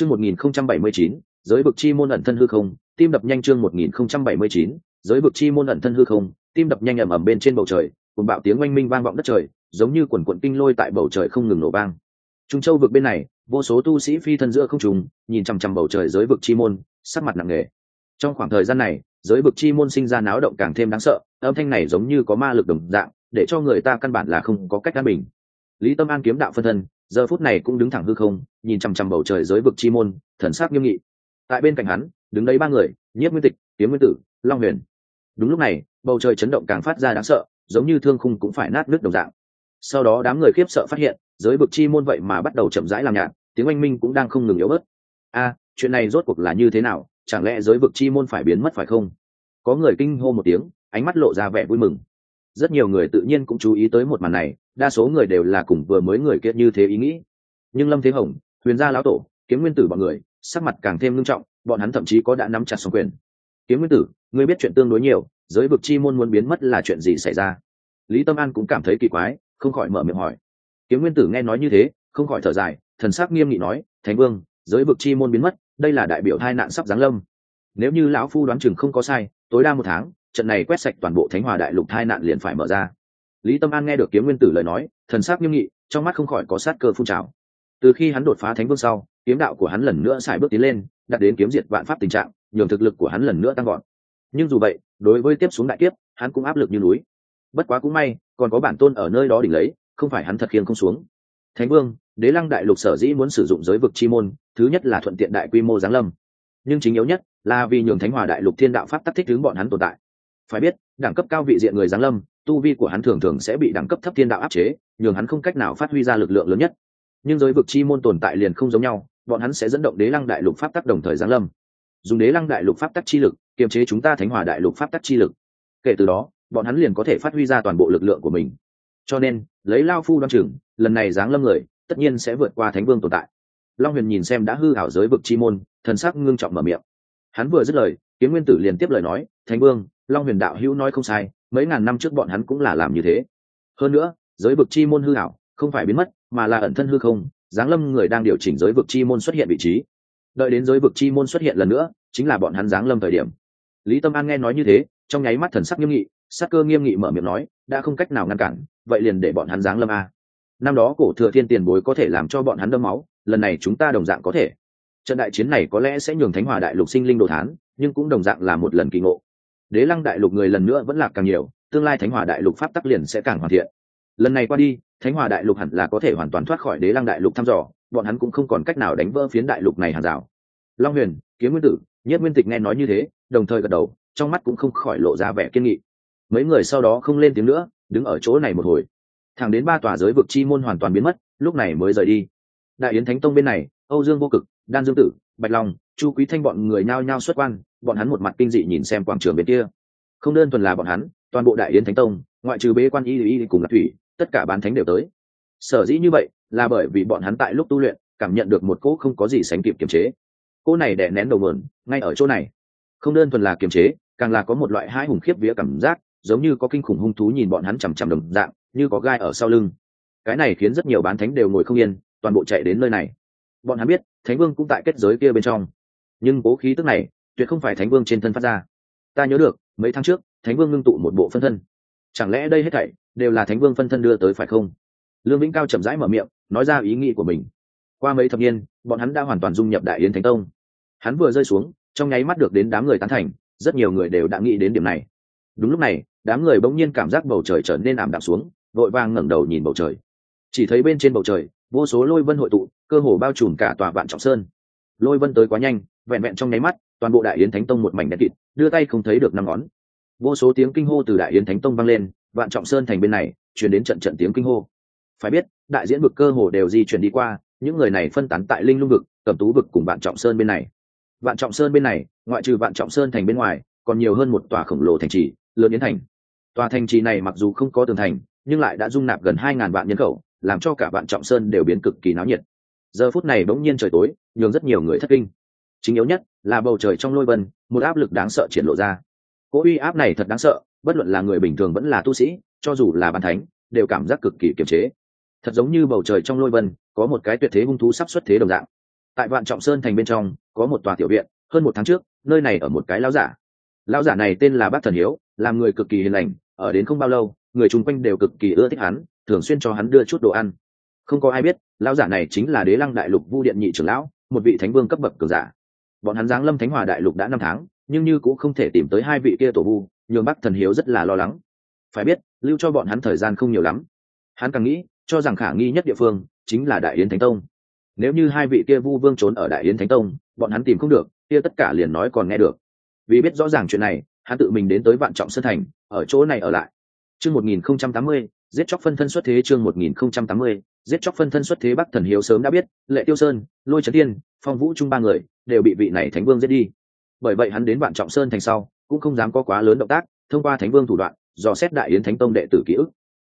chương một nghìn không trăm bảy mươi chín giới vực chi môn ẩn thân hư không tim đập nhanh chương một nghìn không trăm bảy mươi chín giới vực chi môn ẩn thân hư không tim đập nhanh ầm ầm bên trên bầu trời cùng bạo tiếng oanh minh vang vọng đất trời giống như quần quần kinh lôi tại bầu trời không ngừng nổ vang. Trung châu vực bên này vô số tu sĩ phi thân giữa không trung, nhìn chằm chằm bầu trời giới vực chi môn sắc mặt nặng nề. Trong khoảng thời gian này giới vực chi môn sinh ra náo động càng thêm đáng sợ âm thanh này giống như có ma lực đồng dạng để cho người ta căn bản là không có cách an bình. Lý tâm an kiếm đạo phân thân giờ phút này cũng đứng thẳng hư không nhìn chằm chằm bầu trời giới vực chi môn, thần sắc nghiêm nghị. Tại bên cạnh hắn, đứng đấy ba người, nhiếp nguyên tịch, kiếm nguyên tử, long huyền. Đúng lúc này, bầu trời chấn động càng phát ra đáng sợ, giống như thương khung cũng phải nát nước đồng dạng. Sau đó đám người khiếp sợ phát hiện, giới vực chi môn vậy mà bắt đầu chậm rãi làm nhạt, tiếng oanh minh cũng đang không ngừng yếu bớt. A, chuyện này rốt cuộc là như thế nào? Chẳng lẽ giới vực chi môn phải biến mất phải không? Có người kinh hô một tiếng, ánh mắt lộ ra vẻ vui mừng. Rất nhiều người tự nhiên cũng chú ý tới một màn này, đa số người đều là cùng vừa mới người kia như thế ý nghĩ. Nhưng lâm thế hồng huyền gia lão tổ, kiếm nguyên tử bọn người, sắc mặt càng thêm nghiêm trọng, bọn hắn thậm chí có đã nắm chặt song quyền. Kiếm nguyên tử, ngươi biết chuyện tương đối nhiều, giới vực chi môn muốn biến mất là chuyện gì xảy ra? Lý tâm an cũng cảm thấy kỳ quái, không khỏi mở miệng hỏi. Kiếm nguyên tử nghe nói như thế, không khỏi thở dài, thần sắc nghiêm nghị nói, thánh vương, giới vực chi môn biến mất, đây là đại biểu hai nạn sắp giáng lâm. Nếu như lão phu đoán chừng không có sai, tối đa một tháng, trận này quét sạch toàn bộ thánh hòa đại lục hai nạn liền phải mở ra. Lý tâm an nghe được kiếm nguyên tử lời nói, thần sắc nghiêm nghị, trong mắt không khỏi có sát cơ phun trào từ khi hắn đột phá thánh vương sau, kiếm đạo của hắn lần nữa xài bước tiến lên đặt đến kiếm diệt vạn pháp tình trạng, nhường thực lực của hắn lần nữa tăng gọn nhưng dù vậy, đối với tiếp xuống đại kiếp, hắn cũng áp lực như núi. Bất quá cũng may, còn có bản tôn ở nơi đó đỉnh lấy, không phải hắn thật khiêng không xuống. Thánh vương, đế lăng đại lục sở dĩ muốn sử dụng giới vực chi môn, thứ nhất là thuận tiện đại quy mô giáng lâm. Nhưng chính yếu nhất là vì nhường thánh hòa đại lục thiên đạo pháp tắc thích hướng bọn hắn tồn tại. Phải biết, đẳng cấp cao vị diện người giáng lâm, tu vi của hắn thường thường sẽ bị đẳng cấp thấp thiên đạo áp chế, nhường hắn không cách nào phát huy ra lực lượng lớn nhất nhưng giới vực chi môn tồn tại liền không giống nhau, bọn hắn sẽ dẫn động đế lăng đại lục pháp tắc đồng thời giáng lâm. Dùng đế lăng đại lục pháp tắc chi lực, kiềm chế chúng ta thánh hòa đại lục pháp tắc chi lực. Kể từ đó, bọn hắn liền có thể phát huy ra toàn bộ lực lượng của mình. Cho nên, lấy lao phu đoan chừng, lần này giáng lâm người, tất nhiên sẽ vượt qua thánh vương tồn tại. Long huyền nhìn xem đã hư hảo giới vực chi môn, thần sắc ngưng trọng mở miệng. Hắn vừa dứt lời, kiếm nguyên tử liền tiếp lời nói, thánh vương, long huyền đạo hữu nói không sai, mấy ngàn năm trước bọn hắn cũng là làm như thế. Hơn nữa, giới vực chi môn hư hảo không phải biến mất, mà là ẩn thân hư không, giáng lâm người đang điều chỉnh giới vực chi môn xuất hiện vị trí. Đợi đến giới vực chi môn xuất hiện lần nữa, chính là bọn hắn giáng lâm thời điểm. Lý tâm an nghe nói như thế, trong nháy mắt thần sắc nghiêm nghị, sắc cơ nghiêm nghị mở miệng nói, đã không cách nào ngăn cản, vậy liền để bọn hắn giáng lâm a. Năm đó cổ thừa thiên tiền bối có thể làm cho bọn hắn đâm máu, lần này chúng ta đồng dạng có thể. Trận đại chiến này có lẽ sẽ nhường thánh hòa đại lục sinh linh đồ thán, nhưng cũng đồng dạng là một lần kỳ ngộ. Đế lăng đại lục người lần nữa vẫn là càng nhiều, tương lai thánh hòa đại lục pháp tắc liền sẽ càng hoàn thiện. Lần này qua đi thánh hòa đại lục hẳn là có thể hoàn toàn thoát khỏi đế lăng đại lục thăm dò, bọn hắn cũng không còn cách nào đánh vỡ phiến đại lục này hàng rào. Long huyền, kiếm nguyên tử, nhất nguyên tịch nghe nói như thế, đồng thời gật đầu, trong mắt cũng không khỏi lộ ra vẻ kiên nghị. Mấy người sau đó không lên tiếng nữa, đứng ở chỗ này một hồi. Thẳng đến ba tòa giới vực chi môn hoàn toàn biến mất, lúc này mới rời đi. Đại yến thánh tông bên này, âu dương vô cực, đan dương tử, bạch long, chu quý thanh bọn người nhao nhao xuất quan, bọn hắn một mặt kinh dị nhìn xem quảng trường bên kia. Không đơn thuần là bọn hắn, toàn bộ đại yến thánh tông, ngoại trừ bế quan y y cùng lạc thủy tất cả bán thánh đều tới. Sở dĩ như vậy là bởi vì bọn hắn tại lúc tu luyện, cảm nhận được một cỗ không có gì sánh kịp kiềm chế. Cỗ này đè nén đầu mượn ngay ở chỗ này. Không đơn thuần là kiềm chế, càng là có một loại hai hùng khiếp vía cảm giác, giống như có kinh khủng hung thú nhìn bọn hắn chằm chằm đồng dạng, như có gai ở sau lưng. Cái này khiến rất nhiều bán thánh đều ngồi không yên, toàn bộ chạy đến nơi này. Bọn hắn biết, thánh vương cũng tại kết giới kia bên trong. Nhưng cố khí tức này, tuyệt không phải thánh vương trên thân phát ra. Ta nhớ được, mấy tháng trước, thánh vương ngưng tụ một bộ phân thân. Chẳng lẽ đây hết thảy đều là thánh vương phân thân đưa tới phải không? Lương vĩnh cao chậm rãi mở miệng, nói ra ý nghĩ của mình. Qua mấy thập niên, bọn hắn đã hoàn toàn dung nhập đại yến thánh tông. Hắn vừa rơi xuống, trong nháy mắt được đến đám người tán thành, rất nhiều người đều đã nghĩ đến điểm này. Đúng lúc này, đám người bỗng nhiên cảm giác bầu trời trở nên ảm đạm xuống, vội vàng ngẩng đầu nhìn bầu trời. Chỉ thấy bên trên bầu trời, vô số lôi vân hội tụ, cơ hồ bao trùm cả tòa vạn trọng sơn. Lôi vân tới quá nhanh, vẹn vẹn trong nháy mắt, toàn bộ đại yến thánh tông một mảnh đen kịt, đưa tay không thấy được năm ngón. Vô số tiếng kinh hô từ đại yến thánh tông vang lên vạn trọng sơn thành bên này chuyển đến trận trận tiếng kinh hô. Phải biết, đại diễn vực cơ hồ đều di chuyển đi qua, những người này phân tán tại linh lung vực cầm tú vực cùng vạn trọng sơn bên này. Vạn trọng sơn bên này, ngoại trừ vạn trọng sơn thành bên ngoài, còn nhiều hơn một tòa khổng lồ thành trì, lớn yến thành. Tòa thành trì này mặc dù không có tường thành, nhưng lại đã dung nạp gần hai ngàn vạn nhân khẩu, làm cho cả vạn trọng sơn đều biến cực kỳ náo nhiệt. Giờ phút này bỗng nhiên trời tối, nhường rất nhiều người thất kinh. Chính yếu nhất là bầu trời trong lôi vân, một áp lực đáng sợ triển lộ ra. Cỗ uy áp này thật đáng sợ bất luận là người bình thường vẫn là tu sĩ, cho dù là bàn thánh, đều cảm giác cực kỳ kiềm chế. Thật giống như bầu trời trong lôi vân, có một cái tuyệt thế hung thú sắp xuất thế đồng dạng. Tại vạn trọng sơn thành bên trong, có một tòa tiểu viện, hơn một tháng trước, nơi này ở một cái lão giả. Lão giả này tên là bác thần hiếu, làm người cực kỳ hiền lành, ở đến không bao lâu, người chung quanh đều cực kỳ ưa thích hắn, thường xuyên cho hắn đưa chút đồ ăn. Không có ai biết, lão giả này chính là đế lăng đại lục vu điện nhị trưởng lão, một vị thánh vương cấp bậc cường giả. Bọn hắn giáng lâm thánh hòa đại lục đã năm tháng, nhưng như cũng không thể tìm tới hai vị kia tổ vu nhường bắc thần hiếu rất là lo lắng. Phải biết, lưu cho bọn hắn thời gian không nhiều lắm. Hắn càng nghĩ, cho rằng khả nghi nhất địa phương chính là đại yến thánh tông. Nếu như hai vị kia vu vương trốn ở đại yến thánh tông, bọn hắn tìm không được, kia tất cả liền nói còn nghe được. Vì biết rõ ràng chuyện này, hắn tự mình đến tới vạn trọng sơn thành, ở chỗ này ở lại. Chương một nghìn không trăm tám mươi, giết chóc phân thân xuất thế chương một nghìn không trăm tám mươi, giết chóc phân thân xuất thế bắc thần hiếu sớm đã biết, lệ tiêu sơn, lôi trấn tiên, phong vũ trung ba người đều bị vị này thánh vương giết đi. Bởi vậy hắn đến vạn trọng sơn thành sau cũng không dám có quá lớn động tác, thông qua thánh vương thủ đoạn, dò xét đại yến thánh tông đệ tử ký ức.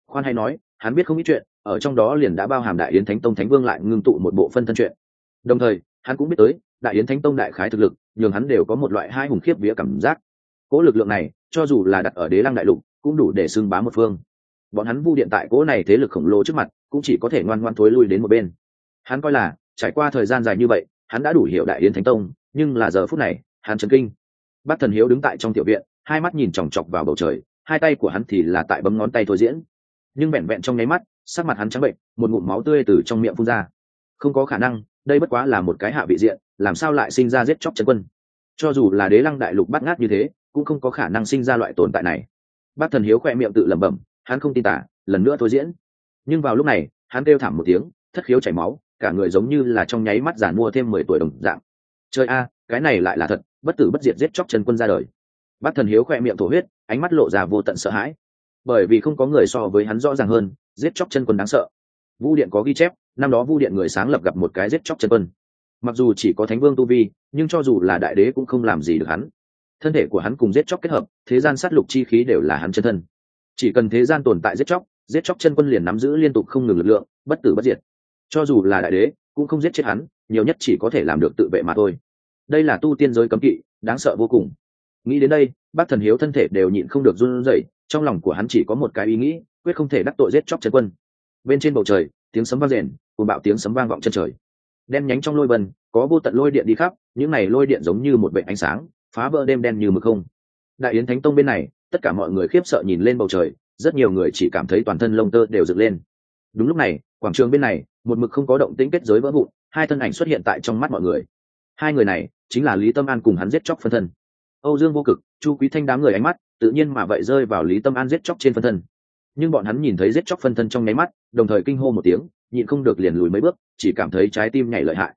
Khoan hay nói, hắn biết không ít chuyện, ở trong đó liền đã bao hàm đại yến thánh tông thánh vương lại ngưng tụ một bộ phân thân chuyện. Đồng thời, hắn cũng biết tới, đại yến thánh tông đại khái thực lực, nhường hắn đều có một loại hai hùng khiếp vía cảm giác. Cỗ lực lượng này, cho dù là đặt ở đế lăng đại lục, cũng đủ để xưng bá một phương. Bọn hắn vu điện tại cỗ này thế lực khổng lồ trước mặt, cũng chỉ có thể ngoan ngoan thối lui đến một bên. Hắn coi là, trải qua thời gian dài như vậy, hắn đã đủ hiểu đại yến thánh tông, nhưng là giờ phút này, hắn chấn kinh bác thần hiếu đứng tại trong tiểu viện, hai mắt nhìn chòng chọc vào bầu trời, hai tay của hắn thì là tại bấm ngón tay thôi diễn. Nhưng vẹn vẹn trong nháy mắt, sắc mặt hắn trắng bệnh, một ngụm máu tươi từ trong miệng phun ra. Không có khả năng, đây bất quá là một cái hạ vị diện, làm sao lại sinh ra giết chóc chân quân? Cho dù là đế lăng đại lục bắt ngát như thế, cũng không có khả năng sinh ra loại tồn tại này. Bác thần hiếu khoe miệng tự lẩm bẩm, hắn không tin tả, lần nữa thôi diễn. Nhưng vào lúc này, hắn kêu thảm một tiếng, thất khiếu chảy máu, cả người giống như là trong nháy mắt giản mua thêm mười tuổi đồng dạng. Chơi a, cái này lại là thật bất tử bất diệt giết chóc chân quân ra đời. Bác thần hiếu khoe miệng thổ huyết, ánh mắt lộ ra vô tận sợ hãi. Bởi vì không có người so với hắn rõ ràng hơn, giết chóc chân quân đáng sợ. Vu điện có ghi chép, năm đó vu điện người sáng lập gặp một cái giết chóc chân quân. Mặc dù chỉ có thánh vương tu vi, nhưng cho dù là đại đế cũng không làm gì được hắn. Thân thể của hắn cùng giết chóc kết hợp, thế gian sát lục chi khí đều là hắn chân thân. Chỉ cần thế gian tồn tại giết chóc giết chóc chân quân liền nắm giữ liên tục không ngừng lực lượng, bất tử bất diệt. Cho dù là đại đế, cũng không giết chết hắn, nhiều nhất chỉ có thể làm được tự vệ mà thôi đây là tu tiên giới cấm kỵ, đáng sợ vô cùng. Nghĩ đến đây, bác thần hiếu thân thể đều nhịn không được run rẩy, trong lòng của hắn chỉ có một cái ý nghĩ, quyết không thể đắc tội giết chóc chân quân. Bên trên bầu trời, tiếng sấm vang rền cùng bạo tiếng sấm vang vọng chân trời. Đen nhánh trong lôi vân, có vô tận lôi điện đi khắp, những này lôi điện giống như một vệ ánh sáng, phá vỡ đêm đen như mực không. Đại yến thánh tông bên này, tất cả mọi người khiếp sợ nhìn lên bầu trời, rất nhiều người chỉ cảm thấy toàn thân lông tơ đều dựng lên. Đúng lúc này, quảng trường bên này, một mực không có động tĩnh kết giới vỡ vụn, hai thân ảnh xuất hiện tại trong mắt mọi người hai người này chính là lý tâm an cùng hắn giết chóc phân thân. Âu dương vô cực, chu quý thanh đám người ánh mắt tự nhiên mà vậy rơi vào lý tâm an giết chóc trên phân thân. Nhưng bọn hắn nhìn thấy giết chóc phân thân trong nháy mắt, đồng thời kinh hô một tiếng, nhịn không được liền lùi mấy bước, chỉ cảm thấy trái tim nhảy lợi hại.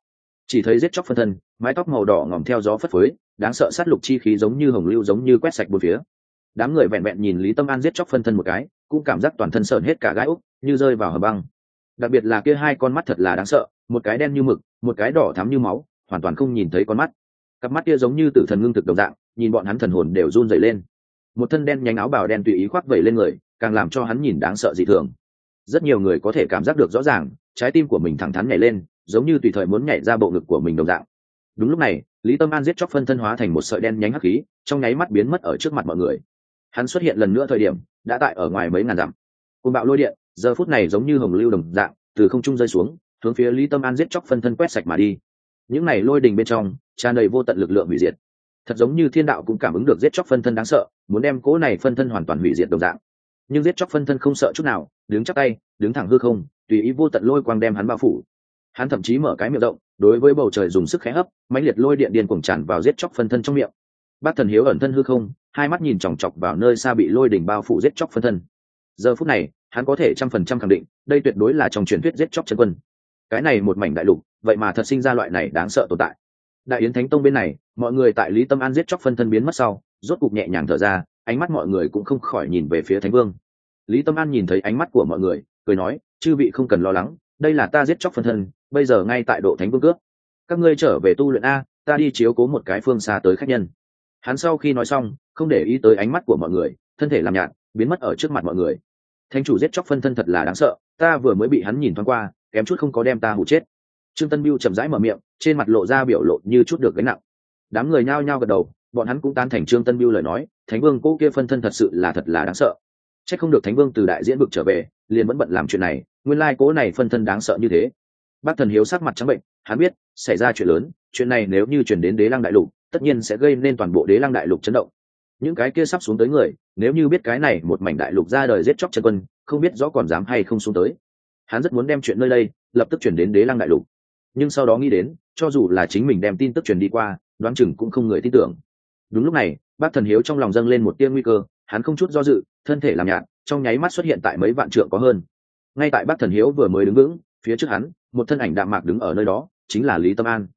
Chỉ thấy giết chóc phân thân, mái tóc màu đỏ ngòm theo gió phất phới, đáng sợ sát lục chi khí giống như hồng lưu giống như quét sạch bốn phía. Đám người vẹn vẹn nhìn lý tâm an giết chóc phân thân một cái, cũng cảm giác toàn thân sợn hết cả gái úc như rơi vào hầm băng. Đặc biệt là kia hai con mắt thật là đáng sợ, một cái đen như mực, một cái đỏ thắm như máu hoàn toàn không nhìn thấy con mắt. Cặp mắt kia giống như tử thần ngưng thực đồng dạng, nhìn bọn hắn thần hồn đều run dày lên. Một thân đen nhánh áo bào đen tùy ý khoác vẩy lên người, càng làm cho hắn nhìn đáng sợ dị thường. Rất nhiều người có thể cảm giác được rõ ràng, trái tim của mình thẳng thắn nhảy lên, giống như tùy thời muốn nhảy ra bộ ngực của mình đồng dạng. Đúng lúc này, lý tâm an giết chóc phân thân hóa thành một sợi đen nhánh hắc khí, trong nháy mắt biến mất ở trước mặt mọi người. Hắn xuất hiện lần nữa thời điểm, đã tại ở ngoài mấy ngàn dặm. Côn bạo lôi điện, giờ phút này giống như hồng lưu đồng dạng, từ không trung rơi xuống, hướng phía lý tâm an giết chóc phân thân quét sạch mà đi những này lôi đình bên trong, tràn đầy vô tận lực lượng hủy diệt. Thật giống như thiên đạo cũng cảm ứng được giết chóc phân thân đáng sợ, muốn đem cỗ này phân thân hoàn toàn hủy diệt đồng dạng. Nhưng giết chóc phân thân không sợ chút nào, đứng chắc tay, đứng thẳng hư không, tùy ý vô tận lôi quang đem hắn bao phủ. Hắn thậm chí mở cái miệng rộng, đối với bầu trời dùng sức khẽ hấp, mãnh liệt lôi điện điên cuồng tràn vào giết chóc phân thân trong miệng. Bác thần hiếu ẩn thân hư không, hai mắt nhìn chòng chọc vào nơi xa bị lôi đỉnh bao phủ giết chóc phân thân. Giờ phút này, hắn có thể trăm phần trăm khẳng định, đây tuyệt đối là trong truyền thuyết giết chóc chân quân cái này một mảnh đại lục, vậy mà thật sinh ra loại này đáng sợ tồn tại. Đại yến thánh tông bên này, mọi người tại lý tâm an giết chóc phân thân biến mất sau, rốt cục nhẹ nhàng thở ra, ánh mắt mọi người cũng không khỏi nhìn về phía thánh vương. Lý tâm an nhìn thấy ánh mắt của mọi người, cười nói, chư vị không cần lo lắng, đây là ta giết chóc phân thân, bây giờ ngay tại độ thánh vương cướp. Các ngươi trở về tu luyện a, ta đi chiếu cố một cái phương xa tới khách nhân. Hắn sau khi nói xong, không để ý tới ánh mắt của mọi người, thân thể làm nhạt, biến mất ở trước mặt mọi người. Thánh chủ giết chóc phân thân thật là đáng sợ, ta vừa mới bị hắn nhìn thoáng qua kém chút không có đem ta hụ chết. Trương tân biêu chậm rãi mở miệng, trên mặt lộ ra biểu lộ như chút được gánh nặng. Đám người nhao nhao gật đầu, bọn hắn cũng tan thành trương tân biêu lời nói, thánh vương cô kia phân thân thật sự là thật là đáng sợ. C h ắ c không được thánh vương từ đại diễn vực trở về, liền vẫn bận làm chuyện này, nguyên lai cố này phân thân đáng sợ như thế. Bác thần hiếu sắc mặt trắng bệnh, hắn biết, xảy ra chuyện lớn, chuyện này nếu như chuyển đến đế lăng đại lục, tất nhiên sẽ gây nên toàn bộ đế lăng đại lục chấn động. Những cái kia sắp xuống tới người, nếu như biết cái này một mảnh đại lục ra đời giết chóc chân quân, không biết rõ còn dám hay không xuống tới hắn rất muốn đem chuyện nơi đây lập tức chuyển đến đế lăng đại lục. Nhưng sau đó nghĩ đến, cho dù là chính mình đem tin tức truyền đi qua, đoán chừng cũng không người tin tưởng. Đúng lúc này, bác thần hiếu trong lòng dâng lên một tia nguy cơ, hắn không chút do dự, thân thể làm nhạt, trong nháy mắt xuất hiện tại mấy vạn trượng có hơn. Ngay tại bác thần hiếu vừa mới đứng vững, phía trước hắn, một thân ảnh đạm mạc đứng ở nơi đó, chính là lý tâm an.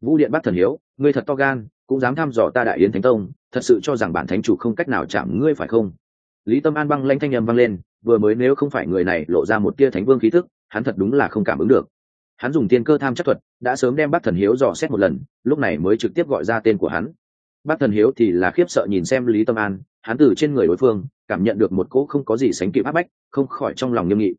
Vũ điện bác thần hiếu, ngươi thật to gan, cũng dám thăm dò ta đại yến thánh tông, thật sự cho rằng bản thánh chủ không cách nào chạm ngươi phải không? Lý tâm an băng lanh thanh â m vang lên vừa mới nếu không phải người này lộ ra một tia thánh vương khí thức hắn thật đúng là không cảm ứng được. Hắn dùng tiên cơ tham chắc thuật, đã sớm đem bác thần hiếu dò xét một lần, lúc này mới trực tiếp gọi ra tên của hắn. Bác thần hiếu thì là khiếp sợ nhìn xem lý tâm an, hắn từ trên người đối phương, cảm nhận được một cỗ không có gì sánh kịp áp bách, không khỏi trong lòng nghiêm nghị.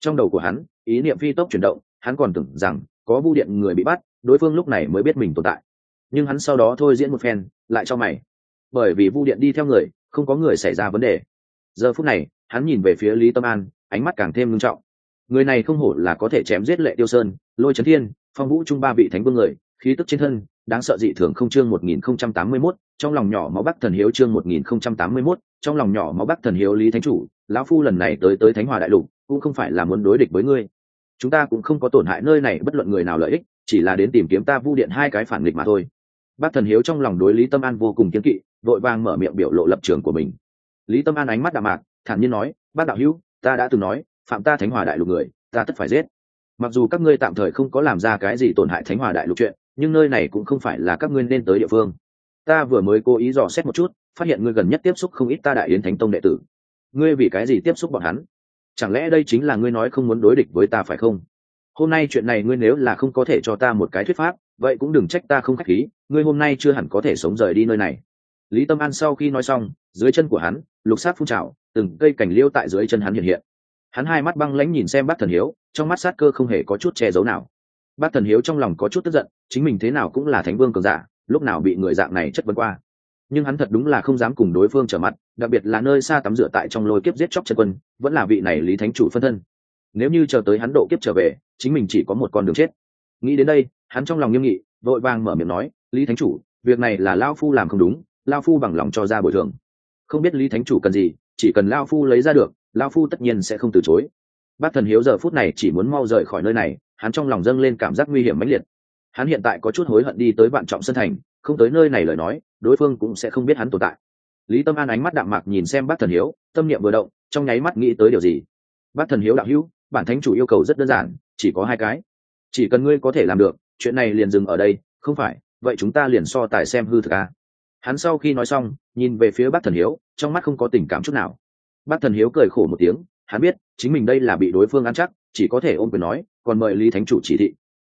Trong đầu của hắn, ý niệm phi tốc chuyển động, hắn còn tưởng rằng có vu điện người bị bắt, đối phương lúc này mới biết mình tồn tại. Nhưng hắn sau đó thôi diễn một phen, lại cho mày. Bởi vì vu điện đi theo người, không có người xảy ra vấn đề. Giờ phút này hắn nhìn về phía lý tâm an, ánh mắt càng thêm nghiêm trọng. Người này không hổ là có thể chém giết lệ tiêu sơn, lôi trấn thiên, phong vũ trung ba vị thánh vương người, khí tức trên thân, đáng sợ dị thường không chương một nghìn không trăm tám mươi mốt, trong lòng nhỏ máu bắc thần hiếu chương một nghìn không trăm tám mươi mốt, trong lòng nhỏ máu bắc thần hiếu lý thánh chủ, lão phu lần này tới tới thánh hòa đại lục, cũng không phải là muốn đối địch với ngươi. Chúng ta cũng không có tổn hại nơi này bất luận người nào lợi ích, chỉ là đến tìm kiếm ta vu điện hai cái phản nghịch mà thôi. Bác thần hiếu trong lòng đối lý tâm an vô cùng kiến kỵ, vội vàng mở miệng biểu lộ lập trường của mình. Lý tâm an ánh mắt đạm mạc thản nhiên nói, bác đạo hữu, ta đã từng nói, phạm ta thánh hòa đại lục người, ta tất phải giết. Mặc dù các ngươi tạm thời không có làm ra cái gì tổn hại thánh hòa đại lục chuyện, nhưng nơi này cũng không phải là các ngươi nên tới địa phương. Ta vừa mới cố ý dò xét một chút, phát hiện ngươi gần nhất tiếp xúc không ít ta đại yến thánh tông đệ tử. Ngươi vì cái gì tiếp xúc bọn hắn? Chẳng lẽ đây chính là ngươi nói không muốn đối địch với ta phải không? Hôm nay chuyện này ngươi nếu là không có thể cho ta một cái thuyết pháp, vậy cũng đừng trách ta không khách khí, ngươi hôm nay chưa hẳn có thể sống rời đi nơi này lý tâm an sau khi nói xong, dưới chân của hắn, lục sát phun trào, từng cây cành liêu tại dưới chân hắn hiện hiện. Hắn hai mắt băng lãnh nhìn xem bác thần hiếu, trong mắt sát cơ không hề có chút che giấu nào. Bác thần hiếu trong lòng có chút tức giận, chính mình thế nào cũng là thánh vương cường giả, lúc nào bị người dạng này chất vấn qua. Nhưng hắn thật đúng là không dám cùng đối phương trở mặt, đặc biệt là nơi xa tắm rửa tại trong lôi kiếp giết chóc chân quân, vẫn là vị này lý thánh chủ phân thân. Nếu như chờ tới hắn độ kiếp trở về, chính mình chỉ có một con đường chết. Nghĩ đến đây, hắn trong lòng nghiêm nghị, vội vàng mở miệng nói, lý thánh chủ, việc này là lao phu làm không đúng lao phu bằng lòng cho ra bồi thường. Không biết lý thánh chủ cần gì, chỉ cần lao phu lấy ra được, lao phu tất nhiên sẽ không từ chối. Bác thần hiếu giờ phút này chỉ muốn mau rời khỏi nơi này, hắn trong lòng dâng lên cảm giác nguy hiểm mãnh liệt. Hắn hiện tại có chút hối hận đi tới vạn trọng sân thành, không tới nơi này lời nói, đối phương cũng sẽ không biết hắn tồn tại. Lý tâm an ánh mắt đạm mạc nhìn xem bác thần hiếu, tâm niệm vừa động, trong nháy mắt nghĩ tới điều gì? Bác thần hiếu đạo hữu, bản thánh chủ yêu cầu rất đơn giản, chỉ có hai cái. Chỉ cần ngươi có thể làm được, chuyện này liền dừng ở đây, không phải, vậy chúng ta liền so tài xem hư thực à? Hắn sau khi nói xong, nhìn về phía bác thần hiếu, trong mắt không có tình cảm chút nào. Bác thần hiếu cười khổ một tiếng, hắn biết, chính mình đây là bị đối phương ăn chắc, chỉ có thể ôm quyền nói, còn mời lý thánh chủ chỉ thị.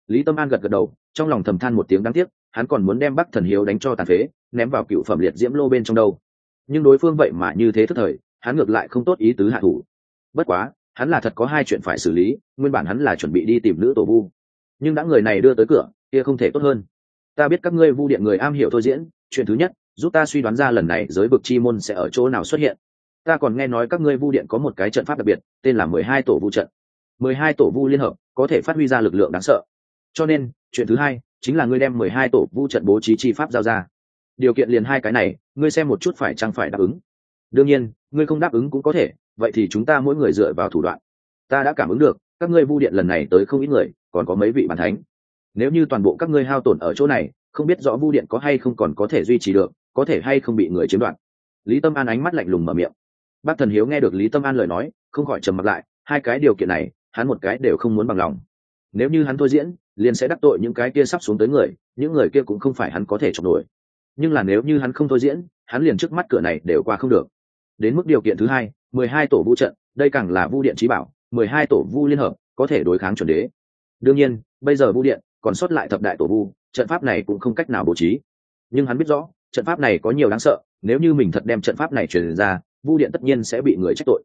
Lý tâm an gật gật đầu, trong lòng thầm than một tiếng đáng tiếc, hắn còn muốn đem bắc thần hiếu đánh cho tàn phế, ném vào cựu phẩm liệt diễm lô bên trong đâu. Nhưng đối phương vậy mà như thế thức thời, hắn ngược lại không tốt ý tứ hạ thủ. Bất quá, hắn là thật có hai chuyện phải xử lý, nguyên bản hắn là chuẩn bị đi tìm nữ tổ vu. Nhưng đã người này đưa tới cửa, kia không thể tốt hơn. Ta biết các ngươi vu điện người am hiểu thôi diễn chuyện thứ nhất, giúp ta suy đoán ra lần này giới vực chi môn sẽ ở chỗ nào xuất hiện. Ta còn nghe nói các ngươi vu điện có một cái trận pháp đặc biệt, tên là mười hai tổ vu trận. Mười hai tổ vu liên hợp, có thể phát huy ra lực lượng đáng sợ. Cho nên, chuyện thứ hai, chính là ngươi đem mười hai tổ vu trận bố trí chi pháp giao ra. Điều kiện liền hai cái này, ngươi xem một chút phải chăng phải đáp ứng. Đương nhiên, ngươi không đáp ứng cũng có thể, vậy thì chúng ta mỗi người dựa vào thủ đoạn. Ta đã cảm ứng được, các ngươi vu điện lần này tới không ít người, còn có mấy vị bàn thánh. Nếu như toàn bộ các ngươi hao tổn ở chỗ này không biết rõ vu điện có hay không còn có thể duy trì được, có thể hay không bị người chiếm đoạt. Lý tâm an ánh mắt lạnh lùng mở miệng. Bác thần hiếu nghe được lý tâm an lời nói, không khỏi trầm mặt lại, hai cái điều kiện này, hắn một cái đều không muốn bằng lòng. Nếu như hắn thôi diễn, liền sẽ đắc tội những cái kia sắp xuống tới người, những người kia cũng không phải hắn có thể chọc nổi. Nhưng là nếu như hắn không thôi diễn, hắn liền trước mắt cửa này đều qua không được. Đến mức điều kiện thứ hai, mười hai tổ vu trận, đây càng là vu điện trí bảo, mười hai tổ vu liên hợp, có thể đối kháng chuẩn đế. Đương nhiên, bây giờ vu điện còn sót lại thập đại tổ vu trận pháp này cũng không cách nào bố trí. Nhưng hắn biết rõ, trận pháp này có nhiều đáng sợ, nếu như mình thật đem trận pháp này truyền ra, vu điện tất nhiên sẽ bị người trách tội.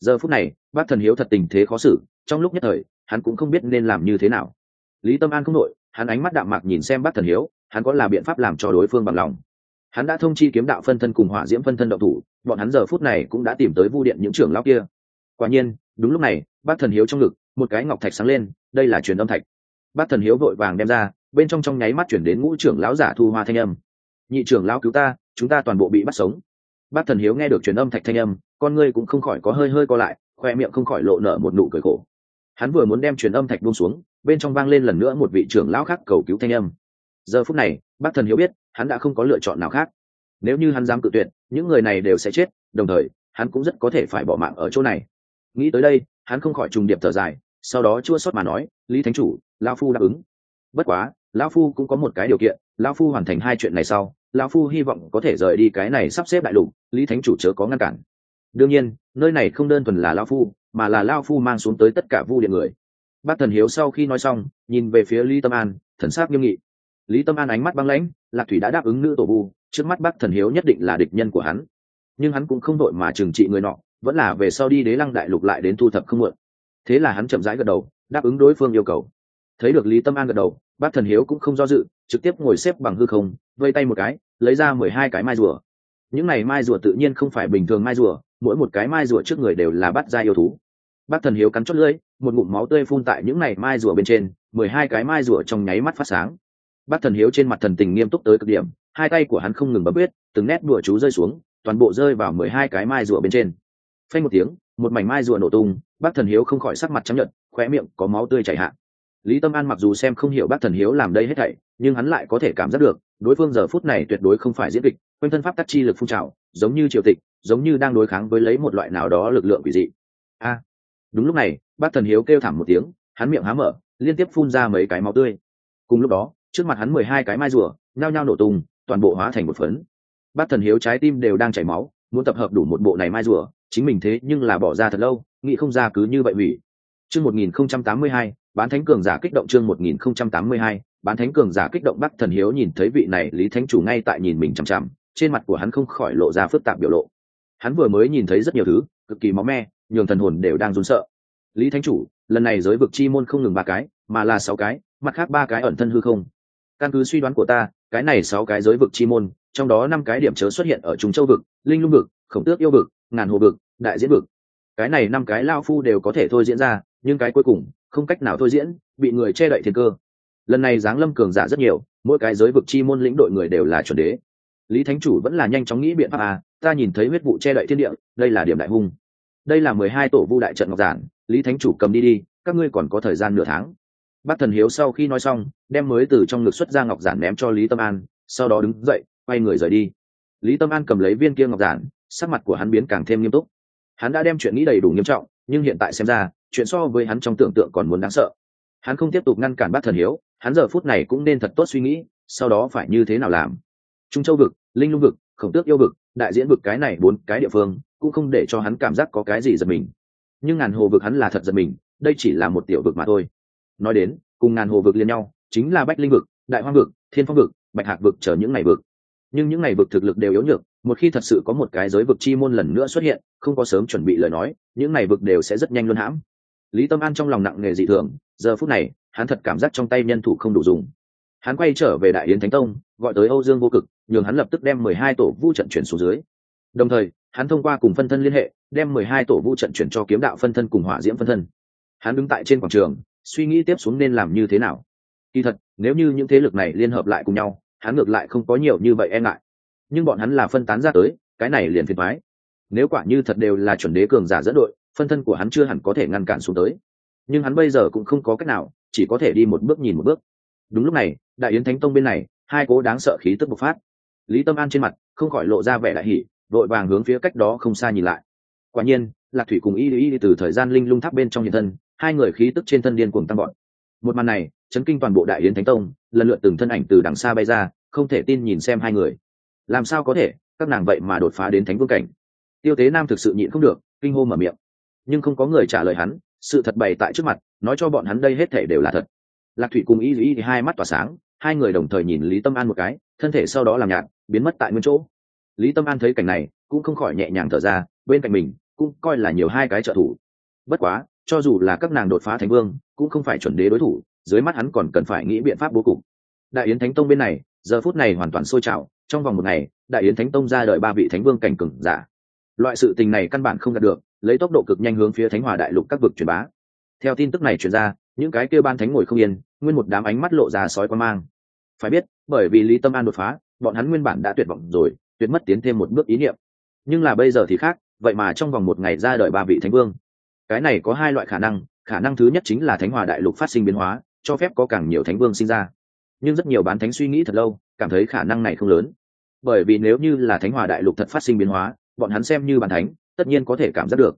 Giờ phút này, bác thần hiếu thật tình thế khó xử, trong lúc nhất thời, hắn cũng không biết nên làm như thế nào. Lý tâm an không nội hắn ánh mắt đạm mạc nhìn xem bác thần hiếu, hắn có là biện pháp làm cho đối phương bằng lòng. Hắn đã thông chi kiếm đạo phân thân cùng hỏa diễm phân thân đậu thủ, bọn hắn giờ phút này cũng đã tìm tới vu điện những trưởng lão kia. Quả nhiên, đúng lúc này, bác thần hiếu trong ngực, một cái ngọc thạch sáng lên, đây là truyền âm thạch. Bác thần hiếu vội vàng đem ra bên trong trong nháy mắt chuyển đến ngũ trưởng lão giả thu hoa thanh âm. Nhị trưởng lão cứu ta, chúng ta toàn bộ bị bắt sống. Bác thần hiếu nghe được truyền âm thạch thanh âm, con ngươi cũng không khỏi có hơi hơi co lại, khoe miệng không khỏi lộ nở một nụ cười khổ. Hắn vừa muốn đem truyền âm thạch buông xuống, bên trong vang lên lần nữa một vị trưởng lão khác cầu cứu thanh âm. Giờ phút này, bác thần hiếu biết, hắn đã không có lựa chọn nào khác. Nếu như hắn dám cự tuyệt, những người này đều sẽ chết, đồng thời, hắn cũng rất có thể phải bỏ mạng ở chỗ này. Nghĩ tới đây, hắn không khỏi trùng điệp thở dài, sau đó chua xót mà nói, lý thánh chủ lao phu đáp ứng. Bất quá Lão phu cũng có một cái điều kiện, lão phu hoàn thành hai chuyện này sau, lão phu hy vọng có thể rời đi cái này sắp xếp đại lục, lý thánh chủ chớ có ngăn cản. Đương nhiên, nơi này không đơn thuần là lão phu, mà là lão phu mang xuống tới tất cả vu điện người. Bác thần hiếu sau khi nói xong, nhìn về phía lý tâm an, thần sắc nghiêm nghị. Lý tâm an ánh mắt băng lãnh, lạc thủy đã đáp ứng nữ tổ vu, trước mắt bác thần hiếu nhất định là địch nhân của hắn. Nhưng hắn cũng không đội mà trừng trị người nọ, vẫn là về sau đi đế lăng đại lục lại đến thu thập không mượn thế là hắn chậm rãi gật đầu, đáp ứng đối phương yêu cầu. Thấy được lý tâm an gật đầu bác thần hiếu cũng không do dự, trực tiếp ngồi xếp bằng hư không, vây tay một cái, lấy ra mười hai cái mai rùa. Những này mai rùa tự nhiên không phải bình thường mai rùa, mỗi một cái mai rùa trước người đều là bắt ra yêu thú. Bác thần hiếu cắn chót lưỡi, một ngụm máu tươi phun tại những này mai rùa bên trên, mười hai cái mai rùa trong nháy mắt phát sáng. Bác thần hiếu trên mặt thần tình nghiêm túc tới cực điểm, hai tay của hắn không ngừng bấm huyết từng nét đùa chú rơi xuống, toàn bộ rơi vào mười hai cái mai rùa bên trên. Phanh một tiếng, một mảnh mai rùa nổ tung, bác thần hiếu không khỏi sắc mặt trắng nhận khóe miệng có máu tươi chảy hạ lý tâm an mặc dù xem không hiểu bác thần hiếu làm đây hết thảy, nhưng hắn lại có thể cảm giác được, đối phương giờ phút này tuyệt đối không phải diễn kịch, quanh thân pháp tắc chi lực phun trào, giống như triều tịch, giống như đang đối kháng với lấy một loại nào đó lực lượng quỷ dị. A! Đúng lúc này, bác thần hiếu kêu thảm một tiếng, hắn miệng há mở, liên tiếp phun ra mấy cái máu tươi. Cùng lúc đó, trước mặt hắn mười hai cái mai rùa, nhao nhao nổ tung, toàn bộ hóa thành một phấn. Bác thần hiếu trái tim đều đang chảy máu, muốn tập hợp đủ một bộ này mai rùa, chính mình thế nhưng là bỏ ra thật lâu, nghĩ không ra cứ như vậy hủy. Chương một nghìn không trăm tám mươi hai bán thánh cường giả kích động chương một nghìn không trăm tám mươi hai, bán thánh cường giả kích động bắc thần hiếu nhìn thấy vị này lý thánh chủ ngay tại nhìn mình chằm chằm, trên mặt của hắn không khỏi lộ ra phức tạp biểu lộ. Hắn vừa mới nhìn thấy rất nhiều thứ, cực kỳ máu me, nhường thần hồn đều đang run sợ. Lý thánh chủ, lần này giới vực chi môn không ngừng ba cái, mà là sáu cái, mặt khác ba cái ẩn thân hư không. Căn cứ suy đoán của ta, cái này sáu cái giới vực chi môn, trong đó năm cái điểm chớ xuất hiện ở trung châu vực, linh lung vực, khổng tước yêu vực, ngàn hồ vực, đại diễn vực. Cái này năm cái lao phu đều có thể thôi diễn ra nhưng cái cuối cùng không cách nào thôi diễn, bị người che đậy thiên cơ. Lần này giáng lâm cường giả rất nhiều, mỗi cái giới vực chi môn lĩnh đội người đều là chuẩn đế. Lý thánh chủ vẫn là nhanh chóng nghĩ biện pháp à ta nhìn thấy huyết vụ che đậy thiên địa, đây là điểm đại hung. Đây là mười hai tổ vu đại trận ngọc giản, lý thánh chủ cầm đi đi, các ngươi còn có thời gian nửa tháng. Bác thần hiếu sau khi nói xong, đem mới từ trong ngực xuất ra ngọc giản ném cho lý tâm an, sau đó đứng dậy, quay người rời đi. Lý tâm an cầm lấy viên kia ngọc giản, sắc mặt của hắn biến càng thêm nghiêm túc. Hắn đã đem chuyện nghĩ đầy đủ nghiêm trọng, nhưng hiện tại xem ra chuyện so với hắn trong tưởng tượng còn muốn đáng sợ. Hắn không tiếp tục ngăn cản bác thần hiếu, hắn giờ phút này cũng nên thật tốt suy nghĩ, sau đó phải như thế nào làm. Trung châu vực, linh lung vực, khổng tước yêu vực, đại diễn vực cái này bốn cái địa phương, cũng không để cho hắn cảm giác có cái gì giật mình. Nhưng ngàn hồ vực hắn là thật giật mình, đây chỉ là một tiểu vực mà thôi. Nói đến, cùng ngàn hồ vực liên nhau, chính là bách linh vực, đại hoang vực, thiên phong vực, bạch hạc vực chờ những ngày vực. Nhưng những ngày vực thực lực đều yếu nhược, một khi thật sự có một cái giới vực chi môn lần nữa xuất hiện, không có sớm chuẩn bị lời nói, những ngày vực đều sẽ rất nhanh luôn hãm lý tâm an trong lòng nặng nề dị thường, giờ phút này, hắn thật cảm giác trong tay nhân thủ không đủ dùng. Hắn quay trở về đại yến thánh tông, gọi tới âu dương vô cực, nhường hắn lập tức đem mười hai tổ vu trận chuyển xuống dưới. Đồng thời, hắn thông qua cùng phân thân liên hệ, đem mười hai tổ vu trận chuyển cho kiếm đạo phân thân cùng hỏa diễm phân thân. Hắn đứng tại trên quảng trường, suy nghĩ tiếp xuống nên làm như thế nào. Kỳ thật, nếu như những thế lực này liên hợp lại cùng nhau, hắn ngược lại không có nhiều như vậy e ngại. Nhưng bọn hắn là phân tán ra tới, cái này liền phiền thoái nếu quả như thật đều là chuẩn đế cường giả dẫn đội phân thân của hắn chưa hẳn có thể ngăn cản xuống tới. Nhưng hắn bây giờ cũng không có cách nào, chỉ có thể đi một bước nhìn một bước. Đúng lúc này, đại yến thánh tông bên này, hai cố đáng sợ khí tức bộc phát. Lý tâm an trên mặt, không khỏi lộ ra vẻ đại hỷ vội vàng hướng phía cách đó không xa nhìn lại. Quả nhiên, lạc thủy cùng y y từ thời gian linh lung tháp bên trong hiện thân, hai người khí tức trên thân điên cuồng tăng bọn một màn này, chấn kinh toàn bộ đại yến thánh tông, lần lượt từng thân ảnh từ đằng xa bay ra, không thể tin nhìn xem hai người. Làm sao có thể, các nàng vậy mà đột phá đến thánh vương cảnh? Tiêu tế nam thực sự nhịn không được, kinh hô mở miệng nhưng không có người trả lời hắn, sự thật bày tại trước mặt, nói cho bọn hắn đây hết thể đều là thật. Lạc thủy cùng y y thì hai mắt tỏa sáng, hai người đồng thời nhìn lý tâm an một cái, thân thể sau đó làm nhạt, biến mất tại nguyên chỗ. Lý tâm an thấy cảnh này, cũng không khỏi nhẹ nhàng thở ra, bên cạnh mình, cũng coi là nhiều hai cái trợ thủ. Bất quá, cho dù là các nàng đột phá thành vương, cũng không phải chuẩn đế đối thủ, dưới mắt hắn còn cần phải nghĩ biện pháp bố cục. Đại yến thánh tông bên này, giờ phút này hoàn toàn sôi trào, trong vòng một ngày, đại yến thánh tông ra đợi ba vị thánh vương cảnh cừng giả. Loại sự tình này căn bản không đạt được lấy tốc độ cực nhanh hướng phía thánh hòa đại lục các vực truyền bá. Theo tin tức này truyền ra, những cái kêu ban thánh ngồi không yên, nguyên một đám ánh mắt lộ ra sói quan mang. Phải biết, bởi vì lý tâm an đột phá, bọn hắn nguyên bản đã tuyệt vọng rồi, tuyệt mất tiến thêm một bước ý niệm. Nhưng là bây giờ thì khác, vậy mà trong vòng một ngày ra đời ba vị thánh vương. Cái này có hai loại khả năng khả năng thứ nhất chính là thánh hòa đại lục phát sinh biến hóa, cho phép có càng nhiều thánh vương sinh ra. Nhưng rất nhiều bán thánh suy nghĩ thật lâu, cảm thấy khả năng này không lớn. Bởi vì nếu như là thánh hòa đại lục thật phát sinh biến hóa, bọn hắn xem như bàn thánh tất nhiên có thể cảm giác được.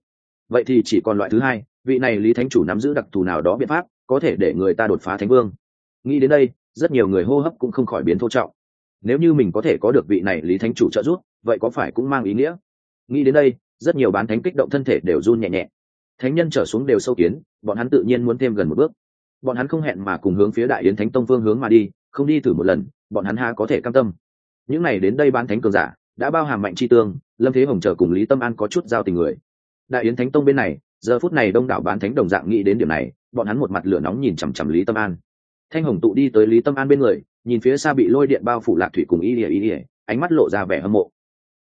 Vậy thì chỉ còn loại thứ hai, vị này lý thánh chủ nắm giữ đặc thù nào đó biện pháp, có thể để người ta đột phá thánh vương. Nghĩ đến đây, rất nhiều người hô hấp cũng không khỏi biến thô trọng. Nếu như mình có thể có được vị này lý thánh chủ trợ giúp, vậy có phải cũng mang ý nghĩa? Nghĩ đến đây, rất nhiều bán thánh kích động thân thể đều run nhẹ nhẹ. Thánh nhân trở xuống đều sâu kiến, bọn hắn tự nhiên muốn thêm gần một bước. Bọn hắn không hẹn mà cùng hướng phía đại yến thánh tông phương hướng mà đi, không đi thử một lần, bọn hắn ha có thể cam tâm. Những này đến đây bán thánh cường giả đã bao hàm mạnh chi tương, lâm thế hồng chờ cùng lý tâm an có chút giao tình người. Đại yến thánh tông bên này, giờ phút này đông đảo bán thánh đồng dạng nghĩ đến điểm này, bọn hắn một mặt lửa nóng nhìn chằm chằm lý tâm an. Thanh hồng tụ đi tới lý tâm an bên người, nhìn phía xa bị lôi điện bao phủ lạc thủy cùng y ỉa y ỉa ánh mắt lộ ra vẻ hâm mộ.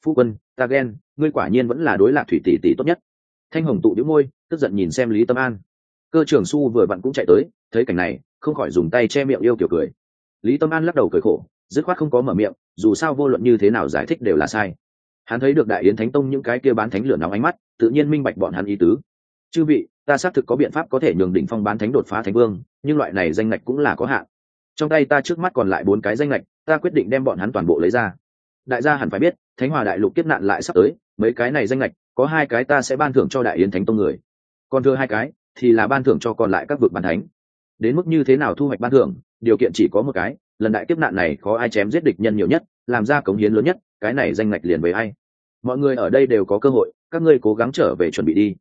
Phu quân, ta ghen, ngươi quả nhiên vẫn là đối lạc thủy tỷ tỷ tốt nhất. Thanh hồng tụ đĩu môi, tức giận nhìn xem lý tâm an. Cơ trưởng su vừa vặn cũng chạy tới, thấy cảnh này, không khỏi dùng tay che miệng yêu kiểu cười. Lý tâm an lắc đầu cười khổ, dứt khoát không có mở miệng dù sao vô luận như thế nào giải thích đều là sai. Hắn thấy được đại yến thánh tông những cái kia bán thánh lửa nóng ánh mắt, tự nhiên minh bạch bọn hắn ý tứ. Chư vị, ta xác thực có biện pháp có thể nhường đỉnh phong bán thánh đột phá thánh vương, nhưng loại này danh ngạch cũng là có hạn. Trong tay ta trước mắt còn lại bốn cái danh ngạch, ta quyết định đem bọn hắn toàn bộ lấy ra. Đại gia hẳn phải biết, thánh hòa đại lục kiếp nạn lại sắp tới, mấy cái này danh ngạch, có hai cái ta sẽ ban thưởng cho đại yến thánh tông người. Còn thừa hai cái, thì là ban thưởng cho còn lại các vực bàn thánh. Đến mức như thế nào thu hoạch ban thưởng, điều kiện chỉ có một cái lần đại kiếp nạn này có ai chém giết địch nhân nhiều nhất, làm ra cống hiến lớn nhất, cái này danh ngạch liền với ai? Mọi người ở đây đều có cơ hội, các ngươi cố gắng trở về chuẩn bị đi.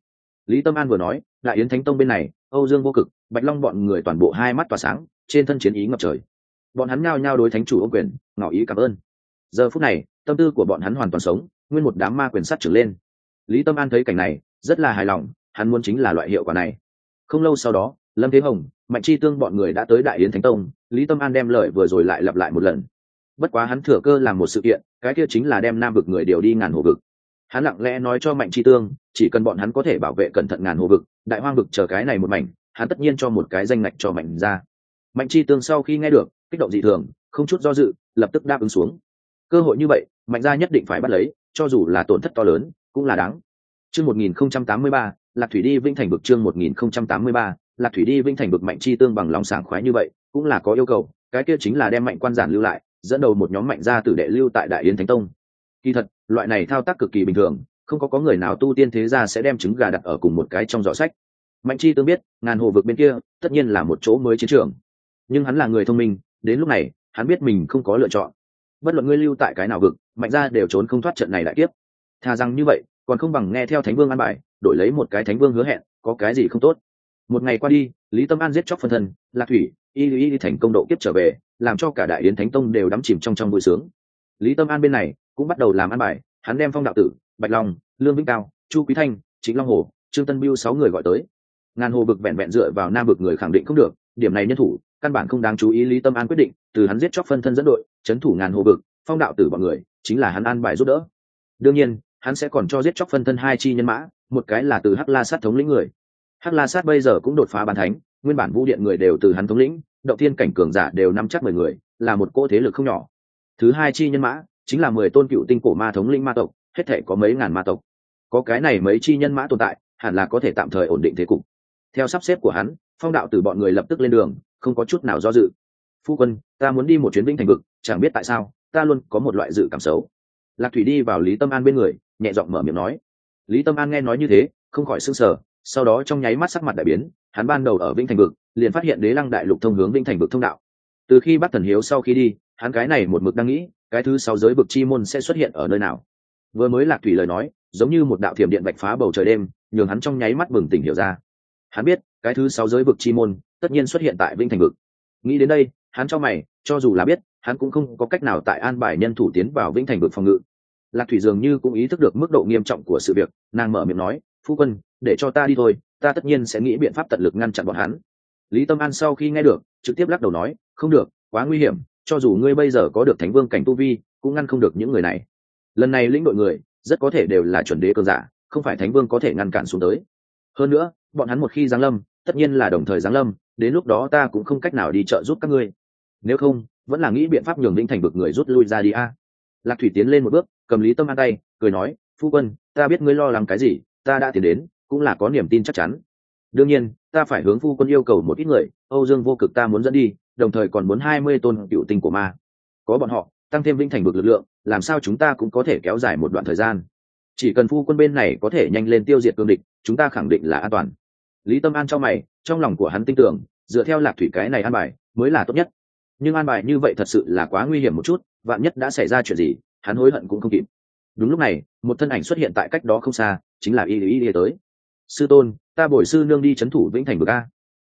Lý tâm an vừa nói, đại yến thánh tông bên này, âu dương vô cực, bạch long bọn người toàn bộ hai mắt tỏa sáng, trên thân chiến ý ngập trời. Bọn hắn nhao nhao đối thánh chủ ô quyền, ngỏ ý cảm ơn. Giờ phút này, tâm tư của bọn hắn hoàn toàn sống, nguyên một đám ma quyền sắt trở lên. Lý tâm an thấy cảnh này, rất là hài lòng, hắn muốn chính là loại hiệu quả này. Không lâu sau đó lâm thế hồng mạnh chi tương bọn người đã tới đại yến thánh tông lý tâm an đem lời vừa rồi lại lặp lại một lần. Bất quá hắn thừa cơ làm một sự kiện cái kia chính là đem nam vực người điều đi ngàn hồ vực. Hắn lặng lẽ nói cho mạnh chi tương chỉ cần bọn hắn có thể bảo vệ cẩn thận ngàn hồ vực đại hoang vực chờ cái này một mảnh hắn tất nhiên cho một cái danh lệch cho mạnh ra. Mạnh chi tương sau khi nghe được kích động dị thường không chút do dự lập tức đáp ứng xuống. Cơ hội như vậy mạnh gia nhất định phải bắt lấy cho dù là tổn thất to lớn cũng là đáng. Chương 1083, lạc thủy đi vĩnh thành vực chương 1083, lạc thủy đi vinh thành bực mạnh chi tương bằng lòng sảng khoái như vậy, cũng là có yêu cầu, cái kia chính là đem mạnh quan giản lưu lại, dẫn đầu một nhóm mạnh gia tử đệ lưu tại đại yến thánh tông. Kỳ thật, loại này thao tác cực kỳ bình thường, không có có người nào tu tiên thế gia sẽ đem trứng gà đặt ở cùng một cái trong giỏ sách. Mạnh chi tương biết, ngàn hồ vực bên kia, tất nhiên là một chỗ mới chiến trường. Nhưng hắn là người thông minh, đến lúc này, hắn biết mình không có lựa chọn. Bất luận ngươi lưu tại cái nào vực, mạnh ra đều trốn không thoát trận này đại tiếp thà rằng như vậy, còn không bằng nghe theo thánh vương an bài, đổi lấy một cái thánh vương hứa hẹn, có cái gì không tốt? Một ngày qua đi, lý tâm an giết chóc phân thân, lạc thủy, y y thành công độ kiếp trở về, làm cho cả đại yến thánh tông đều đắm chìm trong trong vui sướng. Lý tâm an bên này cũng bắt đầu làm ăn bài, hắn đem phong đạo tử, bạch long, lương vĩnh cao, chu quý thanh chính long hồ, trương tân biêu sáu người gọi tới. Ngàn hồ vực vẹn vẹn dựa vào nam vực người khẳng định không được, điểm này nhân thủ, căn bản không đáng chú ý lý tâm an quyết định, từ hắn giết chóc phân thân dẫn đội, chấn thủ ngàn hồ vực, phong đạo tử bọn người, chính là hắn an bài giúp đỡ. Đương nhiên, hắn sẽ còn cho giết chóc phân thân hai chi nhân mã, một cái là từ hắc la sát thống lĩnh người hắc la sát bây giờ cũng đột phá bàn thánh, nguyên bản vũ điện người đều từ hắn thống lĩnh, động thiên cảnh cường giả đều nắm chắc mười người, là một cỗ thế lực không nhỏ. Thứ hai chi nhân mã, chính là mười tôn cựu tinh cổ ma thống lĩnh ma tộc, hết thể có mấy ngàn ma tộc. Có cái này mấy chi nhân mã tồn tại, hẳn là có thể tạm thời ổn định thế cục. Theo sắp xếp của hắn, phong đạo từ bọn người lập tức lên đường, không có chút nào do dự. Phu quân, ta muốn đi một chuyến vĩnh thành vực, chẳng biết tại sao, ta luôn có một loại dự cảm xấu. Lạc thủy đi vào lý tâm an bên người, nhẹ giọng mở miệng nói. Lý tâm an nghe nói như thế, không khỏi s ư n g sở sau đó trong nháy mắt sắc mặt đại biến, hắn ban đầu ở vĩnh thành vực, liền phát hiện đế lăng đại lục thông hướng vĩnh thành vực thông đạo. Từ khi bắt thần hiếu sau khi đi, hắn cái này một mực đang nghĩ, cái thứ sáu giới vực chi môn sẽ xuất hiện ở nơi nào. Vừa mới lạc thủy lời nói, giống như một đạo thiểm điện bạch phá bầu trời đêm, nhường hắn trong nháy mắt bừng tỉnh hiểu ra. Hắn biết, cái thứ sáu giới vực chi môn tất nhiên xuất hiện tại vĩnh thành vực. Nghĩ đến đây, hắn cho mày, cho dù là biết, hắn cũng không có cách nào tại an bài nhân thủ tiến vào vĩnh thành vực phòng ngự. Lạc thủy dường như cũng ý thức được mức độ nghiêm trọng của sự việc, nàng mở miệng nói, phu quân để cho ta đi thôi, ta tất nhiên sẽ nghĩ biện pháp tận lực ngăn chặn bọn hắn. Lý tâm an sau khi nghe được, trực tiếp lắc đầu nói, không được, quá nguy hiểm, cho dù ngươi bây giờ có được thánh vương cảnh tu vi, cũng ngăn không được những người này. Lần này lĩnh đội người, rất có thể đều là chuẩn đế cường giả, không phải thánh vương có thể ngăn cản xuống tới. Hơn nữa, bọn hắn một khi giáng lâm, tất nhiên là đồng thời giáng lâm, đến lúc đó ta cũng không cách nào đi trợ giúp các ngươi. Nếu không, vẫn là nghĩ biện pháp nhường đinh thành bực người rút lui ra đi a. Lạc thủy tiến lên một bước, cầm lý tâm an tay, cười nói, phu quân, ta biết ngươi lo lắng cái gì, ta đã tiến đến cũng là có niềm tin chắc chắn. Đương nhiên, ta phải hướng phu quân yêu cầu một ít người, âu dương vô cực ta muốn dẫn đi, đồng thời còn muốn hai mươi tôn cựu tinh của ma. Có bọn họ, tăng thêm vĩnh thành vực lực lượng, làm sao chúng ta cũng có thể kéo dài một đoạn thời gian. Chỉ cần phu quân bên này có thể nhanh lên tiêu diệt cương địch, chúng ta khẳng định là an toàn. Lý tâm an cho mày, trong lòng của hắn tin tưởng, dựa theo lạc thủy cái này an bài, mới là tốt nhất. Nhưng an bài như vậy thật sự là quá nguy hiểm một chút, vạn nhất đã xảy ra chuyện gì, hắn hối hận cũng không kịp. Đúng lúc này, một thân ảnh xuất hiện tại cách đó không xa, chính là y y y tới sư tôn, ta bồi sư nương đi c h ấ n thủ vĩnh thành vực a.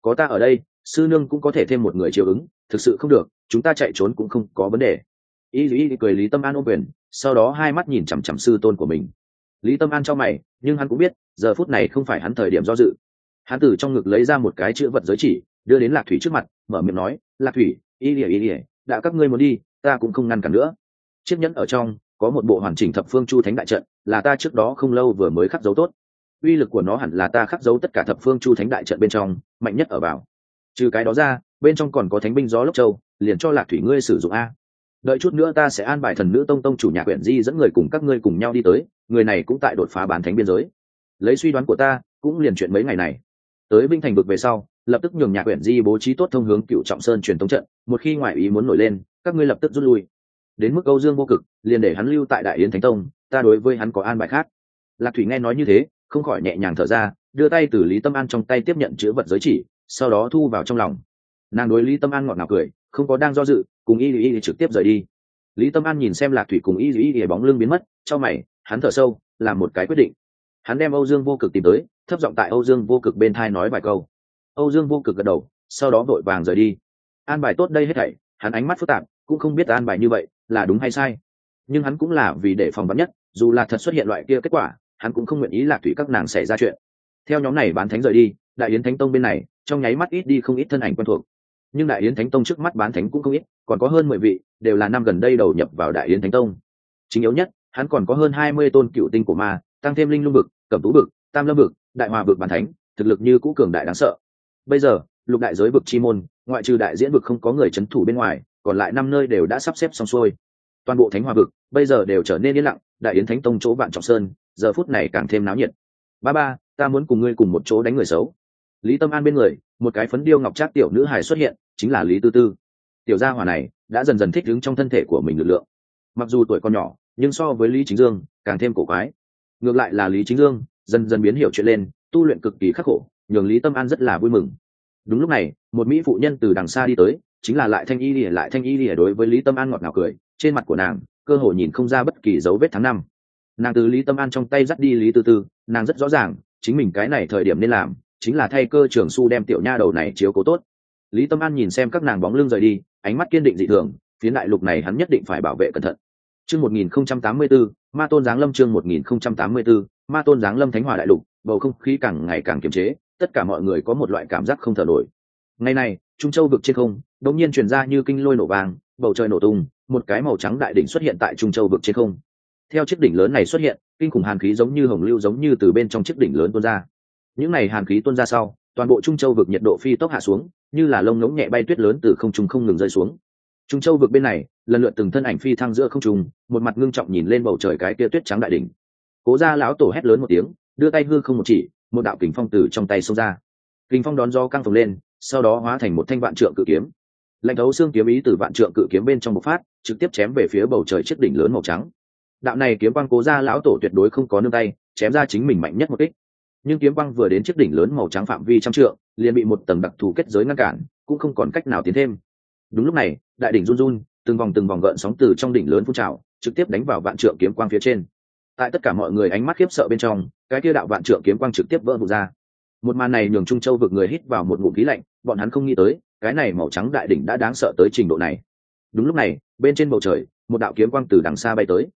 Có ta ở đây, sư nương cũng có thể thêm một người chiều ứng, thực sự không được, chúng ta chạy trốn cũng không có vấn đề. Y lý cười lý tâm an ô quyền, sau đó hai mắt nhìn chằm chằm sư tôn của mình. Lý tâm an cho mày, nhưng hắn cũng biết, giờ phút này không phải hắn thời điểm do dự. Hắn từ trong ngực lấy ra một cái chữ vật giới chỉ, đưa đến lạc thủy trước mặt, mở miệng nói, lạc thủy, y ỉa y ỉa đã các ngươi muốn đi, ta cũng không ngăn cản nữa. Chiếc nhẫn ở trong, có một bộ hoàn chỉnh thập phương chu thánh đại trận, là ta trước đó không lâu vừa mới khắc dấu tốt uy lực của nó hẳn là ta khắc dấu tất cả thập phương chu thánh đại trận bên trong, mạnh nhất ở vào. Trừ cái đó ra, bên trong còn có thánh binh gió lốc châu, liền cho lạc thủy ngươi sử dụng a. Đợi chút nữa ta sẽ an bài thần nữ tông tông chủ nhà huyện di dẫn người cùng các ngươi cùng nhau đi tới, người này cũng tại đột phá bán thánh biên giới. Lấy suy đoán của ta, cũng liền chuyện mấy ngày này. Tới vinh thành vực về sau, lập tức nhường nhà huyện di bố trí tốt thông hướng cựu trọng sơn truyền thống trận, một khi ngoại ý muốn nổi lên, các ngươi lập tức rút lui. Đến mức âu dương vô cực, liền để hắn lưu tại đại yến thánh tông, ta đối với hắn có an bài khác. Lạc thủy nghe nói như thế không khỏi nhẹ nhàng thở ra, đưa tay từ lý tâm an trong tay tiếp nhận chữ vật giới chỉ, sau đó thu vào trong lòng. Nàng đối lý tâm an ngọt ngào cười, không có đang do dự, cùng y y trực tiếp rời đi. Lý tâm an nhìn xem lạc thủy cùng y y y bóng lưng biến mất, cho mày, hắn thở sâu làm một cái quyết định. Hắn đem âu dương vô cực tìm tới, thấp giọng tại âu dương vô cực bên thai nói vài câu. Âu dương vô cực gật đầu, sau đó vội vàng rời đi. An bài tốt đây hết thảy, hắn ánh mắt phức tạp, cũng không biết an bài như vậy là đúng hay sai. Nhưng hắn cũng là vì để phòng vắn nhất, dù là thật xuất hiện loại kia kết quả hắn cũng không nguyện ý lạc thủy các nàng xảy ra chuyện. Theo nhóm này bán thánh rời đi, đại yến thánh tông bên này, trong nháy mắt ít đi không ít thân ảnh quen thuộc. Nhưng đại yến thánh tông trước mắt bán thánh cũng không ít, còn có hơn mười vị, đều là năm gần đây đầu nhập vào đại yến thánh tông. Chính yếu nhất, hắn còn có hơn hai mươi tôn cựu tinh của ma, tăng thêm linh lung bực cẩm tú bực tam lâm bực đại hòa bực bán thánh, thực lực như cũ cường đại đáng sợ. Bây giờ, lục đại giới bực chi môn, ngoại trừ đại diễn bực không có người c h ấ n thủ bên ngoài, còn lại năm nơi đều đã sắp xếp xong xuôi. Toàn bộ thánh hòa vực, bây giờ đều trở nên yên lặng, đại yến thánh tông chỗ vạn trọng sơn giờ phút này càng thêm náo nhiệt. Ba ba, ta muốn cùng ngươi cùng một chỗ đánh người xấu. Lý tâm an bên người, một cái phấn điêu ngọc trác tiểu nữ hài xuất hiện, chính là lý tư tư. Tiểu gia hỏa này đã dần dần thích ứng trong thân thể của mình lực lượng. Mặc dù tuổi còn nhỏ, nhưng so với lý chính dương, càng thêm cổ quái. Ngược lại là lý chính dương, dần dần biến hiểu chuyện lên, tu luyện cực kỳ khắc khổ, nhường lý tâm an rất là vui mừng. Đúng lúc này, một mỹ phụ nhân từ đằng xa đi tới, chính là lại thanh y lìa, lại thanh y lìa đối với lý tâm an ngọt ngào cười, trên mặt của nàng cơ hội nhìn không ra bất kỳ dấu vết tháng năm nàng từ lý tâm an trong tay dắt đi lý tư tư, nàng rất rõ ràng, chính mình cái này thời điểm nên làm, chính là thay cơ trường su đem tiểu nha đầu này chiếu cố tốt. Lý tâm an nhìn xem các nàng bóng lưng rời đi, ánh mắt kiên định dị thường phía đại lục này hắn nhất định phải bảo vệ cẩn thận. Chương một nghìn không trăm tám mươi bốn ma tôn giáng lâm chương một nghìn không trăm tám mươi bốn ma tôn giáng lâm thánh hòa đại lục, bầu không khí càng ngày càng kiềm chế, tất cả mọi người có một loại cảm giác không thở nổi. Ngày này trung châu vực trên không, đột nhiên truyền ra như kinh lôi nổ vàng bầu trời nổ tung, một cái màu trắng đại đỉnh xuất hiện tại trung châu vực trên không theo chiếc đỉnh lớn này xuất hiện, kinh khủng hàn khí giống như hồng lưu giống như từ bên trong chiếc đỉnh lớn tuôn ra. Những n à y hàn khí tuôn ra sau, toàn bộ trung châu vực nhiệt độ phi tốc hạ xuống, như là lông ngỗng nhẹ bay tuyết lớn từ không trung không ngừng rơi xuống. Trung châu vực bên này, lần lượt từng thân ảnh phi thăng giữa không trung, một mặt ngưng trọng nhìn lên bầu trời cái kia tuyết trắng đại đỉnh. Cố ra lão tổ hét lớn một tiếng, đưa tay hư không một chỉ, một đạo kình phong từ trong tay xông ra. Kình phong đón do căng phồng lên, sau đó hóa thành một thanh vạn trượng cự kiếm. Lạnh thấu xương kiếm ý từ vạn trượng cự kiếm bên trong một phát, trực tiếp chém về phía bầu trời chiếc đỉnh lớn màu trắng đạo này kiếm quang cố ra lão tổ tuyệt đối không có nương tay, chém ra chính mình mạnh nhất một kích. Nhưng kiếm quang vừa đến chiếc đỉnh lớn màu trắng phạm vi trăm trượng, liền bị một tầng đặc thù kết giới ngăn cản, cũng không còn cách nào tiến thêm. Đúng lúc này, đại đỉnh run run, từng vòng từng vòng gợn sóng từ trong đỉnh lớn phun trào, trực tiếp đánh vào vạn trượng kiếm quang phía trên. Tại tất cả mọi người ánh mắt khiếp sợ bên trong, cái kia đạo vạn trượng kiếm quang trực tiếp vỡ vụt ra. Một màn này nhường trung châu vực người hít vào một ngụm khí lạnh, bọn hắn không nghĩ tới, cái này màu trắng đại đỉnh đã đáng sợ tới trình độ này. Đúng lúc này, bên trên bầu trời, một đạo kiếm quang từ đằng xa bay tới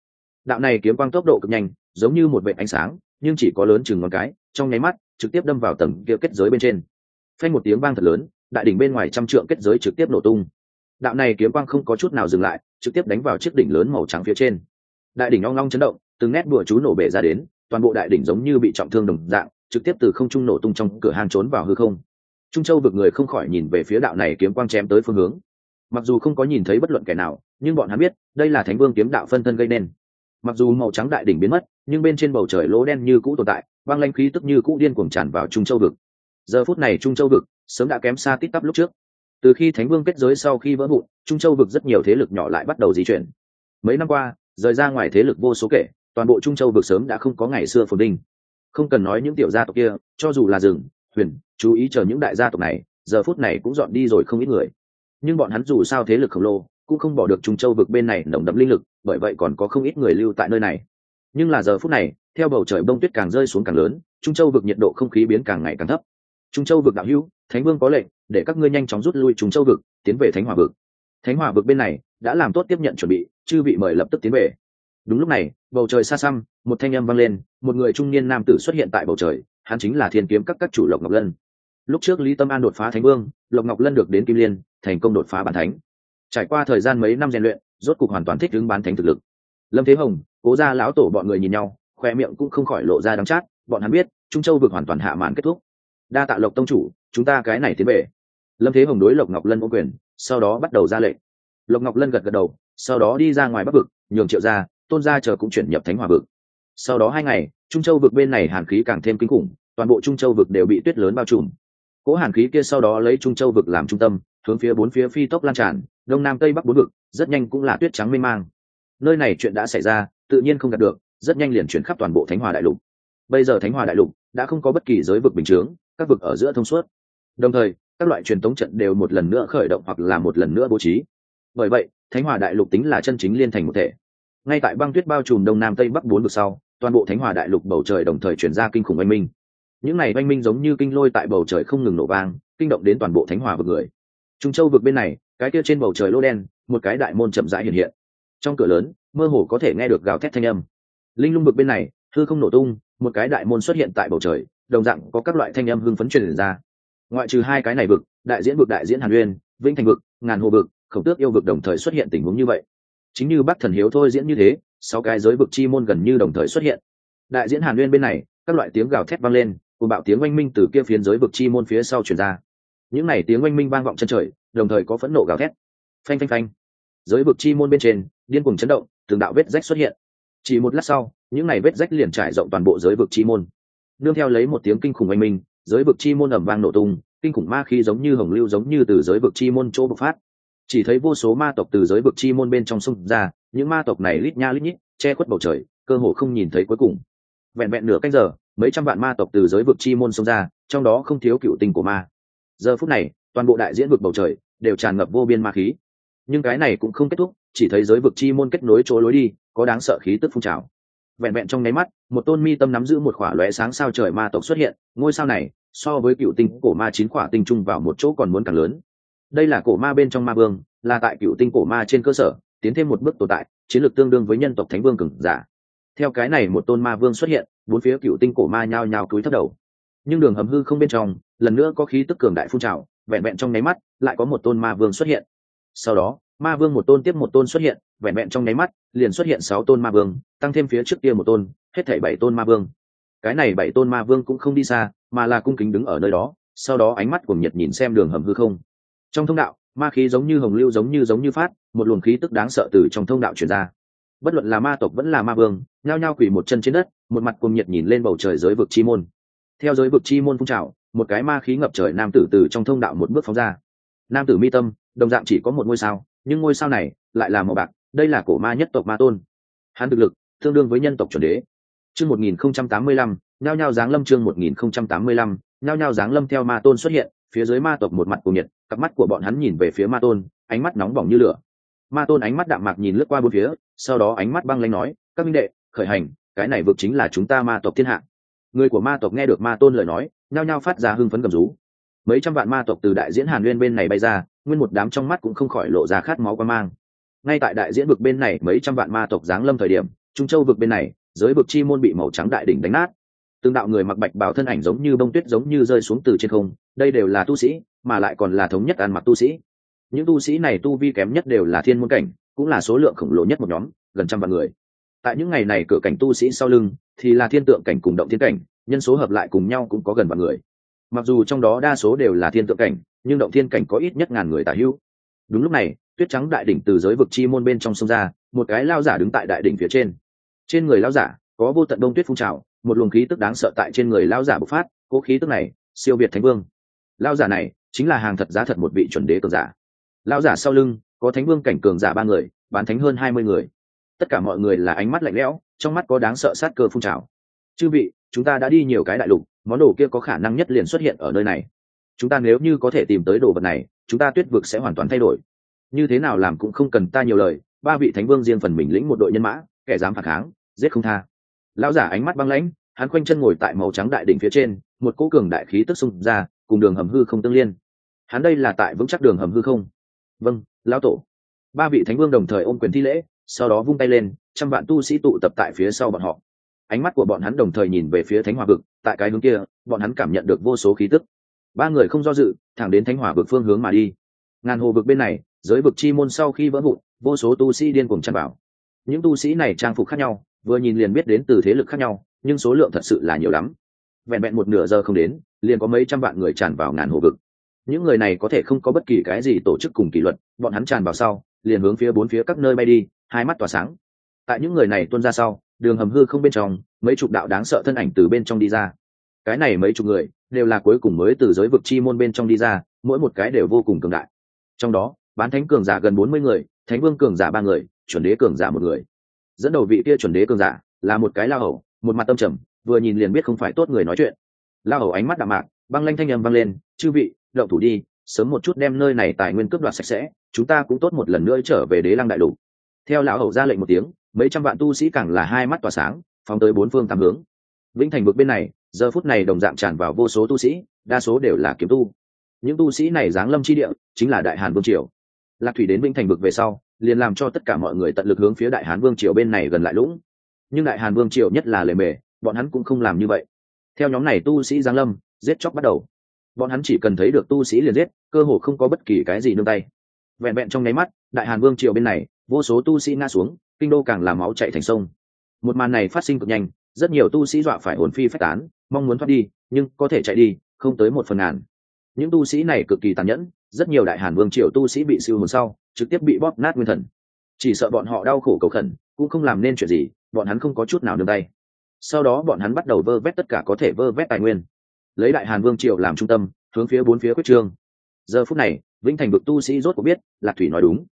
đạo này kiếm quang tốc độ cực nhanh, giống như một vệ ánh sáng, nhưng chỉ có lớn chừng ngón cái, trong nháy mắt, trực tiếp đâm vào tầng kia kết giới bên trên. Phanh một tiếng vang thật lớn, đại đỉnh bên ngoài trăm trượng kết giới trực tiếp nổ tung. Đạo này kiếm quang không có chút nào dừng lại, trực tiếp đánh vào chiếc đỉnh lớn màu trắng phía trên. Đại đỉnh long long chấn động, từng nét bùa chú nổ bể ra đến, toàn bộ đại đỉnh giống như bị trọng thương đồng dạng, trực tiếp từ không trung nổ tung trong cửa hàng trốn vào hư không. Trung châu vực người không khỏi nhìn về phía đạo này kiếm quang chém tới phương hướng. Mặc dù không có nhìn thấy bất luận kẻ nào, nhưng bọn hắn biết, đây là thánh vương kiếm đạo phân thân gây nên mặc dù màu trắng đại đỉnh biến mất, nhưng bên trên bầu trời lỗ đen như cũ tồn tại, băng lanh khí tức như cũ điên cuồng tràn vào trung châu vực. Giờ phút này trung châu vực sớm đã kém xa tít tắp lúc trước. Từ khi thánh vương kết giới sau khi vỡ vụn, trung châu vực rất nhiều thế lực nhỏ lại bắt đầu di chuyển. Mấy năm qua, rời ra ngoài thế lực vô số kể, toàn bộ trung châu vực sớm đã không có ngày xưa phồn đinh không cần nói những tiểu gia tộc kia, cho dù là rừng huyền chú ý chờ những đại gia tộc này, giờ phút này cũng dọn đi rồi không ít người. Nhưng bọn hắn dù sao thế lực khổng lồ cũng không bỏ được trung châu vực bên này nồng đậm linh lực, bởi vậy còn có không ít người lưu tại nơi này. Nhưng là giờ phút này, theo bầu trời bông tuyết càng rơi xuống càng lớn, trung châu vực nhiệt độ không khí biến càng ngày càng thấp. Trung châu vực đạo hữu, thánh vương có lệnh, để các ngươi nhanh chóng rút lui trung châu vực, tiến về thánh hòa vực. Thánh hòa vực bên này, đã làm tốt tiếp nhận chuẩn bị, chư vị mời lập tức tiến về. Đúng lúc này, bầu trời xa xăm, một thanh âm vang lên, một người trung niên nam tử xuất hiện tại bầu trời, hắn chính là thiên kiếm các các chủ lộc ngọc lân. Lúc trước lý tâm an đột phá thánh vương, lộc ngọc lân được đến kim liên, thành công đột phá bản thánh trải qua thời gian mấy năm rèn luyện, rốt cục hoàn toàn thích ứng bán thánh thực lực. Lâm thế hồng, cố ra lão tổ bọn người nhìn nhau, khoe miệng cũng không khỏi lộ ra đắng chát, bọn hắn biết, trung châu vực hoàn toàn hạ màn kết thúc. Đa tạ lộc tông chủ, chúng ta cái này tiến về. Lâm thế hồng đối lộc ngọc lân ô quyền, sau đó bắt đầu ra lệnh. Lộc ngọc lân gật gật đầu, sau đó đi ra ngoài bắc vực, nhường triệu ra tôn gia chờ cũng chuyển nhập thánh hòa vực. Sau đó hai ngày, trung châu vực bên này hàn khí càng thêm kinh khủng, toàn bộ trung châu vực đều bị tuyết lớn bao trùm. Cỗ hàn khí kia sau đó lấy trung châu vực làm trung tâm hướng phía bốn phía phi tốc lan tràn, đông nam tây bắc bốn vực, rất nhanh cũng là tuyết trắng mê mang. Nơi này chuyện đã xảy ra, tự nhiên không đạt được, rất nhanh liền chuyển khắp toàn bộ thánh hòa đại lục. Bây giờ thánh hòa đại lục đã không có bất kỳ giới vực bình chướng, các vực ở giữa thông suốt. Đồng thời, các loại truyền tống trận đều một lần nữa khởi động hoặc là một lần nữa bố trí. Bởi vậy, thánh hòa đại lục tính là chân chính liên thành một thể. Ngay tại băng tuyết bao trùm đông nam tây bắc bốn vực sau, toàn bộ thánh hòa đại lục bầu trời đồng thời chuyển ra kinh khủng oanh minh. Những này oanh minh giống như kinh lôi tại bầu trời không ngừng nổ vang, kinh động đến toàn bộ thánh hòa vực người trung châu vực bên này, cái kia trên bầu trời lô đen, một cái đại môn chậm rãi hiện hiện. Trong cửa lớn, mơ hồ có thể nghe được gào thét thanh âm. Linh lung vực bên này, hư không nổ tung, một cái đại môn xuất hiện tại bầu trời, đồng dạng có các loại thanh âm hưng phấn truyền ra. Ngoại trừ hai cái này vực, đại diễn vực đại diễn hàn uyên vĩnh thành vực, ngàn hồ vực, khổng tước yêu vực đồng thời xuất hiện tình huống như vậy. Chính như bắc thần hiếu thôi diễn như thế, sáu cái giới vực chi môn gần như đồng thời xuất hiện. Đại diễn hàn uyên bên này, các loại tiếng gào thét vang lên cùng bạo tiếng oanh minh từ kia phiến giới vực chi môn phía sau truyền ra những n à y tiếng oanh minh vang vọng chân trời, đồng thời có phẫn nộ gào thét. Phanh phanh phanh. Giới vực chi môn bên trên, điên cùng chấn động, từng đạo vết rách xuất hiện. Chỉ một lát sau, những n à y vết rách liền trải rộng toàn bộ giới vực chi môn. Nương theo lấy một tiếng kinh khủng oanh minh, giới vực chi môn ẩm vang nổ tung, kinh khủng ma khí giống như hồng lưu giống như từ giới vực chi môn chỗ bộc phát. Chỉ thấy vô số ma tộc từ giới vực chi môn bên trong sông ra, những ma tộc này lít nha lít nhít, che khuất bầu trời, cơ hồ không nhìn thấy cuối cùng. Vẹn vẹn nửa canh giờ, mấy trăm vạn ma tộc từ giới vực chi môn xông ra, trong đó không thiếu cựu tình của ma giờ phút này, toàn bộ đại diễn vực bầu trời đều tràn ngập vô biên ma khí. Nhưng cái này cũng không kết thúc, chỉ thấy giới vực chi môn kết nối chỗ lối đi, có đáng sợ khí tức phun trào. Vẹn vẹn trong nháy mắt, một tôn mi tâm nắm giữ một khỏa lóe sáng sao trời ma tộc xuất hiện, ngôi sao này so với cựu tinh cổ ma chín khỏa tinh trung vào một chỗ còn muốn càng lớn. Đây là cổ ma bên trong ma vương, là tại cựu tinh cổ ma trên cơ sở, tiến thêm một bước tồn tại, chiến lược tương đương với nhân tộc thánh vương cường giả. Theo cái này một tôn ma vương xuất hiện, bốn phía cựu tinh cổ ma nhao nhao cúi thấp đầu. Nhưng đường hầm hư không bên trong lần nữa có khí tức cường đại phun trào, vẹn vẹn trong nháy mắt, lại có một tôn ma vương xuất hiện. Sau đó, ma vương một tôn tiếp một tôn xuất hiện, vẹn vẹn trong nháy mắt, liền xuất hiện sáu tôn ma vương, tăng thêm phía trước kia một tôn, hết thảy bảy tôn ma vương. Cái này bảy tôn ma vương cũng không đi xa, mà là cung kính đứng ở nơi đó, sau đó ánh mắt cùng nhiệt nhìn xem đường hầm hư không. Trong thông đạo, ma khí giống như hồng lưu giống như giống như phát, một luồng khí tức đáng sợ từ trong thông đạo truyền ra. Bất luận là ma tộc vẫn là ma vương, nhao nhao quỳ một chân trên đất, một mặt cùng nhiệt nhìn lên bầu trời giới vực chi môn. Theo giới vực chi môn phun trào một cái ma khí ngập trời nam tử từ trong thông đạo một bước phóng ra. Nam tử mi tâm, đồng dạng chỉ có một ngôi sao, nhưng ngôi sao này lại là màu bạc, đây là cổ ma nhất tộc ma tôn. Hắn thực lực tương đương với nhân tộc chuẩn đế. Chương một nghìn không trăm tám mươi lăm, nhao nhao giáng lâm chương một nghìn không trăm tám mươi lăm, nhao nhao giáng lâm theo ma tôn xuất hiện, phía dưới ma tộc một mặt cùng nhiệt, cặp mắt của bọn hắn nhìn về phía ma tôn, ánh mắt nóng bỏng như lửa. Ma tôn ánh mắt đạm mạc nhìn lướt qua bốn phía, sau đó ánh mắt băng lanh nói, các minh đệ, khởi hành, cái này vực chính là chúng ta ma tộc thiên hạ người của ma tộc nghe được ma tôn lời nói, nhao nhao phát ra hưng phấn cầm rú. Mấy trăm vạn ma tộc từ đại diễn hàn nguyên bên này bay ra, nguyên một đám trong mắt cũng không khỏi lộ ra khát máu qua mang. Ngay tại đại diễn vực bên này, mấy trăm vạn ma tộc giáng lâm thời điểm, trung châu vực bên này, giới vực chi môn bị màu trắng đại đỉnh đánh nát. Tương đạo người mặc bạch bào thân ảnh giống như bông tuyết giống như rơi xuống từ trên không, đây đều là tu sĩ, mà lại còn là thống nhất ăn mặc tu sĩ. Những tu sĩ này tu vi kém nhất đều là thiên môn cảnh, cũng là số lượng khổng lồ nhất một nhóm, gần trăm vạn người tại những ngày này cửa cảnh tu sĩ sau lưng, thì là thiên tượng cảnh cùng động thiên cảnh, nhân số hợp lại cùng nhau cũng có gần vạn người. Mặc dù trong đó đa số đều là thiên tượng cảnh, nhưng động thiên cảnh có ít nhất ngàn người tả hữu. Đúng lúc này, tuyết trắng đại đỉnh từ giới vực chi môn bên trong sông ra, một cái lao giả đứng tại đại đỉnh phía trên. Trên người lao giả, có vô tận đông tuyết phun trào, một luồng khí tức đáng sợ tại trên người lao giả bộc phát, cố khí tức này, siêu việt thánh vương. Lao giả này, chính là hàng thật giá thật một vị chuẩn đế cường giả. Lao giả sau lưng, có thánh vương cảnh cường giả ba người, bán thánh hơn hai mươi người tất cả mọi người là ánh mắt lạnh lẽo, trong mắt có đáng sợ sát cơ phun trào. Chư vị, chúng ta đã đi nhiều cái đại lục, món đồ kia có khả năng nhất liền xuất hiện ở nơi này. Chúng ta nếu như có thể tìm tới đồ vật này, chúng ta tuyết vực sẽ hoàn toàn thay đổi. Như thế nào làm cũng không cần ta nhiều lời, ba vị thánh vương riêng phần mình lĩnh một đội nhân mã, kẻ dám phản kháng, giết không tha. Lão giả ánh mắt băng lãnh, hắn khoanh chân ngồi tại màu trắng đại đỉnh phía trên, một cỗ cường đại khí tức xung ra, cùng đường hầm hư không tương liên. Hắn đây là tại vững chắc đường hầm hư không? Vâng lão tổ. Ba vị thánh vương đồng thời ôm quyền thi lễ sau đó vung tay lên, trăm vạn tu sĩ tụ tập tại phía sau bọn họ. Ánh mắt của bọn hắn đồng thời nhìn về phía thánh hòa vực, tại cái hướng kia, bọn hắn cảm nhận được vô số khí tức. Ba người không do dự, thẳng đến thánh hòa vực phương hướng mà đi. Ngàn hồ vực bên này, giới vực chi môn sau khi vỡ vụn, vô số tu sĩ điên cùng chăn vào. Những tu sĩ này trang phục khác nhau, vừa nhìn liền biết đến từ thế lực khác nhau, nhưng số lượng thật sự là nhiều lắm. Vẹn vẹn một nửa giờ không đến, liền có mấy trăm vạn người tràn vào ngàn hồ vực. Những người này có thể không có bất kỳ cái gì tổ chức cùng kỷ luật, bọn hắn tràn vào sau, liền hướng phía bốn phía các nơi bay đi hai mắt tỏa sáng. Tại những người này tuôn ra sau, đường hầm hư không bên trong, mấy chục đạo đáng sợ thân ảnh từ bên trong đi ra. Cái này mấy chục người, đều là cuối cùng mới từ giới vực chi môn bên trong đi ra, mỗi một cái đều vô cùng cường đại. Trong đó, bán thánh cường giả gần bốn mươi người, thánh vương cường giả ba người, chuẩn đế cường giả một người. Dẫn đầu vị kia chuẩn đế cường giả là một cái lao hầu, một mặt tâm trầm, vừa nhìn liền biết không phải tốt người nói chuyện. Lao hầu ánh mắt đạm mạc, băng lanh thanh âm vang lên, chư vị đậu thủ đi, sớm một chút đem nơi này tài nguyên cướp đoạt sạch sẽ, chúng ta cũng tốt một lần nữa trở về đế lăng đại lục theo lão hầu ra lệnh một tiếng, mấy trăm vạn tu sĩ càng là hai mắt tỏa sáng, phóng tới bốn phương tám hướng. Vĩnh thành vực bên này, giờ phút này đồng dạng tràn vào vô số tu sĩ, đa số đều là kiếm tu. Những tu sĩ này giáng lâm chi địa, chính là đại hàn vương triều. Lạc thủy đến vĩnh thành vực về sau, liền làm cho tất cả mọi người tận lực hướng phía đại hàn vương triều bên này gần lại lũng. Nhưng đại hàn vương triều nhất là lề mề, bọn hắn cũng không làm như vậy. Theo nhóm này tu sĩ giáng lâm, giết chóc bắt đầu. Bọn hắn chỉ cần thấy được tu sĩ liền giết, cơ hồ không có bất kỳ cái gì nương tay. Vẹn vẹn trong nháy mắt, đại hàn vương triều bên này vô số tu sĩ ngã xuống, kinh đô càng làm máu chạy thành sông. Một màn này phát sinh cực nhanh, rất nhiều tu sĩ dọa phải hồn phi phách tán, mong muốn thoát đi, nhưng có thể chạy đi, không tới một phần ngàn. Những tu sĩ này cực kỳ tàn nhẫn, rất nhiều đại hàn vương triều tu sĩ bị siêu hồn sau, trực tiếp bị bóp nát nguyên thần. Chỉ sợ bọn họ đau khổ cầu khẩn, cũng không làm nên chuyện gì, bọn hắn không có chút nào nương tay. Sau đó bọn hắn bắt đầu vơ vét tất cả có thể vơ vét tài nguyên. Lấy đại hàn vương triều làm trung tâm, hướng phía bốn phía quyết trương. Giờ phút này, vĩnh thành vực tu sĩ rốt cuộc biết, lạc thủy nói đúng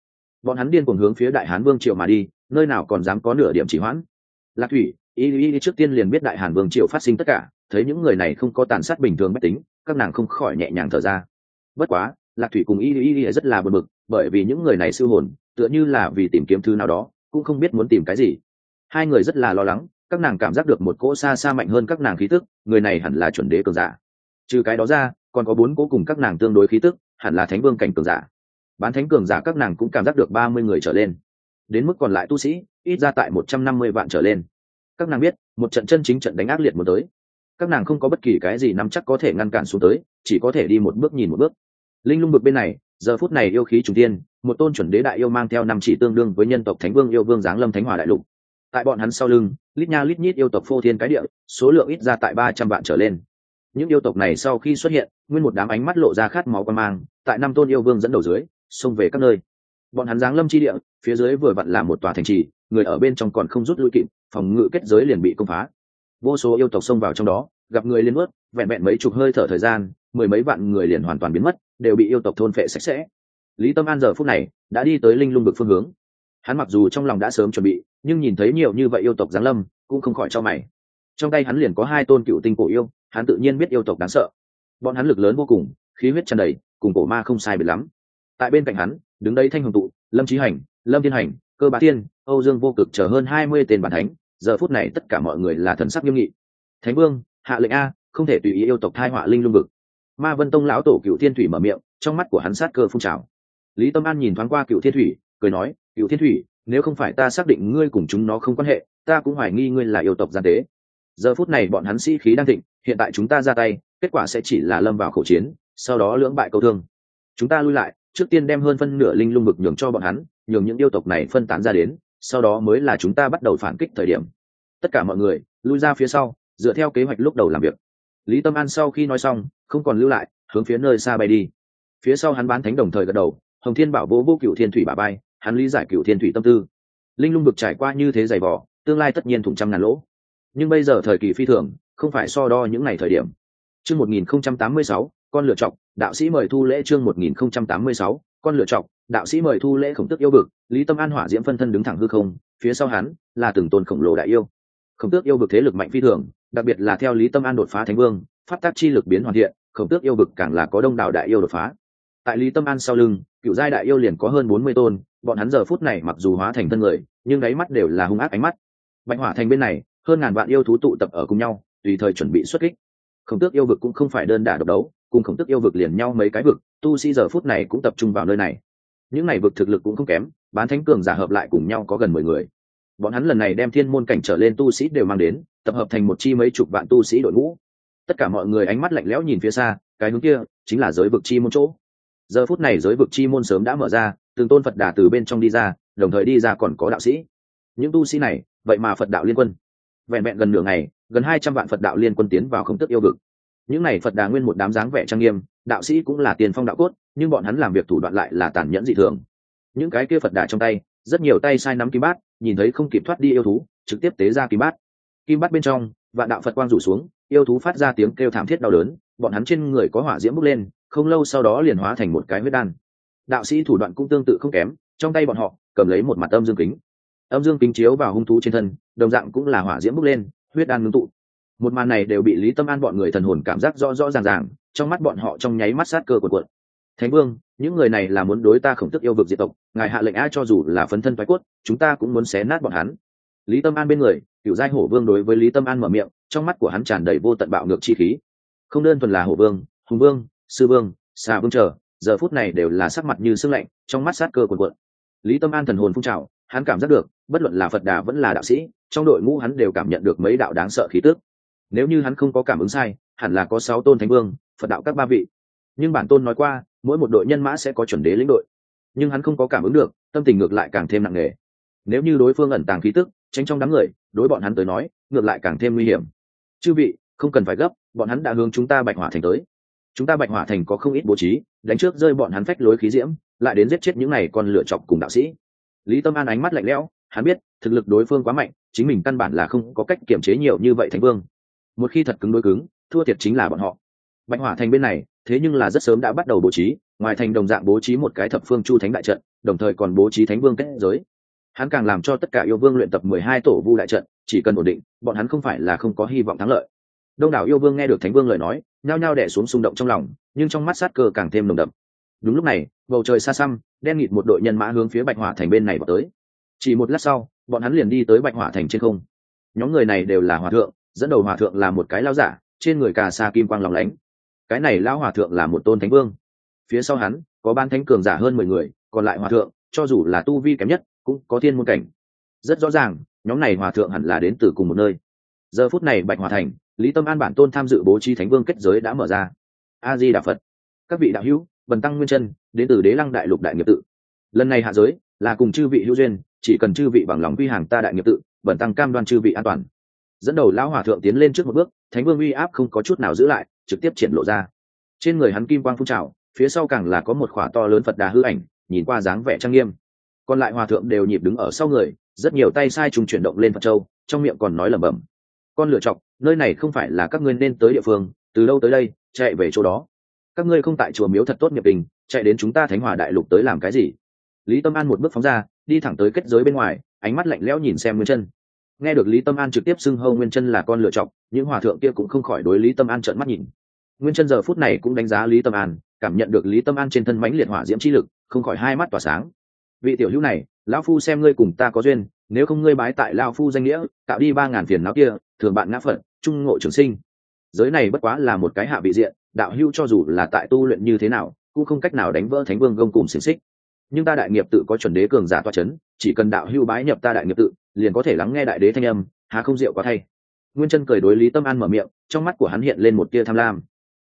bọn hắn điên cuồng hướng phía đại hán vương triều mà đi, nơi nào còn dám có nửa điểm chỉ hoãn. Lạc thủy, y y trước tiên liền biết đại hàn vương triều phát sinh tất cả, thấy những người này không có tàn sát bình thường mách tính, các nàng không khỏi nhẹ nhàng thở ra. Bất quá, lạc thủy cùng y y y rất là bật mực bởi vì những người này siêu hồn, tựa như là vì tìm kiếm thứ nào đó, cũng không biết muốn tìm cái gì. Hai người rất là lo lắng, các nàng cảm giác được một cỗ xa xa mạnh hơn các nàng khí tức, người này hẳn là chuẩn đế cường giả. Trừ cái đó ra, còn có bốn cỗ cùng các nàng tương đối khí tức, hẳn là thánh vương cảnh cường giả bán thánh cường giả các nàng cũng cảm giác được ba mươi người trở lên. Đến mức còn lại tu sĩ, ít ra tại một trăm năm mươi vạn trở lên. Các nàng biết, một trận chân chính trận đánh ác liệt một tới. Các nàng không có bất kỳ cái gì nắm chắc có thể ngăn cản xuống tới, chỉ có thể đi một bước nhìn một bước. Linh lung bực bên này, giờ phút này yêu khí trùng tiên một tôn chuẩn đế đại yêu mang theo năm chỉ tương đương với nhân tộc thánh vương yêu vương giáng lâm thánh hòa đại lục. Tại bọn hắn sau lưng, lít nha lít nhít yêu tộc phô thiên cái địa, số lượng ít ra tại ba trăm vạn trở lên. Những yêu tộc này sau khi xuất hiện, nguyên một đám ánh mắt lộ ra khát máu quan mang, tại năm tôn yêu vương dẫn đầu dưới xông về các nơi. Bọn hắn giáng lâm chi địa, phía dưới vừa vặn là một tòa thành trì, người ở bên trong còn không rút lui kịp, phòng ngự kết giới liền bị công phá. Vô số yêu tộc xông vào trong đó, gặp người liên ướt vẹn vẹn mấy chục hơi thở thời gian, mười mấy vạn người liền hoàn toàn biến mất, đều bị yêu tộc thôn phệ sạch sẽ. Lý tâm an giờ phút này đã đi tới linh lung bực phương hướng. Hắn mặc dù trong lòng đã sớm chuẩn bị, nhưng nhìn thấy nhiều như vậy yêu tộc giáng lâm, cũng không khỏi cho mày. Trong tay hắn liền có hai tôn cựu tinh cổ yêu, hắn tự nhiên biết yêu tộc đáng sợ. Bọn hắn lực lớn vô cùng, khí huyết tràn đầy, cùng cổ ma không sai biệt lắm tại bên cạnh hắn, đứng đây thanh hồng tụ, lâm trí hành, lâm thiên hành, cơ bá thiên, âu dương vô cực chờ hơn hai mươi tên bản thánh. Giờ phút này tất cả mọi người là thần sắc nghiêm nghị. Thánh vương, hạ lệnh a, không thể tùy ý yêu tộc thai họa linh lung vực. Ma vân tông lão tổ cựu thiên thủy mở miệng, trong mắt của hắn sát cơ phun trào. Lý tâm an nhìn thoáng qua cựu thiên thủy, cười nói cựu thiên thủy, nếu không phải ta xác định ngươi cùng chúng nó không quan hệ, ta cũng hoài nghi ngươi là yêu tộc gian tế. Giờ phút này bọn hắn sĩ khí đang thịnh, hiện tại chúng ta ra tay, kết quả sẽ chỉ là lâm vào khẩu chiến, sau đó lưỡng bại câu thương. Chúng ta lui lại trước tiên đem hơn phân nửa linh lung vực nhường cho bọn hắn, nhường những yêu tộc này phân tán ra đến, sau đó mới là chúng ta bắt đầu phản kích thời điểm. Tất cả mọi người, lui ra phía sau, dựa theo kế hoạch lúc đầu làm việc. Lý tâm an sau khi nói xong, không còn lưu lại, hướng phía nơi xa bay đi. Phía sau hắn bán thánh đồng thời gật đầu, hồng thiên bảo vô vô cựu thiên thủy bà bay, hắn lý giải cựu thiên thủy tâm tư. Linh lung vực trải qua như thế dày vỏ tương lai tất nhiên thủng trăm ngàn lỗ. Nhưng bây giờ thời kỳ phi thường, không phải so đo những ngày thời điểm. Chương một nghìn không trăm tám mươi sáu con lựa chọc đạo sĩ mời thu lễ chương một nghìn không trăm tám mươi sáu, con lựa chọc đạo sĩ mời thu lễ khổng tước yêu vực lý tâm an hỏa diễm phân thân đứng thẳng hư không, phía sau hắn là từng tôn khổng lồ đại yêu. Khổng tước yêu vực thế lực mạnh phi thường, đặc biệt là theo lý tâm an đột phá thánh vương phát tác chi lực biến hoàn thiện, khổng tước yêu vực càng là có đông đảo đại yêu đột phá. Tại lý tâm an sau lưng, cựu giai đại yêu liền có hơn bốn mươi tôn, bọn hắn giờ phút này mặc dù hóa thành thân người, nhưng đáy mắt đều là hung ác ánh mắt. Bạch hỏa thành bên này, hơn ngàn vạn yêu thú tụ tập ở cùng nhau, tùy thời chuẩn bị xuất kích. Khổng tước yêu vực cũng không phải đơn đả độc đấu cùng khổng tức yêu vực liền nhau mấy cái vực, tu sĩ giờ phút này cũng tập trung vào nơi này. Những này vực thực lực cũng không kém, bán thánh cường giả hợp lại cùng nhau có gần mười người. Bọn hắn lần này đem thiên môn cảnh trở lên tu sĩ đều mang đến, tập hợp thành một chi mấy chục vạn tu sĩ đội ngũ. Tất cả mọi người ánh mắt lạnh lẽo nhìn phía xa, cái hướng kia chính là giới vực chi môn chỗ. Giờ phút này giới vực chi môn sớm đã mở ra, từng tôn phật đà từ bên trong đi ra, đồng thời đi ra còn có đạo sĩ. Những tu sĩ này, vậy mà phật đạo liên quân. Vẹn vẹn gần nửa ngày, gần hai trăm vạn phật đạo liên quân tiến vào không tức yêu vực những này phật đà nguyên một đám dáng vẻ trang nghiêm, đạo sĩ cũng là tiền phong đạo cốt, nhưng bọn hắn làm việc thủ đoạn lại là tàn nhẫn dị thường. Những cái kia phật đà trong tay, rất nhiều tay sai nắm kim bát, nhìn thấy không kịp thoát đi yêu thú, trực tiếp tế ra kim bát. Kim bát bên trong, vạn đạo phật quang rủ xuống, yêu thú phát ra tiếng kêu thảm thiết đau đớn, bọn hắn trên người có hỏa diễm bốc lên, không lâu sau đó liền hóa thành một cái huyết đan. Đạo sĩ thủ đoạn cũng tương tự không kém, trong tay bọn họ, cầm lấy một mặt âm dương kính. Âm dương kính chiếu vào hung thú trên thân, đồng dạng cũng là hỏa diễm bốc lên, huyết đan ngưng tụ một màn này đều bị lý tâm an bọn người thần hồn cảm giác rõ rõ ràng ràng, trong mắt bọn họ trong nháy mắt sát cơ của cuộn. Thánh vương, những người này là muốn đối ta khổng tức yêu vực diệt tộc, ngài hạ lệnh a cho dù là phấn thân thoái cốt, chúng ta cũng muốn xé nát bọn hắn. Lý tâm an bên người, cựu giai hổ vương đối với lý tâm an mở miệng, trong mắt của hắn tràn đầy vô tận bạo ngược chi khí. Không đơn thuần là hổ vương, hùng vương, sư vương xà vương chờ, giờ phút này đều là sắc mặt như sương lạnh, trong mắt sát cơ quần quận lý tâm an thần hồn phun trào, hắn cảm giác được, bất luận là phật đà vẫn là đạo sĩ, trong đội ngũ hắn đều cảm nhận được mấy đạo đáng sợ khí tước nếu như hắn không có cảm ứng sai, hẳn là có sáu tôn thánh vương, phật đạo các ba vị. Nhưng bản tôn nói qua, mỗi một đội nhân mã sẽ có chuẩn đế lĩnh đội. Nhưng hắn không có cảm ứng được, tâm tình ngược lại càng thêm nặng nề. Nếu như đối phương ẩn tàng khí tức, tránh trong đám người, đối bọn hắn tới nói, ngược lại càng thêm nguy hiểm. Chư vị, không cần phải gấp, bọn hắn đã hướng chúng ta bạch hỏa thành tới. Chúng ta bạch hỏa thành có không ít bố trí, đánh trước rơi bọn hắn phách lối khí diễm, lại đến giết chết những này còn lựa chọc cùng đạo sĩ. Lý tâm an ánh mắt lạnh lẽo, hắn biết, thực lực đối phương quá mạnh, chính mình căn bản là không có cách kiểm chế nhiều như vậy thánh vương một khi thật cứng đối cứng, thua thiệt chính là bọn họ. Bạch hỏa thành bên này, thế nhưng là rất sớm đã bắt đầu bố trí, ngoài thành đồng dạng bố trí một cái thập phương chu thánh đại trận, đồng thời còn bố trí thánh vương kết giới. Hắn càng làm cho tất cả yêu vương luyện tập mười hai tổ vu đại trận, chỉ cần ổn định, bọn hắn không phải là không có hy vọng thắng lợi. Đông đảo yêu vương nghe được thánh vương lời nói, nhao nhao đẻ xuống xung động trong lòng, nhưng trong mắt sát cơ càng thêm nồng đậm. Đúng lúc này, bầu trời xa xăm, đen nghịt một đội nhân mã hướng phía bạch hỏa thành bên này vào tới. Chỉ một lát sau, bọn hắn liền đi tới bạch hỏa thành trên không. Nhóm người này đều là hòa thượng dẫn đầu hòa thượng là một cái lao giả, trên người cà sa kim quang lòng lánh. Cái này lão hòa thượng là một tôn thánh vương. Phía sau hắn, có ban thánh cường giả hơn mười người, còn lại hòa thượng, cho dù là tu vi kém nhất, cũng có thiên môn cảnh. Rất rõ ràng, nhóm này hòa thượng hẳn là đến từ cùng một nơi. Giờ phút này bạch hòa thành, lý tâm an bản tôn tham dự bố trí thánh vương kết giới đã mở ra. A di đà phật. Các vị đạo hữu, bần tăng nguyên chân, đến từ đế lăng đại lục đại nghiệp tự. Lần này hạ giới, là cùng chư vị hữu duyên, chỉ cần chư vị bằng lòng quy hàng ta đại nghiệp tự, bần tăng cam đoan chư vị an toàn dẫn đầu lão hòa thượng tiến lên trước một bước, thánh vương uy áp không có chút nào giữ lại, trực tiếp triển lộ ra. Trên người hắn kim quang phun trào, phía sau càng là có một khỏa to lớn phật đà hư ảnh, nhìn qua dáng vẻ trang nghiêm. Còn lại hòa thượng đều nhịp đứng ở sau người, rất nhiều tay sai trùng chuyển động lên phật châu, trong miệng còn nói lẩm bẩm. Con lựa chọc nơi này không phải là các ngươi nên tới địa phương, từ đâu tới đây, chạy về chỗ đó. Các ngươi không tại chùa miếu thật tốt nghiệp tình, chạy đến chúng ta thánh hòa đại lục tới làm cái gì? Lý tâm an một bước phóng ra, đi thẳng tới kết giới bên ngoài, ánh mắt lạnh lẽo nhìn xem nguyên chân nghe được lý tâm an trực tiếp xưng hâu nguyên chân là con lựa chọc những hòa thượng kia cũng không khỏi đối lý tâm an trợn mắt nhìn. Nguyên chân giờ phút này cũng đánh giá lý tâm an, cảm nhận được lý tâm an trên thân mãnh liệt hỏa diễm chi lực, không khỏi hai mắt tỏa sáng. Vị tiểu hữu này, lão phu xem ngươi cùng ta có duyên, nếu không ngươi bái tại lão phu danh nghĩa, tạo đi ba ngàn phiền não kia, thường bạn ngã phận, trung ngộ trường sinh. Giới này bất quá là một cái hạ vị diện, đạo hữu cho dù là tại tu luyện như thế nào, cũng không cách nào đánh vỡ thánh vương gông cùng xiềng xích nhưng ta đại nghiệp tự có chuẩn đế cường giả toa c h ấ n chỉ cần đạo hưu bái nhập ta đại nghiệp tự, liền có thể lắng nghe đại đế thanh âm, há không rượu quá thay. Nguyên chân cười đối lý tâm an mở miệng, trong mắt của hắn hiện lên một tia tham lam.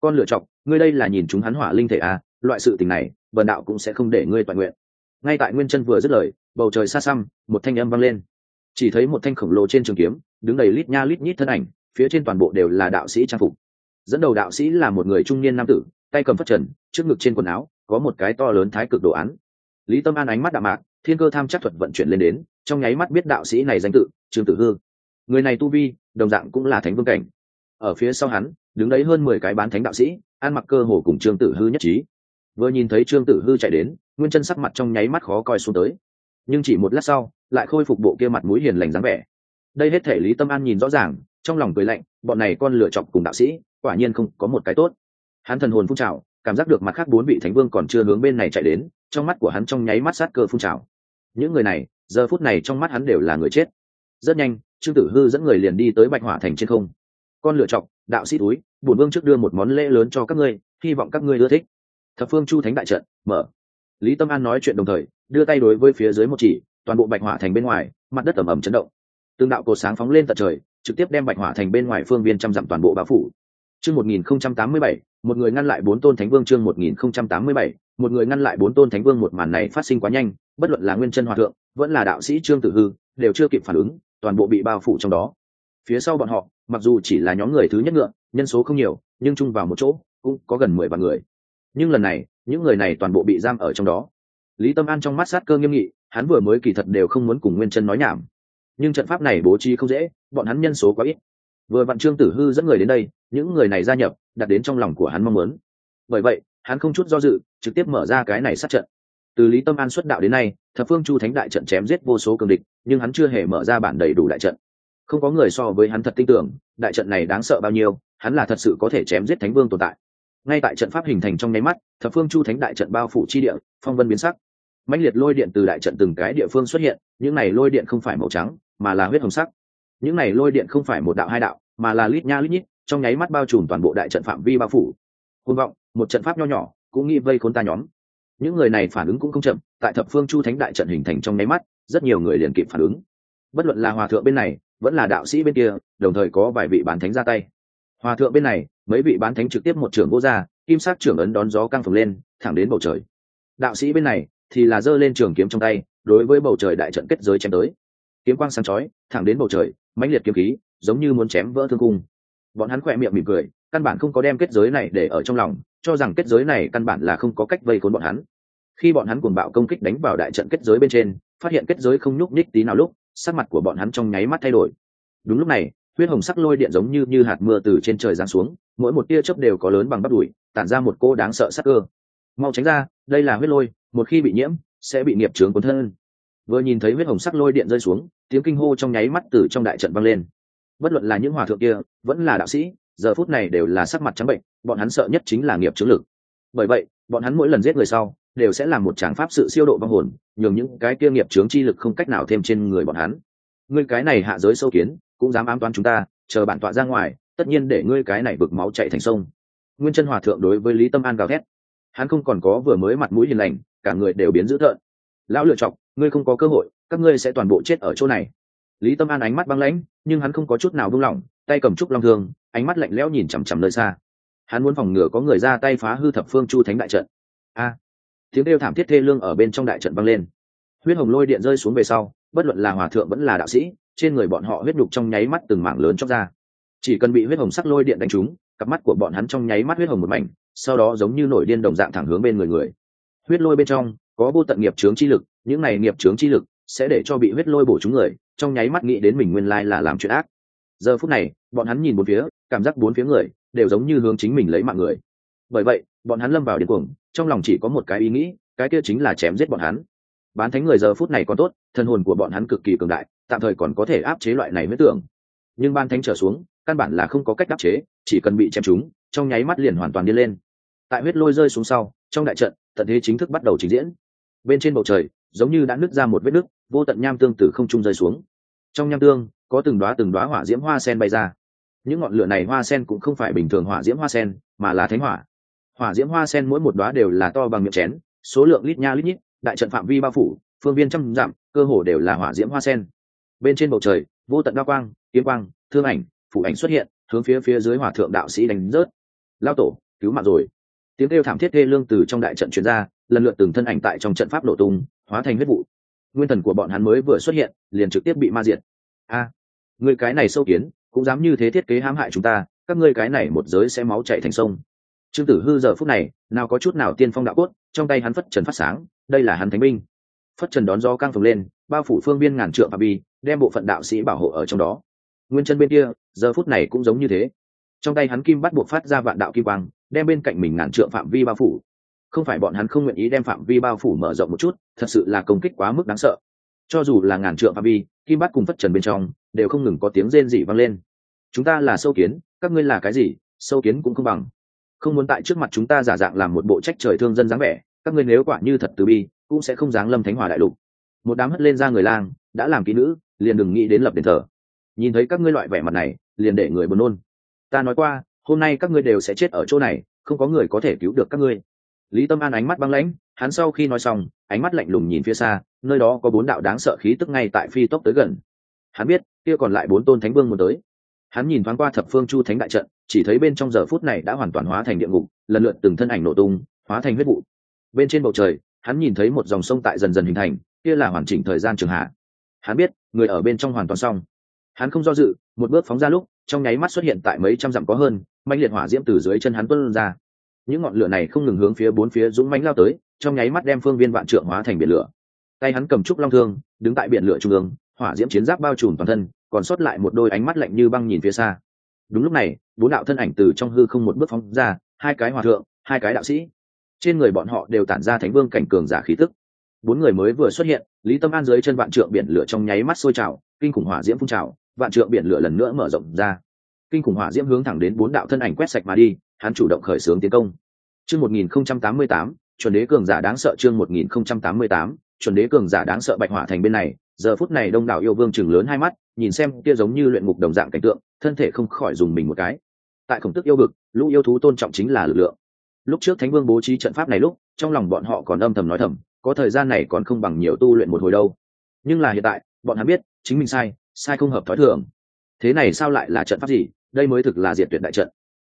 Con lựa chọc, ngươi đây là nhìn chúng hắn hỏa linh thể à loại sự tình này, bần đạo cũng sẽ không để ngươi toàn nguyện. Ngay tại nguyên chân vừa dứt lời, bầu trời xa xăm, một thanh âm vang lên. Chỉ thấy một thanh khổng lồ trên trường kiếm, đứng đầy lít nha lít nhít thân ảnh, phía trên toàn bộ đều là đạo sĩ trang phục. Dẫn đầu đạo sĩ là một người trung niên nam tử, tay cầm phất trần, trước ngực trên quần áo, có một cái to lớn thái cực đồ án lý tâm an ánh mắt đạm mạc, thiên cơ tham chắc thuật vận chuyển lên đến, trong nháy mắt biết đạo sĩ này danh tự, trương tử hư. Người này tu vi, đồng dạng cũng là thánh vương cảnh. Ở phía sau hắn, đứng đấy hơn mười cái bán thánh đạo sĩ, ăn mặc cơ hồ cùng trương tử hư nhất trí. Vừa nhìn thấy trương tử hư chạy đến, nguyên chân sắc mặt trong nháy mắt khó coi xuống tới. Nhưng chỉ một lát sau, lại khôi phục bộ kia mặt mũi hiền lành dáng vẻ. Đây hết thể lý tâm an nhìn rõ ràng, trong lòng cười lạnh, bọn này con lựa chọc cùng đạo sĩ, quả nhiên không có một cái tốt. Hắn thần hồn phun trào, cảm giác được mặt khác bốn vị thánh vương còn chưa hướng bên này chạy đến trong mắt của hắn trong nháy mắt sát cơ phun trào. Những người này giờ phút này trong mắt hắn đều là người chết. Rất nhanh trương tử hư dẫn người liền đi tới bạch hỏa thành trên không. Con lựa chọc đạo sĩ túi bổn vương trước đưa một món lễ lớn cho các ngươi hy vọng các ngươi ưa thích. Thập phương chu thánh đại trận mở. Lý tâm an nói chuyện đồng thời đưa tay đối với phía dưới một chỉ toàn bộ bạch hỏa thành bên ngoài mặt đất ẩm ẩm chấn động. Tương đạo cột sáng phóng lên tận trời trực tiếp đem bạch hỏa thành bên ngoài phương viên trăm dặm toàn bộ bao phủ. Chương 1087, một người ngăn lại bốn tôn thánh vương chương 1087, một người ngăn lại bốn tôn thánh vương một màn này phát sinh quá nhanh, bất luận là nguyên chân hòa thượng, vẫn là đạo sĩ trương tử hư, đều chưa kịp phản ứng, toàn bộ bị bao phủ trong đó. Phía sau bọn họ, mặc dù chỉ là nhóm người thứ nhất ngựa, nhân số không nhiều, nhưng chung vào một chỗ, cũng có gần mười vạn người. Nhưng lần này, những người này toàn bộ bị giam ở trong đó. Lý tâm an trong mắt sát cơ nghiêm nghị, hắn vừa mới kỳ thật đều không muốn cùng nguyên chân nói nhảm. Nhưng trận pháp này bố trí không dễ, bọn hắn nhân số quá ít. Vừa vặn trương tử hư dẫn người đến đây, những người này gia nhập, đặt đến trong lòng của hắn mong muốn. Bởi vậy hắn không chút do dự, trực tiếp mở ra cái này sát trận. Từ lý tâm an xuất đạo đến nay, thập phương chu thánh đại trận chém giết vô số cường địch, nhưng hắn chưa hề mở ra bản đầy đủ đại trận. Không có người so với hắn thật tin tưởng, đại trận này đáng sợ bao nhiêu, hắn là thật sự có thể chém giết thánh vương tồn tại. Ngay tại trận pháp hình thành trong nháy mắt, thập phương chu thánh đại trận bao phủ chi địa, phong vân biến sắc. Mãnh liệt lôi điện từ đại trận từng cái địa phương xuất hiện, những này lôi điện không phải màu trắng, mà là huyết hồng sắc. Những này lôi điện không phải một đạo hai đạo, mà là lít nha lít nhít, trong nháy mắt bao trùm toàn bộ đại trận phạm vi bao phủ. Côn vọng một trận pháp nho nhỏ, cũng nghi vây khốn ta nhóm. Những người này phản ứng cũng không chậm, tại thập phương chu thánh đại trận hình thành trong nháy mắt, rất nhiều người liền kịp phản ứng. Bất luận là hòa thượng bên này, vẫn là đạo sĩ bên kia, đồng thời có vài vị bán thánh ra tay. Hòa thượng bên này, mấy vị bán thánh trực tiếp một trưởng vô gia, kim sắc trưởng ấn đón gió căng phồng lên, thẳng đến bầu trời. Đạo sĩ bên này thì là giơ lên trường kiếm trong tay, đối với bầu trời đại trận kết giới chém tới. Kiếm quang sáng chói, thẳng đến bầu trời, mãnh liệt kiếm khí, giống như muốn chém vỡ thương cung. Bọn hắn khỏe miệng mỉm cười căn bản không có đem kết giới này để ở trong lòng, cho rằng kết giới này căn bản là không có cách vây khốn bọn hắn. Khi bọn hắn cuồng bạo công kích đánh vào đại trận kết giới bên trên, phát hiện kết giới không nhúc nhích tí nào lúc, sắc mặt của bọn hắn trong nháy mắt thay đổi. Đúng lúc này, huyết hồng sắc lôi điện giống như như hạt mưa từ trên trời giáng xuống, mỗi một tia chớp đều có lớn bằng bắp đùi, tản ra một cô đáng sợ sắc cơ. Mau tránh ra, đây là huyết lôi, một khi bị nhiễm, sẽ bị nghiệp trướng cuốn thân. Vừa nhìn thấy huyết hồng sắc lôi điện rơi xuống, tiếng kinh hô trong nháy mắt từ trong đại trận vang lên. Bất luận là những hòa thượng kia, vẫn là đạo sĩ giờ phút này đều là sắc mặt trắng bệnh, bọn hắn sợ nhất chính là nghiệp chứng lực. Bởi vậy, bọn hắn mỗi lần giết người sau, đều sẽ làm một tràng pháp sự siêu độ vong hồn, nhường những cái kia nghiệp chướng chi lực không cách nào thêm trên người bọn hắn. Ngươi cái này hạ giới sâu kiến, cũng dám ám toán chúng ta, chờ bản tọa ra ngoài, tất nhiên để ngươi cái này bực máu chạy thành sông. Nguyên chân hòa thượng đối với lý tâm an gào thét. Hắn không còn có vừa mới mặt mũi hiền lành, cả người đều biến dữ thợn lão lựa chọc ngươi không có cơ hội, các ngươi sẽ toàn bộ chết ở chỗ này. Lý tâm an ánh mắt băng lãnh, nhưng hắn không có chút nào buông lỏng tay cầm trúc long thương, ánh mắt lạnh lẽo nhìn chằm chằm nơi xa. Hắn muốn phòng ngừa có người ra tay phá hư thập phương chu thánh đại trận. A! Tiếng kêu thảm thiết thê lương ở bên trong đại trận vang lên. Huyết hồng lôi điện rơi xuống về sau, bất luận là hòa thượng vẫn là đạo sĩ, trên người bọn họ huyết nhục trong nháy mắt từng mảng lớn chóc ra. Chỉ cần bị huyết hồng sắc lôi điện đánh trúng, cặp mắt của bọn hắn trong nháy mắt huyết hồng một mảnh, sau đó giống như nổi điên đồng dạng thẳng hướng bên người người. Huyết lôi bên trong, có vô tận nghiệp trướng chi lực, những này nghiệp trướng chi lực sẽ để cho bị huyết lôi bổ trúng người, trong nháy mắt nghĩ đến mình nguyên lai là làm chuyện ác giờ phút này, bọn hắn nhìn bốn phía, cảm giác bốn phía người đều giống như hướng chính mình lấy mạng người. Bởi vậy, bọn hắn lâm vào điên cuồng, trong lòng chỉ có một cái ý nghĩ, cái kia chính là chém giết bọn hắn. Bán thánh người giờ phút này còn tốt, thân hồn của bọn hắn cực kỳ cường đại, tạm thời còn có thể áp chế loại này huyết tưởng. Nhưng ban thánh trở xuống, căn bản là không có cách áp chế, chỉ cần bị chém chúng trong nháy mắt liền hoàn toàn đi lên. Tại huyết lôi rơi xuống sau, trong đại trận, tận thế chính thức bắt đầu trình diễn. Bên trên bầu trời, giống như đã nứt ra một vết nứt, vô tận nham tương từ không trung rơi xuống. Trong nham tương có từng đoá từng đoá hỏa diễm hoa sen bay ra. Những ngọn lửa này hoa sen cũng không phải bình thường hỏa diễm hoa sen, mà là thánh hỏa. Hỏa diễm hoa sen mỗi một đoá đều là to bằng miệng chén, số lượng lít nha lít nhít, đại trận phạm vi bao phủ, phương viên trăm dặm, cơ hồ đều là hỏa diễm hoa sen. Bên trên bầu trời, vô tận đa quang, kiếm quang, thương ảnh, phủ ảnh xuất hiện, hướng phía phía dưới hỏa thượng đạo sĩ đánh rớt. Lao tổ, cứu mạng rồi. Tiếng kêu thảm thiết ghê lương từ trong đại trận truyền ra, lần lượt từng thân ảnh tại trong trận pháp nổ tung, hóa thành huyết vụ. Nguyên thần của bọn hắn mới vừa xuất hiện, liền trực tiếp bị ma diệt. A người cái này sâu kiến, cũng dám như thế thiết kế hãm hại chúng ta, các ngươi cái này một giới sẽ máu chạy thành sông. Trương tử hư giờ phút này, nào có chút nào tiên phong đạo cốt, trong tay hắn phất trần phát sáng, đây là hắn thánh binh. Phất trần đón gió căng phồng lên, bao phủ phương biên ngàn trượng phạm vi, đem bộ phận đạo sĩ bảo hộ ở trong đó. Nguyên chân bên kia, giờ phút này cũng giống như thế. Trong tay hắn kim bắt buộc phát ra vạn đạo kim quang, đem bên cạnh mình ngàn trượng phạm vi bao phủ. Không phải bọn hắn không nguyện ý đem phạm vi bao phủ mở rộng một chút, thật sự là công kích quá mức đáng sợ cho dù là ngàn trượng phạm vi, kim bắt cùng phất trần bên trong đều không ngừng có tiếng rên dị vang lên. Chúng ta là sâu kiến, các ngươi là cái gì, sâu kiến cũng không bằng. Không muốn tại trước mặt chúng ta giả dạng làm một bộ trách trời thương dân dáng vẻ, các ngươi nếu quả như thật từ bi, cũng sẽ không dáng lâm thánh hòa đại lục. Một đám hất lên ra người lang, đã làm kỹ nữ, liền đừng nghĩ đến lập đền thờ. Nhìn thấy các ngươi loại vẻ mặt này, liền để người buồn nôn. Ta nói qua, hôm nay các ngươi đều sẽ chết ở chỗ này, không có người có thể cứu được các ngươi. Lý tâm an ánh mắt băng lãnh hắn sau khi nói xong, ánh mắt lạnh lùng nhìn phía xa, nơi đó có bốn đạo đáng sợ khí tức ngay tại phi tốc tới gần. Hắn biết, kia còn lại bốn tôn thánh vương muốn tới. Hắn nhìn thoáng qua thập phương chu thánh đại trận, chỉ thấy bên trong giờ phút này đã hoàn toàn hóa thành địa ngục, lần lượt từng thân ảnh nổ tung, hóa thành huyết vụ. Bên trên bầu trời, hắn nhìn thấy một dòng sông tại dần dần hình thành, kia là hoàn chỉnh thời gian trường hạ. Hắn biết, người ở bên trong hoàn toàn xong. Hắn không do dự, một bước phóng ra lúc, trong nháy mắt xuất hiện tại mấy trăm dặm có hơn manh liệt hỏa diễm từ dưới chân hắn tuân ra. Những ngọn lửa này không ngừng hướng phía bốn phía dũng mánh lao tới trong nháy mắt đem phương viên vạn trượng hóa thành biển lửa. Tay hắn cầm trúc long thương, đứng tại biển lửa trung ương, hỏa diễm chiến giáp bao trùm toàn thân, còn sót lại một đôi ánh mắt lạnh như băng nhìn phía xa. Đúng lúc này, bốn đạo thân ảnh từ trong hư không một bước phóng ra, hai cái hòa thượng, hai cái đạo sĩ. Trên người bọn họ đều tản ra thánh vương cảnh cường giả khí tức. Bốn người mới vừa xuất hiện, lý tâm an dưới chân vạn trượng biển lửa trong nháy mắt sôi trào, kinh khủng hỏa diễm phun trào, vạn trượng biển lửa lần nữa mở rộng ra. Kinh khủng hỏa diễm hướng thẳng đến bốn đạo thân ảnh quét sạch mà đi, hắn chủ động khởi xướng tiến công. Chương một nghìn không trăm tám mươi tám chuẩn đế cường giả đáng sợ chương một nghìn không trăm tám mươi tám, chuẩn đế cường giả đáng sợ bạch hỏa thành bên này, giờ phút này đông đảo yêu vương chừng lớn hai mắt, nhìn xem kia giống như luyện ngục đồng dạng cảnh tượng, thân thể không khỏi dùng mình một cái. Tại khổng tức yêu vực, lũ yêu thú tôn trọng chính là lực lượng. Lúc trước thánh vương bố trí trận pháp này lúc, trong lòng bọn họ còn âm thầm nói thầm, có thời gian này còn không bằng nhiều tu luyện một hồi đâu. Nhưng là hiện tại, bọn hắn biết, chính mình sai sai không hợp thói thường. Thế này sao lại là trận pháp gì? Đây mới thực là diệt tuyệt đại trận.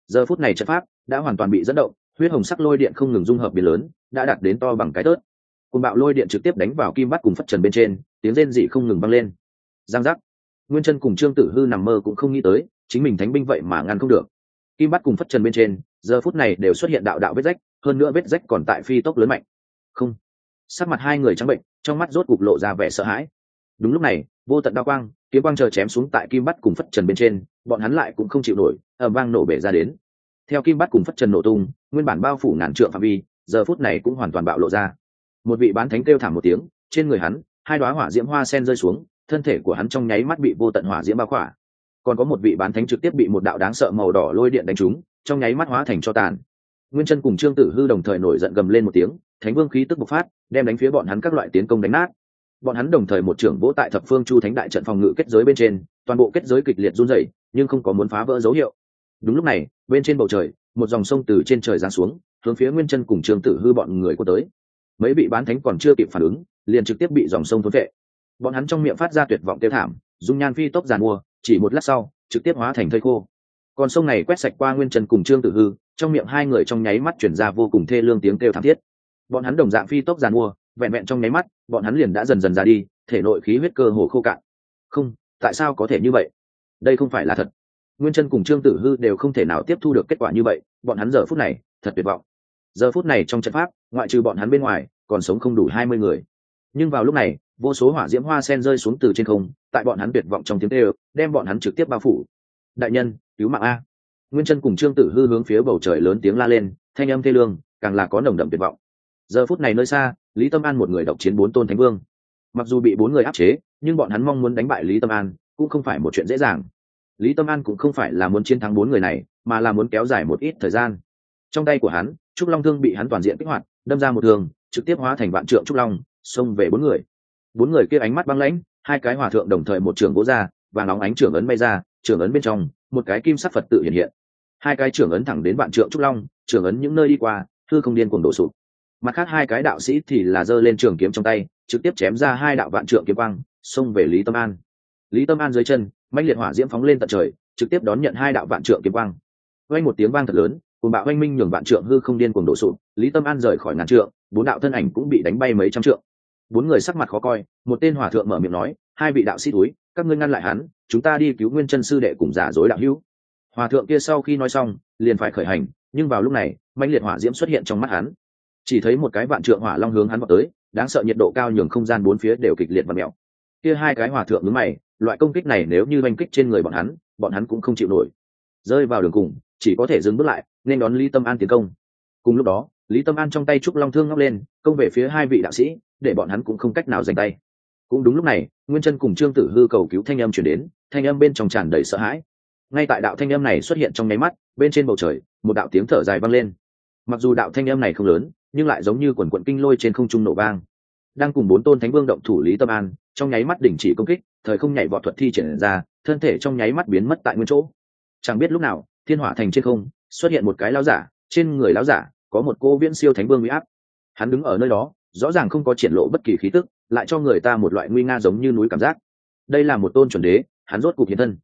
Giờ phút này trận pháp đã hoàn toàn bị dẫn động huyết hồng sắc lôi điện không ngừng dung hợp biến lớn, đã đạt đến to bằng cái tớt. Cùng bạo lôi điện trực tiếp đánh vào kim bắt cùng phất trần bên trên, tiếng rên dị không ngừng băng lên. Giang giác. Nguyên chân cùng trương tử hư nằm mơ cũng không nghĩ tới, chính mình thánh binh vậy mà ngăn không được. Kim bắt cùng phất trần bên trên, giờ phút này đều xuất hiện đạo đạo vết rách, hơn nữa vết rách còn tại phi tốc lớn mạnh. Không. Sắc mặt hai người trắng bệnh, trong mắt rốt cục lộ ra vẻ sợ hãi. Đúng lúc này, vô tận đao quang, kiếm quang chờ chém xuống tại kim bắt cùng phất trần bên trên, bọn hắn lại cũng không chịu nổi ở vang nổ bể ra đến theo kim bắt cùng phất trần nổ tung, nguyên bản bao phủ ngàn trượng phạm vi, giờ phút này cũng hoàn toàn bạo lộ ra. Một vị bán thánh kêu thảm một tiếng, trên người hắn, hai đoá hỏa diễm hoa sen rơi xuống, thân thể của hắn trong nháy mắt bị vô tận hỏa diễm bao khỏa. Còn có một vị bán thánh trực tiếp bị một đạo đáng sợ màu đỏ lôi điện đánh trúng, trong nháy mắt hóa thành cho tàn. Nguyên chân cùng trương tử hư đồng thời nổi giận gầm lên một tiếng, thánh vương khí tức bộc phát, đem đánh phía bọn hắn các loại tiến công đánh nát. Bọn hắn đồng thời một trưởng vỗ tại thập phương chu thánh đại trận phòng ngự kết giới bên trên, toàn bộ kết giới kịch liệt run rẩy, nhưng không có muốn phá vỡ dấu hiệu đúng lúc này, bên trên bầu trời, một dòng sông từ trên trời giáng xuống, hướng phía nguyên chân cùng trương tử hư bọn người của tới. Mấy vị bán thánh còn chưa kịp phản ứng, liền trực tiếp bị dòng sông thốn vệ. Bọn hắn trong miệng phát ra tuyệt vọng tiêu thảm, dung nhan phi tốc giàn mua, chỉ một lát sau, trực tiếp hóa thành thây khô. Còn sông này quét sạch qua nguyên chân cùng trương tử hư, trong miệng hai người trong nháy mắt chuyển ra vô cùng thê lương tiếng kêu thảm thiết. Bọn hắn đồng dạng phi tốc giàn mua, vẹn vẹn trong nháy mắt, bọn hắn liền đã dần dần ra đi, thể nội khí huyết cơ hồ khô cạn. Không, tại sao có thể như vậy? Đây không phải là thật nguyên chân cùng trương tử hư đều không thể nào tiếp thu được kết quả như vậy, bọn hắn giờ phút này, thật tuyệt vọng. Giờ phút này trong trận pháp, ngoại trừ bọn hắn bên ngoài, còn sống không đủ hai mươi người. Nhưng vào lúc này, vô số hỏa diễm hoa sen rơi xuống từ trên không, tại bọn hắn tuyệt vọng trong tiếng tê đem bọn hắn trực tiếp bao phủ. Đại nhân, cứu mạng a. Nguyên chân cùng trương tử hư hướng phía bầu trời lớn tiếng la lên, thanh âm thê lương, càng là có nồng đậm tuyệt vọng. Giờ phút này nơi xa, lý tâm an một người độc chiến bốn tôn thánh vương. Mặc dù bị bốn người áp chế, nhưng bọn hắn mong muốn đánh bại lý tâm an, cũng không phải một chuyện dễ dàng lý tâm an cũng không phải là muốn chiến thắng bốn người này, mà là muốn kéo dài một ít thời gian. Trong tay của hắn, trúc long thương bị hắn toàn diện kích hoạt, đâm ra một thường trực tiếp hóa thành vạn trượng trúc long, xông về bốn người. Bốn người kia ánh mắt băng lãnh, hai cái hòa thượng đồng thời một trường gỗ ra, và nóng ánh trưởng ấn bay ra trưởng ấn bên trong, một cái kim sắc phật tự hiện hiện. Hai cái trưởng ấn thẳng đến vạn trượng trúc long trưởng ấn những nơi đi qua thư không điên cuồng đổ sụp. Mặt khác hai cái đạo sĩ thì là giơ lên trường kiếm trong tay, trực tiếp chém ra hai đạo vạn trượng kiếm quang, xông về lý tâm an. Lý tâm an dưới chân mạnh liệt hỏa diễm phóng lên tận trời, trực tiếp đón nhận hai đạo vạn trượng kiếm quang. Oanh một tiếng vang thật lớn, cùng bạo oanh minh nhường vạn trượng hư không điên cuồng đổ sụp, lý tâm an rời khỏi ngàn trượng, bốn đạo thân ảnh cũng bị đánh bay mấy trăm trượng. Bốn người sắc mặt khó coi, một tên hòa thượng mở miệng nói, hai vị đạo sĩ túi các ngươi ngăn lại hắn, chúng ta đi cứu nguyên chân sư đệ cùng giả dối đạo hữu. Hòa thượng kia sau khi nói xong, liền phải khởi hành, nhưng vào lúc này, mãnh liệt hỏa diễm xuất hiện trong mắt hắn. Chỉ thấy một cái vạn trượng hỏa long hướng hắn vào tới, đáng sợ nhiệt độ cao nhường không gian bốn phía đều kịch liệt và mèo. Kia hai cái hòa thượng đứng mày loại công kích này nếu như oanh kích trên người bọn hắn bọn hắn cũng không chịu nổi. Rơi vào đường cùng, chỉ có thể dừng bước lại, nên đón lý tâm an tiến công. Cùng lúc đó, lý tâm an trong tay trúc long thương ngóc lên, công về phía hai vị đạo sĩ, để bọn hắn cũng không cách nào giành tay. Cũng đúng lúc này, nguyên chân cùng trương tử hư cầu cứu thanh âm chuyển đến, thanh âm bên trong tràn đầy sợ hãi. Ngay tại đạo thanh âm này xuất hiện trong nháy mắt, bên trên bầu trời, một đạo tiếng thở dài vang lên. Mặc dù đạo thanh âm này không lớn, nhưng lại giống như quần quận kinh lôi trên không trung nổ vang. Đang cùng bốn tôn thánh vương động thủ lý tâm an, trong nháy mắt đình chỉ công kích thời không nhảy vọt thuật thi triển ra, thân thể trong nháy mắt biến mất tại nguyên chỗ. Chẳng biết lúc nào, thiên hỏa thành trên không, xuất hiện một cái lao giả, trên người lao giả có một cô viễn siêu thánh vương huy áp. Hắn đứng ở nơi đó, rõ ràng không có triển lộ bất kỳ khí tức, lại cho người ta một loại nguy nga giống như núi cảm giác. Đây là một tôn chuẩn đế, hắn rốt cục hiện thân.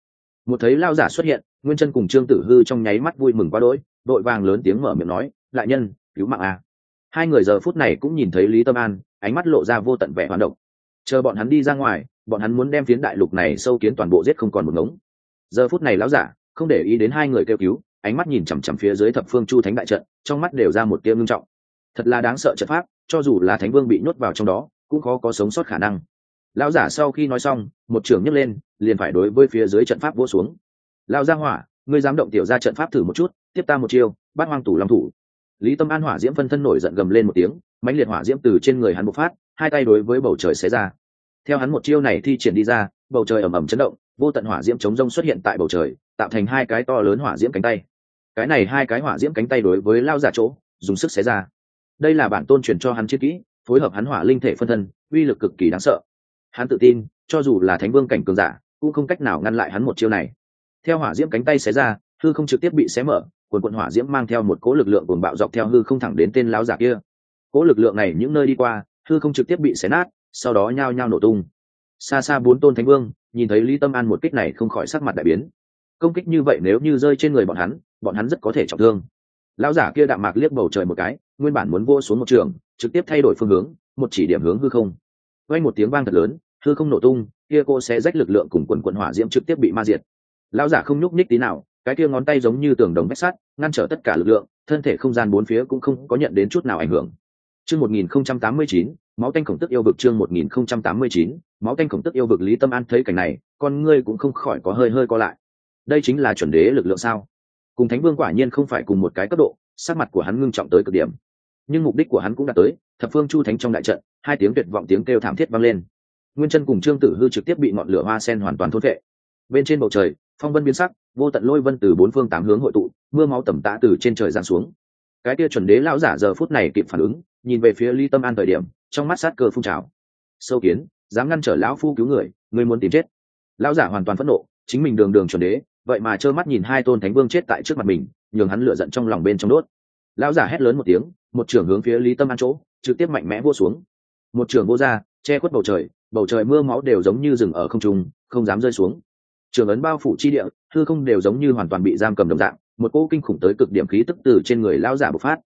Một thấy lao giả xuất hiện, nguyên chân cùng trương tử hư trong nháy mắt vui mừng quá đỗi, đội vàng lớn tiếng mở miệng nói lại nhân, cứu mạng a. Hai người giờ phút này cũng nhìn thấy lý tâm an, ánh mắt lộ ra vô tận vẻ hoảng động chờ bọn hắn đi ra ngoài bọn hắn muốn đem phiến đại lục này sâu kiến toàn bộ giết không còn một ngống. Giờ phút này lão giả, không để ý đến hai người kêu cứu, ánh mắt nhìn chằm chằm phía dưới thập phương chu thánh đại trận, trong mắt đều ra một tia ngưng trọng. Thật là đáng sợ trận pháp, cho dù là thánh vương bị nhốt vào trong đó, cũng khó có sống sót khả năng. Lão giả sau khi nói xong, một trưởng nhấc lên, liền phải đối với phía dưới trận pháp vỗ xuống. Lão gia hỏa, ngươi dám động tiểu ra trận pháp thử một chút, tiếp ta một chiêu, bắt hoang tủ long thủ. Lý tâm an hỏa diễm phân thân nổi giận gầm lên một tiếng, mãnh liệt hỏa diễm từ trên người hắn bộc phát, hai tay đối với bầu trời xé ra theo hắn một chiêu này thi triển đi ra, bầu trời ầm ầm chấn động, vô tận hỏa diễm chống rông xuất hiện tại bầu trời, tạo thành hai cái to lớn hỏa diễm cánh tay. Cái này hai cái hỏa diễm cánh tay đối với lao giả chỗ, dùng sức xé ra. Đây là bản tôn truyền cho hắn chiết kỹ, phối hợp hắn hỏa linh thể phân thân, uy lực cực kỳ đáng sợ. Hắn tự tin, cho dù là thánh vương cảnh cường giả, cũng không cách nào ngăn lại hắn một chiêu này. Theo hỏa diễm cánh tay xé ra, hư không trực tiếp bị xé mở, quần quận hỏa diễm mang theo một cỗ lực lượng cuồng bạo dọc theo hư không thẳng đến tên lão giả kia. Cỗ lực lượng này những nơi đi qua, hư không trực tiếp bị xé nát sau đó nhao nhao nổ tung. Xa xa bốn tôn thánh vương nhìn thấy lý tâm an một kích này không khỏi sắc mặt đại biến. Công kích như vậy nếu như rơi trên người bọn hắn bọn hắn rất có thể trọng thương. Lão giả kia đạm mạc liếc bầu trời một cái nguyên bản muốn vô xuống một trường trực tiếp thay đổi phương hướng một chỉ điểm hướng hư không. Quay một tiếng vang thật lớn hư không nổ tung kia cô sẽ rách lực lượng cùng quần quần hỏa diễm trực tiếp bị ma diệt. Lão giả không nhúc nhích tí nào cái kia ngón tay giống như tường đồng vách sắt ngăn trở tất cả lực lượng thân thể không gian bốn phía cũng không có nhận đến chút nào ảnh hưởng. Chương 1089, máu tanh khổng tức yêu vực chương 1089, máu tanh khổng tức yêu vực lý tâm an thấy cảnh này con ngươi cũng không khỏi có hơi hơi co lại. Đây chính là chuẩn đế lực lượng sao? Cùng thánh vương quả nhiên không phải cùng một cái cấp độ sắc mặt của hắn ngưng trọng tới cực điểm. Nhưng mục đích của hắn cũng đã tới thập phương chu thánh trong đại trận hai tiếng tuyệt vọng tiếng kêu thảm thiết vang lên. Nguyên chân cùng trương tử hư trực tiếp bị ngọn lửa hoa sen hoàn toàn thốt vệ bên trên bầu trời phong vân biến sắc vô tận lôi vân từ bốn phương tám hướng hội tụ mưa máu tầm tã từ trên trời giáng xuống. Cái kia chuẩn đế lão giả giờ phút này kịp phản ứng nhìn về phía ly tâm an thời điểm, trong mắt sát cơ phun trào. Sâu kiến, dám ngăn trở lão phu cứu người người muốn tìm chết. Lão giả hoàn toàn phẫn nộ, chính mình đường đường chuẩn đế, vậy mà trơ mắt nhìn hai tôn thánh vương chết tại trước mặt mình, nhường hắn lựa giận trong lòng bên trong đốt. Lão giả hét lớn một tiếng, một trưởng hướng phía lý tâm an chỗ, trực tiếp mạnh mẽ vô xuống. Một trưởng vô ra, che khuất bầu trời bầu trời mưa máu đều giống như rừng ở không trung, không dám rơi xuống. Trường ấn bao phủ chi địa, hư không đều giống như hoàn toàn bị giam cầm đồng dạng, một cỗ kinh khủng tới cực điểm khí tức từ trên người lão giả bộc phát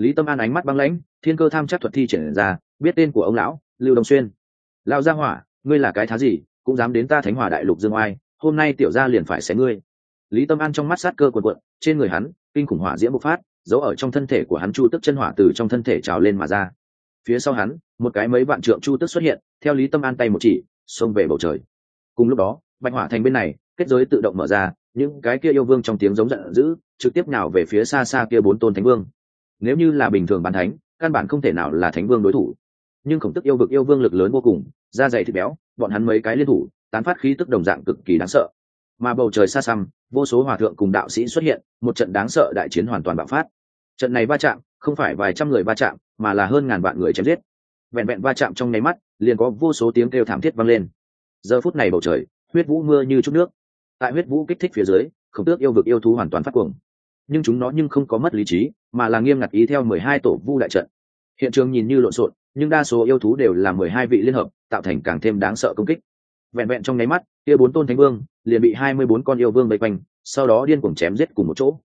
lý tâm an ánh mắt băng lãnh, thiên cơ tham chắc thuật thi triển ra, biết tên của ông lão, lưu đông xuyên. Lão gia hỏa, ngươi là cái thá gì, cũng dám đến ta thánh hòa đại lục dương oai, hôm nay tiểu gia liền phải xé ngươi. Lý tâm an trong mắt sát cơ quần quận trên người hắn, kinh khủng hỏa diễm bộc phát, giấu ở trong thân thể của hắn chu tức chân hỏa từ trong thân thể trào lên mà ra. Phía sau hắn, một cái mấy vạn trượng chu tức xuất hiện, theo lý tâm an tay một chỉ, xông về bầu trời. Cùng lúc đó, bạch hỏa thành bên này, kết giới tự động mở ra, những cái kia yêu vương trong tiếng giống giận dữ, trực tiếp nào về phía xa xa kia bốn tôn thánh vương nếu như là bình thường bán thánh, căn bản không thể nào là thánh vương đối thủ. Nhưng khổng tức yêu vực yêu vương lực lớn vô cùng, da dày thịt béo, bọn hắn mấy cái liên thủ, tán phát khí tức đồng dạng cực kỳ đáng sợ. Mà bầu trời xa xăm, vô số hòa thượng cùng đạo sĩ xuất hiện, một trận đáng sợ đại chiến hoàn toàn bạo phát. Trận này va chạm, không phải vài trăm người va chạm, mà là hơn ngàn vạn người chém giết. Vẹn vẹn va chạm trong nháy mắt, liền có vô số tiếng kêu thảm thiết vang lên. Giờ phút này bầu trời, huyết vũ mưa như chút nước. Tại huyết vũ kích thích phía dưới, khổng tước yêu vực yêu thú hoàn toàn phát cuồng. Nhưng chúng nó nhưng không có mất lý trí mà là nghiêm ngặt ý theo mười hai tổ vu đại trận. Hiện trường nhìn như lộn xộn, nhưng đa số yêu thú đều là mười hai vị liên hợp, tạo thành càng thêm đáng sợ công kích. Vẹn vẹn trong nháy mắt, kia bốn tôn thánh vương liền bị hai mươi bốn con yêu vương vây quanh, sau đó điên cuồng chém giết cùng một chỗ.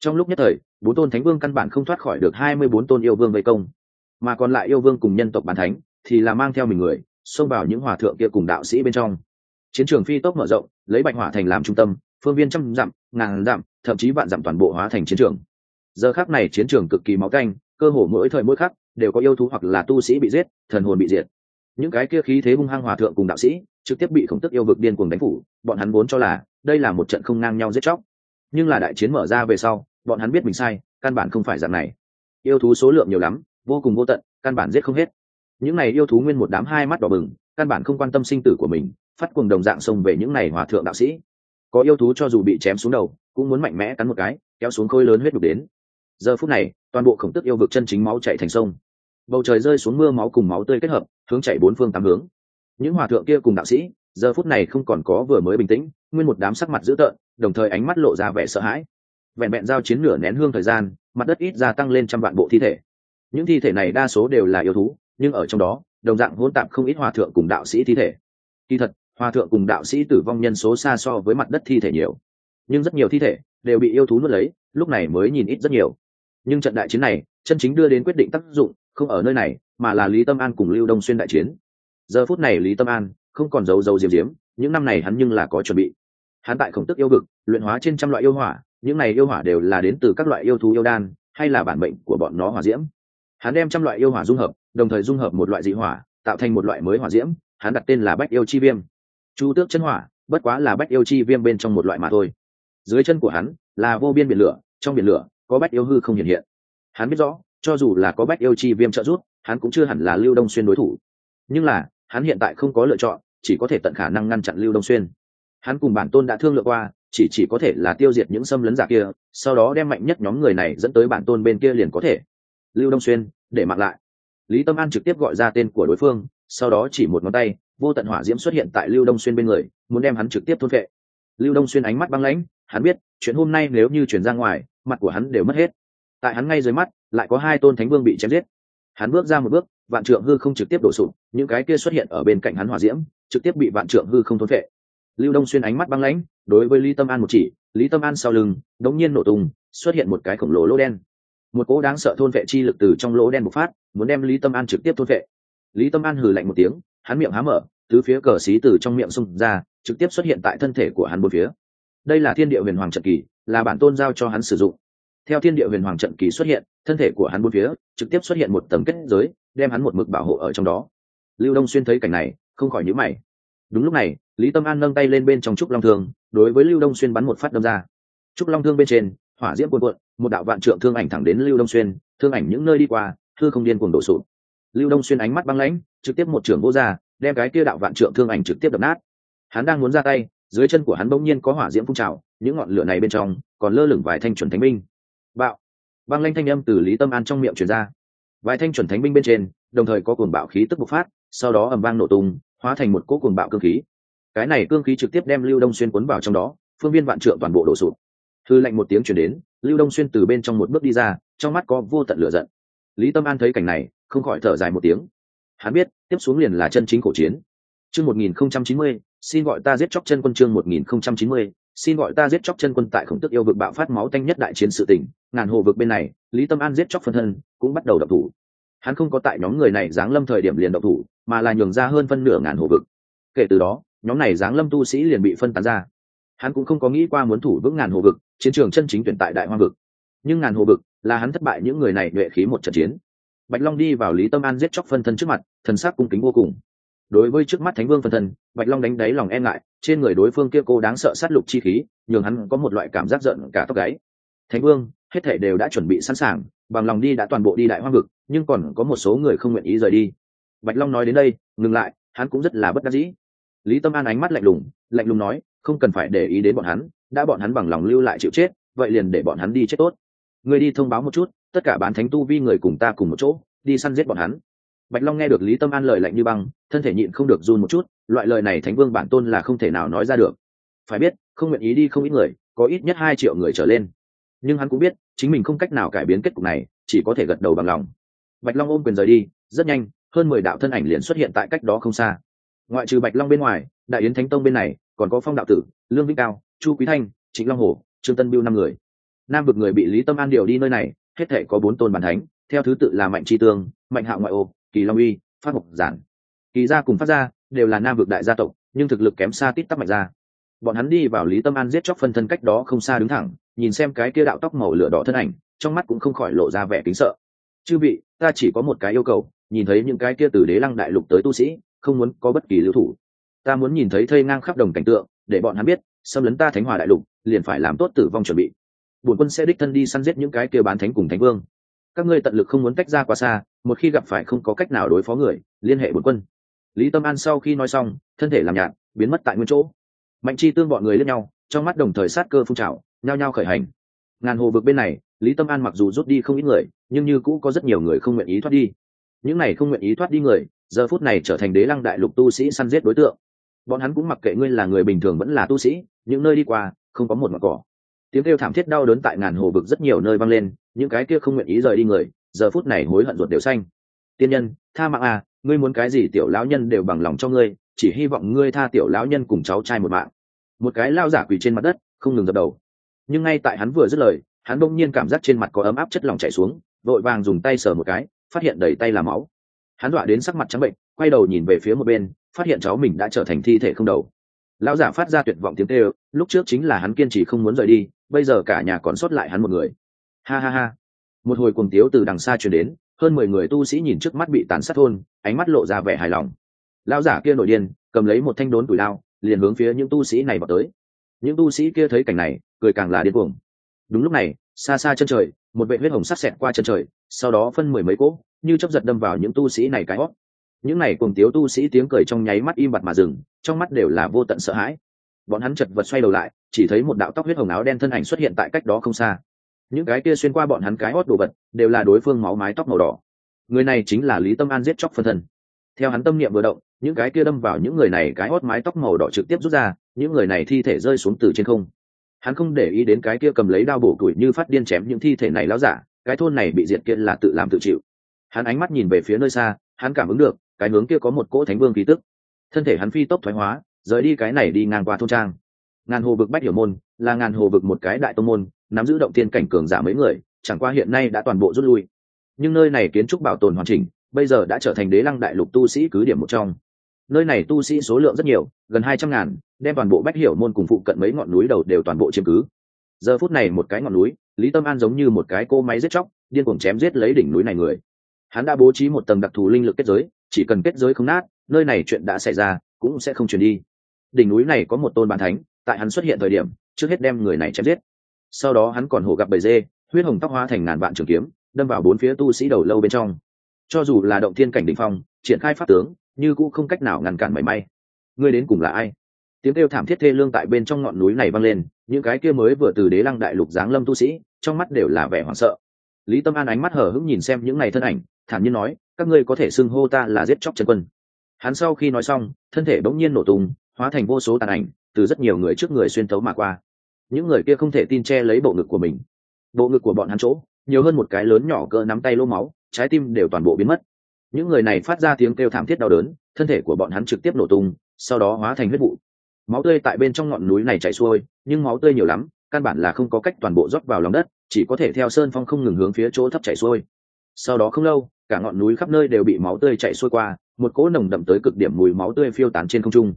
Trong lúc nhất thời, bốn tôn thánh vương căn bản không thoát khỏi được hai mươi bốn tôn yêu vương vây công. Mà còn lại yêu vương cùng nhân tộc bản thánh thì là mang theo mình người, xông vào những hòa thượng kia cùng đạo sĩ bên trong. Chiến trường phi tốc mở rộng, lấy bạch hỏa thành làm trung tâm, phương viên trăm dặm, ngàn dặm, thậm chí vạn dặm toàn bộ hóa thành chiến trường giờ khác này chiến trường cực kỳ máu canh, cơ hồ mỗi thời mỗi khắc đều có yêu thú hoặc là tu sĩ bị giết, thần hồn bị diệt. Những cái kia khí thế hung hăng hòa thượng cùng đạo sĩ trực tiếp bị khổng tức yêu vực điên cuồng đánh phủ, bọn hắn vốn cho là đây là một trận không ngang nhau giết chóc. Nhưng là đại chiến mở ra về sau, bọn hắn biết mình sai, căn bản không phải dạng này. Yêu thú số lượng nhiều lắm, vô cùng vô tận, căn bản giết không hết. Những này yêu thú nguyên một đám hai mắt đỏ bừng, căn bản không quan tâm sinh tử của mình, phát cuồng đồng dạng xông về những này hòa thượng đạo sĩ. Có yêu thú cho dù bị chém xuống đầu, cũng muốn mạnh mẽ cắn một cái, kéo xuống khôi lớn huyết đục đến giờ phút này, toàn bộ khổng tức yêu vực chân chính máu chạy thành sông. Bầu trời rơi xuống mưa máu cùng máu tươi kết hợp, hướng chạy bốn phương tám hướng. Những hòa thượng kia cùng đạo sĩ, giờ phút này không còn có vừa mới bình tĩnh, nguyên một đám sắc mặt dữ tợn, đồng thời ánh mắt lộ ra vẻ sợ hãi. Vẹn vẹn giao chiến nửa nén hương thời gian, mặt đất ít gia tăng lên trăm vạn bộ thi thể. Những thi thể này đa số đều là yêu thú, nhưng ở trong đó, đồng dạng hỗn tạp không ít hòa thượng cùng đạo sĩ thi thể. Kỳ thật, hòa thượng cùng đạo sĩ tử vong nhân số xa so với mặt đất thi thể nhiều. Nhưng rất nhiều thi thể đều bị yêu thú nuốt lấy, lúc này mới nhìn ít rất nhiều nhưng trận đại chiến này, chân chính đưa đến quyết định tác dụng không ở nơi này, mà là lý tâm an cùng lưu đông xuyên đại chiến. Giờ phút này lý tâm an không còn giấu giấu diếm diếm những năm này hắn nhưng là có chuẩn bị. Hắn tại khổng tức yêu vực, luyện hóa trên trăm loại yêu hỏa, những này yêu hỏa đều là đến từ các loại yêu thú yêu đan, hay là bản mệnh của bọn nó hỏa diễm. Hắn đem trăm loại yêu hỏa dung hợp, đồng thời dung hợp một loại dị hỏa, tạo thành một loại mới hỏa diễm, hắn đặt tên là bách yêu chi viêm. Chu tước chân hỏa, bất quá là bách yêu chi viêm bên trong một loại mà thôi. Dưới chân của hắn là vô biên biển lửa, trong biển lửa có bách yêu hư không hiện hiện. Hắn biết rõ, cho dù là có bách yêu chi viêm trợ giúp, hắn cũng chưa hẳn là lưu đông xuyên đối thủ. Nhưng là, hắn hiện tại không có lựa chọn, chỉ có thể tận khả năng ngăn chặn lưu đông xuyên. Hắn cùng bản tôn đã thương lượng qua, chỉ chỉ có thể là tiêu diệt những xâm lấn giả kia, sau đó đem mạnh nhất nhóm người này dẫn tới bản tôn bên kia liền có thể. Lưu đông xuyên, để mặc lại. Lý tâm an trực tiếp gọi ra tên của đối phương, sau đó chỉ một ngón tay, vô tận hỏa diễm xuất hiện tại lưu đông xuyên bên người, muốn đem hắn trực tiếp thôn vệ lưu đông xuyên ánh mắt băng lãnh, hắn biết, chuyện hôm nay nếu như chuyển ra ngoài mặt của hắn đều mất hết. Tại hắn ngay dưới mắt, lại có hai tôn thánh vương bị chém giết. Hắn bước ra một bước, vạn trượng hư không trực tiếp đổ sụp, những cái kia xuất hiện ở bên cạnh hắn hỏa diễm, trực tiếp bị vạn trượng hư không thốn vệ lưu đông xuyên ánh mắt băng lãnh, đối với lý tâm an một chỉ, lý tâm an sau lưng, đống nhiên nổ tung, xuất hiện một cái khổng lồ lỗ đen. Một cỗ đáng sợ thôn vệ chi lực từ trong lỗ đen bộc phát, muốn đem lý tâm an trực tiếp thôn vệ lý tâm an hừ lạnh một tiếng, hắn miệng há mở tứ phía cờ xí từ trong miệng xung ra, trực tiếp xuất hiện tại thân thể của hắn bốn phía. Đây là thiên địa huyền hoàng trận kỳ là bản tôn giao cho hắn sử dụng. Theo thiên địa huyền hoàng trận kỳ xuất hiện, thân thể của hắn bốn phía trực tiếp xuất hiện một tầng kết giới, đem hắn một mực bảo hộ ở trong đó. Lưu đông xuyên thấy cảnh này, không khỏi nhíu mày. Đúng lúc này, lý tâm an nâng tay lên bên trong trúc long thương, đối với lưu đông xuyên bắn một phát đâm ra. Trúc long thương bên trên, hỏa diễm cuồn cuộn, một đạo vạn trượng thương ảnh thẳng đến lưu đông xuyên, thương ảnh những nơi đi qua thư không điên cuồng đổ sụp. Lưu đông xuyên ánh mắt băng lãnh, trực tiếp một trưởng vô ra đem cái kia đạo vạn trượng thương ảnh trực tiếp đập nát. Hắn đang muốn ra tay dưới chân của hắn bỗng nhiên có hỏa diễm phun trào, những ngọn lửa này bên trong còn lơ lửng vài thanh chuẩn thánh binh. Bạo. Băng lanh thanh âm từ lý tâm an trong miệng truyền ra. Vài thanh chuẩn thánh binh bên trên, đồng thời có cuồng bạo khí tức bộc phát, sau đó ầm vang nổ tung, hóa thành một cỗ cuồng bạo cương khí. Cái này cương khí trực tiếp đem lưu đông xuyên cuốn vào trong đó, phương viên vạn trượng toàn bộ đổ sụp. Thư lệnh một tiếng chuyển đến, lưu đông xuyên từ bên trong một bước đi ra, trong mắt có vô tận lửa giận. Lý tâm an thấy cảnh này, không khỏi thở dài một tiếng. Hắn biết, tiếp xuống liền là chân chính cổ chiến chương một nghìn không trăm chín mươi, xin gọi ta giết chóc chân quân chương một nghìn không trăm chín mươi, xin gọi ta giết chóc chân quân tại khổng tức yêu vực bạo phát máu tanh nhất đại chiến sự tỉnh ngàn hồ vực bên này, lý tâm an giết chóc phân thân, cũng bắt đầu động thủ. Hắn không có tại nhóm người này giáng lâm thời điểm liền động thủ, mà là nhường ra hơn phân nửa ngàn hồ vực. Kể từ đó, nhóm này giáng lâm tu sĩ liền bị phân tán ra. Hắn cũng không có nghĩ qua muốn thủ vững ngàn hồ vực, chiến trường chân chính tuyển tại đại hoang vực. Nhưng ngàn hồ vực là hắn thất bại những người này nhuệ khí một trận chiến. Bạch long đi vào lý tâm an giết chóc phân thân trước mặt, thần sắc cung kính vô cùng đối với trước mắt thánh vương phân thân, bạch long đánh đáy lòng e ngại, trên người đối phương kia cô đáng sợ sát lục chi khí, nhường hắn có một loại cảm giác giận cả tóc gáy. Thánh vương, hết thể đều đã chuẩn bị sẵn sàng, bằng lòng đi đã toàn bộ đi đại hoa vực, nhưng còn có một số người không nguyện ý rời đi. Bạch long nói đến đây, ngừng lại, hắn cũng rất là bất đắc dĩ. Lý tâm an ánh mắt lạnh lùng lạnh lùng nói, không cần phải để ý đến bọn hắn, đã bọn hắn bằng lòng lưu lại chịu chết, vậy liền để bọn hắn đi chết tốt. Người đi thông báo một chút, tất cả bán thánh tu vi người cùng ta cùng một chỗ, đi săn giết bọn hắn bạch long nghe được lý tâm an lời lạnh như băng, thân thể nhịn không được run một chút, loại lời này thánh vương bản tôn là không thể nào nói ra được. Phải biết, không nguyện ý đi không ít người, có ít nhất hai triệu người trở lên. Nhưng hắn cũng biết, chính mình không cách nào cải biến kết cục này, chỉ có thể gật đầu bằng lòng. Bạch long ôm quyền rời đi, rất nhanh, hơn mười đạo thân ảnh liền xuất hiện tại cách đó không xa. Ngoại trừ bạch long bên ngoài, đại yến thánh tông bên này, còn có phong đạo tử, lương vĩnh cao, chu quý thanh, trịnh long hồ trương tân biêu năm người. Nam vực người bị lý tâm an điều đi nơi này, hết thể có bốn tôn bản thánh, theo thứ tự là mạnh tri tương, mạnh hạo ngoại ô kỳ long uy, phát mộc giản. Kỳ gia cùng phát gia đều là nam vực đại gia tộc, nhưng thực lực kém xa tít tắp mạnh ra. Bọn hắn đi vào lý tâm an giết chóc phân thân cách đó không xa đứng thẳng, nhìn xem cái kia đạo tóc màu lửa đỏ thân ảnh, trong mắt cũng không khỏi lộ ra vẻ kính sợ. Chư vị, ta chỉ có một cái yêu cầu, nhìn thấy những cái kia từ đế lăng đại lục tới tu sĩ, không muốn có bất kỳ lưu thủ. Ta muốn nhìn thấy thây ngang khắp đồng cảnh tượng, để bọn hắn biết, xâm lấn ta thánh hòa đại lục, liền phải làm tốt tử vong chuẩn bị. Bổn quân sẽ đích thân đi săn giết những cái kia bán thánh cùng thánh vương. Các ngươi tận lực không muốn tách ra quá xa một khi gặp phải không có cách nào đối phó người, liên hệ bổn quân. Lý tâm an sau khi nói xong, thân thể làm nhạt, biến mất tại nguyên chỗ. Mạnh chi tương bọn người lẫn nhau, trong mắt đồng thời sát cơ phun trào, nhao nhao khởi hành. Ngàn hồ vực bên này, lý tâm an mặc dù rút đi không ít người, nhưng như cũ có rất nhiều người không nguyện ý thoát đi. Những này không nguyện ý thoát đi người, giờ phút này trở thành đế lăng đại lục tu sĩ săn giết đối tượng. Bọn hắn cũng mặc kệ ngươi là người bình thường vẫn là tu sĩ, những nơi đi qua, không có một mặt cỏ. Tiếng kêu thảm thiết đau đớn tại ngàn hồ vực rất nhiều nơi vang lên, những cái kia không nguyện ý rời đi người giờ phút này hối hận ruột đều xanh. Tiên nhân, tha mạng à ngươi muốn cái gì tiểu lão nhân đều bằng lòng cho ngươi, chỉ hy vọng ngươi tha tiểu lão nhân cùng cháu trai một mạng. Một cái lao giả quỳ trên mặt đất, không ngừng dập đầu. Nhưng ngay tại hắn vừa dứt lời, hắn bỗng nhiên cảm giác trên mặt có ấm áp chất lỏng chảy xuống, vội vàng dùng tay sờ một cái, phát hiện đầy tay là máu. Hắn dọa đến sắc mặt trắng bệnh, quay đầu nhìn về phía một bên, phát hiện cháu mình đã trở thành thi thể không đầu. Lão giả phát ra tuyệt vọng tiếng tê lúc trước chính là hắn kiên trì không muốn rời đi, bây giờ cả nhà còn sót lại hắn một người. Ha ha ha một hồi cuồng tiếu từ đằng xa truyền đến, hơn mười người tu sĩ nhìn trước mắt bị tàn sát thôn, ánh mắt lộ ra vẻ hài lòng. Lão giả kia nổi điên, cầm lấy một thanh đốn tủi lao liền hướng phía những tu sĩ này vào tới. Những tu sĩ kia thấy cảnh này, cười càng là điên cuồng. Đúng lúc này, xa xa chân trời, một vệ huyết hồng sắc xẹt qua chân trời, sau đó phân mười mấy cỗ, như chấp giật đâm vào những tu sĩ này cái hót. Những này cùng tiếu tu sĩ tiếng cười trong nháy mắt im bặt mà dừng, trong mắt đều là vô tận sợ hãi. Bọn hắn chật vật xoay đầu lại, chỉ thấy một đạo tóc huyết hồng áo đen thân ảnh xuất hiện tại cách đó không xa những cái kia xuyên qua bọn hắn cái hót đồ vật, đều là đối phương máu mái tóc màu đỏ. Người này chính là lý tâm an giết chóc phân thân. Theo hắn tâm niệm vừa động, những cái kia đâm vào những người này cái hót mái tóc màu đỏ trực tiếp rút ra, những người này thi thể rơi xuống từ trên không. Hắn không để ý đến cái kia cầm lấy đao bổ tuổi như phát điên chém những thi thể này láo giả, cái thôn này bị diệt kiện là tự làm tự chịu. Hắn ánh mắt nhìn về phía nơi xa, hắn cảm ứng được, cái hướng kia có một cỗ thánh vương khí tức. Thân thể hắn phi tốc thoái hóa, rời đi cái này đi ngang qua thôn trang. Ngàn hồ vực bách hiểu môn là ngàn hồ vực một cái đại tông môn nắm giữ động tiên cảnh cường giả mấy người, chẳng qua hiện nay đã toàn bộ rút lui. Nhưng nơi này kiến trúc bảo tồn hoàn chỉnh, bây giờ đã trở thành đế lăng đại lục tu sĩ cứ điểm một trong. Nơi này tu sĩ số lượng rất nhiều, gần hai trăm ngàn, đem toàn bộ bách hiểu môn cùng phụ cận mấy ngọn núi đầu đều toàn bộ chiếm cứ. Giờ phút này một cái ngọn núi, lý tâm an giống như một cái cô máy giết chóc, điên cuồng chém giết lấy đỉnh núi này người. Hắn đã bố trí một tầng đặc thù linh lực kết giới, chỉ cần kết giới không nát, nơi này chuyện đã xảy ra cũng sẽ không chuyển đi. Đỉnh núi này có một tôn bàn thánh, tại hắn xuất hiện thời điểm, trước hết đem người này chém giết sau đó hắn còn hổ gặp bầy dê, huyết hồng tóc hóa thành ngàn vạn trường kiếm, đâm vào bốn phía tu sĩ đầu lâu bên trong. Cho dù là động thiên cảnh đ ỉ n h phong, triển khai pháp tướng, như cũng không cách nào ngăn cản mảy may. Ngươi đến cùng là ai? Tiếng kêu thảm thiết thê lương tại bên trong ngọn núi này vang lên, những cái kia mới vừa từ đế lăng đại lục giáng lâm tu sĩ, trong mắt đều là vẻ hoảng sợ. Lý tâm an ánh mắt hở hững nhìn xem những n à y thân ảnh, thản nhiên nói, các ngươi có thể xưng hô ta là giết chóc chân quân. Hắn sau khi nói xong, thân thể bỗng nhiên nổ tung, hóa thành vô số tàn ảnh, từ rất nhiều người trước người xuyên tấu mà qua những người kia không thể tin che lấy bộ ngực của mình. Bộ ngực của bọn hắn chỗ, nhiều hơn một cái lớn nhỏ cỡ nắm tay lô máu, trái tim đều toàn bộ biến mất. Những người này phát ra tiếng kêu thảm thiết đau đớn, thân thể của bọn hắn trực tiếp nổ tung, sau đó hóa thành huyết vụ. Máu tươi tại bên trong ngọn núi này chảy xuôi, nhưng máu tươi nhiều lắm, căn bản là không có cách toàn bộ rót vào lòng đất, chỉ có thể theo sơn phong không ngừng hướng phía chỗ thấp chảy xuôi. Sau đó không lâu, cả ngọn núi khắp nơi đều bị máu tươi chảy xuôi qua, một cỗ nồng đậm tới cực điểm mùi máu tươi phiêu tán trên không trung.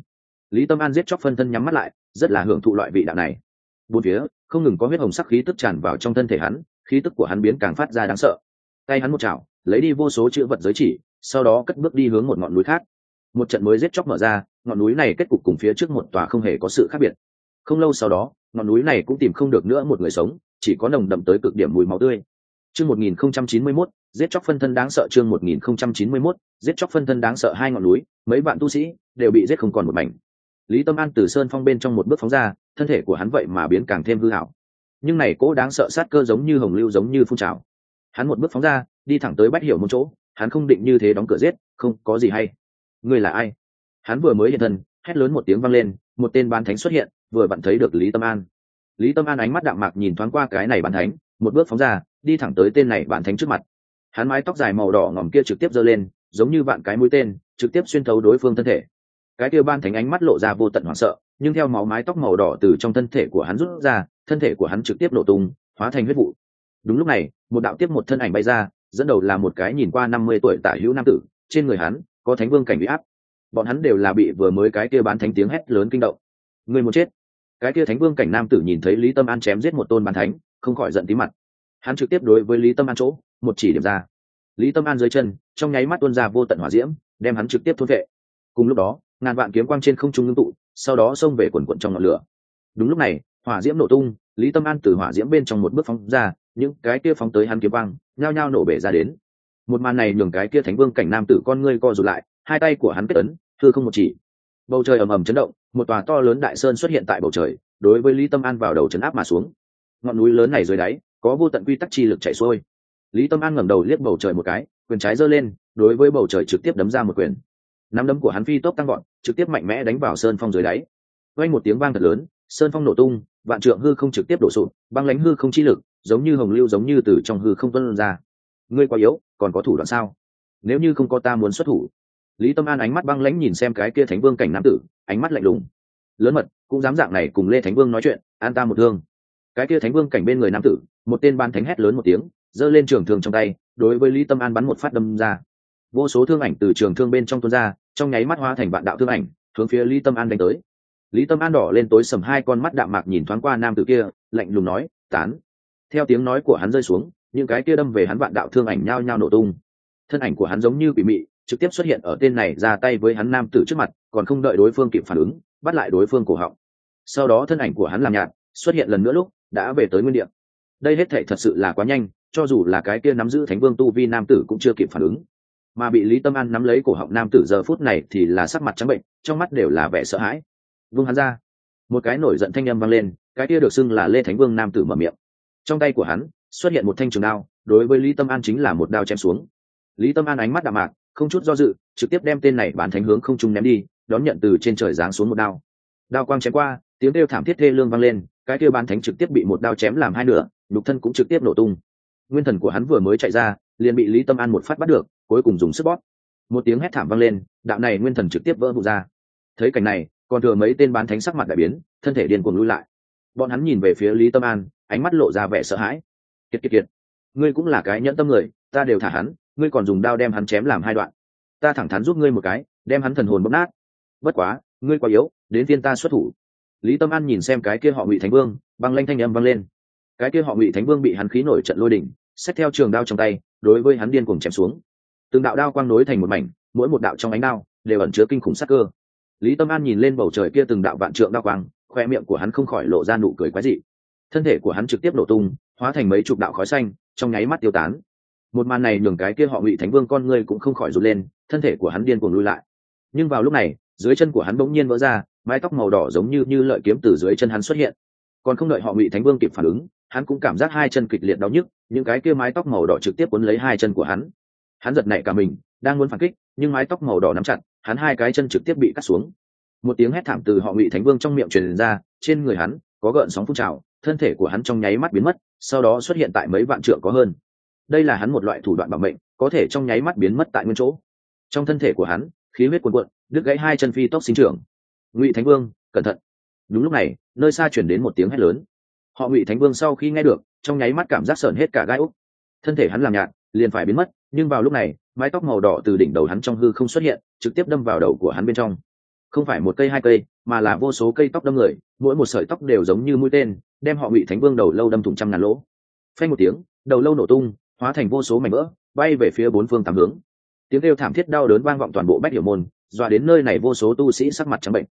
Lý tâm an giết chóc phân thân nhắm mắt lại, rất là hưởng thụ loại vị đạo này bốn phía không ngừng có huyết hồng sắc khí tức tràn vào trong thân thể hắn khí tức của hắn biến càng phát ra đáng sợ. Tay hắn một chảo lấy đi vô số chữ vật giới chỉ sau đó cất bước đi hướng một ngọn núi khác. Một trận mới giết chóc mở ra ngọn núi này kết cục cùng phía trước một tòa không hề có sự khác biệt. Không lâu sau đó ngọn núi này cũng tìm không được nữa một người sống chỉ có nồng đậm tới cực điểm mùi máu tươi. Chương 1091, giết chóc phân thân đáng sợ chương 1091, giết chóc phân thân đáng sợ hai ngọn núi mấy bạn tu sĩ đều bị giết không còn một mảnh. Lý tâm an từ sơn phong bên trong một bước phóng ra thân thể của hắn vậy mà biến càng thêm hư hảo. Nhưng này cố đáng sợ sát cơ giống như hồng lưu giống như phun trào. Hắn một bước phóng ra, đi thẳng tới bách hiểu một chỗ, hắn không định như thế đóng cửa giết, không, có gì hay. Ngươi là ai? Hắn vừa mới hiện thân, hét lớn một tiếng vang lên, một tên bán thánh xuất hiện, vừa vặn thấy được lý tâm an. Lý tâm an ánh mắt đạm mạc nhìn thoáng qua cái này bán thánh, một bước phóng ra, đi thẳng tới tên này bán thánh trước mặt. Hắn mái tóc dài màu đỏ ngòm kia trực tiếp giơ lên, giống như vạn cái mũi tên, trực tiếp xuyên thấu đối phương thân thể. Cái kia ban thánh ánh mắt lộ ra vô tận hoảng sợ nhưng theo máu mái tóc màu đỏ từ trong thân thể của hắn rút ra, thân thể của hắn trực tiếp nổ tung, hóa thành huyết vụ. Đúng lúc này, một đạo tiếp một thân ảnh bay ra, dẫn đầu là một cái nhìn qua năm mươi tuổi tả hữu nam tử, trên người hắn có thánh vương cảnh bị áp. Bọn hắn đều là bị vừa mới cái kia bán thánh tiếng hét lớn kinh động. Người muốn chết. Cái kia thánh vương cảnh nam tử nhìn thấy lý tâm an chém giết một tôn bán thánh, không khỏi giận tí mặt. Hắn trực tiếp đối với lý tâm an chỗ, một chỉ điểm ra. Lý tâm an dưới chân, trong nháy mắt tuôn ra vô tận hỏa diễm, đem hắn trực tiếp thôn vệ. Cùng lúc đó, ngàn vạn kiếm quang trên không trung ngưng tụ sau đó xông về quần quận trong ngọn lửa. Đúng lúc này hỏa diễm nổ tung lý tâm an từ hỏa diễm bên trong một bước phóng ra những cái kia phóng tới hắn kiếm băng, nhao nhao nổ bể ra đến. Một màn này nhường cái kia thánh vương cảnh nam tử con ngươi co rụt lại hai tay của hắn kết ấn thư không một chỉ. Bầu trời ầm ầm chấn động một tòa to lớn đại sơn xuất hiện tại bầu trời đối với lý tâm an vào đầu chấn áp mà xuống. Ngọn núi lớn này dưới đáy có vô tận quy tắc chi lực chảy xuôi. Lý tâm an ngẩng đầu liếc bầu trời một cái quyền trái giơ lên đối với bầu trời trực tiếp đấm ra một quyền nắm đấm của hắn phi tốc tăng gọn trực tiếp mạnh mẽ đánh vào sơn phong dưới đáy. Vang một tiếng vang thật lớn, sơn phong nổ tung, vạn trượng hư không trực tiếp đổ sụp, băng lãnh hư không chi lực, giống như hồng lưu giống như từ trong hư không tuân ra. Ngươi quá yếu, còn có thủ đoạn sao? Nếu như không có ta muốn xuất thủ. Lý tâm an ánh mắt băng lãnh nhìn xem cái kia thánh vương cảnh nam tử, ánh mắt lạnh lùng. Lớn mật, cũng dám dạng này cùng lê thánh vương nói chuyện, an ta một thương. Cái kia thánh vương cảnh bên người nam tử, một tên ban thánh hét lớn một tiếng, giơ lên trường thương trong tay, đối với lý tâm an bắn một phát đâm ra. Vô số thương ảnh từ trường thương bên trong tuôn ra trong nháy mắt hóa thành vạn đạo thương ảnh, hướng phía lý tâm an đánh tới. Lý tâm an đỏ lên tối sầm hai con mắt đạm mạc nhìn thoáng qua nam tử kia, lạnh lùng nói, tán. Theo tiếng nói của hắn rơi xuống, những cái kia đâm về hắn vạn đạo thương ảnh nhao nhao nổ tung. Thân ảnh của hắn giống như bị mị, trực tiếp xuất hiện ở tên này ra tay với hắn nam tử trước mặt, còn không đợi đối phương kịp phản ứng, bắt lại đối phương cổ họng. Sau đó thân ảnh của hắn làm nhạt, xuất hiện lần nữa lúc, đã về tới nguyên điểm đây hết thể thật sự là quá nhanh, cho dù là cái kia nắm giữ thánh vương tu vi nam tử cũng chưa kịp phản ứng mà bị lý tâm an nắm lấy cổ họng nam tử giờ phút này thì là sắc mặt trắng bệnh, trong mắt đều là vẻ sợ hãi. Vương hắn ra. Một cái nổi giận thanh â m vang lên, cái kia được xưng là lê thánh vương nam tử mở miệng. Trong tay của hắn, xuất hiện một thanh trường đao, đối với lý tâm an chính là một đao chém xuống. Lý tâm an ánh mắt đạm mạc, không chút do dự, trực tiếp đem tên này bán thánh hướng không trung ném đi, đón nhận từ trên trời giáng xuống một đao. Đao quang chém qua, tiếng kêu thảm thiết thê lương vang lên, cái kêu bán thánh trực tiếp bị một đao chém làm hai nửa, nhục thân cũng trực tiếp nổ tung. Nguyên thần của hắn vừa mới chạy ra liền bị lý tâm an một phát bắt được, cuối cùng dùng sức bóp. Một tiếng hét thảm vang lên, đạo này nguyên thần trực tiếp vỡ vụ ra. Thấy cảnh này, còn thừa mấy tên bán thánh sắc mặt đại biến, thân thể điên cuồng lui lại. Bọn hắn nhìn về phía lý tâm an, ánh mắt lộ ra vẻ sợ hãi. Kiệt kiệt kiệt. Ngươi cũng là cái nhẫn tâm người, ta đều thả hắn, ngươi còn dùng đao đem hắn chém làm hai đoạn. Ta thẳng thắn giúp ngươi một cái, đem hắn thần hồn bóp nát. Bất quá, ngươi quá yếu, đến tiên ta xuất thủ. Lý tâm an nhìn xem cái kia họ ngụy thánh vương, băng lanh thanh âm vang lên. Cái kia họ ngụy thánh vương bị hắn khí nổi trận lôi đỉnh xét theo trường đao trong tay đối với hắn điên cuồng chém xuống. Từng đạo đao quang nối thành một mảnh, mỗi một đạo trong ánh đao đều ẩn chứa kinh khủng sắc cơ. Lý tâm an nhìn lên bầu trời kia từng đạo vạn trượng đao quang khoe miệng của hắn không khỏi lộ ra nụ cười quái dị. Thân thể của hắn trực tiếp nổ tung, hóa thành mấy chục đạo khói xanh, trong nháy mắt tiêu tán. Một màn này nhường cái kia họ ngụy thánh vương con ngươi cũng không khỏi rụt lên, thân thể của hắn điên cuồng lui lại. Nhưng vào lúc này, dưới chân của hắn bỗng nhiên vỡ ra, mái tóc màu đỏ giống như như lợi kiếm từ dưới chân hắn xuất hiện. Còn không đợi họ ngụy thánh vương kịp phản ứng hắn cũng cảm giác hai chân kịch liệt đau nhức, những cái kia mái tóc màu đỏ trực tiếp cuốn lấy hai chân của hắn. Hắn giật nảy cả mình, đang muốn phản kích, nhưng mái tóc màu đỏ nắm chặt, hắn hai cái chân trực tiếp bị cắt xuống. Một tiếng hét thảm từ họ ngụy thánh vương trong miệng truyền ra, trên người hắn có gợn sóng phun trào, thân thể của hắn trong nháy mắt biến mất, sau đó xuất hiện tại mấy vạn trượng có hơn. Đây là hắn một loại thủ đoạn bảo mệnh, có thể trong nháy mắt biến mất tại nguyên chỗ. Trong thân thể của hắn, khí huyết cuồn cuộn, đứt gãy hai chân phi tốc sinh trưởng. Ngụy thánh vương, cẩn thận. Đúng lúc này, nơi xa chuyển đến một tiếng hét lớn họ ngụy thánh vương sau khi nghe được, trong nháy mắt cảm giác sợn hết cả gai úc. Thân thể hắn làm nhạt, liền phải biến mất, nhưng vào lúc này, mái tóc màu đỏ từ đỉnh đầu hắn trong hư không xuất hiện, trực tiếp đâm vào đầu của hắn bên trong. Không phải một cây, hai cây, mà là vô số cây tóc đâm người, mỗi một sợi tóc đều giống như mũi tên, đem họ ngụy thánh vương đầu lâu đâm thủng trăm ngàn lỗ. Phanh một tiếng, đầu lâu nổ tung, hóa thành vô số mảnh vỡ, bay về phía bốn phương tám hướng. Tiếng kêu thảm thiết đau đớn vang vọng toàn bộ bách hiểu môn, dọa đến nơi này vô số tu sĩ sắc mặt trắng bệnh.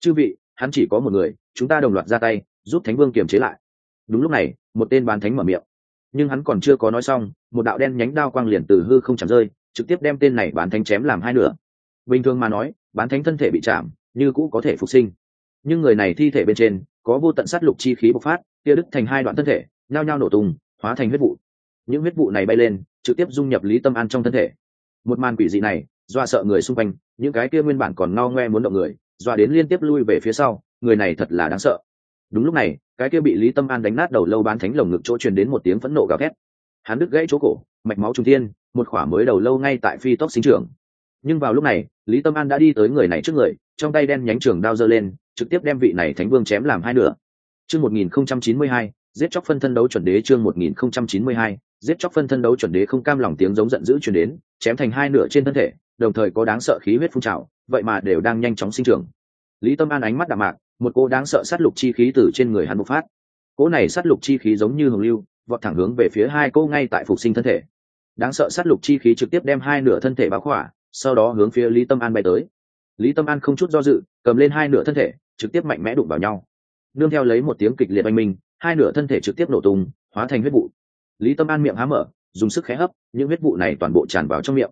Chư vị, hắn chỉ có một người, chúng ta đồng loạt ra tay, giúp thánh vương kiềm chế lại đúng lúc này, một tên bán thánh mở miệng. Nhưng hắn còn chưa có nói xong, một đạo đen nhánh đao quang liền từ hư không chạm rơi, trực tiếp đem tên này bán thánh chém làm hai nửa. Bình thường mà nói, bán thánh thân thể bị chạm, như cũ có thể phục sinh. Nhưng người này thi thể bên trên, có vô tận sát lục chi khí bộc phát tia đứt thành hai đoạn thân thể, nhao nhao nổ tung, hóa thành huyết vụ. Những huyết vụ này bay lên, trực tiếp dung nhập lý tâm an trong thân thể. Một màn quỷ dị này doa sợ người xung quanh, những cái kia nguyên bản còn ngao ngoe muốn động người doa đến liên tiếp lui về phía sau, người này thật là đáng sợ đúng lúc này, cái kia bị lý tâm an đánh nát đầu lâu bán thánh lồng ngực chỗ truyền đến một tiếng phẫn nộ gào thét. Hắn đứt gãy chỗ cổ, mạch máu trung thiên, một khỏa mới đầu lâu ngay tại phi tốc sinh trưởng. Nhưng vào lúc này, lý tâm an đã đi tới người này trước người, trong tay đen nhánh trường đao giơ lên, trực tiếp đem vị này thánh vương chém làm hai nửa. Chương một nghìn không trăm chín mươi hai, giết chóc phân thân đấu chuẩn đế chương một nghìn không trăm chín mươi hai, giết chóc phân thân đấu chuẩn đế không cam lòng tiếng giống giận dữ truyền đến, chém thành hai nửa trên thân thể, đồng thời có đáng sợ khí huyết phun trào, vậy mà đều đang nhanh chóng sinh trưởng. Lý tâm an ánh mắt đạm mạc một cô đáng sợ sát lục chi khí từ trên người hắn bộc phát. Cỗ này sát lục chi khí giống như hồng lưu, vọt thẳng hướng về phía hai cô ngay tại phục sinh thân thể. Đáng sợ sát lục chi khí trực tiếp đem hai nửa thân thể báo khỏa, sau đó hướng phía lý tâm an bay tới. Lý tâm an không chút do dự, cầm lên hai nửa thân thể, trực tiếp mạnh mẽ đụng vào nhau. Nương theo lấy một tiếng kịch liệt oanh minh, hai nửa thân thể trực tiếp nổ tung, hóa thành huyết vụ. Lý tâm an miệng há mở, dùng sức khé hấp, những huyết vụ này toàn bộ tràn vào trong miệng.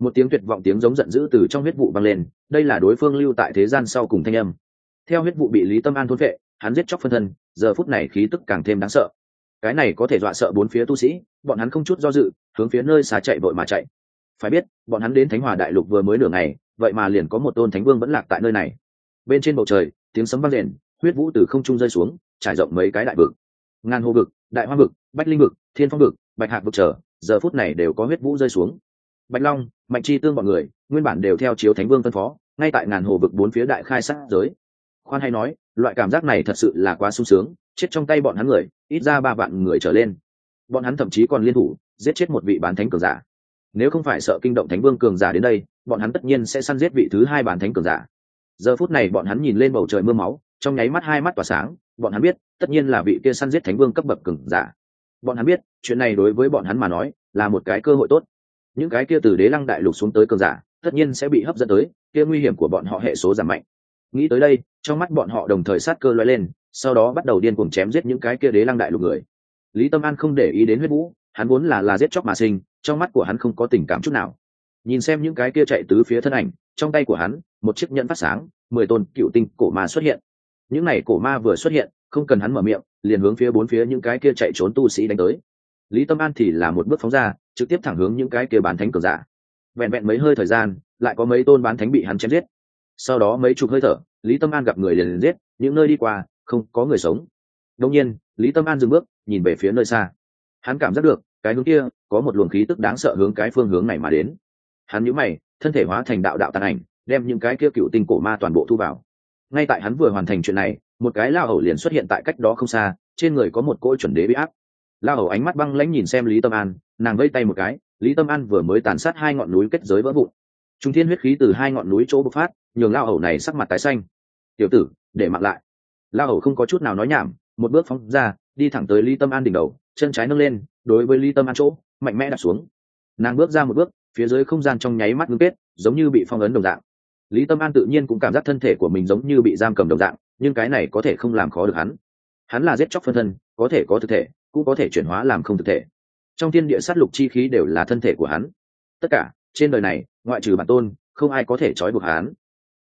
Một tiếng tuyệt vọng tiếng giống giận dữ từ trong huyết vụ vang lên, đây là đối phương lưu tại thế gian sau cùng thanh âm theo huyết vụ bị lý tâm an thôn vệ hắn giết chóc phân thân, giờ phút này khí tức càng thêm đáng sợ. Cái này có thể dọa sợ bốn phía tu sĩ, bọn hắn không chút do dự, hướng phía nơi xá chạy vội mà chạy. Phải biết, bọn hắn đến thánh hòa đại lục vừa mới nửa ngày, vậy mà liền có một tôn thánh vương vẫn lạc tại nơi này. Bên trên bầu trời, tiếng sấm vang rền, huyết vũ từ không trung rơi xuống, trải rộng mấy cái đại vực. Ngàn hồ vực, đại hoa vực, bách linh vực, thiên phong vực, bạch hạc vực trở giờ phút này đều có huyết vũ rơi xuống. Bạch long, mạnh chi tương bọn người, nguyên bản đều theo chiếu thánh vương phân phó, ngay tại ngàn hồ vực bốn phía đại khai sát giới khoan hay nói, loại cảm giác này thật sự là quá sung sướng, chết trong tay bọn hắn người, ít ra ba vạn người trở lên. Bọn hắn thậm chí còn liên thủ, giết chết một vị bán thánh cường giả. Nếu không phải sợ kinh động thánh vương cường giả đến đây, bọn hắn tất nhiên sẽ săn giết vị thứ hai bán thánh cường giả. Giờ phút này bọn hắn nhìn lên bầu trời mưa máu, trong nháy mắt hai mắt tỏa sáng, bọn hắn biết, tất nhiên là vị kia săn giết thánh vương cấp bậc cường giả. Bọn hắn biết, chuyện này đối với bọn hắn mà nói, là một cái cơ hội tốt. Những cái kia từ đế lăng đại lục xuống tới cường giả, tất nhiên sẽ bị hấp dẫn tới, kia nguy hiểm của bọn họ hệ số giảm mạnh nghĩ tới đây, trong mắt bọn họ đồng thời sát cơ loay lên, sau đó bắt đầu điên cuồng chém giết những cái kia đế lăng đại lục người. Lý tâm an không để ý đến huyết vũ, hắn vốn là là giết chóc mà sinh, trong mắt của hắn không có tình cảm chút nào. Nhìn xem những cái kia chạy tứ phía thân ảnh, trong tay của hắn, một chiếc nhẫn phát sáng, mười tôn cựu tinh cổ ma xuất hiện. Những n à y cổ ma vừa xuất hiện, không cần hắn mở miệng, liền hướng phía bốn phía những cái kia chạy trốn tu sĩ đánh tới. Lý tâm an thì là một bước phóng ra, trực tiếp thẳng hướng những cái kia bán thánh cờ giả. Vẹn vẹn mấy hơi thời gian, lại có mấy tôn bán thánh bị hắn chém giết sau đó mấy chục hơi thở, lý tâm an gặp người liền giết, những nơi đi qua, không có người sống. Đông nhiên, lý tâm an dừng bước, nhìn về phía nơi xa. Hắn cảm giác được, cái hướng kia, có một luồng khí tức đáng sợ hướng cái phương hướng này mà đến. Hắn nhíu mày, thân thể hóa thành đạo đạo tàn ảnh, đem những cái kia cựu tinh cổ ma toàn bộ thu vào. Ngay tại hắn vừa hoàn thành chuyện này, một cái lao hầu liền xuất hiện tại cách đó không xa, trên người có một cỗ chuẩn đế bị áp. Lao hầu ánh mắt băng lãnh nhìn xem lý tâm an, nàng vây tay một cái, lý tâm an vừa mới tàn sát hai ngọn núi kết giới vỡ vụn trung thiên huyết khí từ hai ngọn núi chỗ bộc phát, nhường lao hầu này sắc mặt tái xanh. Tiểu tử, để mặc lại. Lao hầu không có chút nào nói nhảm, một bước phóng ra, đi thẳng tới lý tâm an đỉnh đầu, chân trái nâng lên, đối với lý tâm an chỗ, mạnh mẽ đặt xuống. Nàng bước ra một bước, phía dưới không gian trong nháy mắt ngưng kết, giống như bị phong ấn đồng dạng. Lý tâm an tự nhiên cũng cảm giác thân thể của mình giống như bị giam cầm đồng dạng, nhưng cái này có thể không làm khó được hắn. Hắn là giết chóc phân thân, có thể có thực thể, cũng có thể chuyển hóa làm không thực thể. Trong thiên địa sát lục chi khí đều là thân thể của hắn. Tất cả, trên đời này ngoại trừ bản tôn, không ai có thể trói buộc hắn.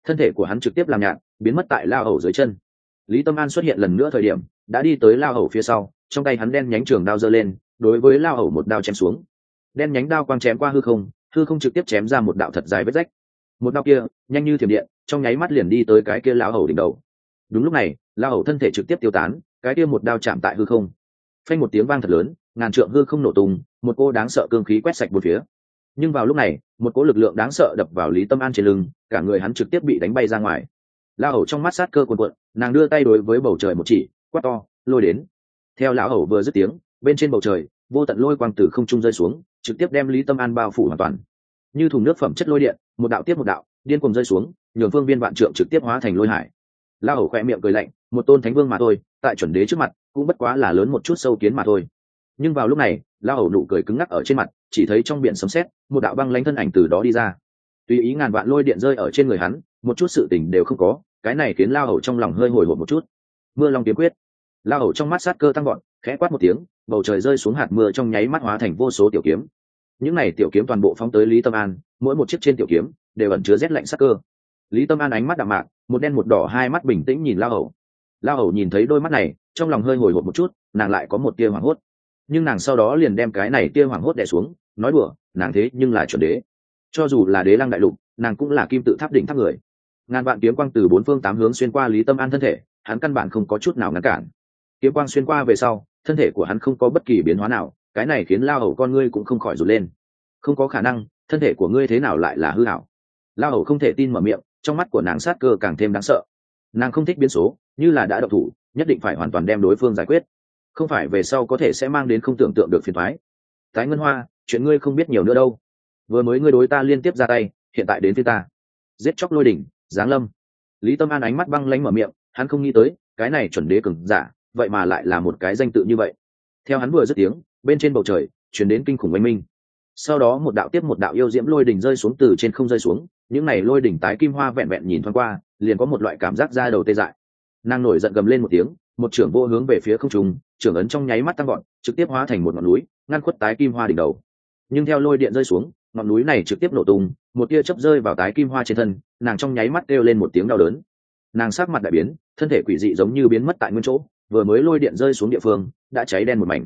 Thân thể của hắn trực tiếp làm nhạt, biến mất tại lao hầu dưới chân. Lý tâm an xuất hiện lần nữa thời điểm, đã đi tới lao hầu phía sau, trong tay hắn đen nhánh trường đao giơ lên, đối với lao hầu một đao chém xuống. Đen nhánh đao quang chém qua hư không hư không trực tiếp chém ra một đạo thật dài vết rách. Một đao kia, nhanh như thiểm điện, trong nháy mắt liền đi tới cái kia lao hầu đỉnh đầu. Đúng lúc này, lao hầu thân thể trực tiếp tiêu tán, cái kia một đao chạm tại hư không. Phanh một tiếng vang thật lớn, ngàn trượng hư không nổ tung, một cô đáng sợ cương khí quét sạch một phía nhưng vào lúc này, một cỗ lực lượng đáng sợ đập vào lý tâm an trên lưng, cả người hắn trực tiếp bị đánh bay ra ngoài. La hầu trong mắt sát cơ cuồn cuộn, nàng đưa tay đối với bầu trời một chỉ, quát to, lôi đến! Theo lão hầu vừa dứt tiếng, bên trên bầu trời, vô tận lôi quang từ không trung rơi xuống, trực tiếp đem lý tâm an bao phủ hoàn toàn. Như thùng nước phẩm chất lôi điện, một đạo tiếp một đạo, điên cùng rơi xuống, nhường phương viên vạn trượng trực tiếp hóa thành lôi hải. La hầu khoe miệng cười lạnh, một tôn thánh vương mà thôi, tại chuẩn đế trước mặt, cũng bất quá là lớn một chút sâu kiến mà thôi. Nhưng vào lúc này la hầu nụ cười cứng ngắc ở trên mặt chỉ thấy trong biển sấm sét, một đạo băng lánh thân ảnh từ đó đi ra. Tùy ý ngàn vạn lôi điện rơi ở trên người hắn, một chút sự tình đều không có, cái này khiến lao hầu trong lòng hơi hồi hộp một chút. Mưa long kiếm quyết. Lao hầu trong mắt sát cơ tăng gọn khẽ quát một tiếng, bầu trời rơi xuống hạt mưa trong nháy mắt hóa thành vô số tiểu kiếm. Những này tiểu kiếm toàn bộ phóng tới lý tâm an, mỗi một chiếc trên tiểu kiếm đều ẩn chứa rét lạnh sắc cơ. Lý tâm an ánh mắt đạm mạc, một đen một đỏ hai mắt bình tĩnh nhìn lao hầu. Lao hầu nhìn thấy đôi mắt này, trong lòng hơi hồi hộp một chút, nàng lại có một tia hoảng hốt. Nhưng nàng sau đó liền đem cái này tia hoảng hốt đẻ xuống nói đùa, nàng thế nhưng là chuẩn đế. Cho dù là đế lăng đại lục, nàng cũng là kim tự tháp đỉnh tháp người. Ngàn vạn kiếm quang từ bốn phương tám hướng xuyên qua lý tâm an thân thể, hắn căn bản không có chút nào ngăn cản. Kiếm quang xuyên qua về sau, thân thể của hắn không có bất kỳ biến hóa nào, cái này khiến lao hầu con ngươi cũng không khỏi rụt lên. Không có khả năng, thân thể của ngươi thế nào lại là hư hảo lao hầu không thể tin mở miệng, trong mắt của nàng sát cơ càng thêm đáng sợ. Nàng không thích biến số, như là đã độc thủ, nhất định phải hoàn toàn đem đối phương giải quyết. Không phải về sau có thể sẽ mang đến không tưởng tượng được phiền thoái tái ngân hoa chuyện ngươi không biết nhiều nữa đâu. Vừa mới ngươi đối ta liên tiếp ra tay, hiện tại đến phía ta. Giết chóc lôi đỉnh, giáng lâm. Lý tâm an ánh mắt băng lánh mở miệng, hắn không nghĩ tới, cái này chuẩn đế cường giả, vậy mà lại là một cái danh tự như vậy. Theo hắn vừa dứt tiếng, bên trên bầu trời chuyển đến kinh khủng oanh minh. Sau đó một đạo tiếp một đạo yêu diễm lôi đỉnh rơi xuống từ trên không rơi xuống, những này lôi đỉnh tái kim hoa vẹn vẹn nhìn thoáng qua, liền có một loại cảm giác da đầu tê dại. Nàng nổi giận gầm lên một tiếng, một trưởng vô hướng về phía không trung, trưởng ấn trong nháy mắt tăng gọn trực tiếp hóa thành một ngọn núi, ngăn khuất tái kim hoa đỉnh đầu nhưng theo lôi điện rơi xuống, ngọn núi này trực tiếp nổ tung, một tia chớp rơi vào tái kim hoa trên thân, nàng trong nháy mắt kêu lên một tiếng đau đớn. Nàng sát mặt đại biến, thân thể quỷ dị giống như biến mất tại nguyên chỗ, vừa mới lôi điện rơi xuống địa phương, đã cháy đen một mảnh.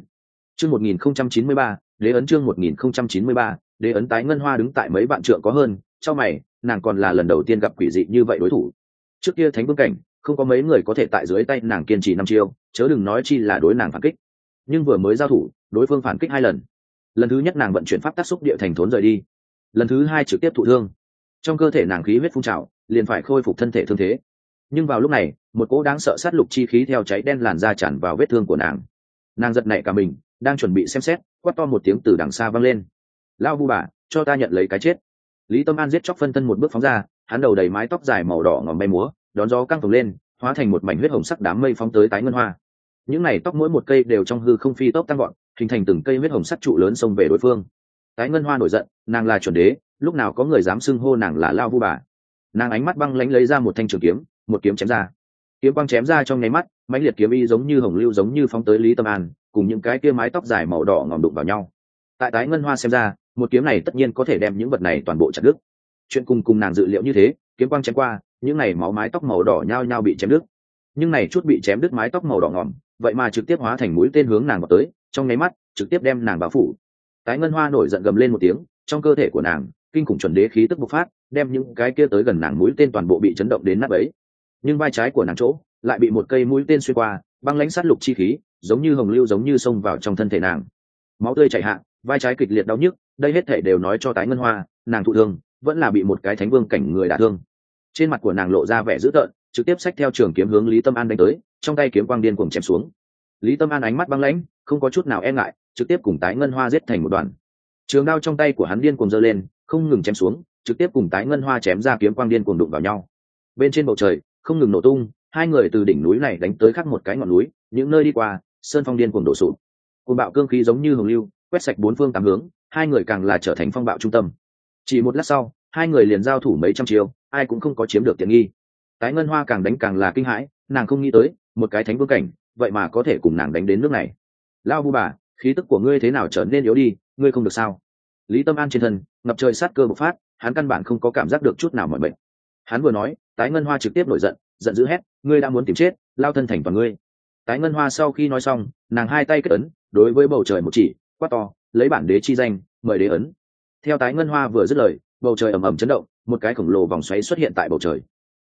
Chương một nghìn không trăm chín mươi ba, đế ấn chương một nghìn không trăm chín mươi ba, đế ấn tái ngân hoa đứng tại mấy bạn trượng có hơn, cho mày, nàng còn là lần đầu tiên gặp quỷ dị như vậy đối thủ. Trước kia thánh vương cảnh, không có mấy người có thể tại dưới tay nàng kiên trì năm chiêu, chớ đừng nói chi là đối nàng phản kích. Nhưng vừa mới giao thủ, đối phương phản kích hai lần lần thứ nhất nàng vận chuyển pháp tác xúc địa thành thốn rời đi. Lần thứ hai trực tiếp thụ thương. Trong cơ thể nàng khí huyết phun trào, liền phải khôi phục thân thể thương thế. Nhưng vào lúc này, một cỗ đáng sợ sát lục chi khí theo cháy đen làn ra tràn vào vết thương của nàng. Nàng giật nảy cả mình, đang chuẩn bị xem xét, quát to một tiếng từ đằng xa vang lên. Lao vu bà, cho ta nhận lấy cái chết. Lý tâm an giết chóc phân thân một bước phóng ra, hắn đầu đầy mái tóc dài màu đỏ ngòm bay múa, đón gió căng phồng lên, hóa thành một mảnh huyết hồng sắc đám mây phóng tới tái ngân hoa những này tóc mỗi một cây đều trong hư không phi tốc tăng gọn hình thành từng cây huyết hồng sắc trụ lớn xông về đối phương. Tái ngân hoa nổi giận, nàng là chuẩn đế, lúc nào có người dám xưng hô nàng là lao vu bà. Nàng ánh mắt băng lánh lấy ra một thanh trường kiếm, một kiếm chém ra. Kiếm quang chém ra trong nháy mắt, mãnh liệt kiếm y giống như hồng lưu giống như phóng tới lý tâm an, cùng những cái kia mái tóc dài màu đỏ ngòm đụng vào nhau. Tại tái ngân hoa xem ra, một kiếm này tất nhiên có thể đem những vật này toàn bộ chặt đứt. Chuyện cùng cùng nàng dự liệu như thế, kiếm quang chém qua, những này máu mái tóc màu đỏ nhao nhao bị chém đứt. Nhưng này chút bị chém đứt mái tóc màu đỏ ngỏm vậy mà trực tiếp hóa thành mũi tên hướng nàng vào tới, trong nháy mắt, trực tiếp đem nàng bao phủ. Tái ngân hoa nổi giận gầm lên một tiếng, trong cơ thể của nàng, kinh khủng chuẩn đế khí tức bộc phát, đem những cái kia tới gần nàng mũi tên toàn bộ bị chấn động đến nắp ấy nhưng vai trái của nàng chỗ, lại bị một cây mũi tên xuyên qua, băng lãnh sát lục chi khí, giống như hồng lưu giống như xông vào trong thân thể nàng. Máu tươi chảy hạ, vai trái kịch liệt đau nhức, đây hết thể đều nói cho tái ngân hoa, nàng thụ thương, vẫn là bị một cái thánh vương cảnh người đả thương. Trên mặt của nàng lộ ra vẻ dữ tợn trực tiếp xách theo trường kiếm hướng lý tâm an đánh tới, trong tay kiếm quang điên cuồng chém xuống. Lý tâm an ánh mắt băng lãnh, không có chút nào e ngại, trực tiếp cùng tái ngân hoa giết thành một đoàn. Trường đao trong tay của hắn điên cuồng giơ lên, không ngừng chém xuống, trực tiếp cùng tái ngân hoa chém ra kiếm quang điên cuồng đụng vào nhau. Bên trên bầu trời, không ngừng nổ tung, hai người từ đỉnh núi này đánh tới khắc một cái ngọn núi, những nơi đi qua, sơn phong điên cuồng đổ sụp. Cuồng bạo cương khí giống như hồng lưu, quét sạch bốn phương tám hướng, hai người càng là trở thành phong bạo trung tâm. Chỉ một lát sau, hai người liền giao thủ mấy trăm chiều ai cũng không có chiếm được tiện nghi tái ngân hoa càng đánh càng là kinh hãi, nàng không nghĩ tới, một cái thánh vương cảnh, vậy mà có thể cùng nàng đánh đến nước này. Lao vu bà, khí tức của ngươi thế nào trở nên yếu đi, ngươi không được sao? Lý tâm an trên thân, ngập trời sát cơ bộc phát, hắn căn bản không có cảm giác được chút nào mọi bệnh hắn vừa nói, tái ngân hoa trực tiếp nổi giận giận dữ hét, ngươi đã muốn tìm chết, lao thân thành vào ngươi. Tái ngân hoa sau khi nói xong, nàng hai tay kết ấn, đối với bầu trời một chỉ, quát to, lấy bản đế chi danh, mời đế ấn. Theo tái ngân hoa vừa dứt lời, bầu trời ầm ầm chấn động, một cái khổng lồ vòng xoáy xuất hiện tại bầu trời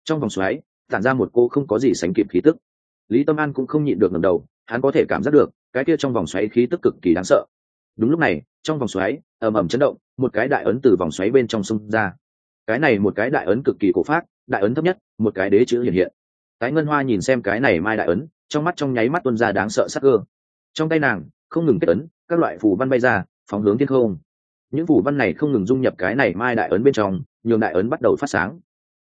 trong vòng xoáy, tản ra một cô không có gì sánh kịp khí tức. Lý tâm an cũng không nhịn được ngầm đầu, hắn có thể cảm giác được, cái kia trong vòng xoáy khí tức cực kỳ đáng sợ. Đúng lúc này, trong vòng xoáy, ầm ầm chấn động, một cái đại ấn từ vòng xoáy bên trong sông ra. Cái này một cái đại ấn cực kỳ cổ phát đại ấn thấp nhất, một cái đế chữ hiện hiện. Tái ngân hoa nhìn xem cái này mai đại ấn, trong mắt trong nháy mắt tuân ra đáng sợ sắc cơ. Trong tay nàng, không ngừng kết ấn, các loại phù văn bay ra, phóng hướng thiên không. Những phù văn này không ngừng dung nhập cái này mai đại ấn bên trong, nhường đại ấn bắt đầu phát sáng.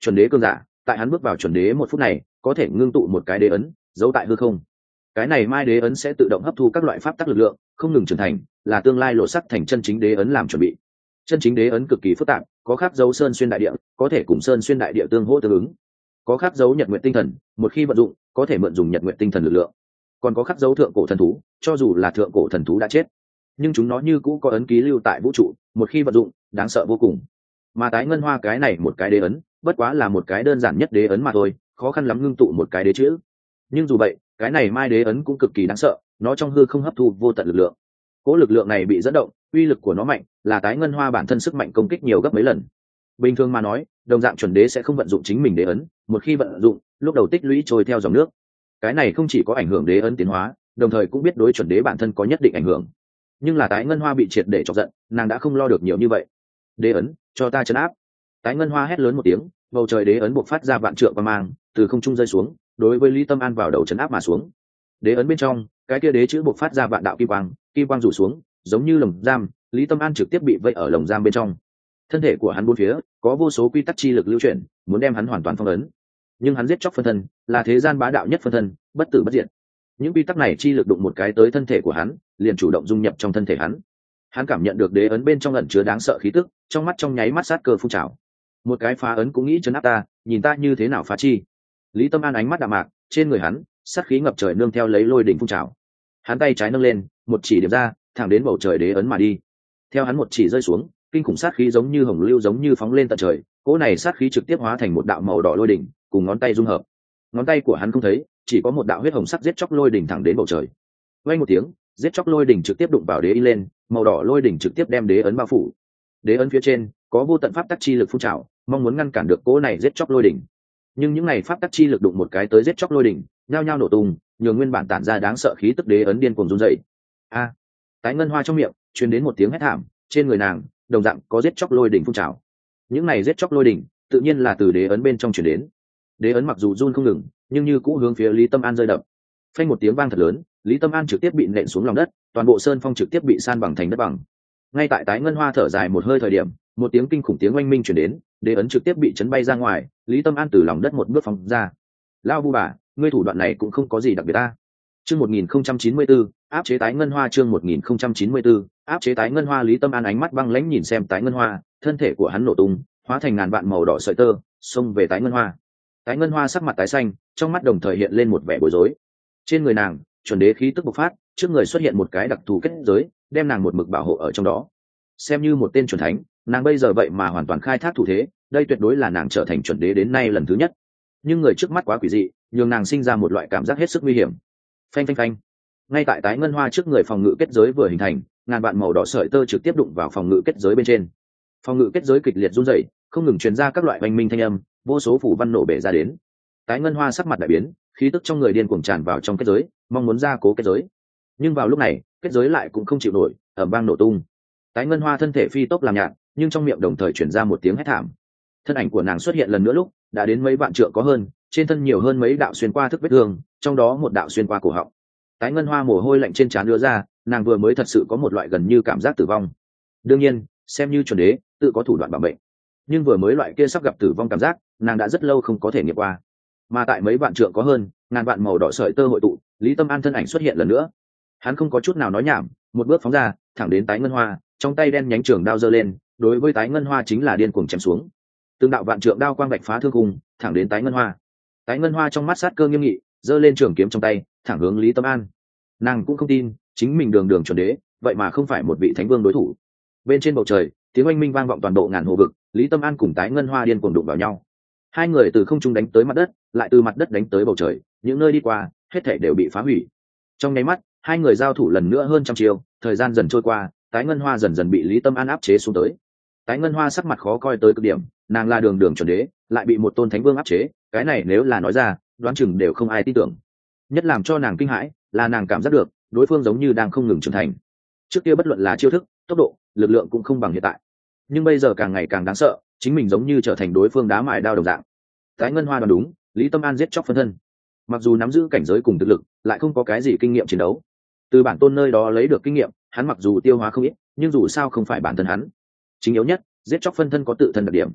Chuẩn đế cương giả tại hắn bước vào chuẩn đế một phút này, có thể ngưng tụ một cái đế ấn, giấu tại hư không. Cái này mai đế ấn sẽ tự động hấp thu các loại pháp tắc lực lượng, không ngừng trưởng thành, là tương lai lộ sắc thành chân chính đế ấn làm chuẩn bị. Chân chính đế ấn cực kỳ phức tạp, có khắc dấu sơn xuyên đại địa, có thể cùng sơn xuyên đại địa tương hỗ tương ứng. Có khắc dấu nhật nguyện tinh thần, một khi vận dụng, có thể mượn dùng nhật nguyện tinh thần lực lượng. Còn có khắc dấu thượng cổ thần thú, cho dù là thượng cổ thần thú đã chết, nhưng chúng nó như cũ có ấn ký lưu tại vũ trụ, một khi vận dụng, đáng sợ vô cùng. Mà tái ngân hoa cái này một cái đế ấn bất quá là một cái đơn giản nhất đế ấn mà thôi, khó khăn lắm ngưng tụ một cái đế chữ. Nhưng dù vậy, cái này mai đế ấn cũng cực kỳ đáng sợ, nó trong hư không hấp thu vô tận lực lượng. Cỗ lực lượng này bị dẫn động, uy lực của nó mạnh, là tái ngân hoa bản thân sức mạnh công kích nhiều gấp mấy lần. Bình thường mà nói, đồng dạng chuẩn đế sẽ không vận dụng chính mình đế ấn, một khi vận dụng, lúc đầu tích lũy trôi theo dòng nước. Cái này không chỉ có ảnh hưởng đế ấn tiến hóa, đồng thời cũng biết đối chuẩn đế bản thân có nhất định ảnh hưởng. Nhưng là tái ngân hoa bị triệt để chọc giận, nàng đã không lo được nhiều như vậy. Đế ấn, cho ta chấn áp tái ngân hoa hét lớn một tiếng, bầu trời đế ấn buộc phát ra vạn trượng và mang, từ không trung rơi xuống, đối với lý tâm an vào đầu chấn áp mà xuống. Đế ấn bên trong, cái kia đế chữ buộc phát ra vạn đạo kim quang kim quang rủ xuống, giống như lồng giam, lý tâm an trực tiếp bị vây ở lồng giam bên trong. Thân thể của hắn bốn phía, có vô số quy tắc chi lực lưu chuyển, muốn đem hắn hoàn toàn phong ấn. Nhưng hắn giết chóc phân thân, là thế gian bá đạo nhất phân thân, bất tử bất diệt. Những quy tắc này chi lực đụng một cái tới thân thể của hắn, liền chủ động dung nhập trong thân thể hắn. Hắn cảm nhận được đế ấn bên trong ẩn chứa đáng sợ khí tức, trong mắt trong nháy mắt sát cơ phun trào một cái phá ấn cũng nghĩ chấn áp ta, nhìn ta như thế nào phá chi. Lý tâm an ánh mắt đạm mạc, trên người hắn, sát khí ngập trời nương theo lấy lôi đỉnh phun trào. Hắn tay trái nâng lên, một chỉ điểm ra, thẳng đến bầu trời đế ấn mà đi. Theo hắn một chỉ rơi xuống, kinh khủng sát khí giống như hồng lưu giống như phóng lên tận trời, cỗ này sát khí trực tiếp hóa thành một đạo màu đỏ lôi đỉnh, cùng ngón tay dung hợp. Ngón tay của hắn không thấy, chỉ có một đạo huyết hồng sắc giết chóc lôi đỉnh thẳng đến bầu trời. Vay một tiếng, giết chóc lôi đỉnh trực tiếp đụng vào đế y lên, màu đỏ lôi đỉnh trực tiếp đem đế ấn bao phủ. Đế ấn phía trên, có vô tận pháp tắc chi lực phun trào mong muốn ngăn cản được cỗ này giết chóc lôi đỉnh. Nhưng những này pháp tắc chi lực đụng một cái tới giết chóc lôi đỉnh, nhao nhao nổ tung nhường nguyên bản tản ra đáng sợ khí tức đế ấn điên cuồng run dậy a! Tái ngân hoa trong miệng, truyền đến một tiếng hét thảm, trên người nàng, đồng dạng có giết chóc lôi đỉnh phun trào. Những này giết chóc lôi đỉnh, tự nhiên là từ đế ấn bên trong chuyển đến. Đế ấn mặc dù run không ngừng, nhưng như cũ hướng phía lý tâm an rơi đập. Phanh một tiếng vang thật lớn, lý tâm an trực tiếp bị nện xuống lòng đất, toàn bộ sơn phong trực tiếp bị san bằng thành đất bằng. Ngay tại tái ngân hoa thở dài một hơi thời điểm một tiếng kinh khủng tiếng oanh minh chuyển đến, đế ấn trực tiếp bị chấn bay ra ngoài, lý tâm an từ lòng đất một bước phóng ra. Lao vu bà, ngươi thủ đoạn này cũng không có gì đặc biệt ta. Chương một nghìn không trăm chín mươi bốn áp chế tái ngân hoa chương một nghìn không trăm chín mươi bốn áp chế tái ngân hoa, lý tâm an ánh mắt băng lãnh nhìn xem tái ngân hoa, thân thể của hắn nổ tung, hóa thành ngàn vạn màu đỏ sợi tơ, xông về tái ngân hoa. Tái ngân hoa sắc mặt tái xanh, trong mắt đồng thời hiện lên một vẻ bối rối. Trên người nàng, chuẩn đế khí tức bộc phát, trước người xuất hiện một cái đặc thù kết giới, đem nàng một mực bảo hộ ở trong đó. Xem như một tên chuẩn thánh nàng bây giờ vậy mà hoàn toàn khai thác thủ thế, đây tuyệt đối là nàng trở thành chuẩn đế đến nay lần thứ nhất. Nhưng người trước mắt quá quỷ dị, nhường nàng sinh ra một loại cảm giác hết sức nguy hiểm. Phanh phanh phanh. Ngay tại tái ngân hoa trước người phòng ngự kết giới vừa hình thành, ngàn vạn màu đỏ sợi tơ trực tiếp đụng vào phòng ngự kết giới bên trên. Phòng ngự kết giới kịch liệt run rẩy, không ngừng truyền ra các loại oanh minh thanh âm, vô số phủ văn nổ bể ra đến. Tái ngân hoa sắc mặt đại biến, khí tức trong người điên cuồng tràn vào trong kết giới, mong muốn ra cố kết giới. Nhưng vào lúc này, kết giới lại cũng không chịu nổi ở bang nổ tung. Tái ngân hoa thân thể phi tốc làm nhạt nhưng trong miệng đồng thời chuyển ra một tiếng hét thảm. Thân ảnh của nàng xuất hiện lần nữa lúc, đã đến mấy vạn trượng có hơn, trên thân nhiều hơn mấy đạo xuyên qua thức vết thương, trong đó một đạo xuyên qua cổ họng. Tái ngân hoa mồ hôi lạnh trên trán đưa ra, nàng vừa mới thật sự có một loại gần như cảm giác tử vong. Đương nhiên, xem như chuẩn đế, tự có thủ đoạn bảo bệnh nhưng vừa mới loại kia sắp gặp tử vong cảm giác, nàng đã rất lâu không có thể nghiệm qua. Mà tại mấy vạn trượng có hơn, ngàn vạn màu đỏ sợi tơ hội tụ, lý tâm an thân ảnh xuất hiện lần nữa. Hắn không có chút nào nói nhảm, một bước phóng ra, thẳng đến tái ngân hoa, trong tay đen nhánh trường đao giơ lên đối với tái ngân hoa chính là điên cuồng chém xuống. Từng đạo vạn trượng đao quang bạch phá thương cung thẳng đến tái ngân hoa. Tái ngân hoa trong mắt sát cơ nghiêm nghị, giơ lên trường kiếm trong tay, thẳng hướng lý tâm an. Nàng cũng không tin, chính mình đường đường chuẩn đế, vậy mà không phải một vị thánh vương đối thủ. Bên trên bầu trời, tiếng oanh minh vang vọng toàn bộ ngàn hồ vực, lý tâm an cùng tái ngân hoa điên cuồng đụng vào nhau. Hai người từ không trung đánh tới mặt đất, lại từ mặt đất đánh tới bầu trời, những nơi đi qua, hết thể đều bị phá hủy. Trong nháy mắt, hai người giao thủ lần nữa hơn trăm chiều, thời gian dần trôi qua, tái ngân hoa dần dần bị lý tâm an áp chế xuống tới tái ngân hoa sắc mặt khó coi tới cực điểm, nàng là đường đường chuẩn đế, lại bị một tôn thánh vương áp chế, cái này nếu là nói ra, đoán chừng đều không ai tin tưởng. Nhất làm cho nàng kinh hãi là nàng cảm giác được, đối phương giống như đang không ngừng trưởng thành. Trước kia bất luận là chiêu thức, tốc độ, lực lượng cũng không bằng hiện tại. Nhưng bây giờ càng ngày càng đáng sợ, chính mình giống như trở thành đối phương đá mài đao đồng dạng. Tái ngân hoa đoán đúng, lý tâm an giết chóc phân thân. Mặc dù nắm giữ cảnh giới cùng thực lực, lại không có cái gì kinh nghiệm chiến đấu. Từ bản tôn nơi đó lấy được kinh nghiệm, hắn mặc dù tiêu hóa không ít, nhưng dù sao không phải bản thân hắn chính yếu nhất, giết chóc phân thân có tự thân đặc điểm.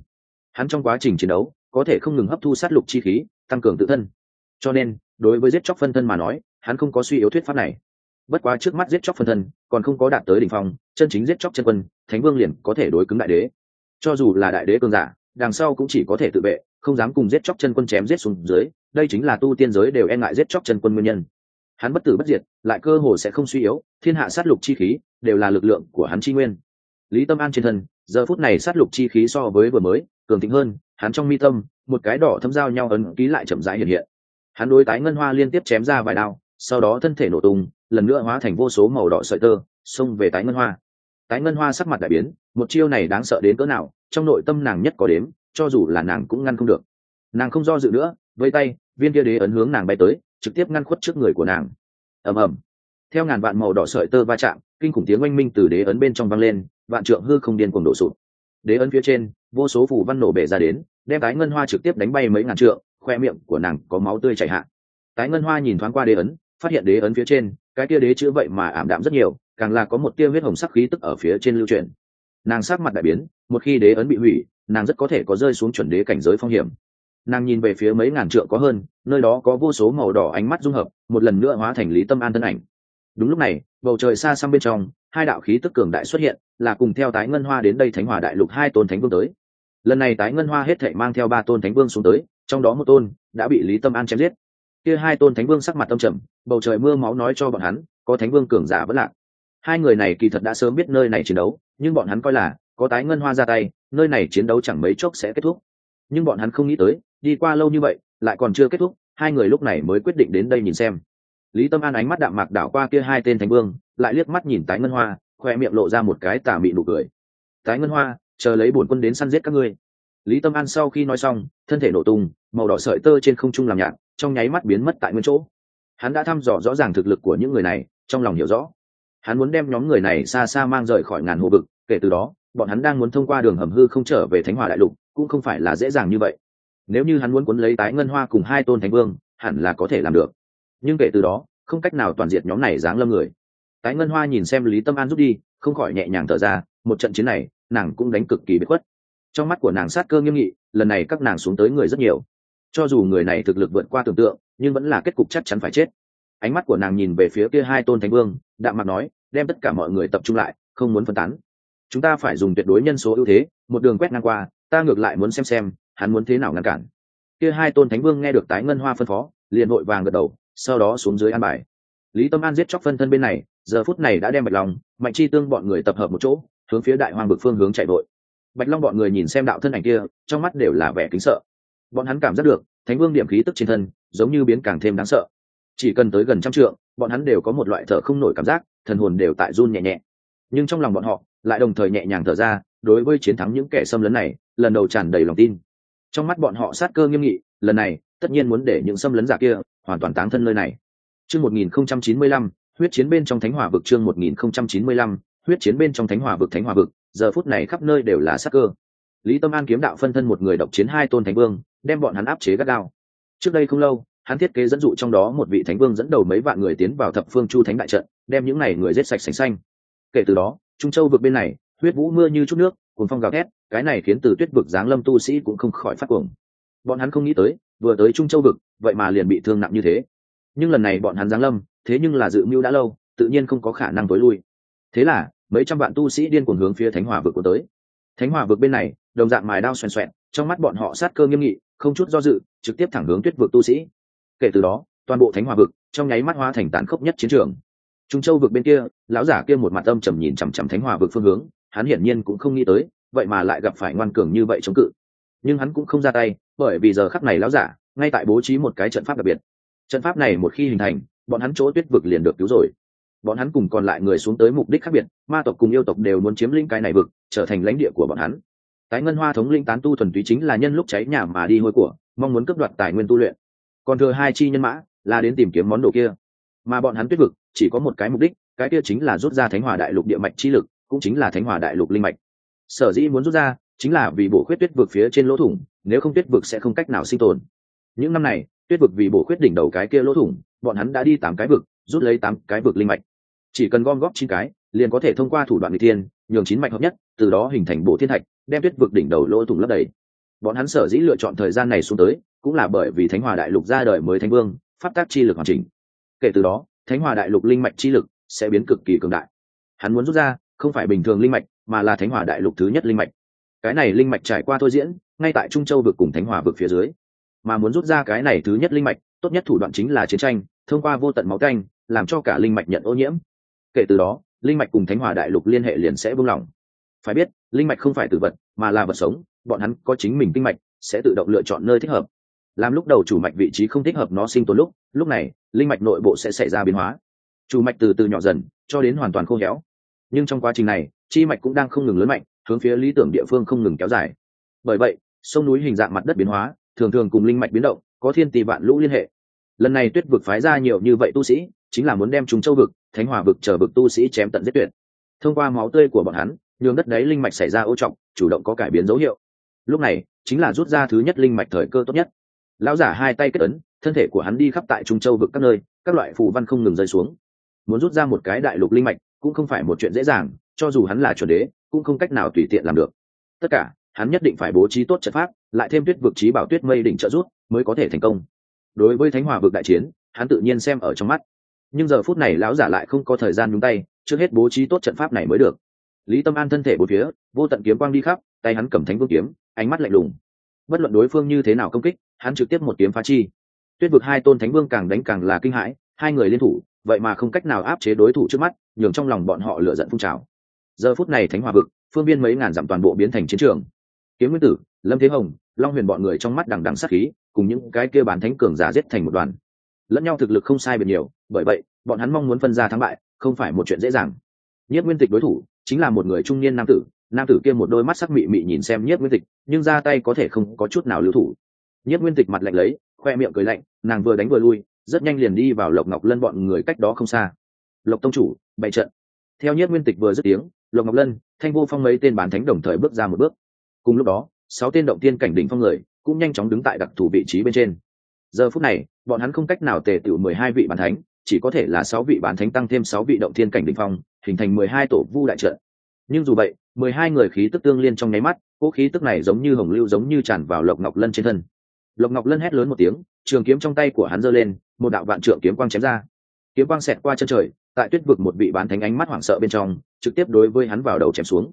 Hắn trong quá trình chiến đấu, có thể không ngừng hấp thu sát lục chi khí, tăng cường tự thân. Cho nên, đối với giết chóc phân thân mà nói, hắn không có suy yếu thuyết pháp này. Bất quá trước mắt giết chóc phân thân, còn không có đạt tới đ ỉ n h phong, chân chính giết chóc chân quân, thánh vương liền có thể đối cứng đại đế. Cho dù là đại đế cường giả, đằng sau cũng chỉ có thể tự vệ, không dám cùng giết chóc chân quân chém giết xuống dưới, đây chính là tu tiên giới đều e ngại giết chóc chân quân nguyên nhân. Hắn bất tử bất diệt, lại cơ hồ sẽ không suy yếu, thiên hạ sát lục chi khí đều là lực lượng của hắn chi nguyên lý tâm an trên thân, giờ phút này sát lục chi khí so với vừa mới, cường thịnh hơn, hắn trong mi tâm, một cái đỏ thâm giao nhau ấn ký lại chậm rãi hiện hiện. Hắn đối tái ngân hoa liên tiếp chém ra vài đao, sau đó thân thể nổ tung, lần nữa hóa thành vô số màu đỏ sợi tơ, xông về tái ngân hoa. Tái ngân hoa sắc mặt đại biến, một chiêu này đáng sợ đến cỡ nào, trong nội tâm nàng nhất có đếm, cho dù là nàng cũng ngăn không được. Nàng không do dự nữa với tay, viên kia đế ấn hướng nàng bay tới, trực tiếp ngăn khuất trước người của nàng. Ầm ầm. Theo ngàn vạn màu đỏ sợi tơ va chạm, kinh khủng tiếng oanh minh từ đế ấn bên trong vang lên vạn trượng hư không điên cuồng đổ sụt đế ấn phía trên, vô số phủ văn nổ bể ra đến, đem tái ngân hoa trực tiếp đánh bay mấy ngàn trượng, khoe miệng của nàng có máu tươi chảy hạ. Tái ngân hoa nhìn thoáng qua đế ấn, phát hiện đế ấn phía trên, cái kia đế chữ vậy mà ảm đạm rất nhiều, càng là có một tia huyết hồng sắc khí tức ở phía trên lưu truyền. Nàng sắc mặt đại biến, một khi đế ấn bị hủy, nàng rất có thể có rơi xuống chuẩn đế cảnh giới phong hiểm. Nàng nhìn về phía mấy ngàn trượng có hơn, nơi đó có vô số màu đỏ ánh mắt dung hợp, một lần nữa hóa thành lý tâm an thân ảnh. Đúng lúc này, bầu trời xa xăm bên trong hai đạo khí tức cường đại xuất hiện, là cùng theo tái ngân hoa đến đây thánh hòa đại lục hai tôn thánh vương tới. Lần này tái ngân hoa hết thảy mang theo ba tôn thánh vương xuống tới, trong đó một tôn đã bị lý tâm an chém giết. Kia hai tôn thánh vương sắc mặt tâm trầm, bầu trời mưa máu nói cho bọn hắn, có thánh vương cường giả vẫn lạc. Hai người này kỳ thật đã sớm biết nơi này chiến đấu, nhưng bọn hắn coi là, có tái ngân hoa ra tay, nơi này chiến đấu chẳng mấy chốc sẽ kết thúc. Nhưng bọn hắn không nghĩ tới, đi qua lâu như vậy, lại còn chưa kết thúc, hai người lúc này mới quyết định đến đây nhìn xem lý tâm an ánh mắt đạm mạc đảo qua kia hai tên thánh vương, lại liếc mắt nhìn tái ngân hoa, khoe miệng lộ ra một cái tà mị nụ cười. Tái ngân hoa, chờ lấy bổn quân đến săn giết các ngươi. Lý tâm an sau khi nói xong, thân thể nổ tung, màu đỏ sợi tơ trên không trung làm nhạt, trong nháy mắt biến mất tại nguyên chỗ. Hắn đã thăm dò rõ ràng thực lực của những người này, trong lòng hiểu rõ. Hắn muốn đem nhóm người này xa xa mang rời khỏi ngàn hồ vực, kể từ đó, bọn hắn đang muốn thông qua đường hầm hư không trở về thánh hòa đại lục, cũng không phải là dễ dàng như vậy. Nếu như hắn muốn cuốn lấy tái ngân hoa cùng hai tôn thánh vương, hẳn là có thể làm được nhưng kể từ đó, không cách nào toàn diệt nhóm này dáng lâm người. Tái ngân hoa nhìn xem lý tâm an rút đi, không khỏi nhẹ nhàng thở ra, một trận chiến này, nàng cũng đánh cực kỳ bất khuất. Trong mắt của nàng sát cơ nghiêm nghị, lần này các nàng xuống tới người rất nhiều. Cho dù người này thực lực vượt qua tưởng tượng, nhưng vẫn là kết cục chắc chắn phải chết. Ánh mắt của nàng nhìn về phía kia hai tôn thánh vương, đạm mặt nói, đem tất cả mọi người tập trung lại, không muốn phân tán. Chúng ta phải dùng tuyệt đối nhân số ưu thế, một đường quét ngang qua, ta ngược lại muốn xem xem, hắn muốn thế nào ngăn cản. Kia hai tôn thánh vương nghe được tái ngân hoa phân phó, liền vội vàng gật đầu sau đó xuống dưới an bài. Lý tâm an giết chóc phân thân bên này, giờ phút này đã đem bạch long, mạnh chi tương bọn người tập hợp một chỗ, hướng phía đại hoàng vực phương hướng chạy vội. Bạch long bọn người nhìn xem đạo thân ảnh kia, trong mắt đều là vẻ kính sợ. Bọn hắn cảm giác được, thánh vương điểm khí tức trên thân, giống như biến càng thêm đáng sợ. Chỉ cần tới gần trăm trượng, bọn hắn đều có một loại thở không nổi cảm giác, thần hồn đều tại run nhẹ nhẹ. Nhưng trong lòng bọn họ, lại đồng thời nhẹ nhàng thở ra, đối với chiến thắng những kẻ xâm lấn này, lần đầu tràn đầy lòng tin. Trong mắt bọn họ sát cơ nghiêm nghị, lần này, tất nhiên muốn để những xâm lấn giả kia hoàn toàn táng thân nơi này. Chương một nghìn không trăm chín mươi lăm, huyết chiến bên trong thánh hỏa vực, chương một nghìn không trăm chín mươi lăm, huyết chiến bên trong thánh hỏa vực, thánh hỏa vực. Giờ phút này khắp nơi đều là sát cơ. Lý tâm an kiếm đạo phân thân một người độc chiến hai tôn thánh vương, đem bọn hắn áp chế gắt gao. Trước đây không lâu, hắn thiết kế dẫn dụ trong đó một vị thánh vương dẫn đầu mấy vạn người tiến vào thập phương chu thánh đại trận, đem những n à y người giết sạch sành xanh. Kể từ đó, trung châu vực bên này, huyết vũ mưa như chút nước cùng phong gào thét, cái này khiến từ tuyết vực giáng lâm tu sĩ cũng không khỏi phát cuồng. Bọn hắn không nghĩ tới vừa tới trung châu vực, vậy mà liền bị thương nặng như thế. Nhưng lần này bọn hắn giáng lâm, thế nhưng là dự mưu đã lâu, tự nhiên không có khả năng tối lui. Thế là, mấy trăm vạn tu sĩ điên cuồng hướng phía thánh hòa vực của tới. Thánh hòa vực bên này, đồng dạng mài đao xoèn xoẹn, trong mắt bọn họ sát cơ nghiêm nghị, không chút do dự, trực tiếp thẳng hướng tuyết vực tu sĩ. Kể từ đó, toàn bộ thánh hòa vực, trong nháy mắt hóa thành tàn khốc nhất chiến trường. Trung châu vực bên kia, lão giả kia một mặt âm trầm nhìn chằm chằm thánh hòa vực phương hướng, hắn hiển nhiên cũng không nghĩ tới, vậy mà lại gặp phải ngoan cường như vậy chống cự nhưng hắn cũng không ra tay, bởi vì giờ khắc này lão giả, ngay tại bố trí một cái trận pháp đặc biệt. Trận pháp này một khi hình thành, bọn hắn chỗ tuyết vực liền được cứu rồi. Bọn hắn cùng còn lại người xuống tới mục đích khác biệt, ma tộc cùng yêu tộc đều muốn chiếm lĩnh cái này vực, trở thành lãnh địa của bọn hắn. Tái ngân hoa thống linh tán tu thuần túy chính là nhân lúc cháy nhà mà đi hôi của, mong muốn cướp đoạt tài nguyên tu luyện. Còn thừa hai chi nhân mã, là đến tìm kiếm món đồ kia. Mà bọn hắn tuyết vực, chỉ có một cái mục đích, cái kia chính là rút ra thánh hòa đại lục địa mạch chi lực, cũng chính là thánh hòa đại lục linh mạch. Sở dĩ muốn rút ra chính là vì bổ khuyết tuyết vực phía trên lỗ thủng, nếu không tuyết vực sẽ không cách nào sinh tồn. Những năm này, tuyết vực vì bổ khuyết đỉnh đầu cái kia lỗ thủng, bọn hắn đã đi tám cái vực, rút lấy tám cái vực linh mạch. Chỉ cần gom góp chín cái, liền có thể thông qua thủ đoạn n g thiên, nhường chín mạch hợp nhất, từ đó hình thành bộ thiên thạch, đem tuyết vực đỉnh đầu lỗ thủng lấp đầy. Bọn hắn sở dĩ lựa chọn thời gian này xuống tới, cũng là bởi vì thánh hòa đại lục ra đời mới thánh vương phát tác chi lực hoàn chỉnh. Kể từ đó, thánh hòa đại lục linh mạch chi lực sẽ biến cực kỳ cường đại. Hắn muốn rút ra, không phải bình thường linh mạch, mà là thánh hòa đại lục thứ nhất linh mạch cái này linh mạch trải qua thôi diễn, ngay tại trung châu vực cùng thánh hòa vực phía dưới. Mà muốn rút ra cái này thứ nhất linh mạch, tốt nhất thủ đoạn chính là chiến tranh, thông qua vô tận máu canh, làm cho cả linh mạch nhận ô nhiễm. Kể từ đó, linh mạch cùng thánh hòa đại lục liên hệ liền sẽ buông lỏng. Phải biết, linh mạch không phải từ vật, mà là vật sống, bọn hắn có chính mình kinh mạch, sẽ tự động lựa chọn nơi thích hợp. Làm lúc đầu chủ mạch vị trí không thích hợp nó sinh tồn lúc lúc này, linh mạch nội bộ sẽ xảy ra biến hóa. Chủ mạch từ từ nhỏ dần, cho đến hoàn toàn khô héo. Nhưng trong quá trình này, chi mạch cũng đang không ngừng lớn mạnh hướng phía lý tưởng địa phương không ngừng kéo dài. Bởi vậy, sông núi hình dạng mặt đất biến hóa, thường thường cùng linh mạch biến động, có thiên tỷ vạn lũ liên hệ. Lần này tuyết vực phái ra nhiều như vậy tu sĩ, chính là muốn đem chúng châu vực, thánh hòa vực chờ vực tu sĩ chém tận giết tuyệt. Thông qua máu tươi của bọn hắn, nhường đất đấy linh mạch xảy ra ô trọng chủ động có cải biến dấu hiệu. Lúc này, chính là rút ra thứ nhất linh mạch thời cơ tốt nhất. Lão giả hai tay kết ấn, thân thể của hắn đi khắp tại trung châu vực các nơi, các loại phù văn không ngừng rơi xuống. Muốn rút ra một cái đại lục linh mạch, cũng không phải một chuyện dễ dàng, cho dù hắn là chuẩn đế cũng không cách nào tùy tiện làm được. Tất cả, hắn nhất định phải bố trí tốt trận pháp, lại thêm tuyết vực trí bảo tuyết mây đỉnh trợ rút mới có thể thành công. Đối với thánh hòa vực đại chiến, hắn tự nhiên xem ở trong mắt. Nhưng giờ phút này lão giả lại không có thời gian nhúng tay, trước hết bố trí tốt trận pháp này mới được. Lý tâm an thân thể bốn phía, vô tận kiếm quang đi khắp, tay hắn cầm thánh vương kiếm, ánh mắt lạnh lùng. Bất luận đối phương như thế nào công kích, hắn trực tiếp một kiếm phá chi. Tuyết vực hai tôn thánh vương càng đánh càng là kinh hãi, hai người liên thủ, vậy mà không cách nào áp chế đối thủ trước mắt, nhường trong lòng bọn họ lựa giận phun trào giờ phút này thánh hòa vực, phương biên mấy ngàn dặm toàn bộ biến thành chiến trường. Kiếm nguyên tử, lâm thế hồng, long huyền bọn người trong mắt đằng đằng sát khí, cùng những cái kia bán thánh cường giả giết thành một đoàn. Lẫn nhau thực lực không sai biệt nhiều, bởi vậy, bọn hắn mong muốn phân ra thắng bại, không phải một chuyện dễ dàng. Nhất nguyên tịch đối thủ, chính là một người trung niên nam tử nam tử kia một đôi mắt sắc mị mị nhìn xem nhất nguyên tịch, nhưng ra tay có thể không có chút nào lưu thủ. Nhất nguyên tịch mặt lạnh lấy, khoe miệng cười lạnh, nàng vừa đánh vừa lui, rất nhanh liền đi vào lộc ngọc lân bọn người cách đó không xa. Lộc tông chủ, bày trận. Theo nhất nguyên tịch vừa dứt tiếng lộc ngọc lân, thanh vô phong mấy tên bán thánh đồng thời bước ra một bước. Cùng lúc đó, sáu tên động tiên cảnh đỉnh phong người cũng nhanh chóng đứng tại đặc thù vị trí bên trên. Giờ phút này, bọn hắn không cách nào tề tựu mười hai vị bán thánh, chỉ có thể là sáu vị bán thánh tăng thêm sáu vị động thiên cảnh đỉnh phong, hình thành mười hai tổ vu đại trận. Nhưng dù vậy, mười hai người khí tức tương liên trong nháy mắt, cỗ khí tức này giống như hồng lưu giống như tràn vào lộc ngọc lân trên thân. Lộc ngọc lân hét lớn một tiếng, trường kiếm trong tay của hắn giơ lên, một đạo vạn trượng kiếm quang chém ra. Kiếm quang xẹt qua chân trời, tại tuyết vực một vị bán thánh ánh mắt hoảng sợ bên trong trực tiếp đối với hắn vào đầu chém xuống.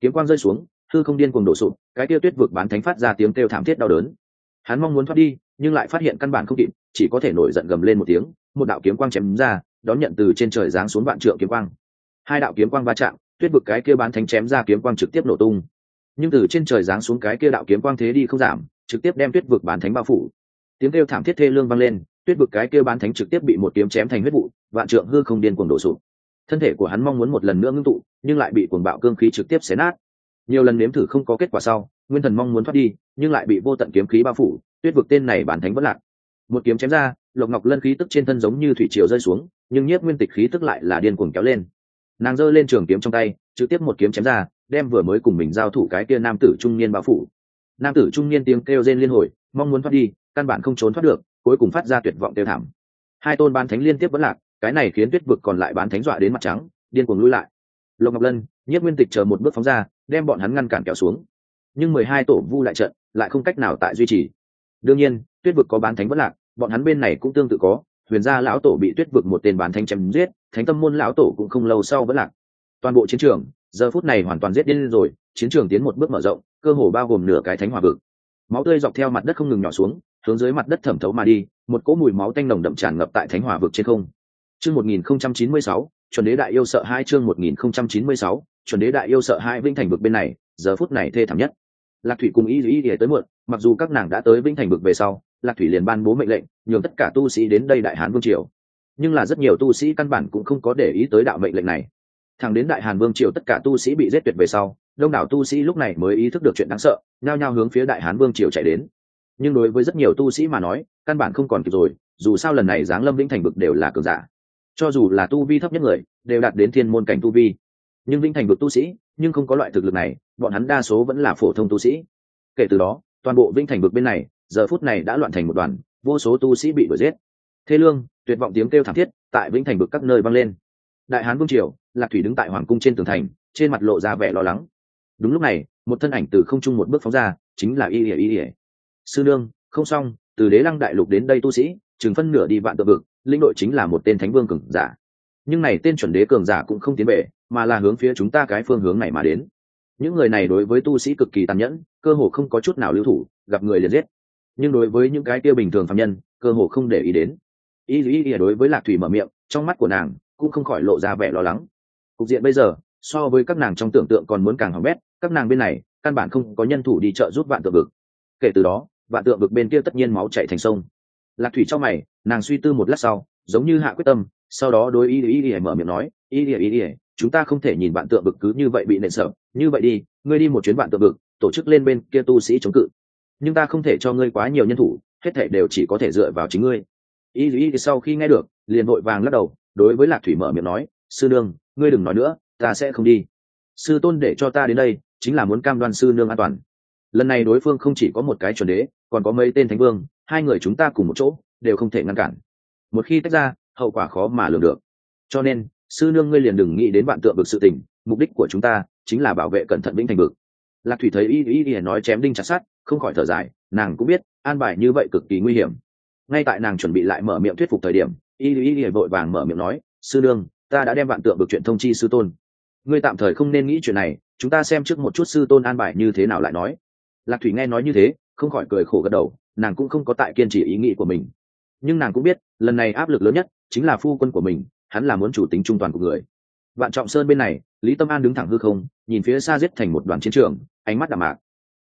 Kiếm quang rơi xuống thư không điên cuồng đổ sụp, cái kia tuyết vực bán thánh phát ra tiếng kêu thảm thiết đau đớn. Hắn mong muốn thoát đi, nhưng lại phát hiện căn bản không kịp, chỉ có thể nổi giận gầm lên một tiếng, một đạo kiếm quang chém ra, đón nhận từ trên trời giáng xuống vạn trượng kiếm quang. Hai đạo kiếm quang va chạm, tuyết vực cái kia bán thánh chém ra kiếm quang trực tiếp nổ tung. Nhưng từ trên trời giáng xuống cái kia đạo kiếm quang thế đi không giảm, trực tiếp đem tuyết vực bán thánh bao phủ. Tiếng kêu thảm thiết thê lương vang lên, tuyết vực cái kia bán thánh trực tiếp bị một kiếm chém thành huyết vụ, vạn trượng hư không điên cuồng đổ sụp thân thể của hắn mong muốn một lần nữa ngưng tụ, nhưng lại bị cuồng bạo cương khí trực tiếp xé nát. Nhiều lần nếm thử không có kết quả sau, nguyên thần mong muốn thoát đi, nhưng lại bị vô tận kiếm khí bao phủ, tuyết vực tên này bản thánh vẫn lạc. Một kiếm chém ra, lộc ngọc lân khí tức trên thân giống như thủy triều rơi xuống, nhưng nhiếp nguyên tịch khí tức lại là điên cuồng kéo lên. Nàng giơ lên trường kiếm trong tay, trực tiếp một kiếm chém ra, đem vừa mới cùng mình giao thủ cái kia nam tử trung niên bao phủ. Nam tử trung niên tiếng kêu rên liên hồi, mong muốn thoát đi, căn bản không trốn thoát được, cuối cùng phát ra tuyệt vọng tiêu thảm. Hai tôn ban thánh liên tiếp vẫn lạc cái này khiến tuyết vực còn lại bán thánh dọa đến mặt trắng, điên cuồng lui lại. Lộc ngọc lân nhất nguyên tịch chờ một bước phóng ra, đem bọn hắn ngăn cản kéo xuống. Nhưng mười hai tổ vu lại trận, lại không cách nào tại duy trì. Đương nhiên, tuyết vực có bán thánh vẫn lạc, bọn hắn bên này cũng tương tự có, huyền gia lão tổ bị tuyết vực một tên bán thánh chém giết, thánh tâm môn lão tổ cũng không lâu sau vẫn lạc. Toàn bộ chiến trường, giờ phút này hoàn toàn giết điên rồi, chiến trường tiến một bước mở rộng, cơ hồ bao gồm nửa cái thánh hòa vực. Máu tươi dọc theo mặt đất không ngừng nhỏ xuống, hướng dưới mặt đất thẩm thấu mà đi, một cỗ mùi máu tanh nồng đậm tràn ngập tại thánh hòa vực trên không chương một nghìn không trăm chín mươi sáu, chuẩn đế đại yêu sợ hai chương một nghìn không trăm chín mươi sáu, chuẩn đế đại yêu sợ hai vĩnh thành vực bên này, giờ phút này thê thảm nhất. Lạc thủy cùng ý lý đi tới muộn, mặc dù các nàng đã tới vĩnh thành vực về sau, lạc thủy liền ban bố mệnh lệnh, nhường tất cả tu sĩ đến đây đại hán vương triều. Nhưng là rất nhiều tu sĩ căn bản cũng không có để ý tới đạo mệnh lệnh này. Thẳng đến đại hàn vương triều tất cả tu sĩ bị giết tuyệt về sau, đông đảo tu sĩ lúc này mới ý thức được chuyện đáng sợ, nhao nhao hướng phía đại hán vương triều chạy đến. Nhưng đối với rất nhiều tu sĩ mà nói, căn bản không còn kịp rồi, dù sao lần này giáng lâm vĩnh thành vực đều là cường giả cho dù là tu vi thấp nhất người, đều đạt đến thiên môn cảnh tu vi. Nhưng vĩnh thành vực tu sĩ, nhưng không có loại thực lực này, bọn hắn đa số vẫn là phổ thông tu sĩ. Kể từ đó, toàn bộ vĩnh thành vực bên này, giờ phút này đã loạn thành một đoàn, vô số tu sĩ bị đuổi giết. Thế lương, tuyệt vọng tiếng kêu thảm thiết, tại vĩnh thành vực các nơi vang lên. Đại hán vương triều, lạc thủy đứng tại hoàng cung trên tường thành, trên mặt lộ ra vẻ lo lắng. Đúng lúc này, một thân ảnh từ không trung một bước phóng ra, chính là y ỉa y ỉa sư nương, không xong, từ đế lăng đại lục đến đây tu sĩ, chừng phân nửa đi vạn tự vực linh đội chính là một tên thánh vương cường giả. Nhưng này tên chuẩn đế cường giả cũng không tiến về, mà là hướng phía chúng ta cái phương hướng này mà đến. Những người này đối với tu sĩ cực kỳ tàn nhẫn, cơ hồ không có chút nào lưu thủ, gặp người liền giết. Nhưng đối với những cái kia bình thường phạm nhân, cơ hồ không để ý đến. Y ý y đối với lạc thủy mở miệng, trong mắt của nàng cũng không khỏi lộ ra vẻ lo lắng. Cục diện bây giờ, so với các nàng trong tưởng tượng còn muốn càng hỏng bét, các nàng bên này, căn bản không có nhân thủ đi chợ giúp vạn tượng vực. Kể từ đó, vạn tượng vực bên kia tất nhiên máu chạy thành sông lạc thủy cho mày, nàng suy tư một lát sau, giống như hạ quyết tâm, sau đó đối ý ý ý mở miệng nói ý ý ý ý chúng ta không thể nhìn bạn tượng vực cứ như vậy bị nện sợ, như vậy đi, ngươi đi một chuyến bạn tượng vực, tổ chức lên bên kia tu sĩ chống cự. Nhưng ta không thể cho ngươi quá nhiều nhân thủ, hết thể đều chỉ có thể dựa vào chính ngươi. Ý ý ý sau khi nghe được, liền vội vàng lắc đầu, đối với lạc thủy mở miệng nói, sư nương, ngươi đừng nói nữa, ta sẽ không đi. Sư tôn để cho ta đến đây, chính là muốn cam đoan sư nương an toàn. Lần này đối phương không chỉ có một cái chuẩn đế, còn có mấy tên thánh vương hai người chúng ta cùng một chỗ, đều không thể ngăn cản. Một khi tách ra, hậu quả khó mà lường được. Cho nên, sư nương ngươi liền đừng nghĩ đến vạn tượng vực sự tình, mục đích của chúng ta chính là bảo vệ cẩn thận vĩnh thành vực. Lạc thủy thấy y y y nói chém đinh chặt sát không khỏi thở dài, nàng cũng biết, an bài như vậy cực kỳ nguy hiểm. Ngay tại nàng chuẩn bị lại mở miệng thuyết phục thời điểm, y y y vội vàng mở miệng nói, sư nương, ta đã đem vạn tượng bực chuyện thông chi sư tôn. Ngươi tạm thời không nên nghĩ chuyện này, chúng ta xem trước một chút sư tôn an bài như thế nào lại nói. Lạc thủy nghe nói như thế, không khỏi cười khổ gật đầu nàng cũng không có tại kiên trì ý nghĩ của mình. Nhưng nàng cũng biết, lần này áp lực lớn nhất chính là phu quân của mình, hắn là muốn chủ tính trung toàn của người. Vạn trọng sơn bên này, lý tâm an đứng thẳng hư không, nhìn phía xa giết thành một đoàn chiến trường, ánh mắt đạm mạc.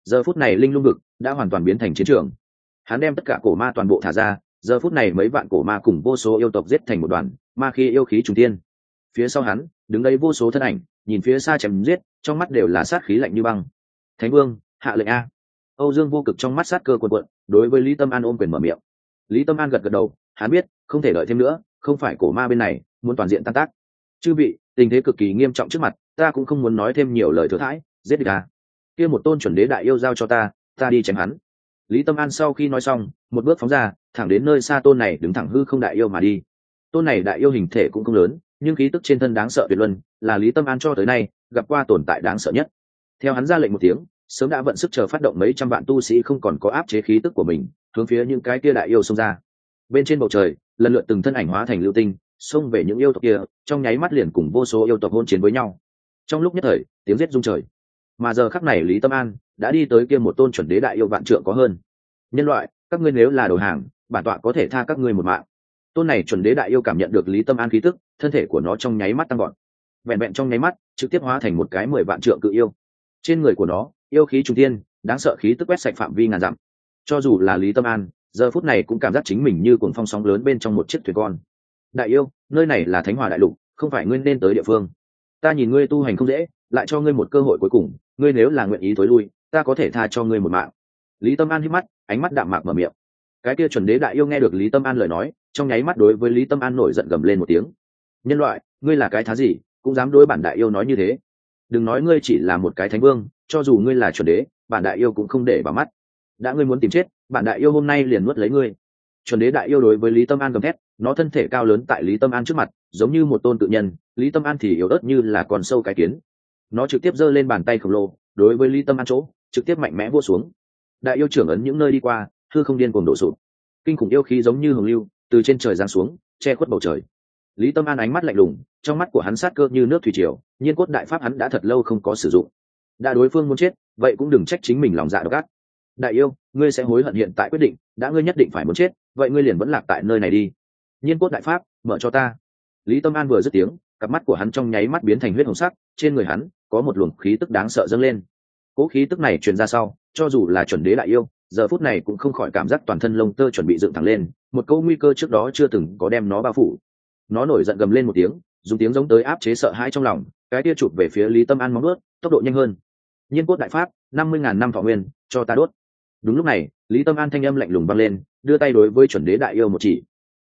Giờ phút này linh lung vực đã hoàn toàn biến thành chiến trường. Hắn đem tất cả cổ ma toàn bộ thả ra, giờ phút này mấy vạn cổ ma cùng vô số yêu tộc giết thành một đoàn, ma khi yêu khí trùng tiên phía sau hắn, đứng đây vô số thân ảnh, nhìn phía xa chém giết, trong mắt đều là sát khí lạnh như băng. Thánh vương, hạ lệnh a âu dương vô cực trong mắt sát cơ quần quận đối với lý tâm an ôm quyền mở miệng. Lý tâm an gật gật đầu, hắn biết, không thể đợi thêm nữa, không phải cổ ma bên này, muốn toàn diện tan tác. Chư vị, tình thế cực kỳ nghiêm trọng trước mặt, ta cũng không muốn nói thêm nhiều lời thừa thãi, giết địch cả. kia một tôn chuẩn đế đại yêu giao cho ta ta đi chém hắn. Lý tâm an sau khi nói xong, một bước phóng ra, thẳng đến nơi xa tôn này đứng thẳng hư không đại yêu mà đi. Tôn này đại yêu hình thể cũng không lớn, nhưng khí tức trên thân đáng sợ tuyệt luân, là lý tâm an cho tới nay gặp qua tồn tại đáng sợ nhất. Theo hắn ra lệnh một tiếng sớm đã vận sức chờ phát động mấy trăm vạn tu sĩ không còn có áp chế khí tức của mình, hướng phía những cái kia đại yêu xông ra. Bên trên bầu trời, lần lượt từng thân ảnh hóa thành lưu tinh, xông về những yêu tộc kia, trong nháy mắt liền cùng vô số yêu tộc hôn chiến với nhau. Trong lúc nhất thời, tiếng rết rung trời. Mà giờ khắc này lý tâm an đã đi tới kia một tôn chuẩn đế đại yêu vạn trượng có hơn. Nhân loại, các ngươi nếu là đồ hàng, bản tọa có thể tha các ngươi một mạng. Tôn này chuẩn đế đại yêu cảm nhận được lý tâm an khí tức, thân thể của nó trong nháy mắt tăng gọn vẹn vẹn trong nháy mắt, trực tiếp hóa thành một cái mười vạn trượng cự yêu. Trên người của nó yêu khí trung tiên đáng sợ khí tức quét sạch phạm vi ngàn dặm. Cho dù là lý tâm an, giờ phút này cũng cảm giác chính mình như cuồng phong sóng lớn bên trong một chiếc thuyền con. Đại yêu, nơi này là thánh hòa đại lục, không phải ngươi nên tới địa phương. Ta nhìn ngươi tu hành không dễ, lại cho ngươi một cơ hội cuối cùng, ngươi nếu là nguyện ý tối lui, ta có thể tha cho ngươi một mạng. Lý tâm an hít mắt, ánh mắt đạm mạc mở miệng. Cái kia chuẩn đế đại yêu nghe được lý tâm an lời nói, trong nháy mắt đối với lý tâm an nổi giận gầm lên một tiếng. Nhân loại, ngươi là cái thá gì, cũng dám đối bản đại yêu nói như thế. Đừng nói ngươi chỉ là một cái thánh vương cho dù ngươi là chuẩn đế, bản đại yêu cũng không để vào mắt. Đã ngươi muốn tìm chết, bản đại yêu hôm nay liền nuốt lấy ngươi. Chuẩn đế đại yêu đối với lý tâm an gầm thét, nó thân thể cao lớn tại lý tâm an trước mặt, giống như một tôn tự nhân, lý tâm an thì yếu ớt như là con sâu cái kiến. Nó trực tiếp giơ lên bàn tay khổng lồ, đối với lý tâm an chỗ, trực tiếp mạnh mẽ vô xuống. Đại yêu trưởng ấn những nơi đi qua thư không điên cùng đổ sụp. Kinh khủng yêu khí giống như hồng lưu, từ trên trời giáng xuống, che khuất bầu trời. Lý tâm an ánh mắt lạnh lùng, trong mắt của hắn sát cơ như nước thủy triều, nhiên cốt đại pháp hắn đã thật lâu không có sử dụng đã đối phương muốn chết, vậy cũng đừng trách chính mình lòng dạ độc ác. Đại yêu, ngươi sẽ hối hận hiện tại quyết định, đã ngươi nhất định phải muốn chết, vậy ngươi liền vẫn lạc tại nơi này đi. Nhiên cốt đại pháp, mở cho ta. Lý tâm an vừa dứt tiếng, cặp mắt của hắn trong nháy mắt biến thành huyết hồng sắc, trên người hắn có một luồng khí tức đáng sợ dâng lên. Cỗ khí tức này truyền ra sau, cho dù là chuẩn đế đại yêu, giờ phút này cũng không khỏi cảm giác toàn thân lông tơ chuẩn bị dựng thẳng lên, một câu nguy cơ trước đó chưa từng có đem nó bao phủ. Nó nổi giận gầm lên một tiếng, dùng tiếng giống tới áp chế sợ hãi trong lòng, cái tia chụp về phía lý tâm an móng ướt tốc độ nhanh hơn nhiên cốt đại pháp, năm mươi ngàn năm thọ nguyên, cho ta đốt. Đúng lúc này, lý tâm an thanh âm lạnh lùng vang lên, đưa tay đối với chuẩn đế đại yêu một chỉ.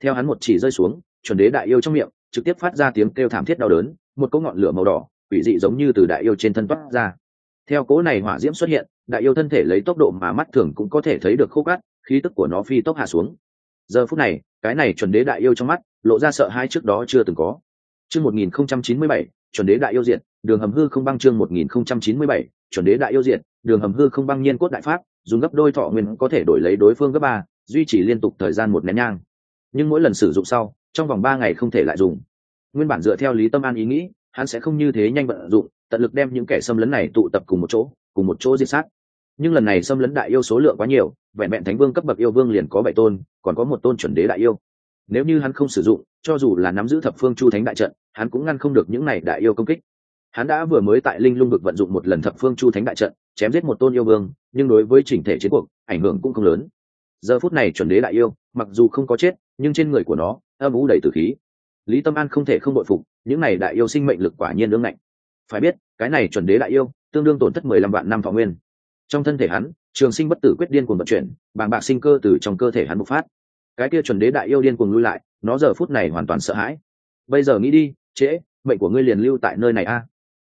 Theo hắn một chỉ rơi xuống, chuẩn đế đại yêu trong miệng, trực tiếp phát ra tiếng kêu thảm thiết đau đớn, một cỗ ngọn lửa màu đỏ, quỷ dị giống như từ đại yêu trên thân toát ra. Theo cỗ này hỏa diễm xuất hiện, đại yêu thân thể lấy tốc độ mà mắt thường cũng có thể thấy được khô cát, khí tức của nó phi tốc hạ xuống. Giờ phút này, cái này chuẩn đế đại yêu trong mắt, lộ ra sợ hai trước đó chưa từng có. Chương một nghìn không trăm chín mươi bảy, chuẩn đế đại yêu diện đường hầm hư không băng chương một nghìn không trăm chín mươi bảy, chuẩn đế đại yêu diện đường hầm hư không băng nhiên cốt đại pháp, dùng gấp đôi thọ nguyên có thể đổi lấy đối phương gấp ba, duy trì liên tục thời gian một nén nhang. Nhưng mỗi lần sử dụng sau, trong vòng ba ngày không thể lại dùng. Nguyên bản dựa theo lý tâm an ý nghĩ, hắn sẽ không như thế nhanh vận dụng, tận lực đem những kẻ xâm lấn này tụ tập cùng một chỗ, cùng một chỗ diệt sát. Nhưng lần này xâm lấn đại yêu số lượng quá nhiều, vẹn vẹn thánh vương cấp bậc yêu vương liền có bảy tôn, còn có một tôn chuẩn đế đại yêu. Nếu như hắn không sử dụng, cho dù là nắm giữ thập phương chu thánh đại trận, hắn cũng ngăn không được những này đại yêu công kích hắn đã vừa mới tại linh lung vực vận dụng một lần thập phương chu thánh đại trận, chém giết một tôn yêu vương, nhưng đối với chỉnh thể chiến cuộc, ảnh hưởng cũng không lớn. Giờ phút này chuẩn đế đại yêu, mặc dù không có chết, nhưng trên người của nó, âm ủ đầy tử khí. Lý tâm an không thể không bội phục, những này đại yêu sinh mệnh lực quả nhiên lương ngạnh. Phải biết, cái này chuẩn đế đại yêu, tương đương tổn thất mười lăm vạn năm thọ nguyên. Trong thân thể hắn, trường sinh bất tử quyết điên cuồng vận chuyển, bàng bạc sinh cơ từ trong cơ thể hắn bộc phát. Cái kia chuẩn đế đại yêu điên cuồng lui lại, nó giờ phút này hoàn toàn sợ hãi. Bây giờ nghĩ đi, trễ, mệnh của ngươi liền lưu tại nơi này a. à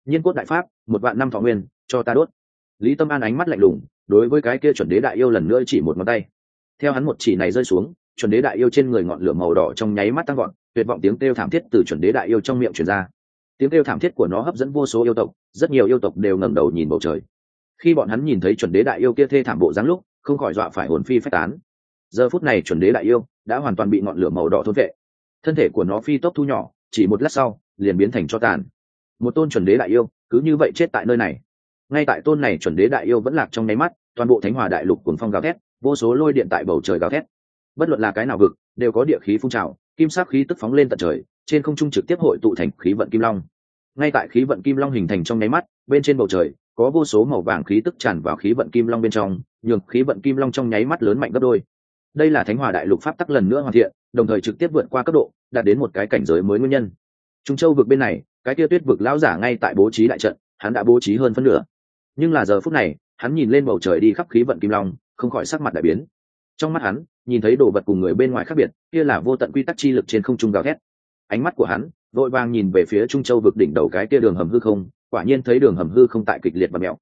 nhiên cốt đại pháp, một vạn năm thọ nguyên, cho ta đốt. Lý tâm an ánh mắt lạnh lùng, đối với cái kia chuẩn đế đại yêu lần nữa chỉ một ngón tay. Theo hắn một chỉ này rơi xuống, chuẩn đế đại yêu trên người ngọn lửa màu đỏ trong nháy mắt tăng gọn tuyệt vọng tiếng kêu thảm thiết từ chuẩn đế đại yêu trong miệng truyền ra. Tiếng kêu thảm thiết của nó hấp dẫn vô số yêu tộc, rất nhiều yêu tộc đều ngẩng đầu nhìn bầu trời. Khi bọn hắn nhìn thấy chuẩn đế đại yêu kia thê thảm bộ dáng lúc, không khỏi dọa phải hồn phi phách tán. Giờ phút này chuẩn đế đại yêu đã hoàn toàn bị ngọn lửa màu đỏ thôn vệ. Thân thể của nó phi tốc thu nhỏ, chỉ một lát sau, liền biến thành cho tàn một tôn chuẩn đế đại yêu, cứ như vậy chết tại nơi này. Ngay tại tôn này chuẩn đế đại yêu vẫn lạc trong nháy mắt, toàn bộ thánh hòa đại lục cuồng phong gào thét, vô số lôi điện tại bầu trời gào thét. Bất luận là cái nào vực, đều có địa khí phun trào, kim sắc khí tức phóng lên tận trời, trên không trung trực tiếp hội tụ thành khí vận kim long. Ngay tại khí vận kim long hình thành trong nháy mắt, bên trên bầu trời, có vô số màu vàng khí tức tràn vào khí vận kim long bên trong, nhường khí vận kim long trong nháy mắt lớn mạnh gấp đôi. Đây là thánh hòa đại lục pháp tắc lần nữa hoàn thiện, đồng thời trực tiếp vượt qua cấp độ, đạt đến một cái cảnh giới mới nguyên nhân. Trung châu vực bên này cái kia tuyết vực lão giả ngay tại bố trí đại trận, hắn đã bố trí hơn phân nửa. Nhưng là giờ phút này, hắn nhìn lên bầu trời đi khắp khí vận kim long, không khỏi sắc mặt đại biến. Trong mắt hắn, nhìn thấy đồ vật cùng người bên ngoài khác biệt, kia là vô tận quy tắc chi lực trên không trung gào thét. Ánh mắt của hắn, vội vàng nhìn về phía trung châu vực đỉnh đầu cái kia đường hầm hư không, quả nhiên thấy đường hầm hư không tại kịch liệt và mẹo.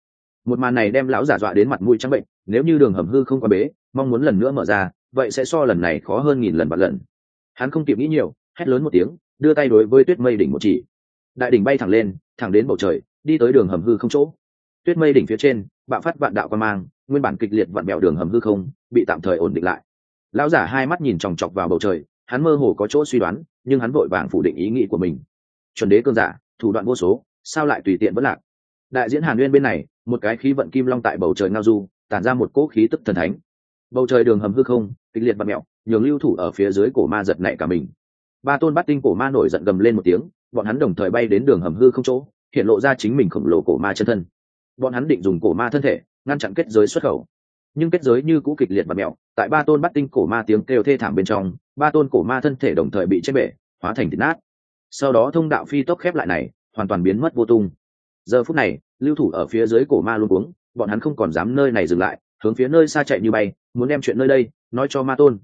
Một màn này đem lão giả dọa đến mặt mũi trắng bệnh, nếu như đường hầm hư không qua bế, mong muốn lần nữa mở ra, vậy sẽ so lần này khó hơn nghìn lần vạn lần. Hắn không kịp nghĩ nhiều, hét lớn một tiếng, đưa tay đối với tuyết mây đỉnh một chỉ đại đỉnh bay thẳng lên, thẳng đến bầu trời, đi tới đường hầm hư không chỗ. Tuyết mây đỉnh phía trên, bạo phát vạn đạo quan mang, nguyên bản kịch liệt vặn bẹo đường hầm hư không, bị tạm thời ổn định lại. Lão giả hai mắt nhìn chòng chọc vào bầu trời, hắn mơ hồ có chỗ suy đoán, nhưng hắn vội vàng phủ định ý nghĩ của mình. Chuẩn đế cơn giả, thủ đoạn vô số, sao lại tùy tiện vẫn lạc? Đại diễn hàn nguyên bên này, một cái khí vận kim long tại bầu trời ngao du, tản ra một cỗ khí tức thần thánh. Bầu trời đường hầm hư không, kịch liệt và mẹo nhường lưu thủ ở phía dưới cổ ma giật nảy cả mình. Ba tôn bát tinh cổ ma nổi giận gầm lên một tiếng bọn hắn đồng thời bay đến đường hầm hư không chỗ, hiện lộ ra chính mình khổng lồ cổ ma chân thân. Bọn hắn định dùng cổ ma thân thể, ngăn chặn kết giới xuất khẩu. Nhưng kết giới như cũ kịch liệt và mẹo, tại ba tôn bắt tinh cổ ma tiếng kêu thê thảm bên trong, ba tôn cổ ma thân thể đồng thời bị chết bể, hóa thành thịt nát. Sau đó thông đạo phi tốc khép lại này, hoàn toàn biến mất vô tung. Giờ phút này, lưu thủ ở phía dưới cổ ma luôn uống bọn hắn không còn dám nơi này dừng lại, hướng phía nơi xa chạy như bay, muốn đem chuyện nơi đây, nói cho ma tôn.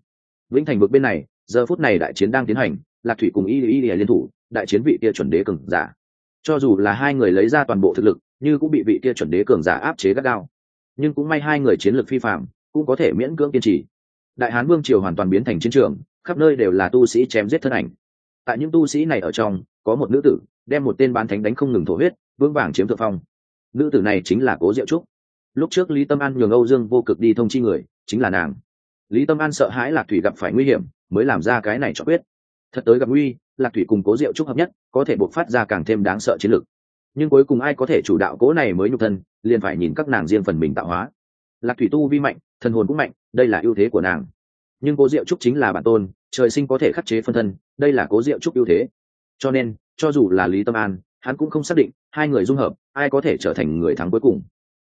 Vĩnh thành vực bên này, giờ phút này đại chiến đang tiến hành lạc thủy cùng y y liên thủ, đại chiến vị kia chuẩn đế cường giả. Cho dù là hai người lấy ra toàn bộ thực lực, như cũng bị vị kia chuẩn đế cường giả áp chế gắt gao. Nhưng cũng may hai người chiến lược phi phạm, cũng có thể miễn cưỡng kiên trì. Đại hán vương triều hoàn toàn biến thành chiến trường, khắp nơi đều là tu sĩ chém giết thân ảnh. Tại những tu sĩ này ở trong, có một nữ tử, đem một tên bán thánh đánh không ngừng thổ huyết, vững vàng chiếm thượng phong. Nữ tử này chính là cố diệu trúc. Lúc trước lý tâm an nhường âu dương vô cực đi thông chi người, chính là nàng. Lý tâm an sợ hãi lạc thủy gặp phải nguy hiểm, mới làm ra cái này cho biết thật tới gặp nguy lạc thủy cùng cố diệu trúc hợp nhất, có thể buộc phát ra càng thêm đáng sợ chiến lược nhưng cuối cùng ai có thể chủ đạo cố này mới nhục thân, liền phải nhìn các nàng riêng phần mình tạo hóa. Lạc thủy tu vi mạnh, thần hồn cũng mạnh, đây là ưu thế của nàng. Nhưng cố diệu trúc chính là bản tôn, trời sinh có thể khắc chế phân thân, đây là cố diệu trúc ưu thế. Cho nên, cho dù là lý tâm an, hắn cũng không xác định hai người dung hợp, ai có thể trở thành người thắng cuối cùng.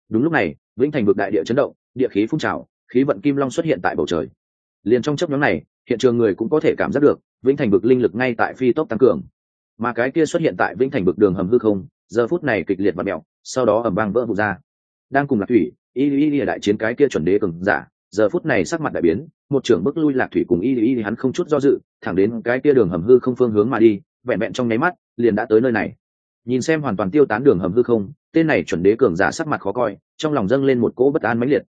Đúng lúc này, vĩnh thành vực đại địa chấn động, địa khí phun trào, khí vận kim long xuất hiện tại bầu trời. Liền trong chấp nhóm này, hiện trường người cũng có thể cảm giác được vĩnh thành vực linh lực ngay tại phi tốc tăng cường. Mà cái kia xuất hiện tại vĩnh thành vực đường hầm hư không, giờ phút này kịch liệt và mẹo sau đó ẩm vang vỡ vụt ra. Đang cùng lạc thủy, y y y đại chiến cái kia chuẩn đế cường giả, giờ phút này sắc mặt đại biến, một trưởng bức lui lạc thủy cùng y y hắn không chút do dự, thẳng đến cái kia đường hầm hư không phương hướng mà đi, vẹn vẹn trong nháy mắt, liền đã tới nơi này. Nhìn xem hoàn toàn tiêu tán đường hầm hư không, tên này chuẩn đế cường giả sắc mặt khó coi, trong lòng dâng lên một cỗ bất an mãnh liệt.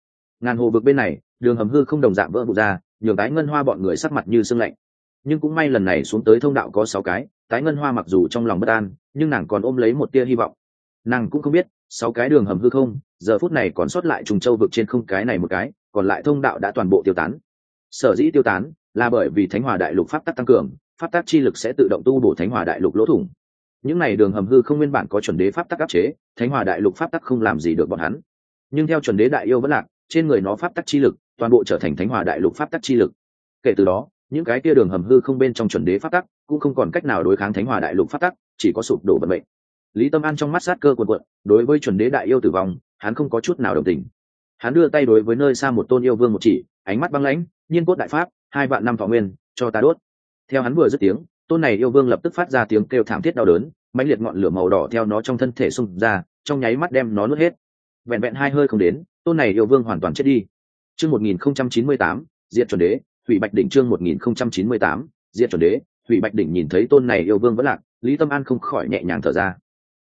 Ngàn hồ vực bên này, đường hầm hư không đồng dạng vỡ vụt ra, nhường tái ngân hoa bọn người sắc mặt như sương lạnh nhưng cũng may lần này xuống tới thông đạo có sáu cái, tái ngân hoa mặc dù trong lòng bất an, nhưng nàng còn ôm lấy một tia hy vọng. Nàng cũng không biết, sáu cái đường hầm hư không, giờ phút này còn sót lại trùng châu vực trên không cái này một cái, còn lại thông đạo đã toàn bộ tiêu tán. Sở dĩ tiêu tán, là bởi vì thánh hòa đại lục pháp tắc tăng cường, pháp tắc chi lực sẽ tự động tu bổ thánh hòa đại lục lỗ thủng. Những n à y đường hầm hư không nguyên bản có chuẩn đế pháp tắc áp chế, thánh hòa đại lục pháp tắc không làm gì được bọn hắn. Nhưng theo chuẩn đế đại yêu vẫn lạc, trên người nó pháp tắc chi lực, toàn bộ trở thành thánh hòa đại lục pháp tắc chi lực. Kể từ đó những cái kia đường hầm hư không bên trong chuẩn đế pháp tắc, cũng không còn cách nào đối kháng thánh hòa đại lục pháp tắc, chỉ có sụp đổ vận mệnh. Lý tâm an trong mắt sát cơ quần quận đối với chuẩn đế đại yêu tử vong, hắn không có chút nào đồng tình. Hắn đưa tay đối với nơi xa một tôn yêu vương một chỉ, ánh mắt băng lãnh, nhiên cốt đại pháp, hai vạn năm thọ nguyên, cho ta đốt. Theo hắn vừa dứt tiếng, tôn này yêu vương lập tức phát ra tiếng kêu thảm thiết đau đớn, mãnh liệt ngọn lửa màu đỏ theo nó trong thân thể xung ra, trong nháy mắt đem nó nuốt hết. Vẹn vẹn hai hơi không đến, tôn này yêu vương hoàn toàn chết đi. Chương một nghìn không trăm chín mươi tám diện chuẩn đế. Thủy bạch đỉnh chương một nghìn không trăm chín mươi tám diện chuẩn đế. Thủy bạch đỉnh nhìn thấy tôn này yêu vương vẫn lạc, lý tâm an không khỏi nhẹ nhàng thở ra.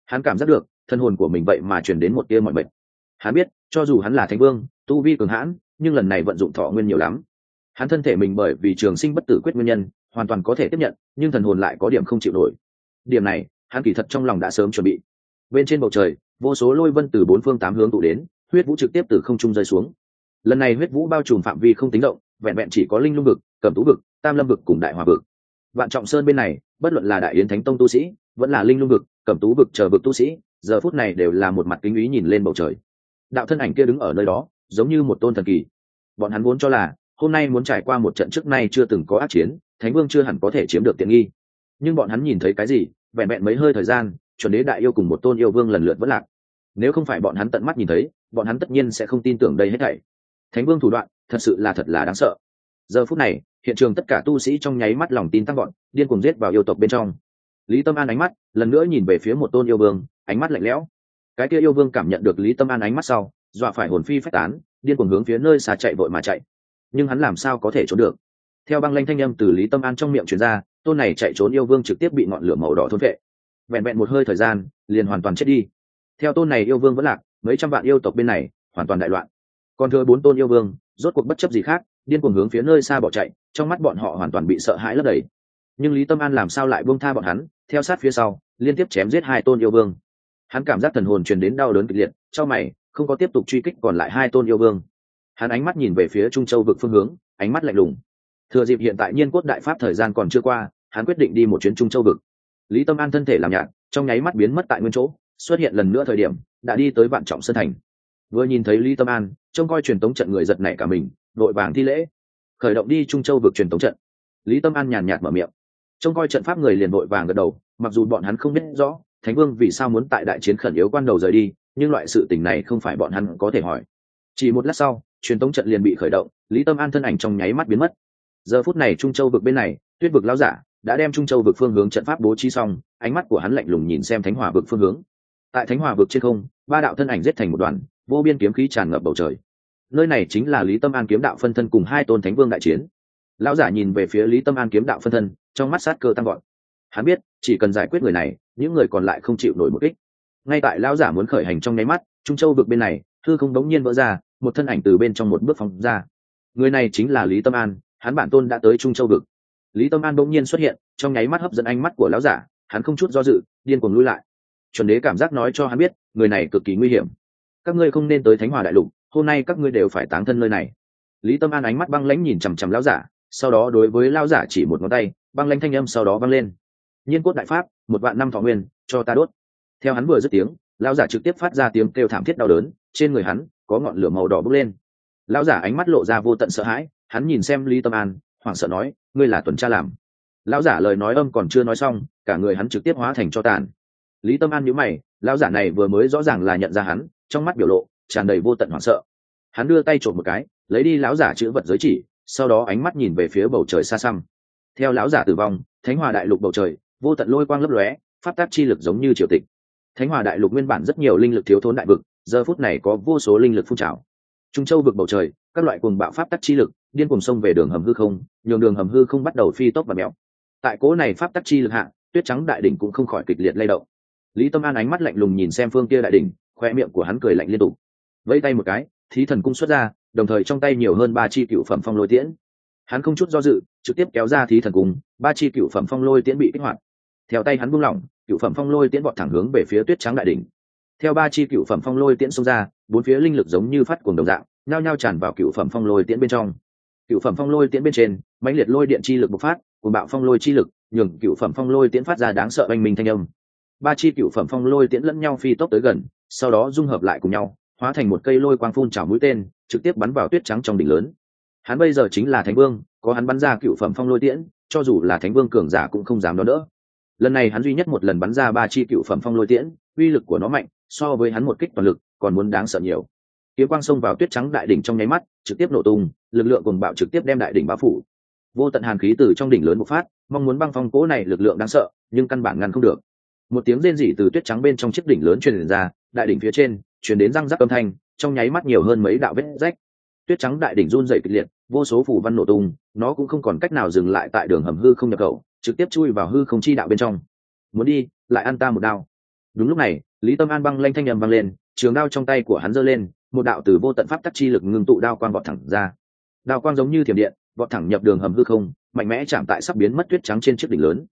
Hắn cảm giác được, thân hồn của mình vậy mà truyền đến một tia mọi bệnh hắn biết, cho dù hắn là thánh vương, tu vi cường hãn, nhưng lần này vận dụng thọ nguyên nhiều lắm. Hắn thân thể mình bởi vì trường sinh bất tử quyết nguyên nhân, hoàn toàn có thể tiếp nhận, nhưng thần hồn lại có điểm không chịu nổi. Điểm này, hắn kỳ thật trong lòng đã sớm chuẩn bị. Bên trên bầu trời, vô số lôi vân từ bốn phương tám hướng tụ đến, huyết vũ trực tiếp từ không trung rơi xuống. Lần này huyết vũ bao trùm phạm vi không tính động vẹn vẹn chỉ có linh lung vực cầm tú vực, tam lâm vực cùng đại hòa vực. Vạn trọng sơn bên này, bất luận là đại yến thánh tông tu sĩ, vẫn là linh lung vực cầm tú vực chờ vực tu sĩ, giờ phút này đều là một mặt kính ý nhìn lên bầu trời. Đạo thân ảnh kia đứng ở nơi đó, giống như một tôn thần kỳ. Bọn hắn vốn cho là, hôm nay muốn trải qua một trận trước nay chưa từng có ác chiến, thánh vương chưa hẳn có thể chiếm được tiện nghi. Nhưng bọn hắn nhìn thấy cái gì, vẹn vẹn mấy hơi thời gian, chuẩn đế đại yêu cùng một tôn yêu vương lần lượt vất lạc. Nếu không phải bọn hắn tận mắt nhìn thấy, bọn hắn tất nhiên sẽ không tin tưởng đây hết thảy. Thánh vương thủ đoạn thật sự là thật là đáng sợ. Giờ phút này, hiện trường tất cả tu sĩ trong nháy mắt lòng tin tăng gọn điên cuồng giết vào yêu tộc bên trong. Lý tâm an ánh mắt lần nữa nhìn về phía một tôn yêu vương, ánh mắt lạnh lẽo. Cái kia yêu vương cảm nhận được lý tâm an ánh mắt sau, dọa phải hồn phi phách tán, điên cuồng hướng phía nơi xà chạy vội mà chạy. Nhưng hắn làm sao có thể trốn được? Theo băng lanh thanh âm từ lý tâm an trong miệng truyền ra, tôn này chạy trốn yêu vương trực tiếp bị ngọn lửa màu đỏ thôn vệ. Vẹn vẹn một hơi thời gian, liền hoàn toàn chết đi. Theo tôn này yêu vương vẫn lạc, mấy trăm vạn yêu tộc bên này hoàn toàn đại loạn còn thừa bốn tôn yêu vương, rốt cuộc bất chấp gì khác, điên cuồng hướng phía nơi xa bỏ chạy, trong mắt bọn họ hoàn toàn bị sợ hãi lấp đầy. Nhưng lý tâm an làm sao lại buông tha bọn hắn, theo sát phía sau, liên tiếp chém giết hai tôn yêu vương. Hắn cảm giác thần hồn truyền đến đau đớn kịch liệt trong mày, không có tiếp tục truy kích còn lại hai tôn yêu vương. Hắn ánh mắt nhìn về phía trung châu vực phương hướng, ánh mắt lạnh lùng. Thừa dịp hiện tại nhiên quốc đại pháp thời gian còn chưa qua, hắn quyết định đi một chuyến trung châu vực. Lý tâm an thân thể làm nhạt trong nháy mắt biến mất tại nguyên chỗ, xuất hiện lần nữa thời điểm, đã đi tới vạn trọng sơn thành vừa nhìn thấy lý tâm an, trông coi truyền tống trận người giật nảy cả mình, vội vàng thi lễ. Khởi động đi trung châu vực truyền tống trận. Lý tâm an nhàn nhạt mở miệng. Trông coi trận pháp người liền vội vàng gật đầu, mặc dù bọn hắn không biết rõ, thánh vương vì sao muốn tại đại chiến khẩn yếu quan đầu rời đi, nhưng loại sự tình này không phải bọn hắn có thể hỏi. Chỉ một lát sau, truyền tống trận liền bị khởi động, lý tâm an thân ảnh trong nháy mắt biến mất. Giờ phút này trung châu vực bên này, tuyết vực lao giả đã đem trung châu vực phương hướng trận pháp bố trí xong, ánh mắt của hắn lạnh lùng nhìn xem thánh hòa vực phương hướng. Tại thánh hòa vực trên không, ba đạo thân ảnh giết thành một đoàn vô biên kiếm khí tràn ngập bầu trời. Nơi này chính là lý tâm an kiếm đạo phân thân cùng hai tôn thánh vương đại chiến. Lão giả nhìn về phía lý tâm an kiếm đạo phân thân, trong mắt sát cơ tăng gọn hắn biết, chỉ cần giải quyết người này, những người còn lại không chịu nổi một ích ngay tại lão giả muốn khởi hành trong nháy mắt, trung châu vực bên này thư không đống nhiên vỡ ra, một thân ảnh từ bên trong một bước phóng ra. Người này chính là lý tâm an, hắn bản tôn đã tới trung châu vực. Lý tâm an đống nhiên xuất hiện, trong nháy mắt hấp dẫn ánh mắt của lão giả, hắn không chút do dự, điên cuồng lui lại. Chuẩn đế cảm giác nói cho hắn biết, người này cực kỳ nguy hiểm các ngươi không nên tới thánh hòa đại lục, hôm nay các ngươi đều phải táng thân nơi này. Lý tâm an ánh mắt băng lãnh nhìn chằm chằm lão giả, sau đó đối với lão giả chỉ một ngón tay, băng lãnh thanh âm sau đó vang lên. Nhiên cốt đại pháp, một vạn năm thọ nguyên, cho ta đốt. Theo hắn vừa dứt tiếng, lão giả trực tiếp phát ra tiếng kêu thảm thiết đau đớn, trên người hắn có ngọn lửa màu đỏ bốc lên. Lão giả ánh mắt lộ ra vô tận sợ hãi, hắn nhìn xem lý tâm an, hoảng sợ nói, ngươi là tuần tra làm. Lão giả lời nói âm còn chưa nói xong, cả người hắn trực tiếp hóa thành cho tàn. Lý tâm an nhíu mày, lão giả này vừa mới rõ ràng là nhận ra hắn trong mắt biểu lộ tràn đầy vô tận hoảng sợ. Hắn đưa tay trộm một cái, lấy đi lão giả chữ vật giới chỉ, sau đó ánh mắt nhìn về phía bầu trời xa xăm. Theo lão giả tử vong, thánh hòa đại lục bầu trời, vô tận lôi quang lấp lóe phát tác chi lực giống như triều tịch. Thánh hòa đại lục nguyên bản rất nhiều linh lực thiếu thốn đại vực, giờ phút này có vô số linh lực phun trào. Trung châu vực bầu trời, các loại cuồng bạo pháp tắc chi lực, điên cuồng sông về đường hầm hư không, nhường đường hầm hư không bắt đầu phi tốc và mèo. Tại cố này pháp tắc chi lực hạ, tuyết trắng đại đỉnh cũng không khỏi kịch liệt lay động. Lý tâm an ánh mắt lạnh lùng nhìn xem phương kia đại đỉnh khoe miệng của hắn cười lạnh liên tục. Vẫy tay một cái, thí thần cung xuất ra, đồng thời trong tay nhiều hơn ba chi cựu phẩm phong lôi tiễn. Hắn không chút do dự, trực tiếp kéo ra thí thần cung, ba chi cựu phẩm phong lôi tiễn bị kích hoạt. Theo tay hắn buông lỏng, cựu phẩm phong lôi tiễn vọt thẳng hướng về phía tuyết trắng đại đỉnh. Theo ba chi cựu phẩm phong lôi tiễn xông ra, bốn phía linh lực giống như phát cuồng đồng dạng, nhao nhao tràn vào cựu phẩm phong lôi tiễn bên trong. Cựu phẩm phong lôi tiễn bên trên, mãnh liệt lôi điện chi lực bộc phát cùng bạo phong lôi chi lực, nhường cựu phẩm phong lôi tiễn phát ra đáng sợ oanh minh thanh âm. Ba chi cựu phẩm phong lôi tiễn lẫn nhau phi tốc tới gần sau đó dung hợp lại cùng nhau, hóa thành một cây lôi quang phun trào mũi tên, trực tiếp bắn vào tuyết trắng trong đỉnh lớn. Hắn bây giờ chính là thánh vương, có hắn bắn ra cựu phẩm phong lôi tiễn, cho dù là thánh vương cường giả cũng không dám đón đỡ. Lần này hắn duy nhất một lần bắn ra ba chi cựu phẩm phong lôi tiễn, uy lực của nó mạnh, so với hắn một kích toàn lực, còn muốn đáng sợ nhiều. Kiếm quang xông vào tuyết trắng đại đỉnh trong nháy mắt, trực tiếp nổ tung, lực lượng cùng bạo trực tiếp đem đại đỉnh bao phủ. Vô tận hàn khí từ trong đỉnh lớn bộc phát, mong muốn băng phong cố này lực lượng đáng sợ, nhưng căn bản ngăn không được một tiếng rên rỉ từ tuyết trắng bên trong chiếc đỉnh lớn truyền ra, đại đỉnh phía trên chuyển đến răng rắc âm thanh, trong nháy mắt nhiều hơn mấy đạo vết rách. Tuyết trắng đại đỉnh run dày kịch liệt, vô số phủ văn nổ tung, nó cũng không còn cách nào dừng lại tại đường hầm hư không nhập khẩu, trực tiếp chui vào hư không chi đạo bên trong. Muốn đi, lại ăn ta một đao. Đúng lúc này, lý tâm an băng lanh thanh nhầm băng lên, trường đao trong tay của hắn giơ lên, một đạo từ vô tận pháp tắc chi lực ngưng tụ đao quang vọt thẳng ra. Đao quang giống như thiểm điện, vọt thẳng nhập đường hầm hư không, mạnh mẽ chạm tại sắp biến mất tuyết trắng trên chiếc đỉnh lớn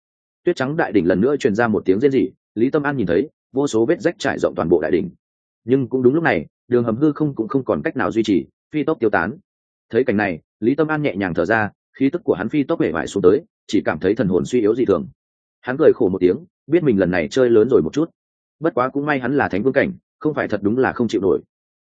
tuyết trắng đại đỉnh lần nữa truyền ra một tiếng rên rỉ, lý tâm an nhìn thấy, vô số vết rách trải rộng toàn bộ đại đỉnh. Nhưng cũng đúng lúc này, đường hầm hư không cũng không còn cách nào duy trì, phi tốc tiêu tán. Thấy cảnh này, lý tâm an nhẹ nhàng thở ra, khí tức của hắn phi tốc hể vải xuống tới, chỉ cảm thấy thần hồn suy yếu dị thường. Hắn cười khổ một tiếng, biết mình lần này chơi lớn rồi một chút. Bất quá cũng may hắn là thánh vương cảnh, không phải thật đúng là không chịu nổi.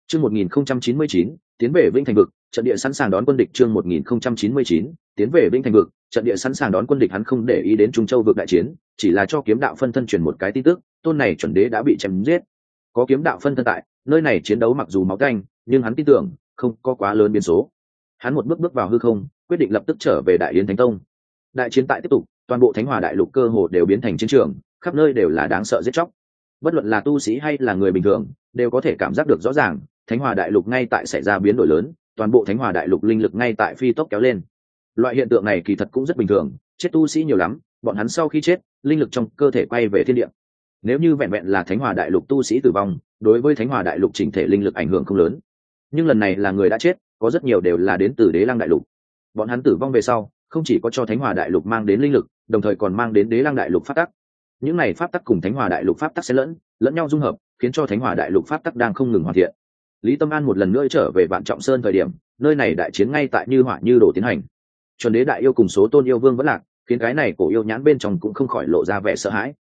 Chương một nghìn không trăm chín mươi chín, tiến về vĩnh thành vực, trận địa sẵn sàng đón quân địch chương một nghìn không trăm chín mươi chín, tiến về vĩnh thành vực trận địa sẵn sàng đón quân địch hắn không để ý đến trung châu vực đại chiến, chỉ là cho kiếm đạo phân thân truyền một cái tin tức, tôn này chuẩn đế đã bị chém giết. Có kiếm đạo phân thân tại, nơi này chiến đấu mặc dù máu canh, nhưng hắn tin tưởng, không có quá lớn biến số. Hắn một bước bước vào hư không, quyết định lập tức trở về đại yến thánh tông. Đại chiến tại tiếp tục, toàn bộ thánh hòa đại lục cơ hồ đều biến thành chiến trường, khắp nơi đều là đáng sợ giết chóc. Bất luận là tu sĩ hay là người bình thường, đều có thể cảm giác được rõ ràng, thánh hòa đại lục ngay tại xảy ra biến đổi lớn, toàn bộ thánh hòa đại lục linh lực ngay tại phi tốc kéo lên loại hiện tượng này kỳ thật cũng rất bình thường, chết tu sĩ nhiều lắm, bọn hắn sau khi chết, linh lực trong cơ thể quay về thiên địa. Nếu như vẹn vẹn là thánh hòa đại lục tu sĩ tử vong, đối với thánh hòa đại lục chỉnh thể linh lực ảnh hưởng không lớn. Nhưng lần này là người đã chết, có rất nhiều đều là đến từ đế lăng đại lục. Bọn hắn tử vong về sau, không chỉ có cho thánh hòa đại lục mang đến linh lực, đồng thời còn mang đến đế lăng đại lục phát tắc. Những này pháp tắc cùng thánh hòa đại lục pháp tắc sẽ lẫn lẫn nhau dung hợp, khiến cho thánh hòa đại lục pháp tắc đang không ngừng hoàn thiện. Lý tâm an một lần nữa trở về vạn trọng sơn thời điểm, nơi này đại chiến ngay tại như hỏa như đồ tiến hành chuẩn đế đại yêu cùng số tôn yêu vương vẫn lạc, khiến cái này cổ yêu nhãn bên trong cũng không khỏi lộ ra vẻ sợ hãi.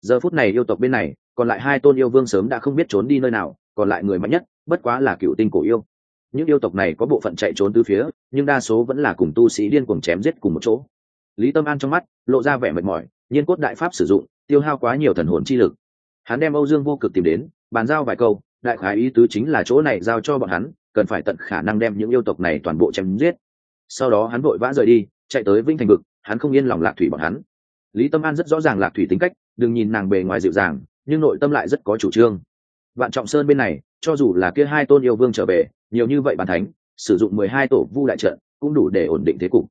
Giờ phút này yêu tộc bên này, còn lại hai tôn yêu vương sớm đã không biết trốn đi nơi nào, còn lại người mạnh nhất, bất quá là cựu tinh cổ yêu. Những yêu tộc này có bộ phận chạy trốn từ phía, nhưng đa số vẫn là cùng tu sĩ điên cuồng chém giết cùng một chỗ. Lý tâm an trong mắt, lộ ra vẻ mệt mỏi, nhiên cốt đại pháp sử dụng, tiêu hao quá nhiều thần hồn chi lực. Hắn đem âu dương vô cực tìm đến, bàn giao vài câu, đại khái ý tứ chính là chỗ này giao cho bọn hắn, cần phải tận khả năng đem những yêu tộc này toàn bộ chém giết sau đó hắn vội vã rời đi, chạy tới vĩnh thành vực, hắn không yên lòng lạc thủy bọn hắn. Lý tâm an rất rõ ràng lạc thủy tính cách, đừng nhìn nàng bề ngoài dịu dàng, nhưng nội tâm lại rất có chủ trương. Vạn trọng sơn bên này, cho dù là kia hai tôn yêu vương trở về, nhiều như vậy bàn thánh, sử dụng mười hai tổ vu đại trận, cũng đủ để ổn định thế cục.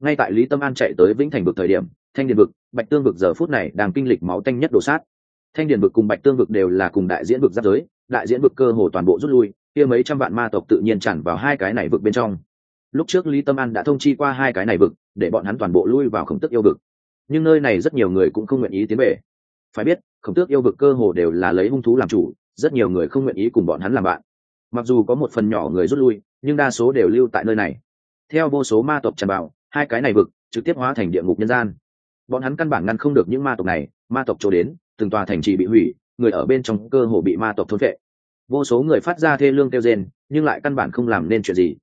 Ngay tại lý tâm an chạy tới vĩnh thành vực thời điểm, thanh điền vực, bạch tương vực giờ phút này đang kinh lịch máu tanh nhất đồ sát. Thanh điền vực cùng bạch tương vực đều là cùng đại diễn vực giáp giới, đại diễn vực cơ hồ toàn bộ rút lui, kia mấy trăm vạn ma tộc tự nhiên chặn vào hai cái này vực bên trong lúc trước lý tâm an đã thông chi qua hai cái này vực, để bọn hắn toàn bộ lui vào khổng tức yêu vực. Nhưng nơi này rất nhiều người cũng không nguyện ý tiến về. Phải biết, khổng tước yêu vực cơ hồ đều là lấy hung thú làm chủ, rất nhiều người không nguyện ý cùng bọn hắn làm bạn. Mặc dù có một phần nhỏ người rút lui, nhưng đa số đều lưu tại nơi này. Theo vô số ma tộc tràn vào, hai cái này vực trực tiếp hóa thành địa ngục nhân gian. Bọn hắn căn bản ngăn không được những ma tộc này, ma tộc trổ đến, từng tòa thành trì bị hủy, người ở bên trong cơ hồ bị ma tộc thôn vệ vô số người phát ra thê lương kêu rên, nhưng lại căn bản không làm nên chuyện gì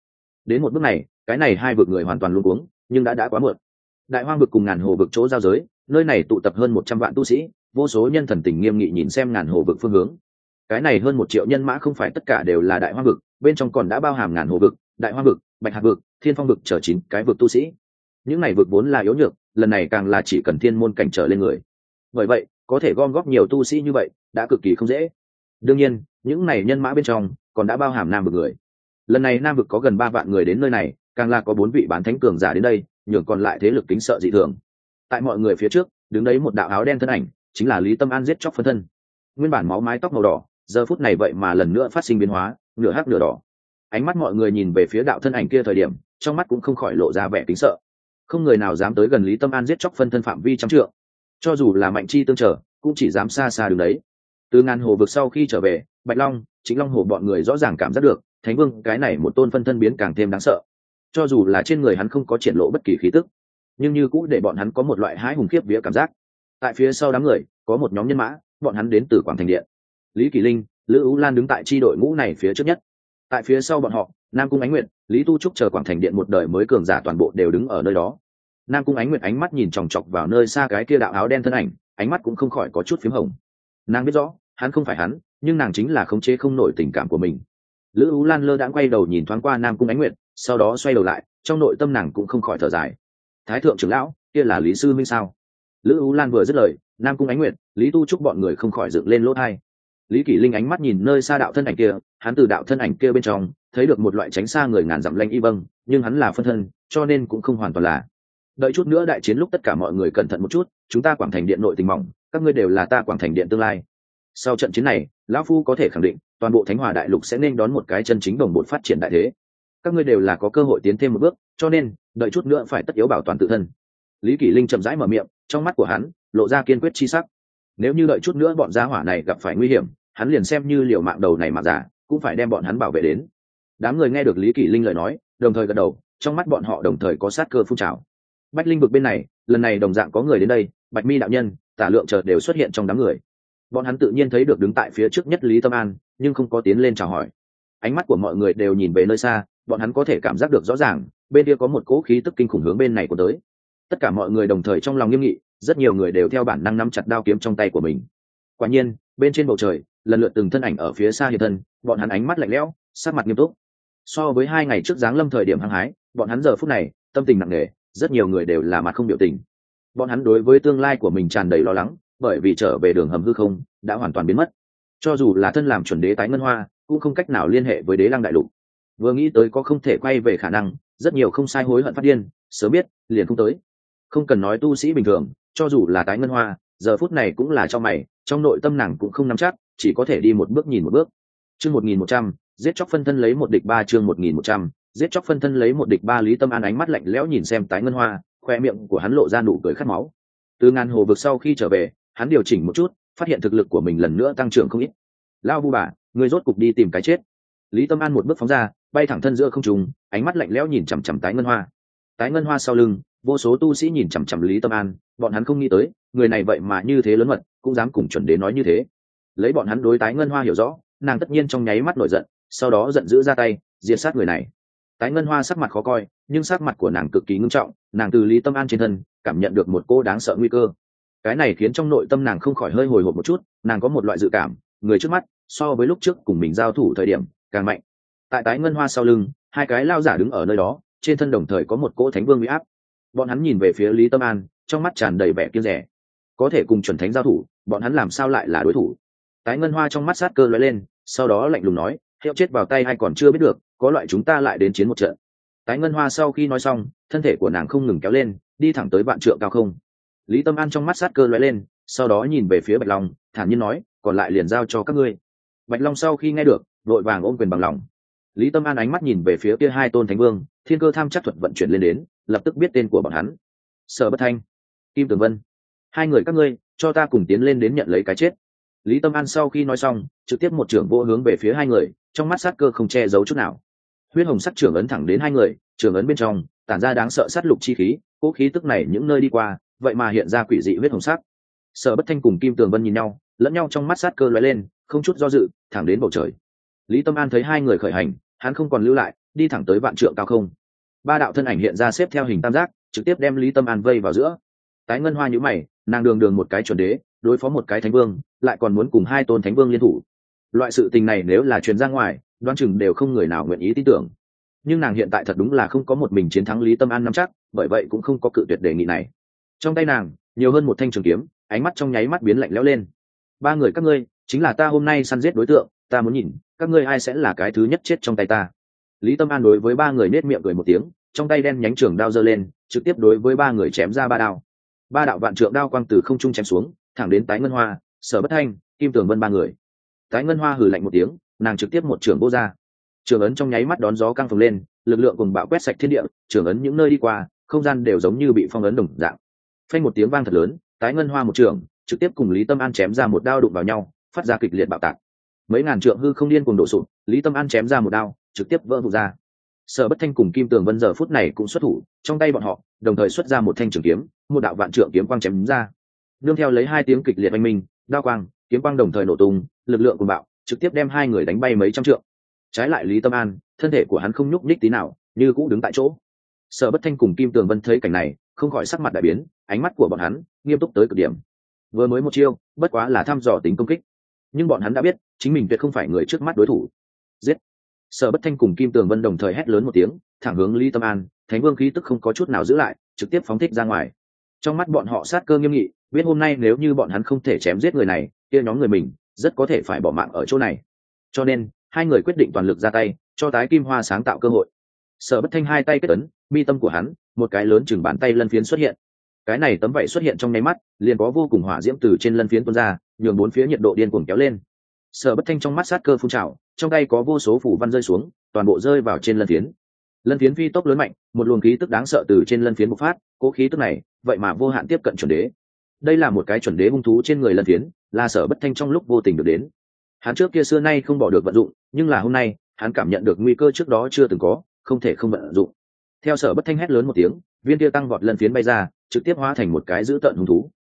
đến một bước này, cái này hai vực người hoàn toàn luôn cuống, nhưng đã đã quá muộn. Đại hoang vực cùng ngàn hồ vực chỗ giao giới, nơi này tụ tập hơn một trăm vạn tu sĩ, vô số nhân thần tình nghiêm nghị nhìn xem ngàn hồ vực phương hướng. Cái này hơn một triệu nhân mã không phải tất cả đều là đại hoang vực, bên trong còn đã bao hàm ngàn hồ vực, đại hoang vực, bạch hạc vực, thiên phong vực trở chín cái vực tu sĩ. Những này vực vốn là yếu nhược, lần này càng là chỉ cần thiên môn cảnh trở lên người. Bởi vậy, có thể gom góp nhiều tu sĩ như vậy, đã cực kỳ không dễ. Đương nhiên, những này nhân mã bên trong còn đã bao hàm nam vực người lần này nam vực có gần ba vạn người đến nơi này, càng là có bốn vị bán thánh cường giả đến đây, nhường còn lại thế lực kính sợ dị thường. Tại mọi người phía trước, đứng đấy một đạo áo đen thân ảnh, chính là lý tâm an giết chóc phân thân. Nguyên bản máu mái tóc màu đỏ, giờ phút này vậy mà lần nữa phát sinh biến hóa, nửa hắc nửa đỏ. Ánh mắt mọi người nhìn về phía đạo thân ảnh kia thời điểm, trong mắt cũng không khỏi lộ ra vẻ kính sợ. Không người nào dám tới gần lý tâm an giết chóc phân thân phạm vi trăm trượng. Cho dù là mạnh chi tương trở cũng chỉ dám xa xa đứng đấy. Từ ngàn hồ vực sau khi trở về, bạch long chính long hồ bọn người rõ ràng cảm giác được thánh vương, cái này một tôn phân thân biến càng thêm đáng sợ. Cho dù là trên người hắn không có triển lộ bất kỳ khí tức, nhưng như cũ để bọn hắn có một loại hái hùng khiếp vía cảm giác. Tại phía sau đám người, có một nhóm nhân mã, bọn hắn đến từ quảng thành điện. Lý kỳ linh, lữ ú lan đứng tại tri đội ngũ này phía trước nhất. Tại phía sau bọn họ, nam cung ánh nguyện lý tu trúc chờ quảng thành điện một đời mới cường giả toàn bộ đều đứng ở nơi đó. Nam cung ánh nguyện ánh mắt nhìn chòng chọc vào nơi xa cái kia đạo áo đen thân ảnh, ánh mắt cũng không khỏi có chút p h í m hồng. Nàng biết rõ, hắn không phải hắn, nhưng nàng chính là khống chế không nổi tình cảm của mình lữ ú lan lơ đãng quay đầu nhìn thoáng qua nam cung ánh nguyện sau đó xoay đầu lại, trong nội tâm nàng cũng không khỏi thở dài. Thái thượng trưởng lão, kia là lý sư minh sao? Lữ ú lan vừa dứt lời, nam cung ánh nguyện lý tu trúc bọn người không khỏi dựng lên lỗ thai lý kỷ linh ánh mắt nhìn nơi xa đạo thân ảnh kia, hắn từ đạo thân ảnh kia bên trong, thấy được một loại tránh xa người ngàn dặm lanh y vâng nhưng hắn là phân thân, cho nên cũng không hoàn toàn là. Đợi chút nữa đại chiến lúc tất cả mọi người cẩn thận một chút, chúng ta quảng thành điện nội tình mỏng, các ngươi đều là ta quảng thành điện tương lai sau trận chiến này, lão phu có thể khẳng định, toàn bộ thánh hòa đại lục sẽ nên đón một cái chân chính đồng bộ phát triển đại thế. Các ngươi đều là có cơ hội tiến thêm một bước, cho nên, đợi chút nữa phải tất yếu bảo toàn tự thân. Lý kỷ linh chậm rãi mở miệng, trong mắt của hắn, lộ ra kiên quyết chi sắc. Nếu như đợi chút nữa bọn gia hỏa này gặp phải nguy hiểm, hắn liền xem như liều mạng đầu này mà giả, cũng phải đem bọn hắn bảo vệ đến. Đám người nghe được lý kỷ linh lời nói, đồng thời gật đầu, trong mắt bọn họ đồng thời có sát cơ phun trào. Bách linh vực bên này, lần này đồng dạng có người đến đây, bạch mi đạo nhân, tả lượng chợt đều xuất hiện trong đám người bọn hắn tự nhiên thấy được đứng tại phía trước nhất lý tâm an, nhưng không có tiến lên chào hỏi. Ánh mắt của mọi người đều nhìn về nơi xa, bọn hắn có thể cảm giác được rõ ràng, bên kia có một cỗ khí tức kinh khủng hướng bên này của tới. Tất cả mọi người đồng thời trong lòng nghiêm nghị, rất nhiều người đều theo bản năng nắm chặt đao kiếm trong tay của mình. Quả nhiên, bên trên bầu trời, lần lượt từng thân ảnh ở phía xa hiện thân, bọn hắn ánh mắt lạnh lẽo, sắc mặt nghiêm túc. So với hai ngày trước giáng lâm thời điểm hăng hái, bọn hắn giờ phút này, tâm tình nặng nề, rất nhiều người đều là mặt không biểu tình. Bọn hắn đối với tương lai của mình tràn đầy lo lắng bởi vì trở về đường hầm hư không đã hoàn toàn biến mất. Cho dù là thân làm chuẩn đế tái ngân hoa, cũng không cách nào liên hệ với đế lăng đại lục. Vừa nghĩ tới có không thể quay về khả năng, rất nhiều không sai hối hận phát điên, sớm biết, liền không tới. Không cần nói tu sĩ bình thường, cho dù là tái ngân hoa, giờ phút này cũng là cho mày, trong nội tâm nàng cũng không nắm chắc, chỉ có thể đi một bước nhìn một bước. Chương một nghìn một trăm, giết chóc phân thân lấy một địch ba chương một nghìn một trăm, giết chóc phân thân lấy một địch ba lý tâm an ánh mắt lạnh lẽo nhìn xem tái ngân hoa, khoe miệng của hắn lộ ra nụ cười khát máu. Từ ngàn hồ vực sau khi trở về hắn điều chỉnh một chút, phát hiện thực lực của mình lần nữa tăng trưởng không ít. Lao bu bà người rốt cục đi tìm cái chết. Lý tâm an một bước phóng ra, bay thẳng thân giữa không trùng ánh mắt lạnh lẽo nhìn chằm chằm tái ngân hoa. Tái ngân hoa sau lưng, vô số tu sĩ nhìn chằm chằm lý tâm an, bọn hắn không nghĩ tới, người này vậy mà như thế lớn mật, cũng dám cùng chuẩn đế nói như thế. Lấy bọn hắn đối tái ngân hoa hiểu rõ, nàng tất nhiên trong nháy mắt nổi giận, sau đó giận dữ ra tay, diệt sát người này. Tái ngân hoa sắc mặt khó coi, nhưng sắc mặt của nàng cực kỳ ngưng trọng, nàng từ lý tâm an trên thân, cảm nhận được một cô đáng sợ nguy cơ cái này khiến trong nội tâm nàng không khỏi hơi hồi hộp một chút, nàng có một loại dự cảm, người trước mắt, so với lúc trước cùng mình giao thủ thời điểm, càng mạnh. Tại tái ngân hoa sau lưng, hai cái lao giả đứng ở nơi đó, trên thân đồng thời có một cỗ thánh vương huy áp. Bọn hắn nhìn về phía lý tâm an, trong mắt tràn đầy vẻ kiên rẻ. Có thể cùng chuẩn thánh giao thủ, bọn hắn làm sao lại là đối thủ? Tái ngân hoa trong mắt sát cơ lóe lên, sau đó lạnh lùng nói hiệu chết vào tay hay còn chưa biết được, có loại chúng ta lại đến chiến một trận. Tái ngân hoa sau khi nói xong, thân thể của nàng không ngừng kéo lên, đi thẳng tới vạn trượng cao không lý tâm an trong mắt sát cơ lóe lên, sau đó nhìn về phía bạch long, thản nhiên nói, còn lại liền giao cho các ngươi. Bạch long sau khi nghe được, vội vàng ôm quyền bằng lòng. Lý tâm an ánh mắt nhìn về phía kia hai tôn thánh vương, thiên cơ tham chắc thuật vận chuyển lên đến, lập tức biết tên của bọn hắn. Sở bất thanh, kim tường vân, hai người các ngươi, cho ta cùng tiến lên đến nhận lấy cái chết. Lý tâm an sau khi nói xong, trực tiếp một trưởng vô hướng về phía hai người, trong mắt sát cơ không che giấu chút nào. Huyết hồng sắc trưởng ấn thẳng đến hai người, trưởng ấn bên trong, tản ra đáng sợ sát lục chi khí cỗ khí tức này những nơi đi qua vậy mà hiện ra quỷ dị huyết hồng sắc. Sở bất thanh cùng kim tường vân nhìn nhau, lẫn nhau trong mắt sát cơ lóe lên, không chút do dự, thẳng đến bầu trời. Lý tâm an thấy hai người khởi hành, hắn không còn lưu lại, đi thẳng tới vạn trượng cao không. Ba đạo thân ảnh hiện ra xếp theo hình tam giác, trực tiếp đem lý tâm an vây vào giữa. Tái ngân hoa nhữ mày, nàng đường đường một cái chuẩn đế, đối phó một cái thánh vương, lại còn muốn cùng hai tôn thánh vương liên thủ. Loại sự tình này nếu là truyền ra ngoài đoan chừng đều không người nào nguyện ý tin tưởng. Nhưng nàng hiện tại thật đúng là không có một mình chiến thắng lý tâm an nắm chắc, bởi vậy cũng không có cự tuyệt đề nghị này trong tay nàng, nhiều hơn một thanh trường kiếm, ánh mắt trong nháy mắt biến lạnh lẽo lên. Ba người các ngươi, chính là ta hôm nay săn giết đối tượng, ta muốn nhìn, các ngươi ai sẽ là cái thứ nhất chết trong tay ta. Lý tâm an đối với ba người nết miệng cười một tiếng, trong tay đen nhánh trường đao giơ lên, trực tiếp đối với ba người chém ra ba đao. Ba đạo vạn trượng đao quang từ không trung chém xuống, thẳng đến tái ngân hoa, sở bất thanh, kim tường vân ba người. Tái ngân hoa hừ lạnh một tiếng, nàng trực tiếp một trường vô ra. Trường ấn trong nháy mắt đón gió căng phồng lên, lực lượng cùng bạo quét sạch thiên địa, trường ấn những nơi đi qua, không gian đều giống như bị phong ấn đồng dạng phanh một tiếng vang thật lớn, tái ngân hoa một trường, trực tiếp cùng lý tâm an chém ra một đao đụng vào nhau, phát ra kịch liệt bạo tạc. Mấy ngàn trượng hư không điên cùng đổ sụp, lý tâm an chém ra một đao, trực tiếp vỡ vụt ra. Sở bất thanh cùng kim tường vân giờ phút này cũng xuất thủ, trong tay bọn họ, đồng thời xuất ra một thanh trường kiếm, một đạo vạn trượng kiếm quang chém ra. Nương theo lấy hai tiếng kịch liệt oanh minh, đao quang, kiếm quang đồng thời nổ tung, lực lượng cùng bạo, trực tiếp đem hai người đánh bay mấy trăm trượng. Trái lại lý tâm an, thân thể của hắn không nhúc nhích tí nào, như cũ đứng tại chỗ. Sở bất thanh cùng kim tường vân thấy cảnh này, không khỏi sắc mặt đại biến ánh mắt của bọn hắn nghiêm túc tới cực điểm. Vừa mới một chiêu, bất quá là thăm dò tính công kích. Nhưng bọn hắn đã biết, chính mình tuyệt không phải người trước mắt đối thủ. Giết! Sở bất thanh cùng kim tường vân đồng thời hét lớn một tiếng, thẳng hướng lý tâm an, thánh vương khí tức không có chút nào giữ lại, trực tiếp phóng thích ra ngoài. Trong mắt bọn họ sát cơ nghiêm nghị, biết hôm nay nếu như bọn hắn không thể chém giết người này, kia nhóm người mình, rất có thể phải bỏ mạng ở chỗ này. Cho nên, hai người quyết định toàn lực ra tay, cho tái kim hoa sáng tạo cơ hội. Sở bất thanh hai tay kết ấn, mi tâm của hắn, một cái lớn chừng bàn tay lân phiến xuất hiện cái này tấm vảy xuất hiện trong nháy mắt, liền có vô cùng hỏa diễm từ trên lân phiến tuôn ra, nhường bốn phía nhiệt độ điên cuồng kéo lên. Sở bất thanh trong mắt sát cơ phun trào, trong tay có vô số phủ văn rơi xuống, toàn bộ rơi vào trên lân phiến. Lân phiến phi tốc lớn mạnh, một luồng khí tức đáng sợ từ trên lân phiến bộc phát, cố khí tức này, vậy mà vô hạn tiếp cận chuẩn đế. Đây là một cái chuẩn đế hung thú trên người lân phiến, là sở bất thanh trong lúc vô tình được đến. Hắn trước kia xưa nay không bỏ được vận dụng, nhưng là hôm nay, hắn cảm nhận được nguy cơ trước đó chưa từng có, không thể không vận dụng. Theo sở bất thanh hét lớn một tiếng, viên kia tăng vọt lân phiến bay ra trực tiếp hóa thành một cái dữ tợn hung thú.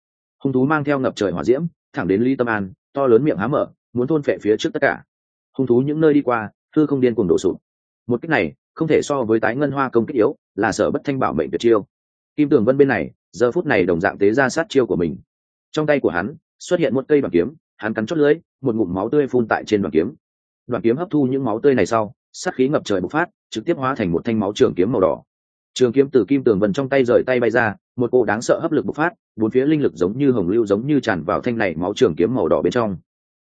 Hung thú mang theo ngập trời hỏa diễm, thẳng đến lý tâm an, to lớn miệng há mở, muốn thôn phệ phía trước tất cả. Hung thú những nơi đi qua thư không điên cuồng đổ sụp. Một cách này, không thể so với tái ngân hoa công kích yếu, là sở bất thanh bảo mệnh tuyệt chiêu. Kim tường vân bên này, giờ phút này đồng dạng tế ra sát chiêu của mình. Trong tay của hắn, xuất hiện một cây bản kiếm, hắn cắn chót lưỡi, một ngụm máu tươi phun tại trên đoàn kiếm. Đoàn kiếm hấp thu những máu tươi này sau, sát khí ngập trời bộc phát, trực tiếp hóa thành một thanh máu trường kiếm màu đỏ trường kiếm từ kim tường vân trong tay rời tay bay ra, một cô đáng sợ hấp lực bộc phát, bốn phía linh lực giống như hồng lưu giống như tràn vào thanh này máu trường kiếm màu đỏ bên trong.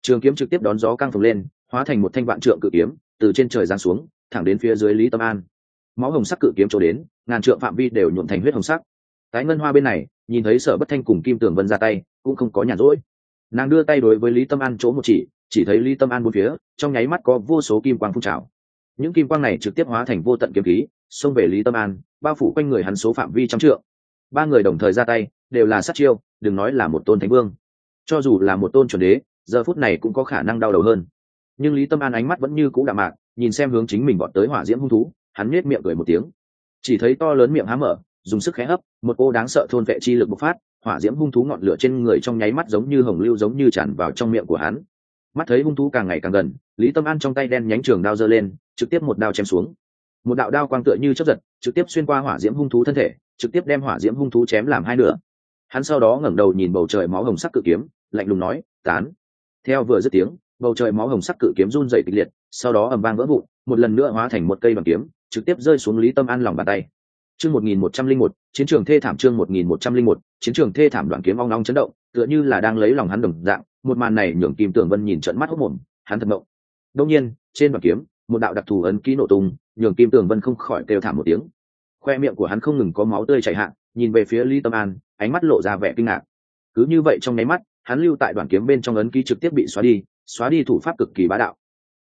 Trường kiếm trực tiếp đón gió căng phồng lên, hóa thành một thanh vạn trượng cự kiếm, từ trên trời giáng xuống, thẳng đến phía dưới lý tâm an. Máu hồng sắc cự kiếm trổ đến, ngàn trượng phạm vi đều nhuộm thành huyết hồng sắc. Tái ngân hoa bên này, nhìn thấy sở bất thanh cùng kim tường vân ra tay, cũng không có nhàn rỗi. Nàng đưa tay đối với lý tâm an chỗ một chỉ chỉ thấy lý tâm an bốn phía, trong nháy mắt có vô số kim quang phun trào. Những kim quang này trực tiếp hóa thành vô tận kiếm khí xông về lý tâm an, bao phủ quanh người hắn số phạm vi trăm trượng. Ba người đồng thời ra tay, đều là sát chiêu, đừng nói là một tôn thánh vương. Cho dù là một tôn chuẩn đế, giờ phút này cũng có khả năng đau đầu hơn. Nhưng lý tâm an ánh mắt vẫn như cũ đạm mạc, nhìn xem hướng chính mình bọn tới hỏa diễm hung thú, hắn nết miệng cười một tiếng. Chỉ thấy to lớn miệng há mở, dùng sức khé hấp, một cô đáng sợ thôn vệ chi lực bộc phát, hỏa diễm hung thú ngọn lửa trên người trong nháy mắt giống như hồng lưu giống như tràn vào trong miệng của hắn. Mắt thấy hung thú càng ngày càng gần, lý tâm an trong tay đen nhánh trường đao giơ lên, trực tiếp một đao chém xuống một đạo đao quang tựa như chấp giật, trực tiếp xuyên qua hỏa diễm hung thú thân thể, trực tiếp đem hỏa diễm hung thú chém làm hai nửa. Hắn sau đó ngẩng đầu nhìn bầu trời máu hồng sắc cự kiếm, lạnh lùng nói, tán. Theo vừa dứt tiếng, bầu trời máu hồng sắc cự kiếm run rẩy kịch liệt, sau đó ầm vang vỡ vụn, một lần nữa hóa thành một cây bằng kiếm, trực tiếp rơi xuống lý tâm an lòng bàn tay. Chương một nghìn một trăm linh một, chiến trường thê thảm chương một nghìn một trăm linh một, chiến trường thê thảm đoạn kiếm ong ong chấn động, tựa như là đang lấy lòng hắn đồng dạng, một màn này nhường kim tường vân nhìn trận mắt hốc mồm, hắn thật mộng. Đông nhiên, trên đoạn kiếm một đạo đặc thù ấn ký nổ tung, nhường kim tường vân không khỏi kêu thảm một tiếng. Khoe miệng của hắn không ngừng có máu tươi chảy hạn nhìn về phía lý tâm an, ánh mắt lộ ra vẻ kinh ngạc. Cứ như vậy trong nháy mắt, hắn lưu tại đoạn kiếm bên trong ấn ký trực tiếp bị xóa đi xóa đi thủ pháp cực kỳ bá đạo.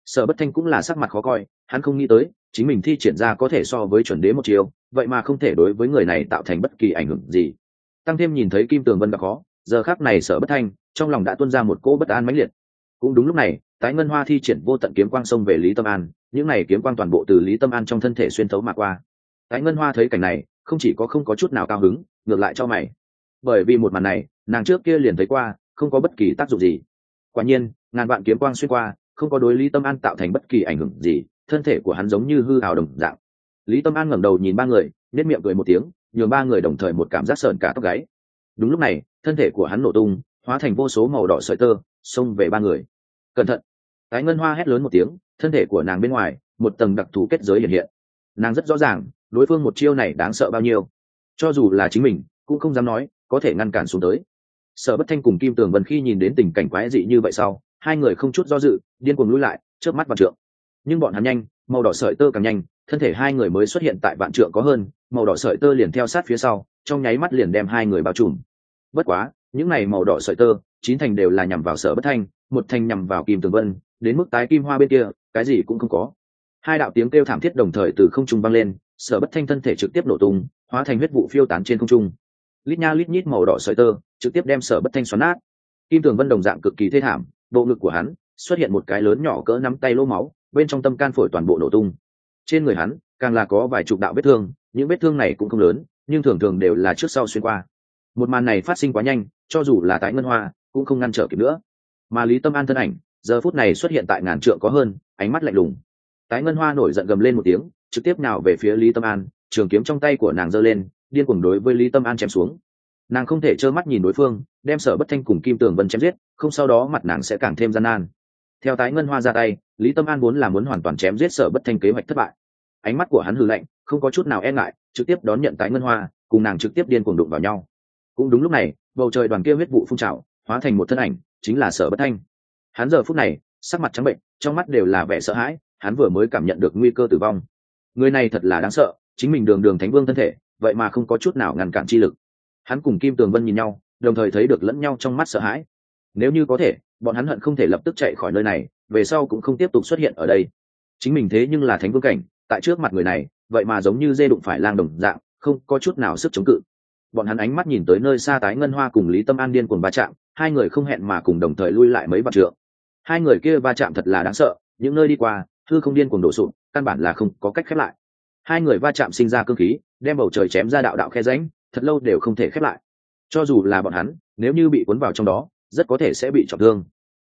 Sở bất thanh cũng là sắc mặt khó coi, hắn không nghĩ tới, chính mình thi triển ra có thể so với chuẩn đế một chiều vậy mà không thể đối với người này tạo thành bất kỳ ảnh hưởng gì. Tăng thêm nhìn thấy kim tường vân gặp khó, giờ khác này sở bất thanh trong lòng đã tuân ra một cỗ bất an mãnh liệt. Cũng đúng lúc này tái ngân hoa thi triển vô tận kiếm quang sông về lý tâm an, những này kiếm quang toàn bộ từ lý tâm an trong thân thể xuyên thấu mà qua. Tái ngân hoa thấy cảnh này, không chỉ có không có chút nào cao hứng, ngược lại cho mày. Bởi vì một màn này, nàng trước kia liền thấy qua, không có bất kỳ tác dụng gì. Quả nhiên, ngàn vạn kiếm quang xuyên qua, không có đối lý tâm an tạo thành bất kỳ ảnh hưởng gì, thân thể của hắn giống như hư hào đồng dạng. Lý tâm an ngẩng đầu nhìn ba người nết miệng cười một tiếng, nhường ba người đồng thời một cảm giác sợn cả tóc gáy. Đúng lúc này, thân thể của hắn nổ tung, hóa thành vô số màu đỏ sợi tơ, xông về ba người cẩn thận. Tái ngân hoa hét lớn một tiếng, thân thể của nàng bên ngoài, một tầng đặc thù kết giới hiện hiện. Nàng rất rõ ràng, đối phương một chiêu này đáng sợ bao nhiêu. Cho dù là chính mình, cũng không dám nói, có thể ngăn cản xuống tới. Sở bất thanh cùng kim tường vân khi nhìn đến tình cảnh quái dị như vậy sau, hai người không chút do dự, điên cuồng lui lại trước mắt vạn trượng. Nhưng bọn hắn nhanh, màu đỏ sợi tơ càng nhanh, thân thể hai người mới xuất hiện tại vạn trượng có hơn, màu đỏ sợi tơ liền theo sát phía sau, trong nháy mắt liền đem hai người bao trùm. Bất quá, những này màu đỏ sợi tơ, chín thành đều là nhằm vào sở bất thanh một thành nhằm vào kim tường vân, đến mức tái kim hoa bên kia, cái gì cũng không có. Hai đạo tiếng kêu thảm thiết đồng thời từ không trung băng lên, sở bất thanh thân thể trực tiếp nổ tung, hóa thành huyết vụ phiêu tán trên không trung. Lít nha lít nhít màu đỏ sợi tơ, trực tiếp đem sở bất thanh xoắn nát. Kim tường vân đồng dạng cực kỳ thê thảm, bộ ngực của hắn xuất hiện một cái lớn nhỏ cỡ nắm tay lỗ máu, bên trong tâm can phổi toàn bộ nổ tung. Trên người hắn, càng là có vài chục đạo vết thương, những vết thương này cũng không lớn, nhưng thường thường đều là trước sau xuyên qua. Một màn này phát sinh quá nhanh, cho dù là tại ngân hoa, cũng không ngăn trở kịp nữa mà lý tâm an thân ảnh, giờ phút này xuất hiện tại ngàn trượng có hơn, ánh mắt lạnh lùng. Tái ngân hoa nổi giận gầm lên một tiếng, trực tiếp nào về phía lý tâm an, trường kiếm trong tay của nàng giơ lên, điên cuồng đối với lý tâm an chém xuống. Nàng không thể trơ mắt nhìn đối phương, đem sở bất thanh cùng kim tường vân chém giết, không sau đó mặt nàng sẽ càng thêm gian nan. Theo tái ngân hoa ra tay, lý tâm an vốn là muốn hoàn toàn chém giết sở bất thanh kế hoạch thất bại. Ánh mắt của hắn hư lạnh, không có chút nào e ngại, trực tiếp đón nhận tái ngân hoa, cùng nàng trực tiếp điên cuồng đụng vào nhau. Cũng đúng lúc này, bầu trời đoàn kia huyết vụ phun trào, hóa thành một thân ảnh chính là sở bất thanh. Hắn giờ phút này, sắc mặt trắng bệnh, trong mắt đều là vẻ sợ hãi, hắn vừa mới cảm nhận được nguy cơ tử vong. Người này thật là đáng sợ, chính mình đường đường thánh vương thân thể, vậy mà không có chút nào ngăn cản chi lực. Hắn cùng kim tường vân nhìn nhau, đồng thời thấy được lẫn nhau trong mắt sợ hãi. Nếu như có thể, bọn hắn hận không thể lập tức chạy khỏi nơi này, về sau cũng không tiếp tục xuất hiện ở đây. Chính mình thế nhưng là thánh vương cảnh, tại trước mặt người này, vậy mà giống như dê đụng phải lang đồng dạng, không có chút nào sức chống cự. Bọn hắn ánh mắt nhìn tới nơi xa tái ngân hoa cùng lý tâm an điên cuồng va chạm hai người không hẹn mà cùng đồng thời lui lại mấy vạn trượng. Hai người kia va chạm thật là đáng sợ, những nơi đi qua, hư không điên cuồng đổ sụp, căn bản là không có cách khép lại. Hai người va chạm sinh ra cương khí, đem bầu trời chém ra đạo đạo khe ránh thật lâu đều không thể khép lại. Cho dù là bọn hắn, nếu như bị cuốn vào trong đó, rất có thể sẽ bị trọng thương.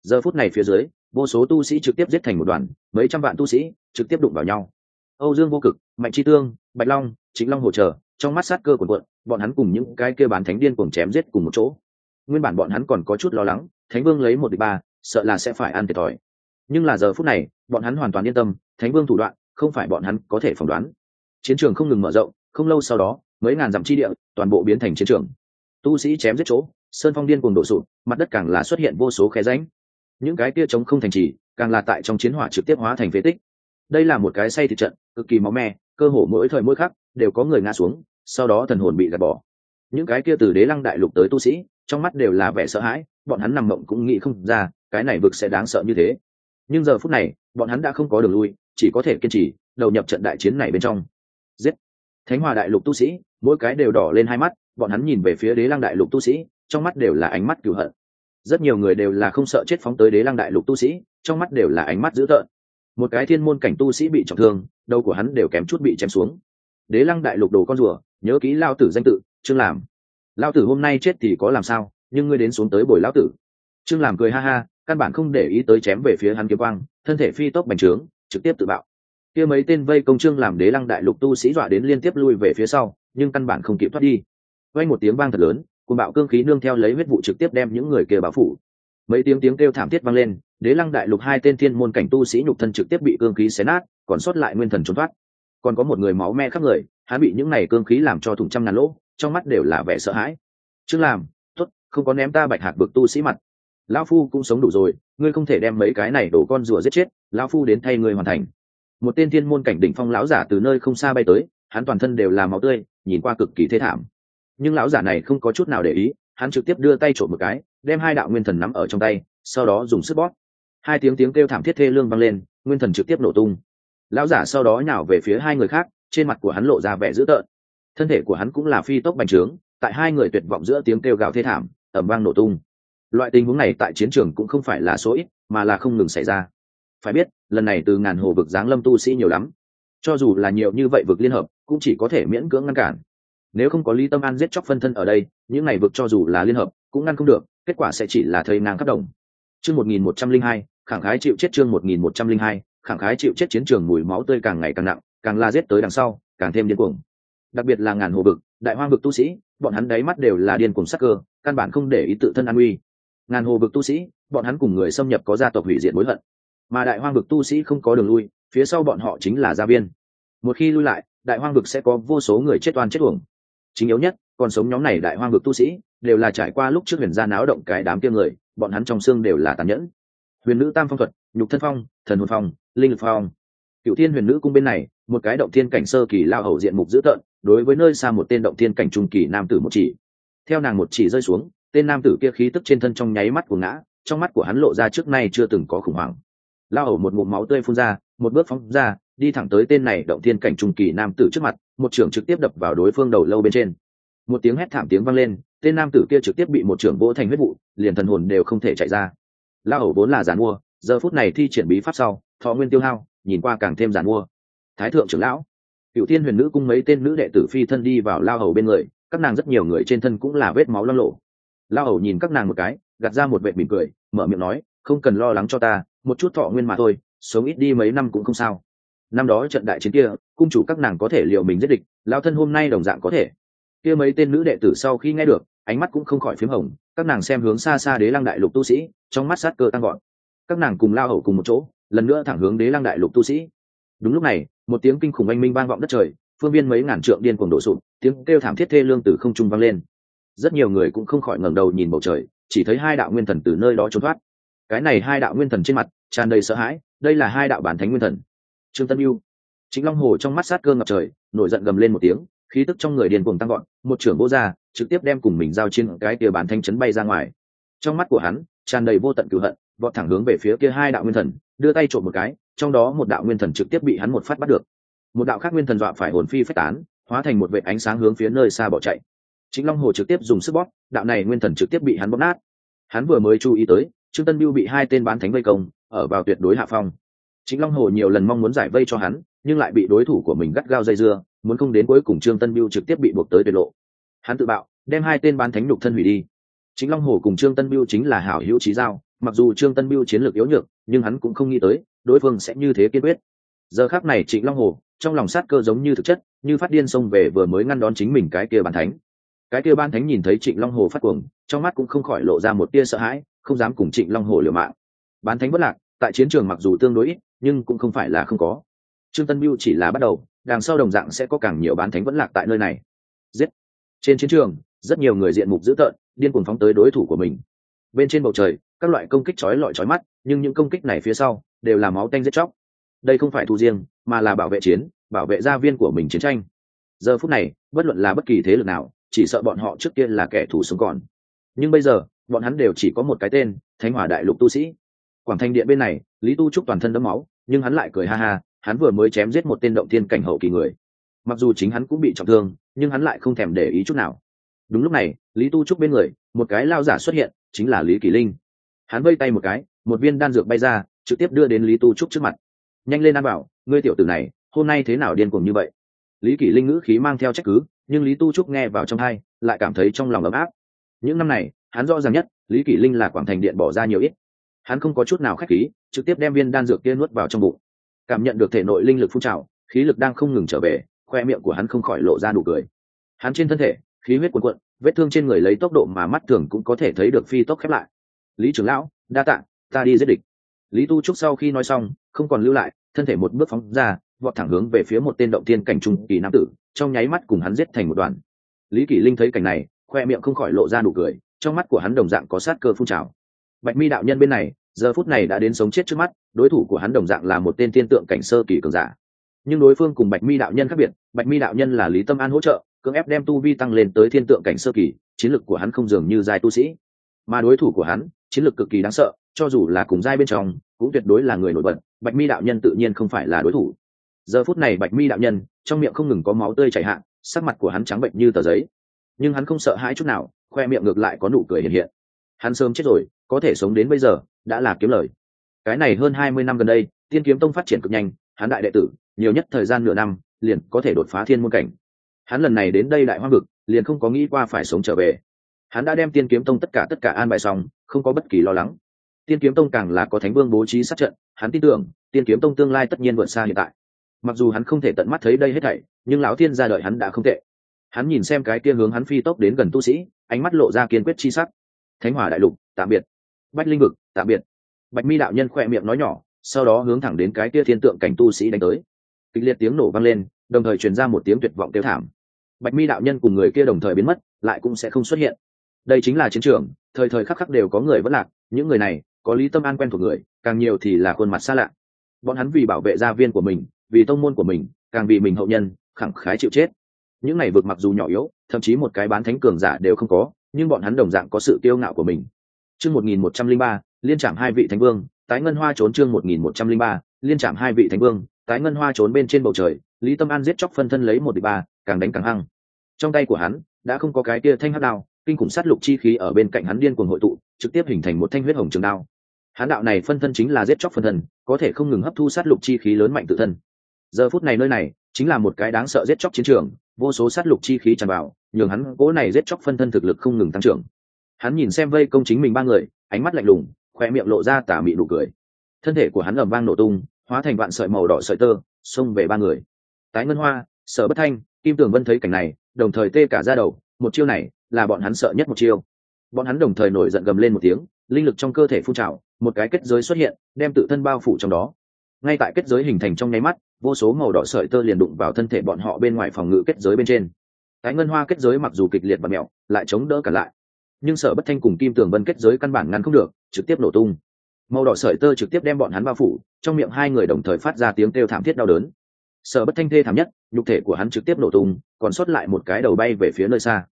Giờ phút này phía dưới, vô số tu sĩ trực tiếp giết thành một đoàn, mấy trăm vạn tu sĩ trực tiếp đụng vào nhau. Âu dương vô cực, mạnh chi tương, bạch long chính long hỗ trợ, trong mắt sát cơ của quận bọn hắn cùng những cái kia bán thánh điên cuồng chém giết cùng một chỗ nguyên bản bọn hắn còn có chút lo lắng, thánh vương lấy một địch ba, sợ là sẽ phải ăn thiệt thòi. Nhưng là giờ phút này, bọn hắn hoàn toàn yên tâm, thánh vương thủ đoạn, không phải bọn hắn có thể phỏng đoán. Chiến trường không ngừng mở rộng, không lâu sau đó, mấy ngàn dặm chi địa, toàn bộ biến thành chiến trường. Tu sĩ chém giết chỗ, sơn phong điên cuồng đổ sụp, mặt đất càng là xuất hiện vô số khe ránh những cái kia chống không thành trì, càng là tại trong chiến hỏa trực tiếp hóa thành phế tích. Đây là một cái say thịt trận, cực kỳ máu me, cơ hồ mỗi thời mỗi khắc, đều có người ngã xuống, sau đó thần hồn bị gạt bỏ những cái kia từ đế lăng đại lục tới tu sĩ, trong mắt đều là vẻ sợ hãi, bọn hắn nằm mộng cũng nghĩ không ra, cái này vực sẽ đáng sợ như thế. Nhưng giờ phút này, bọn hắn đã không có đường lui, chỉ có thể kiên trì, đầu nhập trận đại chiến này bên trong. Giết! Thánh hòa đại lục tu sĩ, mỗi cái đều đỏ lên hai mắt, bọn hắn nhìn về phía đế lăng đại lục tu sĩ, trong mắt đều là ánh mắt cửu hận. Rất nhiều người đều là không sợ chết phóng tới đế lăng đại lục tu sĩ, trong mắt đều là ánh mắt dữ tợn. Một cái thiên môn cảnh tu sĩ bị trọng thương, đầu của hắn đều kém chút bị chém xuống. Đế lăng đại lục đồ con rùa, nhớ kỹ lao tử danh tự trương làm lão tử hôm nay chết thì có làm sao? Nhưng ngươi đến xuống tới bồi lão tử. Trương làm cười ha ha, căn bản không để ý tới chém về phía hắn kiếm quang, thân thể phi tốc bành trướng, trực tiếp tự bạo. Kia mấy tên vây công trương làm đế lăng đại lục tu sĩ dọa đến liên tiếp lui về phía sau, nhưng căn bản không kịp thoát đi. Quay một tiếng vang thật lớn cùng bạo cương khí nương theo lấy huyết vụ trực tiếp đem những người kia báo phủ. Mấy tiếng tiếng kêu thảm thiết vang lên, đế lăng đại lục hai tên thiên môn cảnh tu sĩ nhục thân trực tiếp bị cương khí xé nát, còn sót lại nguyên thần trốn thoát. Còn có một người máu me khắp người, hắn bị những này cương khí làm cho thủng trăm ngàn lỗ trong mắt đều là vẻ sợ hãi. Chương làm tốt, không có ném ta bạch hạc bực tu sĩ mặt. Lão phu cũng sống đủ rồi, ngươi không thể đem mấy cái này đổ con rùa giết chết, lão phu đến thay ngươi hoàn thành. Một tên thiên môn cảnh đỉnh phong lão giả từ nơi không xa bay tới, hắn toàn thân đều là máu tươi, nhìn qua cực kỳ thế thảm. Nhưng lão giả này không có chút nào để ý, hắn trực tiếp đưa tay trộm một cái, đem hai đạo nguyên thần nắm ở trong tay, sau đó dùng sức bóp. Hai tiếng tiếng kêu thảm thiết thê lương vang lên, nguyên thần trực tiếp nổ tung. Lão giả sau đó nhào về phía hai người khác, trên mặt của hắn lộ ra vẻ dữ tợn thân thể của hắn cũng là phi tốc bành trướng, tại hai người tuyệt vọng giữa tiếng kêu gào thê thảm ẩm vang nổ tung. Loại tình huống này tại chiến trường cũng không phải là số ít, mà là không ngừng xảy ra. Phải biết, lần này từ ngàn hồ vực giáng lâm tu sĩ nhiều lắm. Cho dù là nhiều như vậy vực liên hợp, cũng chỉ có thể miễn cưỡng ngăn cản. Nếu không có lý tâm an giết chóc phân thân ở đây, những này vực cho dù là liên hợp, cũng ngăn không được, kết quả sẽ chỉ là thầy ngang khắp đồng. Chương một nghìn một trăm linh hai, khẳng khái chịu chết chương một nghìn một trăm linh hai, khẳng khái chịu chết chiến trường mùi máu tươi càng ngày càng nặng, càng la giết tới đằng sau, càng thêm điên cuồng đặc biệt là ngàn hồ vực, đại hoang vực tu sĩ, bọn hắn đáy mắt đều là điên cuồng sắc cơ, căn bản không để ý tự thân an uy ngàn hồ vực tu sĩ, bọn hắn cùng người xâm nhập có gia tộc hủy diệt mối hận. Mà đại hoang vực tu sĩ không có đường lui, phía sau bọn họ chính là gia viên. Một khi lui lại, đại hoang vực sẽ có vô số người chết oan chết uổng. Chính yếu nhất, còn sống nhóm này đại hoang vực tu sĩ, đều là trải qua lúc trước huyền gia náo động cái đám kia người, bọn hắn trong xương đều là tàn nhẫn. Huyền nữ tam phong thuật, nhục thân phong, thần hồn phong, linh lực phong cựu thiên huyền nữ cung bên này, một cái động thiên cảnh sơ kỳ lao hầu diện mục dữ tợn, đối với nơi xa một tên động thiên cảnh trung kỳ nam tử một chỉ. Theo nàng một chỉ rơi xuống, tên nam tử kia khí tức trên thân trong nháy mắt của ngã, trong mắt của hắn lộ ra trước nay chưa từng có khủng hoảng. Lao hầu một ngụm máu tươi phun ra, một bước phóng ra, đi thẳng tới tên này động thiên cảnh trung kỳ nam tử trước mặt, một trưởng trực tiếp đập vào đối phương đầu lâu bên trên. Một tiếng hét thảm tiếng vang lên, tên nam tử kia trực tiếp bị một trưởng vỗ thành huyết vụ, liền thần hồn đều không thể chạy ra. Lao hầu vốn là giàn mua giờ phút này thi triển bí pháp sau, thọ nguyên tiêu hao nhìn qua càng thêm giàn mua. Thái thượng trưởng lão cựu thiên huyền nữ cung mấy tên nữ đệ tử phi thân đi vào lao hầu bên người, các nàng rất nhiều người trên thân cũng là vết máu loang lộ lao hầu nhìn các nàng một cái, gạt ra một vệ mỉm cười, mở miệng nói, không cần lo lắng cho ta, một chút thọ nguyên mà thôi, sống ít đi mấy năm cũng không sao. Năm đó trận đại chiến kia, cung chủ các nàng có thể liệu mình giết địch lao thân hôm nay đồng dạng có thể. Kia mấy tên nữ đệ tử sau khi nghe được, ánh mắt cũng không khỏi p h í m hồng, các nàng xem hướng xa xa đế lăng đại lục tu sĩ, trong mắt sát cơ tăng gọn các nàng cùng lao hầu cùng một chỗ lần nữa thẳng hướng đế lăng đại lục tu sĩ. Đúng lúc này, một tiếng kinh khủng oanh minh vang vọng đất trời, phương viên mấy ngàn trượng điên cuồng đổ sụp, tiếng kêu thảm thiết thê lương từ không trung vang lên. Rất nhiều người cũng không khỏi ngẩng đầu nhìn bầu trời, chỉ thấy hai đạo nguyên thần từ nơi đó trốn thoát. Cái này hai đạo nguyên thần trên mặt, tràn đầy sợ hãi, đây là hai đạo bản thánh nguyên thần. Trương tân yêu chính long hồ trong mắt sát cơ ngập trời, nổi giận gầm lên một tiếng, khí tức trong người điên cuồng tăng gọn một trưởng vô gia, trực tiếp đem cùng mình giao trên cái kia bản thanh chấn bay ra ngoài. Trong mắt của hắn, tràn đầy vô tận cửu hận, vọt thẳng hướng về phía kia hai đạo nguyên thần đưa tay trộm một cái, trong đó một đạo nguyên thần trực tiếp bị hắn một phát bắt được. Một đạo khác nguyên thần dọa phải hồn phi phách tán, hóa thành một vệ ánh sáng hướng phía nơi xa bỏ chạy. Chính long hồ trực tiếp dùng sức bóp, đạo này nguyên thần trực tiếp bị hắn bóp nát. Hắn vừa mới chú ý tới, trương tân biêu bị hai tên bán thánh vây công, ở vào tuyệt đối hạ phong. Chính long hồ nhiều lần mong muốn giải vây cho hắn, nhưng lại bị đối thủ của mình gắt gao dây dưa, muốn không đến cuối cùng trương tân biêu trực tiếp bị buộc tới tuyệt lộ. Hắn tự bạo, đem hai tên bán thánh nhục thân hủy đi. Chính long hồ cùng trương tân biêu chính là hảo hữu trí giao, mặc dù trương tân biêu chiến lược yếu nhược nhưng hắn cũng không nghĩ tới, đối phương sẽ như thế kiên quyết. Giờ khác này trịnh long hồ, trong lòng sát cơ giống như thực chất, như phát điên xông về vừa mới ngăn đón chính mình cái kia bàn thánh. Cái kia ban thánh nhìn thấy trịnh long hồ phát cuồng, trong mắt cũng không khỏi lộ ra một tia sợ hãi, không dám cùng trịnh long hồ liều mạng. Bán thánh bất lạc, tại chiến trường mặc dù tương đối ít, nhưng cũng không phải là không có. Trương tân biêu chỉ là bắt đầu, đằng sau đồng dạng sẽ có càng nhiều bán thánh vẫn lạc tại nơi này. Giết! Trên chiến trường, rất nhiều người diện mục dữ tợn, điên cuồng phóng tới đối thủ của mình. Bên trên bầu trời các loại công kích chói lọi chói mắt, nhưng những công kích này phía sau đều là máu tanh giết chóc. Đây không phải thu riêng, mà là bảo vệ chiến, bảo vệ gia viên của mình chiến tranh. Giờ phút này, bất luận là bất kỳ thế lực nào, chỉ sợ bọn họ trước kia là kẻ thù sống còn. Nhưng bây giờ, bọn hắn đều chỉ có một cái tên, thánh hỏa đại lục tu sĩ. Quảng thanh điện bên này, lý tu trúc toàn thân đẫm máu, nhưng hắn lại cười ha ha, hắn vừa mới chém giết một tên động thiên cảnh hậu kỳ người. Mặc dù chính hắn cũng bị trọng thương, nhưng hắn lại không thèm để ý chút nào. Đúng lúc này, lý tu trúc bên người, một cái lao giả xuất hiện, chính là lý kỳ linh hắn vây tay một cái, một viên đan dược bay ra, trực tiếp đưa đến lý tu trúc trước mặt. Nhanh lên ăn bảo, ngươi tiểu tử này, hôm nay thế nào điên cuồng như vậy? Lý kỷ linh ngữ khí mang theo trách cứ, nhưng lý tu trúc nghe vào trong hai lại cảm thấy trong lòng ấm áp. Những năm này, hắn rõ ràng nhất, lý kỷ linh là quảng thành điện bỏ ra nhiều ít. Hắn không có chút nào k h á c h khí, trực tiếp đem viên đan dược kia nuốt vào trong bụng. Cảm nhận được thể nội linh lực phun trào, khí lực đang không ngừng trở về, khoe miệng của hắn không khỏi lộ ra đủ cười. Hắn trên thân thể, khí huyết cuồn cuộn, vết thương trên người lấy tốc độ mà mắt thường cũng có thể thấy được phi tốc khép lại lý trưởng lão, đa tạ, ta đi giết địch. Lý tu trúc sau khi nói xong, không còn lưu lại, thân thể một bước phóng ra, vọt thẳng hướng về phía một tên động tiên cảnh trung kỳ nam tử, trong nháy mắt cùng hắn giết thành một đoàn. Lý kỷ linh thấy cảnh này, khoe miệng không khỏi lộ ra nụ cười, trong mắt của hắn đồng dạng có sát cơ phun trào. Bạch mi đạo nhân bên này, giờ phút này đã đến sống chết trước mắt, đối thủ của hắn đồng dạng là một tên tiên tượng cảnh sơ kỳ cường giả. Nhưng đối phương cùng bạch mi đạo nhân khác biệt, bạch mi đạo nhân là lý tâm an hỗ trợ, cưỡng ép đem tu vi tăng lên tới thiên tượng cảnh sơ kỳ, chiến lực của hắn không dường như giai tu sĩ. Mà đối thủ của hắn chiến lược cực kỳ đáng sợ, cho dù là cùng giai bên trong, cũng tuyệt đối là người nổi bật, bạch mi đạo nhân tự nhiên không phải là đối thủ. Giờ phút này bạch mi đạo nhân, trong miệng không ngừng có máu tươi chảy hạn, sắc mặt của hắn trắng bệnh như tờ giấy. Nhưng hắn không sợ hãi chút nào, khoe miệng ngược lại có nụ cười hiện hiện. Hắn sớm chết rồi, có thể sống đến bây giờ, đã là kiếm lời. Cái này hơn hai mươi năm gần đây, tiên kiếm tông phát triển cực nhanh, hắn đại đệ tử, nhiều nhất thời gian nửa năm, liền có thể đột phá thiên môn cảnh. Hắn lần này đến đây đại hoa vực, liền không có nghĩ qua phải sống trở về hắn đã đem tiên kiếm tông tất cả tất cả an bài xong, không có bất kỳ lo lắng. Tiên kiếm tông càng là có thánh vương bố trí sát trận, hắn tin tưởng, tiên kiếm tông tương lai tất nhiên vượt xa hiện tại. Mặc dù hắn không thể tận mắt thấy đây hết thảy, nhưng lão tiên ra đợi hắn đã không tệ. Hắn nhìn xem cái kia hướng hắn phi tốc đến gần tu sĩ, ánh mắt lộ ra kiên quyết chi sắc. Thánh hòa đại lục, tạm biệt. Bách linh vực, tạm biệt. Bạch mi đạo nhân khỏe miệng nói nhỏ, sau đó hướng thẳng đến cái kia thiên tượng cảnh tu sĩ đánh tới. Kịch liệt tiếng nổ vang lên, đồng thời truyền ra một tiếng tuyệt vọng kêu thảm. Bạch mi đạo nhân cùng người kia đồng thời biến mất, lại cũng sẽ không xuất hiện đây chính là chiến trường, thời thời khắc khắc đều có người vẫn lạc, những người này, có lý tâm an quen thuộc người, càng nhiều thì là khuôn mặt xa lạ. Bọn hắn vì bảo vệ gia viên của mình, vì tông môn của mình, càng vì mình hậu nhân, khẳng khái chịu chết. Những này vực mặc dù nhỏ yếu, thậm chí một cái bán thánh cường giả đều không có, nhưng bọn hắn đồng dạng có sự kiêu ngạo của mình. Chương một nghìn một trăm linh ba, liên trạm hai vị thánh vương, tái ngân hoa trốn chương một nghìn một trăm linh ba, liên trạm hai vị thánh vương, tái ngân hoa trốn bên trên bầu trời, lý tâm an giết chóc phân thân lấy một đ ba, càng đánh càng hăng. Trong tay của hắn, đã không có cái kia thanh hắc đao kinh khủng sát lục chi khí ở bên cạnh hắn điên cuồng hội tụ, trực tiếp hình thành một thanh huyết hồng trường đao. Hắn đạo này phân thân chính là giết chóc phân thân, có thể không ngừng hấp thu sát lục chi khí lớn mạnh tự thân. Giờ phút này nơi này, chính là một cái đáng sợ giết chóc chiến trường, vô số sát lục chi khí tràn vào, nhường hắn cố này giết chóc phân thân thực lực không ngừng tăng trưởng. Hắn nhìn xem vây công chính mình ba người, ánh mắt lạnh lùng khoe miệng lộ ra tả mị nụ cười. Thân thể của hắn ầm vang nổ tung, hóa thành vạn sợi màu đỏ sợi tơ, xông về ba người. Tái ngân hoa, sở bất thanh, kim tường vân thấy cảnh này, đồng thời tê cả ra đầu một chiêu này là bọn hắn sợ nhất một chiêu. Bọn hắn đồng thời nổi giận gầm lên một tiếng, linh lực trong cơ thể phun trào, một cái kết giới xuất hiện, đem tự thân bao phủ trong đó. Ngay tại kết giới hình thành trong nháy mắt, vô số màu đỏ sợi tơ liền đụng vào thân thể bọn họ bên ngoài phòng ngự kết giới bên trên. Cái ngân hoa kết giới mặc dù kịch liệt và mẹo, lại chống đỡ cả lại. Nhưng sợ bất thanh cùng kim tường vân kết giới căn bản ngăn không được, trực tiếp nổ tung. Màu đỏ sợi tơ trực tiếp đem bọn hắn bao phủ, trong miệng hai người đồng thời phát ra tiếng kêu thảm thiết đau đớn. Sợ bất thanh thê thảm nhất nhục thể của hắn trực tiếp nổ tung, còn sót lại một cái đầu bay về phía nơi xa.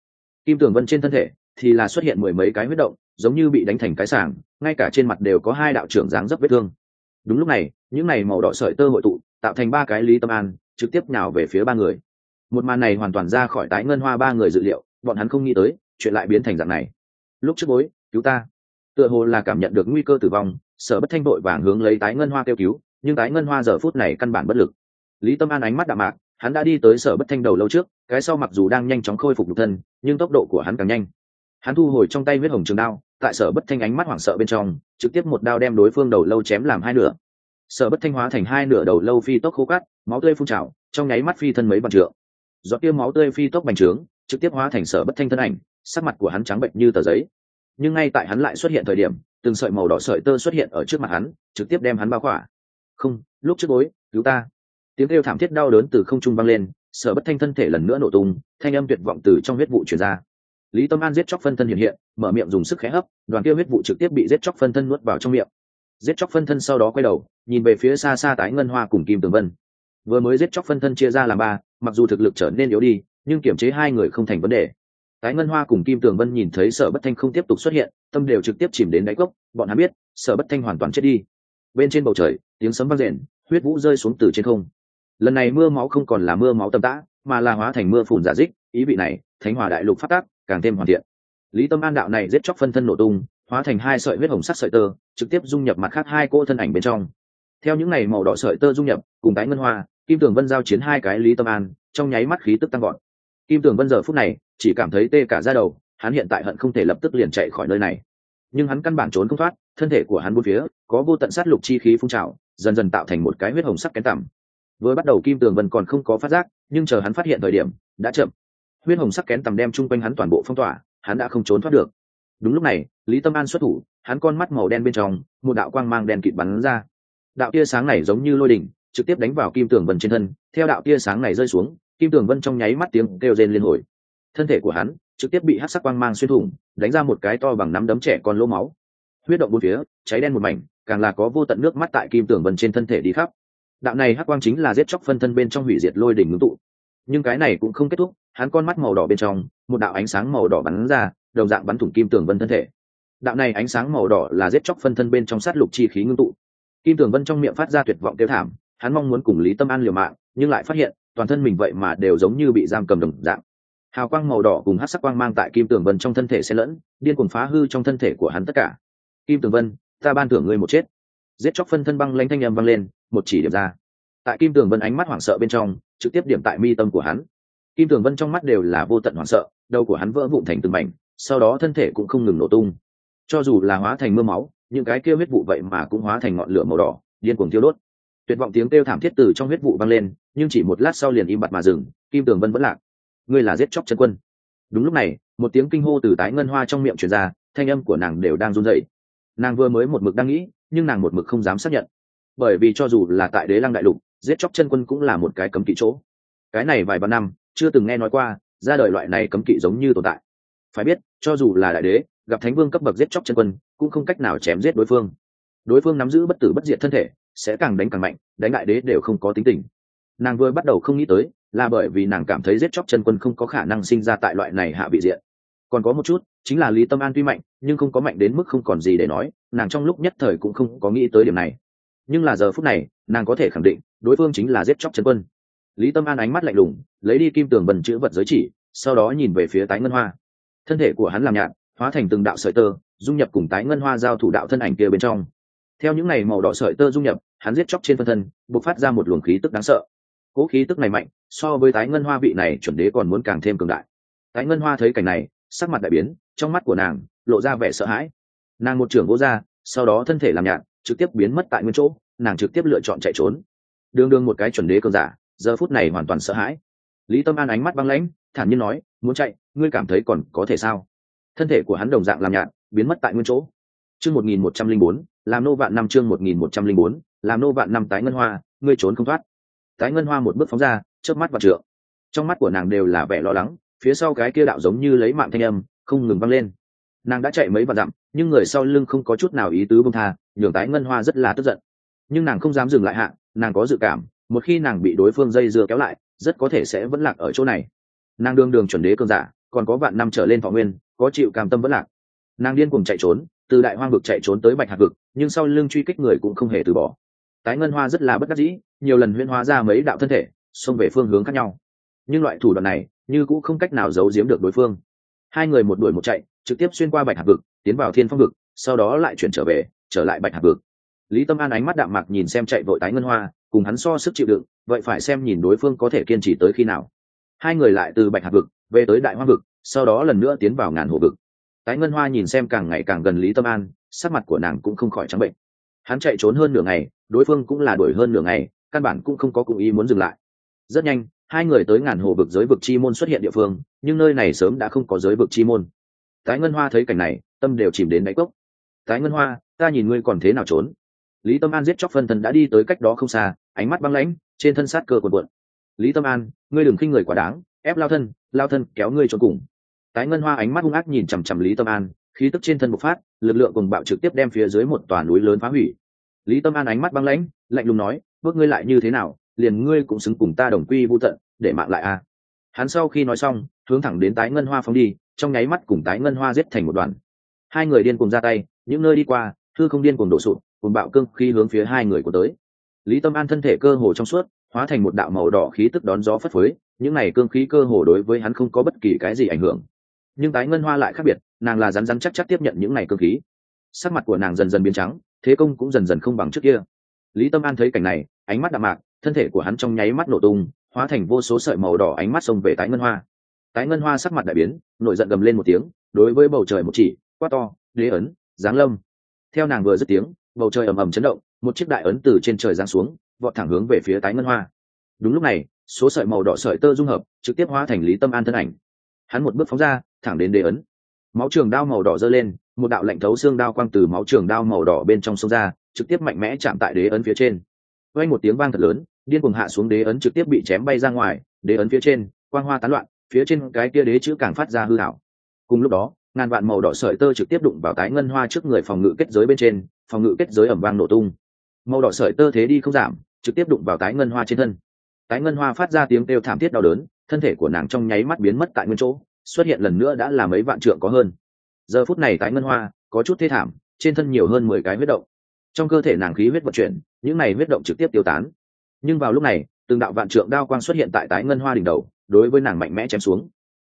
Kim tường vân trên thân thể thì là xuất hiện mười mấy cái huyết động, giống như bị đánh thành cái sàng ngay cả trên mặt đều có hai đạo trưởng dáng dấp vết thương. Đúng lúc này, những này màu đỏ sợi tơ hội tụ, tạo thành ba cái lý tâm an, trực tiếp nhào về phía ba người. Một màn này hoàn toàn ra khỏi tái ngân hoa ba người dự liệu, bọn hắn không nghĩ tới, chuyện lại biến thành dạng này. Lúc trước bối, cứu ta. Tựa hồ là cảm nhận được nguy cơ tử vong, sở bất thanh vội vàng hướng lấy tái ngân hoa kêu cứu, nhưng tái ngân hoa giờ phút này căn bản bất lực. Lý tâm an ánh mắt đạm mạc hắn đã đi tới sở bất thanh đầu lâu trước, cái sau mặc dù đang nhanh chóng khôi phục nhục thân, nhưng tốc độ của hắn càng nhanh. Hắn thu hồi trong tay huyết hồng trường đao, tại sở bất thanh ánh mắt hoảng sợ bên trong, trực tiếp một đao đem đối phương đầu lâu chém làm hai nửa. Sở bất thanh hóa thành hai nửa đầu lâu phi tốc khô cắt máu tươi phun trào, trong nháy mắt phi thân mấy bằng trượng. Giọt tiêu máu tươi phi tốc bành trướng, trực tiếp hóa thành sở bất thanh thân ảnh, sắc mặt của hắn trắng bệnh như tờ giấy. Nhưng ngay tại hắn lại xuất hiện thời điểm, từng sợi màu đỏ sợi tơ xuất hiện ở trước mặt hắn, trực tiếp đem hắn bao khỏa. Không, lúc trước bối, cứu ta tiếng kêu thảm thiết đau đớn từ không trung vang lên, sở bất thanh thân thể lần nữa nổ tung, thanh âm tuyệt vọng từ trong huyết vụ truyền ra. Lý tâm an giết chóc phân thân hiện hiện, mở miệng dùng sức khẽ hấp, đoàn kia huyết vụ trực tiếp bị giết chóc phân thân nuốt vào trong miệng. Giết chóc phân thân sau đó quay đầu, nhìn về phía xa xa tái ngân hoa cùng kim tường vân. Vừa mới giết chóc phân thân chia ra làm ba, mặc dù thực lực trở nên yếu đi, nhưng kiểm chế hai người không thành vấn đề. Tái ngân hoa cùng kim tường vân nhìn thấy sở bất thanh không tiếp tục xuất hiện, tâm đều trực tiếp chìm đến đáy cốc, bọn hắn biết, sở bất thanh hoàn toàn chết đi. Bên trên bầu trời, tiếng sấm vang rền, huyết vũ rơi xuống từ trên không lần này mưa máu không còn là mưa máu tầm tã, mà là hóa thành mưa phùn giả dích, ý vị này, thánh hòa đại lục phát tác, càng thêm hoàn thiện. Lý tâm an đạo này giết chóc phân thân nổ tung, hóa thành hai sợi huyết hồng sắc sợi tơ, trực tiếp dung nhập mặt khác hai cô thân ảnh bên trong. Theo những ngày màu đỏ sợi tơ dung nhập, cùng tái ngân hoa, kim tường vân giao chiến hai cái lý tâm an, trong nháy mắt khí tức tăng gọn kim tường vân giờ phút này, chỉ cảm thấy tê cả ra đầu, hắn hiện tại hận không thể lập tức liền chạy khỏi nơi này. Nhưng hắn căn bản trốn không thoát, thân thể của hắn bốn phía, có vô tận sát lục chi khí phun trào, dần dần tạo thành một cái huyết hồng sắc kén tằm vừa bắt đầu kim tường vân còn không có phát giác, nhưng chờ hắn phát hiện thời điểm, đã chậm. Huyết hồng sắc kén tầm đem chung quanh hắn toàn bộ phong tỏa, hắn đã không trốn thoát được. Đúng lúc này, lý tâm an xuất thủ, hắn con mắt màu đen bên trong, một đạo quang mang đen kịt bắn ra. Đạo tia sáng này giống như lôi đỉnh, trực tiếp đánh vào kim tường vân trên thân, theo đạo tia sáng này rơi xuống, kim tường vân trong nháy mắt tiếng kêu rên liên hồi. Thân thể của hắn trực tiếp bị hát sắc quang mang xuyên thủng, đánh ra một cái to bằng nắm đấm trẻ con lỗ máu. Huyết động bốn phía, cháy đen một mảnh, càng là có vô tận nước mắt tại kim tường vân trên thân thể đi khắp đạo này hắc quang chính là giết chóc phân thân bên trong hủy diệt lôi đỉnh ngưng tụ. Nhưng cái này cũng không kết thúc, hắn con mắt màu đỏ bên trong, một đạo ánh sáng màu đỏ bắn ra đầu dạng bắn thủng kim tường vân thân thể. Đạo này ánh sáng màu đỏ là giết chóc phân thân bên trong sát lục chi khí ngưng tụ. Kim tường vân trong miệng phát ra tuyệt vọng kêu thảm, hắn mong muốn cùng lý tâm an liều mạng, nhưng lại phát hiện, toàn thân mình vậy mà đều giống như bị giam cầm đồng dạng. Hào quang màu đỏ cùng hát sắc quang mang tại kim tường vân trong thân thể xen lẫn, điên cuồng phá hư trong thân thể của hắn tất cả. Kim tường vân, ta ban thưởng ngươi một chết. Giết chóc phân thân băng lanh thanh â m lên một chỉ điểm ra. Tại kim tường vân ánh mắt hoảng sợ bên trong, trực tiếp điểm tại mi tâm của hắn. Kim tường vân trong mắt đều là vô tận hoảng sợ, đầu của hắn vỡ vụn thành từng mảnh, sau đó thân thể cũng không ngừng nổ tung. Cho dù là hóa thành mưa máu, những cái kêu huyết vụ vậy mà cũng hóa thành ngọn lửa màu đỏ, điên cuồng tiêu đốt. Tuyệt vọng tiếng kêu thảm thiết từ trong huyết vụ vang lên, nhưng chỉ một lát sau liền im bặt mà dừng, kim tường vân vẫn lạc. Ngươi là giết chóc chân quân. Đúng lúc này, một tiếng kinh hô từ tái ngân hoa trong miệng truyền ra, thanh âm của nàng đều đang run rẩy. Nàng vừa mới một mực đang nghĩ, nhưng nàng một mực không dám xác nhận bởi vì cho dù là tại đế lăng đại lục, giết chóc chân quân cũng là một cái cấm kỵ chỗ. Cái này vài vạn năm, chưa từng nghe nói qua, ra đời loại này cấm kỵ giống như tồn tại. Phải biết, cho dù là đại đế, gặp thánh vương cấp bậc giết chóc chân quân, cũng không cách nào chém giết đối phương. Đối phương nắm giữ bất tử bất diệt thân thể, sẽ càng đánh càng mạnh, đánh đại đế đều không có tính tình. Nàng vừa bắt đầu không nghĩ tới, là bởi vì nàng cảm thấy giết chóc chân quân không có khả năng sinh ra tại loại này hạ vị diện. Còn có một chút, chính là lý tâm an tuy mạnh, nhưng không có mạnh đến mức không còn gì để nói, nàng trong lúc nhất thời cũng không có nghĩ tới điểm này nhưng là giờ phút này, nàng có thể khẳng định, đối phương chính là giết chóc chân quân. Lý tâm an ánh mắt lạnh lùng, lấy đi kim tường vần chữ vật giới chỉ, sau đó nhìn về phía tái ngân hoa. Thân thể của hắn làm nhạt, hóa thành từng đạo sợi tơ, dung nhập cùng tái ngân hoa giao thủ đạo thân ảnh kia bên trong. Theo những ngày màu đỏ sợi tơ dung nhập, hắn giết chóc trên phân thân buộc phát ra một luồng khí tức đáng sợ. Cỗ khí tức này mạnh, so với tái ngân hoa vị này chuẩn đế còn muốn càng thêm cường đại. Tái ngân hoa thấy cảnh này, sắc mặt đại biến, trong mắt của nàng, lộ ra vẻ sợ hãi. Nàng một trưởng vô ra, sau đó thân thể làm nhạt trực tiếp biến mất tại nguyên chỗ, nàng trực tiếp lựa chọn chạy trốn. Đương đương một cái chuẩn đế cường giả, giờ phút này hoàn toàn sợ hãi. Lý tâm an ánh mắt băng lãnh, thản nhiên nói, muốn chạy, ngươi cảm thấy còn có thể sao? Thân thể của hắn đồng dạng làm nhạt, biến mất tại nguyên chỗ. Chương một nghìn một trăm linh bốn, làm nô vạn năm chương một nghìn một trăm linh bốn, làm nô vạn năm tái ngân hoa, ngươi trốn không thoát. Tái ngân hoa một bước phóng ra trước mắt và trượng. Trong mắt của nàng đều là vẻ lo lắng, phía sau cái kia đạo giống như lấy mạng thanh âm, không ngừng văng lên. Nàng đã chạy mấy vạn dặm nhưng người sau lưng không có chút nào ý tứ bông tha, nhường tái ngân hoa rất là tức giận. Nhưng nàng không dám dừng lại hạ, nàng có dự cảm, một khi nàng bị đối phương dây dưa kéo lại, rất có thể sẽ vẫn lạc ở chỗ này. Nàng đương đường chuẩn đế cơn giả, còn có vạn năm trở lên thọ nguyên, có chịu cam tâm vẫn lạc. Nàng điên cùng chạy trốn, từ đại hoang vực chạy trốn tới bạch hạt vực, nhưng sau lưng truy kích người cũng không hề từ bỏ. Tái ngân hoa rất là bất đắc dĩ, nhiều lần huyên hóa ra mấy đạo thân thể, xông về phương hướng khác nhau. Nhưng loại thủ đoạn này, như cũng không cách nào giấu giếm được đối phương hai người một đuổi một chạy, trực tiếp xuyên qua bạch hạc vực, tiến vào thiên phong vực, sau đó lại chuyển trở về, trở lại bạch hạc vực. Lý tâm an ánh mắt đạm mạc nhìn xem chạy vội tái ngân hoa, cùng hắn so sức chịu đựng, vậy phải xem nhìn đối phương có thể kiên trì tới khi nào. Hai người lại từ bạch hạc vực, về tới đại hoa vực, sau đó lần nữa tiến vào ngàn hồ vực. Tái ngân hoa nhìn xem càng ngày càng gần lý tâm an, sắc mặt của nàng cũng không khỏi trắng bệnh. Hắn chạy trốn hơn nửa ngày, đối phương cũng là đuổi hơn nửa ngày, căn bản cũng không có cùng ý muốn dừng lại. Rất nhanh hai người tới ngàn hồ vực giới vực chi môn xuất hiện địa phương, nhưng nơi này sớm đã không có giới vực chi môn. Tái ngân hoa thấy cảnh này, tâm đều chìm đến đáy cốc. Tái ngân hoa, ta nhìn ngươi còn thế nào trốn? Lý tâm an giết chóc phân thân đã đi tới cách đó không xa, ánh mắt băng lãnh, trên thân sát cơ quần quận lý tâm an, ngươi đừng khinh người quá đáng, ép lao thân lao thân kéo ngươi cho cùng. Tái ngân hoa ánh mắt hung ác nhìn chằm chằm lý tâm an, khí tức trên thân bộc phát, lực lượng cùng bạo trực tiếp đem phía dưới một tòa núi lớn phá hủy. Lý tâm an ánh mắt băng lãnh, lạnh lùng nói, bước ngươi lại như thế nào liền ngươi cũng xứng cùng ta đồng quy vô tận, để mạng lại a. Hắn sau khi nói xong, hướng thẳng đến tái ngân hoa phóng đi, trong nháy mắt cùng tái ngân hoa giết thành một đoàn. Hai người điên cùng ra tay, những nơi đi qua thư không điên cùng đổ sụp cùng bạo cương khi hướng phía hai người của tới. Lý tâm an thân thể cơ hồ trong suốt, hóa thành một đạo màu đỏ khí tức đón gió phất phới, những này cương khí cơ hồ đối với hắn không có bất kỳ cái gì ảnh hưởng. Nhưng tái ngân hoa lại khác biệt, nàng là rắn rắn chắc chắc tiếp nhận những này cương khí. Sắc mặt của nàng dần dần biến trắng, thế công cũng dần dần không bằng trước kia. Lý tâm an thấy cảnh này, ánh mắt đạm mạc thân thể của hắn trong nháy mắt nổ tung, hóa thành vô số sợi màu đỏ ánh mắt xông về tái ngân hoa. Tái ngân hoa sắc mặt đại biến nội giận gầm lên một tiếng, đối với bầu trời một chỉ, quát to, đế ấn, giáng lâm. Theo nàng vừa dứt tiếng, bầu trời ầm ầm chấn động, một chiếc đại ấn từ trên trời giáng xuống, vọt thẳng hướng về phía tái ngân hoa. Đúng lúc này, số sợi màu đỏ sợi tơ dung hợp, trực tiếp hóa thành lý tâm an thân ảnh. Hắn một bước phóng ra, thẳng đến đế ấn. Máu trường đao màu đỏ dơ lên, một đạo lạnh thấu xương đao quang từ máu trường đao màu đỏ bên trong sông ra, trực tiếp mạnh mẽ chạm tại đế ấn phía trên quanh một tiếng vang thật lớn, điên cuồng hạ xuống đế ấn trực tiếp bị chém bay ra ngoài, đế ấn phía trên, quang hoa tán loạn, phía trên cái kia đế chữ càng phát ra hư hảo cùng lúc đó, ngàn vạn màu đỏ sợi tơ trực tiếp đụng vào tái ngân hoa trước người phòng ngự kết giới bên trên, phòng ngự kết giới ẩm vang nổ tung. Màu đỏ sợi tơ thế đi không giảm, trực tiếp đụng vào tái ngân hoa trên thân. Tái ngân hoa phát ra tiếng kêu thảm thiết đau đớn, thân thể của nàng trong nháy mắt biến mất tại nguyên chỗ, xuất hiện lần nữa đã là mấy vạn trượng có hơn. Giờ phút này tái ngân hoa có chút thê thảm, trên thân nhiều hơn mười cái huyết động trong cơ thể nàng khí huyết vận chuyển, những này huyết động trực tiếp tiêu tán. Nhưng vào lúc này, từng đạo vạn trượng đao quang xuất hiện tại tái ngân hoa đỉnh đầu, đối với nàng mạnh mẽ chém xuống.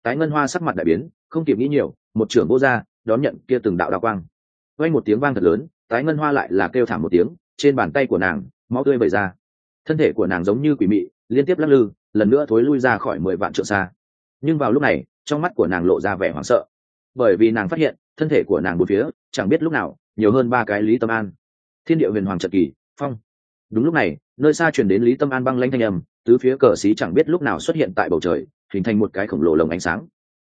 Tái ngân hoa sắc mặt đại biến, không kịp nghĩ nhiều, một trưởng vô ra, đón nhận kia từng đạo đao quang. Quanh một tiếng vang thật lớn, tái ngân hoa lại là kêu thảm một tiếng, trên bàn tay của nàng, máu tươi vẩy ra. Thân thể của nàng giống như quỷ mị, liên tiếp lắc lư, lần nữa thối lui ra khỏi mười vạn trượng xa. Nhưng vào lúc này, trong mắt của nàng lộ ra vẻ hoảng sợ. Bởi vì nàng phát hiện, thân thể của nàng một phía, chẳng biết lúc nào, nhiều hơn ba cái lý tâm an thiên địa huyền hoàng trật kỳ, phong. Đúng lúc này, nơi xa chuyển đến lý tâm an băng lanh thanh âm, tứ phía cờ xí chẳng biết lúc nào xuất hiện tại bầu trời, hình thành một cái khổng lồ lồng ánh sáng.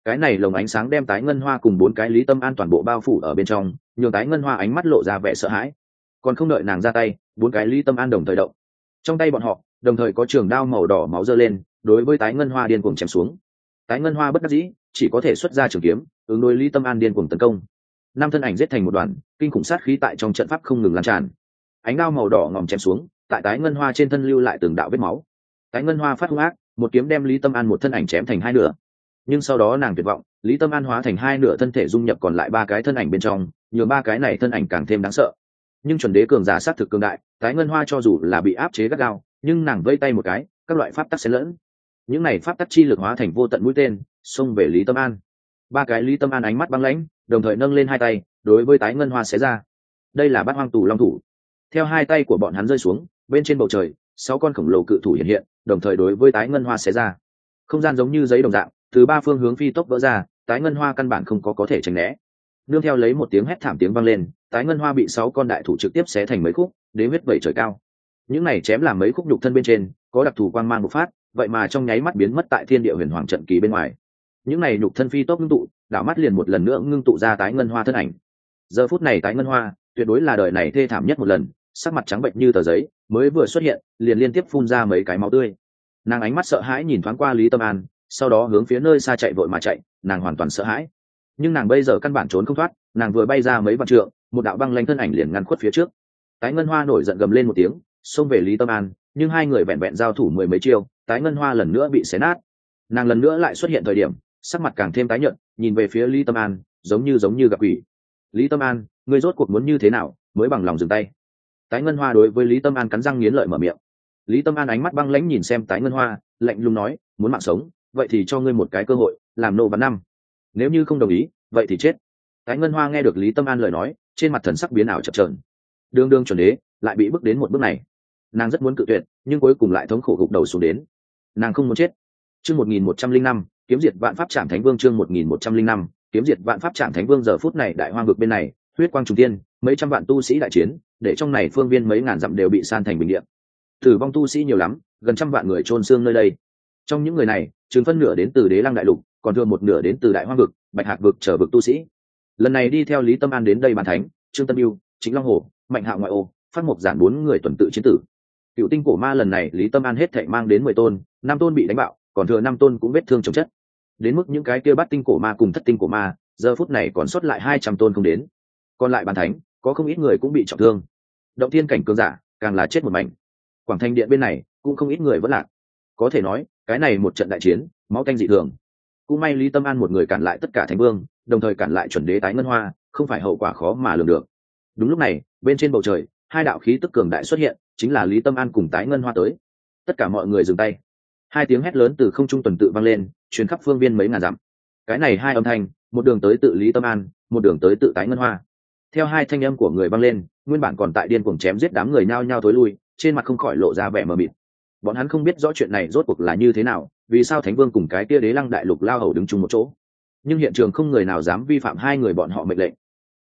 Cái này lồng ánh sáng đem tái ngân hoa cùng bốn cái lý tâm an toàn bộ bao phủ ở bên trong, nhường tái ngân hoa ánh mắt lộ ra vẻ sợ hãi. Còn không đợi nàng ra tay, bốn cái lý tâm an đồng thời động. Trong tay bọn họ, đồng thời có trường đao màu đỏ máu dơ lên, đối với tái ngân hoa điên cuồng chém xuống. Tái ngân hoa bất đắc dĩ, chỉ có thể xuất ra trường kiếm, ứng đối lý tâm an điên cuồng tấn công năm thân ảnh giết thành một đoàn, kinh khủng sát khí tại trong trận pháp không ngừng lan tràn. Ánh đao màu đỏ ngòm chém xuống, tại tái ngân hoa trên thân lưu lại từng đạo vết máu. Tái ngân hoa phát hung ác, một kiếm đem lý tâm an một thân ảnh chém thành hai nửa. Nhưng sau đó nàng tuyệt vọng, lý tâm an hóa thành hai nửa thân thể dung nhập còn lại ba cái thân ảnh bên trong nhờ ba cái này thân ảnh càng thêm đáng sợ. Nhưng chuẩn đế cường giả sát thực cường đại, tái ngân hoa cho dù là bị áp chế gắt gao, nhưng nàng vây tay một cái, các loại pháp tắc xen lẫn. Những này pháp tắc chi lực hóa thành vô tận mũi tên, xông về lý tâm an ba cái lý tâm an ánh mắt băng lãnh, đồng thời nâng lên hai tay, đối với tái ngân hoa xé ra. Đây là bát hoang tù long thủ. Theo hai tay của bọn hắn rơi xuống, bên trên bầu trời, sáu con khổng lồ cự thủ hiện hiện, đồng thời đối với tái ngân hoa xé ra. Không gian giống như giấy đồng dạng, từ ba phương hướng phi tốc vỡ ra, tái ngân hoa căn bản không có có thể tránh né. Nương theo lấy một tiếng hét thảm tiếng vang lên, tái ngân hoa bị sáu con đại thủ trực tiếp xé thành mấy khúc đế huyết vẩy trời cao. Những này chém làm mấy khúc nhục thân bên trên, có đặc thù quang mang bộc phát, vậy mà trong nháy mắt biến mất tại thiên địa huyền hoàng trận kỳ bên ngoài những này nhục thân phi tốc ngưng tụ, đảo mắt liền một lần nữa ngưng tụ ra tái ngân hoa thân ảnh. Giờ phút này tái ngân hoa, tuyệt đối là đời này thê thảm nhất một lần, sắc mặt trắng bệnh như tờ giấy, mới vừa xuất hiện, liền liên tiếp phun ra mấy cái máu tươi. Nàng ánh mắt sợ hãi nhìn thoáng qua lý tâm an, sau đó hướng phía nơi xa chạy vội mà chạy, nàng hoàn toàn sợ hãi. Nhưng nàng bây giờ căn bản trốn không thoát, nàng vừa bay ra mấy vạn trượng, một đạo băng lanh thân ảnh liền ngăn khuất phía trước. Tái ngân hoa nổi giận gầm lên một tiếng, xông về lý tâm an, nhưng hai người vẹn vẹn giao thủ mười mấy chiêu, tái ngân hoa lần nữa bị xé nát. Nàng lần nữa lại xuất hiện thời điểm sắc mặt càng thêm tái nhợt, nhìn về phía lý tâm an, giống như giống như gặp quỷ. Lý tâm an, ngươi rốt cuộc muốn như thế nào mới bằng lòng dừng tay? Tái ngân hoa đối với lý tâm an cắn răng nghiến lợi mở miệng. Lý tâm an ánh mắt băng lãnh nhìn xem tái ngân hoa, lạnh lùng nói, muốn mạng sống, vậy thì cho ngươi một cái cơ hội, làm nô bắn năm. Nếu như không đồng ý, vậy thì chết. Tái ngân hoa nghe được lý tâm an lời nói, trên mặt thần sắc biến ảo chập trờn đương đương chuẩn đế, lại bị bước đến một bước này. Nàng rất muốn cự tuyệt, nhưng cuối cùng lại thống khổ gục đầu xuống đến. Nàng không muốn chết. Chương một nghìn một trăm linh năm kiếm diệt vạn pháp trạm thánh vương chương một nghìn một trăm linh năm, kiếm diệt vạn pháp trạm thánh vương giờ phút này đại hoang vực bên này, huyết quang trung tiên mấy trăm vạn tu sĩ đại chiến, để trong này phương viên mấy ngàn dặm đều bị san thành bình điện tử vong tu sĩ nhiều lắm, gần trăm vạn người trôn xương nơi đây. Trong những người này chừng phân nửa đến từ đế lăng đại lục, còn thường một nửa đến từ đại hoang vực, bạch hạc vực trở vực tu sĩ. Lần này đi theo lý tâm an đến đây bàn thánh, trương tâm yêu chính long hồ mạnh hạ ngoại ô, phát mục giản bốn người tuần tự chiến tử. Cựu tinh cổ ma lần này lý tâm an hết thệ mang đến mười tôn, năm tôn bị đánh bạo, còn thừa năm tôn cũng vết thương chồng chất đến mức những cái kia bắt tinh cổ ma cùng thất tinh cổ ma, giờ phút này còn sót lại hai trăm tôn không đến. Còn lại bàn thánh, có không ít người cũng bị trọng thương. Động thiên cảnh cường giả, càng là chết một mảnh. Quảng thanh điện bên này, cũng không ít người vẫn lạc. Có thể nói, cái này một trận đại chiến, máu canh dị thường. Cũng may lý tâm an một người cản lại tất cả thánh vương, đồng thời cản lại chuẩn đế tái ngân hoa, không phải hậu quả khó mà lường được. Đúng lúc này, bên trên bầu trời, hai đạo khí tức cường đại xuất hiện, chính là lý tâm an cùng tái ngân hoa tới. Tất cả mọi người dừng tay hai tiếng hét lớn từ không trung tuần tự vang lên chuyến khắp phương viên mấy ngàn dặm. Cái này hai âm thanh, một đường tới tự lý tâm an, một đường tới tự tái ngân hoa. Theo hai thanh âm của người vang lên, nguyên bản còn tại điên cuồng chém giết đám người nhao nhao thối lui, trên mặt không khỏi lộ ra vẻ mờ mịt. Bọn hắn không biết rõ chuyện này rốt cuộc là như thế nào, vì sao thánh vương cùng cái kia đế lăng đại lục lao hầu đứng chung một chỗ. Nhưng hiện trường không người nào dám vi phạm hai người bọn họ mệnh lệnh.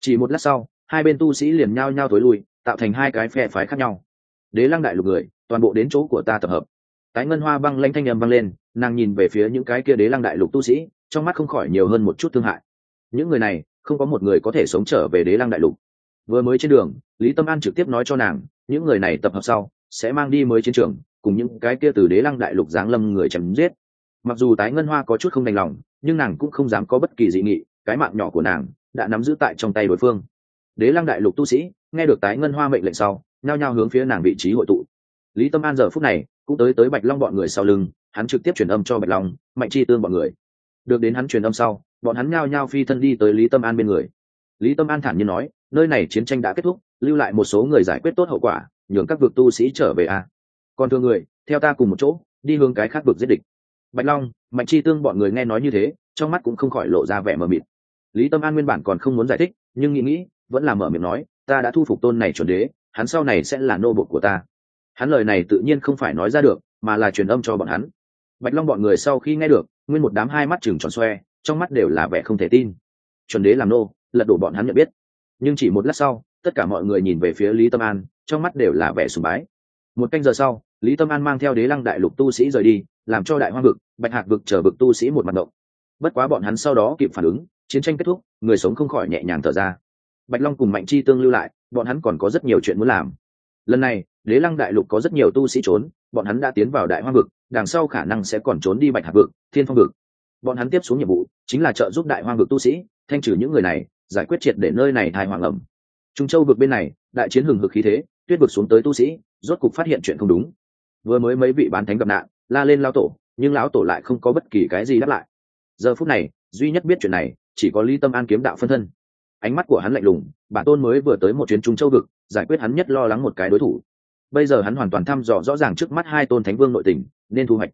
Chỉ một lát sau, hai bên tu sĩ liền nhao nhao thối lui, tạo thành hai cái phe phái khác nhau. Đế lăng đại lục người, toàn bộ đến chỗ của ta tập hợp tái ngân hoa băng lanh thanh âm băng lên, nàng nhìn về phía những cái kia đế lăng đại lục tu sĩ, trong mắt không khỏi nhiều hơn một chút thương hại. Những người này, không có một người có thể sống trở về đế lăng đại lục. Vừa mới trên đường, lý tâm an trực tiếp nói cho nàng, những người này tập hợp sau, sẽ mang đi mới chiến trường, cùng những cái kia từ đế lăng đại lục giáng lâm người chém giết. Mặc dù tái ngân hoa có chút không đành lòng, nhưng nàng cũng không dám có bất kỳ dị nghị, cái mạng nhỏ của nàng đã nắm giữ tại trong tay đối phương. Đế lăng đại lục tu sĩ, nghe được tái ngân hoa mệnh lệnh sau, nhao nhao hướng phía nàng vị trí hội tụ. Lý tâm an giờ phút này cũng tới tới bạch long bọn người sau lưng, hắn trực tiếp truyền âm cho bạch long, mạnh chi tương bọn người. Được đến hắn truyền âm sau, bọn hắn nhao nhao phi thân đi tới lý tâm an bên người. Lý tâm an thản nhiên nói, nơi này chiến tranh đã kết thúc, lưu lại một số người giải quyết tốt hậu quả, nhường các vực tu sĩ trở về a. Còn thương người, theo ta cùng một chỗ, đi hướng cái khác vực giết địch. Bạch long, mạnh chi tương bọn người nghe nói như thế, trong mắt cũng không khỏi lộ ra vẻ mờ mịt. Lý tâm an nguyên bản còn không muốn giải thích, nhưng nghĩ nghĩ, vẫn là mở miệng nói, ta đã thu phục tôn này chuẩn đế, hắn sau này sẽ là nô bộc của ta hắn lời này tự nhiên không phải nói ra được, mà là truyền âm cho bọn hắn. Bạch long bọn người sau khi nghe được, nguyên một đám hai mắt chừng tròn xoe, trong mắt đều là vẻ không thể tin. Chuẩn đế làm nô, lật đổ bọn hắn nhận biết. Nhưng chỉ một lát sau, tất cả mọi người nhìn về phía lý tâm an, trong mắt đều là vẻ sùng bái. Một canh giờ sau, lý tâm an mang theo đế lăng đại lục tu sĩ rời đi, làm cho đại hoa vực, bạch hạc vực chờ vực tu sĩ một mặt động. Bất quá bọn hắn sau đó kịp phản ứng, chiến tranh kết thúc, người sống không khỏi nhẹ nhàng thở ra. Bạch long cùng mạnh chi tương lưu lại, bọn hắn còn có rất nhiều chuyện muốn làm. Lần này đế lăng đại lục có rất nhiều tu sĩ trốn, bọn hắn đã tiến vào đại hoa vực, đằng sau khả năng sẽ còn trốn đi bạch hạc vực, thiên phong vực. Bọn hắn tiếp xuống nhiệm vụ chính là trợ giúp đại hoa vực tu sĩ, thanh trừ những người này, giải quyết triệt để nơi này thai hoàng ẩm. Trung châu vực bên này, đại chiến hừng hực khí thế, tuyết vực xuống tới tu sĩ, rốt cục phát hiện chuyện không đúng. Vừa mới mấy vị bán thánh gặp nạn, la lên lao tổ, nhưng lão tổ lại không có bất kỳ cái gì đáp lại. Giờ phút này, duy nhất biết chuyện này, chỉ có lý tâm an kiếm đạo phân thân. Ánh mắt của hắn lạnh lùng, bản tôn mới vừa tới một chuyến trung châu vực, giải quyết hắn nhất lo lắng một cái đối thủ bây giờ hắn hoàn toàn thăm dò rõ ràng trước mắt hai tôn thánh vương nội tình, nên thu hoạch.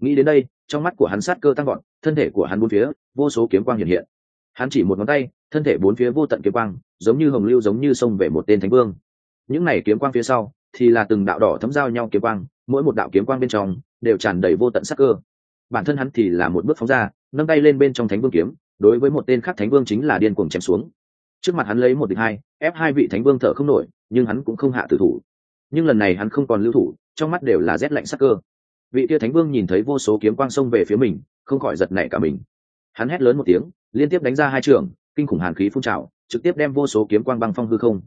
Nghĩ đến đây, trong mắt của hắn sát cơ tăng gọn thân thể của hắn bốn phía, vô số kiếm quang hiện hiện. Hắn chỉ một ngón tay, thân thể bốn phía vô tận kiếm quang, giống như hồng lưu giống như sông về một tên thánh vương. Những này kiếm quang phía sau, thì là từng đạo đỏ thấm giao nhau kiếm quang, mỗi một đạo kiếm quang bên trong, đều tràn đầy vô tận sắc cơ. Bản thân hắn thì là một bước phóng ra, nâng tay lên bên trong thánh vương kiếm, đối với một tên khác thánh vương chính là điên cuồng chém xuống. Trước mặt hắn lấy một địch hai, ép hai vị thánh vương thở không nổi, nhưng hắn cũng không hạ tử thủ nhưng lần này hắn không còn lưu thủ, trong mắt đều là rét lạnh sắc cơ. Vị kia thánh vương nhìn thấy vô số kiếm quang xông về phía mình, không khỏi giật nảy cả mình. Hắn hét lớn một tiếng, liên tiếp đánh ra hai trường, kinh khủng hàn khí phun trào, trực tiếp đem vô số kiếm quang băng phong hư không.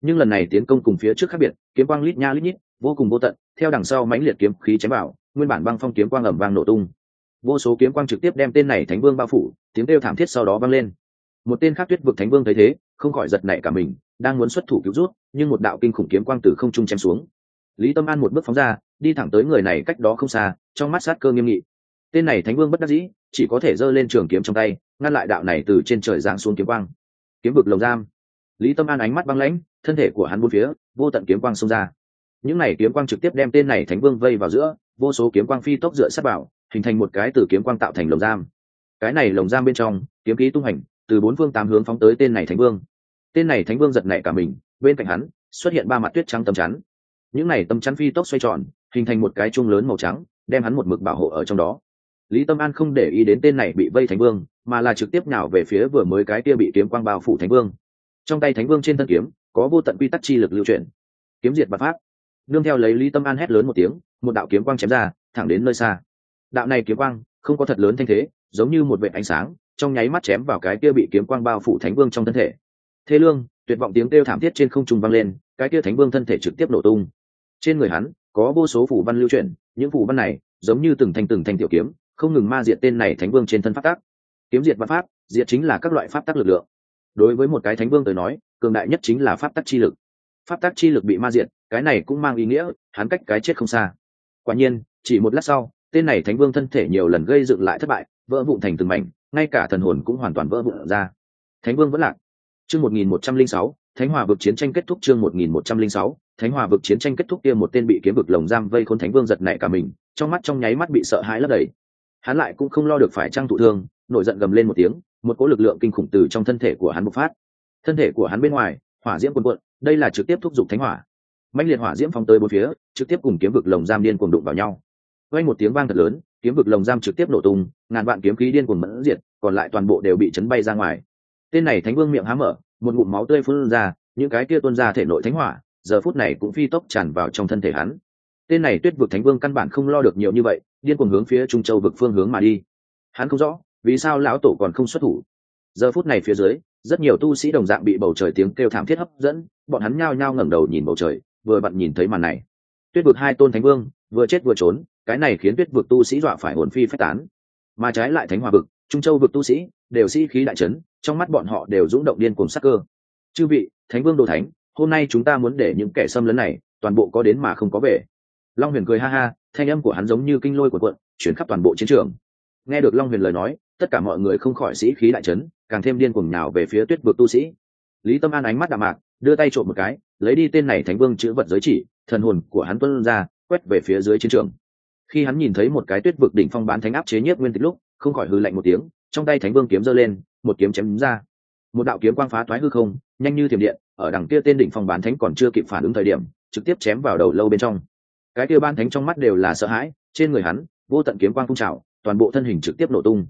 Nhưng lần này tiến công cùng phía trước khác biệt, kiếm quang lít nha lít nhít, vô cùng vô tận, theo đằng sau mãnh liệt kiếm khí chém vào, nguyên bản băng phong kiếm quang ẩm vang nổ tung. Vô số kiếm quang trực tiếp đem tên này thánh vương bao phủ, tiếng kêu thảm thiết sau đó vang lên. Một tên khác tuyết vực thánh vương thấy thế, không khỏi giật nảy cả mình đang muốn xuất thủ cứu rút, nhưng một đạo kinh khủng kiếm quang từ không trung chém xuống. Lý tâm an một bước phóng ra, đi thẳng tới người này cách đó không xa, trong mắt sát cơ nghiêm nghị. Tên này thánh vương bất đắc dĩ, chỉ có thể giơ lên trường kiếm trong tay, ngăn lại đạo này từ trên trời giáng xuống kiếm quang. Kiếm vực lồng giam. Lý tâm an ánh mắt băng lãnh, thân thể của hắn bốn phía, vô tận kiếm quang xông ra. Những này kiếm quang trực tiếp đem tên này thánh vương vây vào giữa, vô số kiếm quang phi tốc dựa sát bảo hình thành một cái từ kiếm quang tạo thành lồng giam. Cái này lồng giam bên trong, kiếm khí tung hành, từ bốn phương tám hướng phóng tới tên này thánh vương tên này thánh vương giật nảy cả mình, bên cạnh hắn, xuất hiện ba mặt tuyết trắng tấm chắn. Những này tấm chắn phi tốc xoay tròn, hình thành một cái chuông lớn màu trắng, đem hắn một mực bảo hộ ở trong đó. Lý tâm an không để ý đến tên này bị vây thánh vương, mà là trực tiếp nhào về phía vừa mới cái kia bị kiếm quang bao phủ thánh vương. Trong tay thánh vương trên thân kiếm, có vô tận quy tắc chi lực lưu chuyển. Kiếm diệt bạt phát. nương theo lấy lý tâm an hét lớn một tiếng, một đạo kiếm quang chém ra, thẳng đến nơi xa. Đạo này kiếm quang, không có thật lớn thanh thế, giống như một vệ ánh sáng, trong nháy mắt chém vào cái kia bị kiếm quang bao phủ thánh vương trong thân thể thế lương, tuyệt vọng tiếng kêu thảm thiết trên không trung vang lên, cái kia thánh vương thân thể trực tiếp nổ tung. Trên người hắn, có vô số phủ văn lưu chuyển, những phủ văn này giống như từng thành từng thành tiểu kiếm, không ngừng ma diệt tên này thánh vương trên thân pháp tác kiếm diệt văn pháp, diệt chính là các loại pháp tác lực lượng. Đối với một cái thánh vương tới nói, cường đại nhất chính là pháp tác chi lực. Pháp tác chi lực bị ma diệt, cái này cũng mang ý nghĩa, hắn cách cái chết không xa. Quả nhiên, chỉ một lát sau, tên này thánh vương thân thể nhiều lần gây dựng lại thất bại, vỡ vụn thành từng mảnh, ngay cả thần hồn cũng hoàn toàn vỡ vụn ra. Thánh vương vẫn lạc chương một nghìn một trăm linh sáu, thánh hòa vực chiến tranh kết thúc chương một nghìn một trăm linh sáu, thánh hòa vực chiến tranh kết thúc kia một tên bị kiếm vực lồng giam vây khốn thánh vương giật nảy cả mình, trong mắt trong nháy mắt bị sợ hãi lấp đầy. Hắn lại cũng không lo được phải trang thụ thương, nổi giận gầm lên một tiếng, một cỗ lực lượng kinh khủng từ trong thân thể của hắn bộc phát. Thân thể của hắn bên ngoài, hỏa diễm cuồn cuộn. đây là trực tiếp thúc giục thánh hỏa. Mạnh liệt hỏa diễm phong tới bốn phía, trực tiếp cùng kiếm vực lồng giam điên cuồng đụng vào nhau. Vang một tiếng vang thật lớn, kiếm vực lồng giam trực tiếp nổ tung, ngàn vạn kiếm khí điên cuồng mẫn diệt, còn lại toàn bộ đều bị chấn bay ra ngoài tên này thánh vương miệng há mở, một ngụm máu tươi phun ra, những cái kia tuôn ra thể nội thánh hỏa, giờ phút này cũng phi tốc tràn vào trong thân thể hắn. Tên này tuyết vực thánh vương căn bản không lo được nhiều như vậy, điên cuồng hướng phía trung châu vực phương hướng mà đi. Hắn không rõ, vì sao lão tổ còn không xuất thủ. Giờ phút này phía dưới, rất nhiều tu sĩ đồng dạng bị bầu trời tiếng kêu thảm thiết hấp dẫn, bọn hắn nhao nhao ngẩng đầu nhìn bầu trời, vừa bận nhìn thấy màn này. Tuyết vực hai tôn thánh vương, vừa chết vừa trốn, cái này khiến tuyết vực tu sĩ dọa phải hồn phi phách tán. Mà trái lại thánh hòa vực, trung châu vực tu sĩ, đều sĩ khí đại trấn trong mắt bọn họ đều rung động điên cuồng sắc cơ. Chư vị, thánh vương đồ thánh, hôm nay chúng ta muốn để những kẻ xâm lấn này, toàn bộ có đến mà không có về. Long huyền cười ha ha, thanh âm của hắn giống như kinh lôi của quận chuyển khắp toàn bộ chiến trường. Nghe được long huyền lời nói, tất cả mọi người không khỏi sĩ khí đại trấn càng thêm điên cuồng nhào về phía tuyết vực tu sĩ. Lý tâm an ánh mắt đạm mạc, đưa tay trộm một cái, lấy đi tên này thánh vương chữ vật giới chỉ, thần hồn của hắn tuân ra, quét về phía dưới chiến trường. Khi hắn nhìn thấy một cái tuyết vực đỉnh phong bán thánh áp chế nhất nguyên tịch lúc, không khỏi hư lạnh một tiếng, trong tay thánh vương kiếm giơ lên một kiếm chém ra. Một đạo kiếm quang phá thoái hư không, nhanh như thiểm điện, ở đằng kia tên đỉnh phong bán thánh còn chưa kịp phản ứng thời điểm, trực tiếp chém vào đầu lâu bên trong. Cái kia ban thánh trong mắt đều là sợ hãi, trên người hắn, vô tận kiếm quang phun trào, toàn bộ thân hình trực tiếp nổ tung.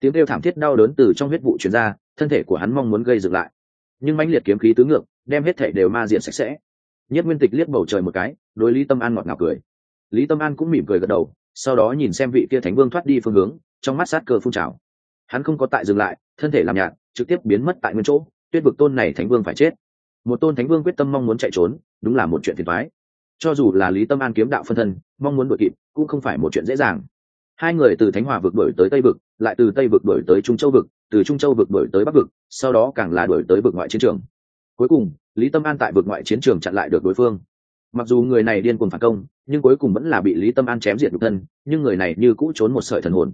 Tiếng kêu thảm thiết đau đớn từ trong huyết vụ chuyển ra, thân thể của hắn mong muốn gây dựng lại. Nhưng mãnh liệt kiếm khí tứ ngược, đem hết thể đều ma diện sạch sẽ. Nhất nguyên tịch liếc bầu trời một cái, đối lý tâm an ngọt ngào cười. Lý tâm an cũng mỉm cười gật đầu, sau đó nhìn xem vị kia thánh vương thoát đi phương hướng, trong mắt sát cơ phun trào hắn không có tại dừng lại, thân thể làm nhạt, trực tiếp biến mất tại nguyên chỗ, tuyết vực tôn này thánh vương phải chết. Một tôn thánh vương quyết tâm mong muốn chạy trốn, đúng là một chuyện phiền thoái cho dù là lý tâm an kiếm đạo phân thân, mong muốn đuổi kịp, cũng không phải một chuyện dễ dàng. Hai người từ thánh hòa vực đổi tới tây vực, lại từ tây vực đổi tới trung châu vực, từ trung châu vực đổi tới bắc vực, sau đó càng là đổi tới vực ngoại chiến trường. Cuối cùng, lý tâm an tại vực ngoại chiến trường chặn lại được đối phương. Mặc dù người này điên cuồng phản công, nhưng cuối cùng vẫn là bị lý tâm an chém diệt nhục thân, nhưng người này như cũ trốn một sợi thần hồn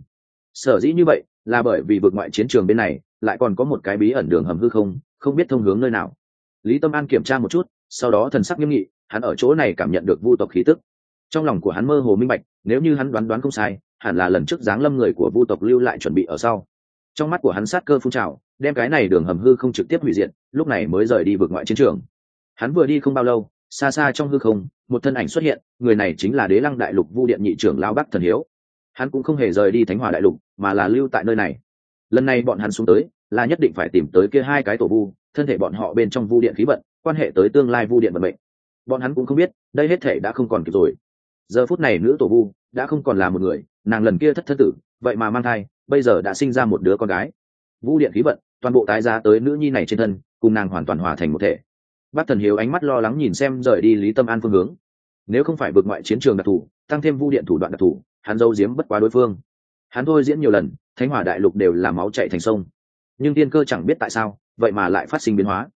sở dĩ như vậy là bởi vì vực ngoại chiến trường bên này lại còn có một cái bí ẩn đường hầm hư không không biết thông hướng nơi nào. Lý tâm an kiểm tra một chút, sau đó thần sắc nghiêm nghị, hắn ở chỗ này cảm nhận được vu tộc khí tức. Trong lòng của hắn mơ hồ minh bạch, nếu như hắn đoán đoán không sai, hẳn là lần trước giáng lâm người của vu tộc lưu lại chuẩn bị ở sau. Trong mắt của hắn sát cơ phun trào, đem cái này đường hầm hư không trực tiếp hủy diệt, lúc này mới rời đi vượt ngoại chiến trường. Hắn vừa đi không bao lâu, xa xa trong hư không, một thân ảnh xuất hiện, người này chính là đế lăng đại lục vu điện nhị trưởng lao bắc thần hiếu hắn cũng không hề rời đi thánh hòa đại lục, mà là lưu tại nơi này. Lần này bọn hắn xuống tới, là nhất định phải tìm tới kia hai cái tổ vu, thân thể bọn họ bên trong vu điện khí vận, quan hệ tới tương lai vu điện vận mệnh. Bọn hắn cũng không biết, đây hết thể đã không còn kịp rồi. Giờ phút này nữ tổ vu đã không còn là một người, nàng lần kia thất thân tử, vậy mà mang thai, bây giờ đã sinh ra một đứa con gái. Vũ điện khí vận, toàn bộ tái giá tới nữ nhi này trên thân, cùng nàng hoàn toàn hòa thành một thể. Bác thần hiếu ánh mắt lo lắng nhìn xem rời đi lý tâm an phương hướng. Nếu không phải vượt ngoại chiến trường đặc thù, tăng thêm vu điện thủ đoạn đặc thù hắn dâu diếm bất quá đối phương. Hắn thôi diễn nhiều lần, thánh hỏa đại lục đều là máu chạy thành sông. Nhưng tiên cơ chẳng biết tại sao, vậy mà lại phát sinh biến hóa.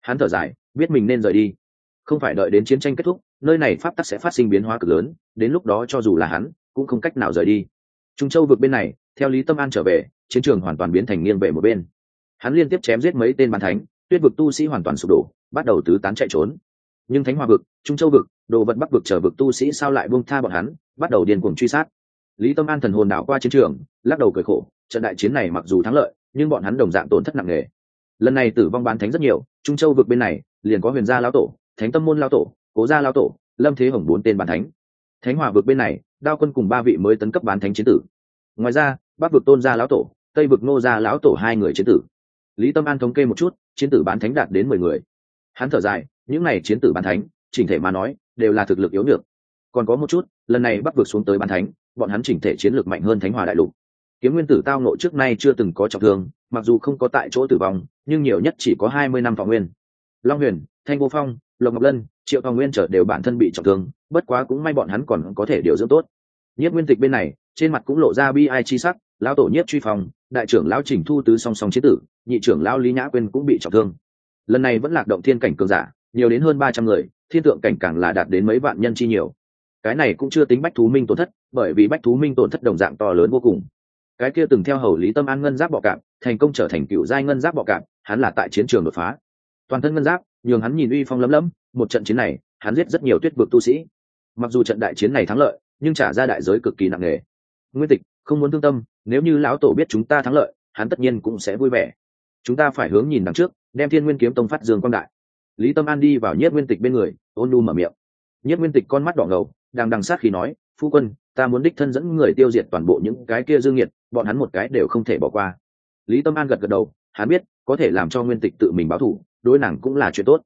Hắn thở dài, biết mình nên rời đi. Không phải đợi đến chiến tranh kết thúc, nơi này pháp tắc sẽ phát sinh biến hóa cực lớn, đến lúc đó cho dù là hắn, cũng không cách nào rời đi. Trung châu vực bên này, theo lý tâm an trở về, chiến trường hoàn toàn biến thành nghiêng về một bên. Hắn liên tiếp chém giết mấy tên bàn thánh, tuyết vực tu sĩ hoàn toàn sụp đổ, bắt đầu tứ tán chạy trốn. Nhưng thánh hòa vực, trung châu vực đồ vật bắc vực trở vực tu sĩ sao lại buông tha bọn hắn, bắt đầu điên cuồng truy sát. Lý tâm an thần hồn đảo qua chiến trường, lắc đầu cười khổ, trận đại chiến này mặc dù thắng lợi, nhưng bọn hắn đồng dạng tổn thất nặng nề. Lần này tử vong bán thánh rất nhiều, trung châu vực bên này, liền có huyền gia lão tổ, thánh tâm môn lão tổ, cố gia lão tổ, lâm thế hồng bốn tên bán thánh. Thánh hòa vực bên này, đao quân cùng ba vị mới tấn cấp bán thánh chiến tử. Ngoài ra, bắc vực tôn gia lão tổ, tây vực nô gia lão tổ hai người chiến tử. Lý tâm an thống kê một chút, chiến tử bán thánh đạt đến mười người. Hắn thở dài, những n à y chiến tử bán thánh, chỉnh thể mà nói đều là thực lực yếu được còn có một chút, lần này bắc vượt xuống tới bán thánh, bọn hắn chỉnh thể chiến lược mạnh hơn thánh hòa đại lục. Kiếm nguyên tử tao nộ trước nay chưa từng có trọng thương, mặc dù không có tại chỗ tử vong, nhưng nhiều nhất chỉ có hai mươi năm thọ nguyên. Long huyền, thanh vô phong, lộc ngọc lân, triệu thọ nguyên trở đều bản thân bị trọng thương, bất quá cũng may bọn hắn còn có thể điều dưỡng tốt. Nhất nguyên tịch bên này, trên mặt cũng lộ ra bi ai chi sắc, lão tổ nhất truy phòng đại trưởng lão trình thu tứ song song chế tử, nhị trưởng lão lý nhã quyên cũng bị trọng thương. Lần này vẫn lạc động thiên cảnh cường giả, nhiều đến hơn ba trăm người thiên tượng cảnh càng là đạt đến mấy vạn nhân chi nhiều. Cái này cũng chưa tính bách thú minh tổn thất, bởi vì bách thú minh tổn thất đồng dạng to lớn vô cùng. Cái kia từng theo hầu lý tâm an ngân giáp bọ cạp, thành công trở thành cựu giai ngân giáp bọ cạp, hắn là tại chiến trường đột phá. Toàn thân ngân giáp, nhường hắn nhìn uy phong lấm lấm, một trận chiến này, hắn giết rất nhiều tuyết vực tu sĩ. Mặc dù trận đại chiến này thắng lợi, nhưng trả ra đại giới cực kỳ nặng nề. Nguyên tịch, không muốn thương tâm, nếu như lão tổ biết chúng ta thắng lợi, hắn tất nhiên cũng sẽ vui vẻ. Chúng ta phải hướng nhìn đằng trước, đem thiên nguyên kiếm tông phát dương quang đại lý tâm an đi vào nhiếp nguyên tịch bên người, ôn nu mở miệng. Nhiếp nguyên tịch con mắt đỏ ngầu, đang đằng sát khi nói, phu quân, ta muốn đích thân dẫn người tiêu diệt toàn bộ những cái kia dương nhiệt bọn hắn một cái đều không thể bỏ qua. Lý tâm an gật gật đầu, hắn biết, có thể làm cho nguyên tịch tự mình báo thủ, đối nàng cũng là chuyện tốt.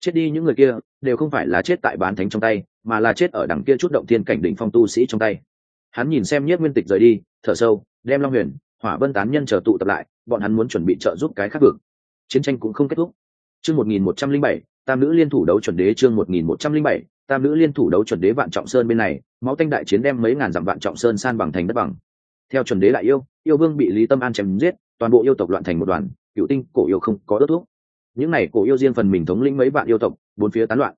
Chết đi những người kia, đều không phải là chết tại bán thánh trong tay, mà là chết ở đằng kia chút động thiên cảnh đỉnh phong tu sĩ trong tay. Hắn nhìn xem nhất nguyên tịch rời đi, thở sâu, đem long huyền, hỏa vân tán nhân chờ tụ tập lại, bọn hắn muốn chuẩn bị trợ giúp cái khác vực. Chiến tranh cũng không kết thúc chương một nghìn một trăm linh bảy, tam nữ liên thủ đấu chuẩn đế chương một nghìn một trăm linh bảy, tam nữ liên thủ đấu chuẩn đế vạn trọng sơn bên này, máu tanh đại chiến đem mấy ngàn dặm vạn trọng sơn san bằng thành đất bằng. Theo chuẩn đế lại yêu yêu vương bị lý tâm an chém giết, toàn bộ yêu tộc loạn thành một đoàn, cựu tinh, cổ yêu không có đất thuốc. Những này cổ yêu riêng phần mình thống lĩnh mấy vạn yêu tộc, bốn phía tán loạn.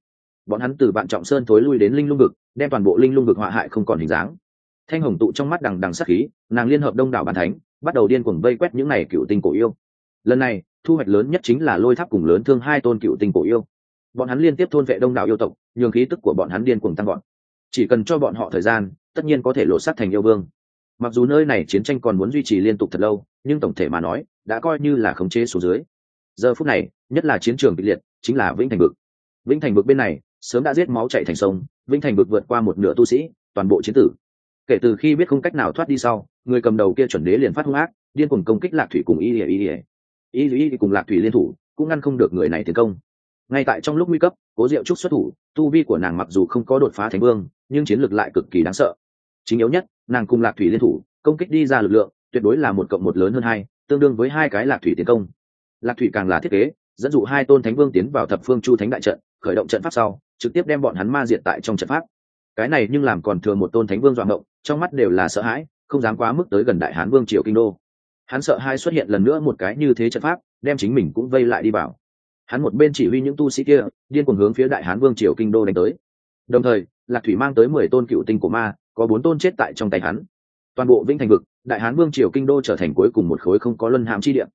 Bọn hắn từ vạn trọng sơn thối lui đến linh lung vực, đem toàn bộ linh lung vực họa hại không còn hình dáng. Thanh hồng tụ trong mắt đằng đằng sắc khí, nàng liên hợp đông đảo bản thánh, bắt đầu điên cuồng vây quét những này cửu cựu tinh cổ yêu. Lần này thu hoạch lớn nhất chính là lôi tháp cùng lớn thương hai tôn cựu tình cổ yêu. Bọn hắn liên tiếp thôn vệ đông đảo yêu tộc, nhường khí tức của bọn hắn điên cuồng tăng gọn chỉ cần cho bọn họ thời gian, tất nhiên có thể lột sát thành yêu vương. Mặc dù nơi này chiến tranh còn muốn duy trì liên tục thật lâu, nhưng tổng thể mà nói, đã coi như là khống chế số dưới. Giờ phút này, nhất là chiến trường kịch liệt, chính là vĩnh thành vực. Vĩnh thành vực bên này, sớm đã giết máu chạy thành sông, vĩnh thành vực vượt qua một nửa tu sĩ, toàn bộ chiến tử. Kể từ khi biết không cách nào thoát đi sau, người cầm đầu kia chuẩn đế liền phát hung ác, điên cuồng công kích lạc thủy cùng y ỉa y ỉa y lý cùng lạc thủy liên thủ, cũng ngăn không được người này tiến công. Ngay tại trong lúc nguy cấp, cố diệu trúc xuất thủ, tu vi của nàng mặc dù không có đột phá thành vương, nhưng chiến lược lại cực kỳ đáng sợ. Chính yếu nhất, nàng cùng lạc thủy liên thủ, công kích đi ra lực lượng, tuyệt đối là một cộng một lớn hơn hai, tương đương với hai cái lạc thủy tiến công. Lạc thủy càng là thiết kế, dẫn dụ hai tôn thánh vương tiến vào thập phương chu thánh đại trận, khởi động trận pháp sau, trực tiếp đem bọn hắn ma diệt tại trong trận pháp. Cái này nhưng làm còn thừa một tôn thánh vương doạng động trong mắt đều là sợ hãi, không dám quá mức tới gần đại hán vương triều kinh đô hắn sợ hai xuất hiện lần nữa một cái như thế trận pháp, đem chính mình cũng vây lại đi vào. Hắn một bên chỉ huy những tu sĩ kia, điên cuồng hướng phía đại hán vương triều kinh đô đánh tới. Đồng thời, lạc thủy mang tới mười tôn cựu tinh của ma, có bốn tôn chết tại trong tay hắn. Toàn bộ vĩnh thành vực, đại hán vương triều kinh đô trở thành cuối cùng một khối không có luân hàm chi điện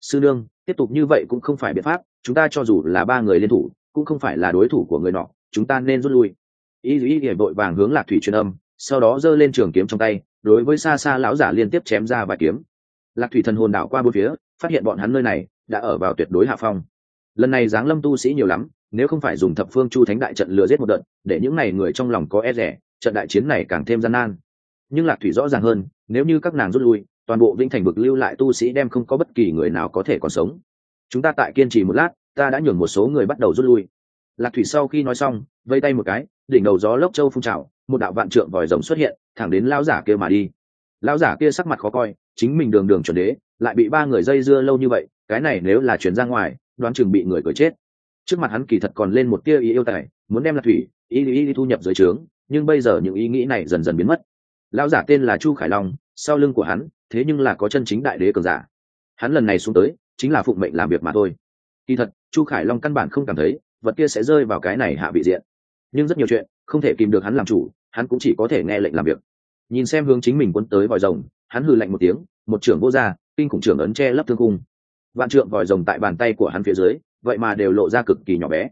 sư nương, tiếp tục như vậy cũng không phải biện pháp, chúng ta cho dù là ba người liên thủ, cũng không phải là đối thủ của người nọ, chúng ta nên rút lui. Y y hiệp vội vàng hướng lạc thủy truyền âm, sau đó giơ lên trường kiếm trong tay, đối với xa xa lão giả liên tiếp chém ra vài kiếm lạc thủy thần hồn đảo qua bốn phía, phát hiện bọn hắn nơi này đã ở vào tuyệt đối hạ phong. Lần này giáng lâm tu sĩ nhiều lắm, nếu không phải dùng thập phương chu thánh đại trận lừa giết một đợt, để những n à y người trong lòng có e rẻ, trận đại chiến này càng thêm gian nan. Nhưng lạc thủy rõ ràng hơn, nếu như các nàng rút lui, toàn bộ vĩnh thành vực lưu lại tu sĩ đem không có bất kỳ người nào có thể còn sống. Chúng ta tại kiên trì một lát, ta đã nhường một số người bắt đầu rút lui. Lạc thủy sau khi nói xong, vây tay một cái, đỉnh đầu gió lốc châu phun trào, một đạo vạn trượng vòi rồng xuất hiện, thẳng đến lao giả kia mà đi. Lao giả kia sắc mặt khó coi chính mình đường đường chuẩn đế lại bị ba người dây dưa lâu như vậy cái này nếu là chuyển ra ngoài đoán chừng bị người cười chết. Trước mặt hắn kỳ thật còn lên một tia ý yêu tài muốn đem lạc thủy ý ý, ý thu nhập dưới trướng nhưng bây giờ những ý nghĩ này dần dần biến mất. Lão giả tên là chu khải long sau lưng của hắn thế nhưng là có chân chính đại đế cường giả. Hắn lần này xuống tới chính là phụng mệnh làm việc mà thôi. Kỳ thật chu khải long căn bản không cảm thấy vật kia sẽ rơi vào cái này hạ vị diện. Nhưng rất nhiều chuyện không thể kìm được hắn làm chủ hắn cũng chỉ có thể nghe lệnh làm việc. Nhìn xem hướng chính mình quân tới vòi rồng hắn hừ lạnh một tiếng một trưởng vô ra, kinh khủng trưởng ấn che lấp thương cung. Vạn trượng vòi rồng tại bàn tay của hắn phía dưới vậy mà đều lộ ra cực kỳ nhỏ bé.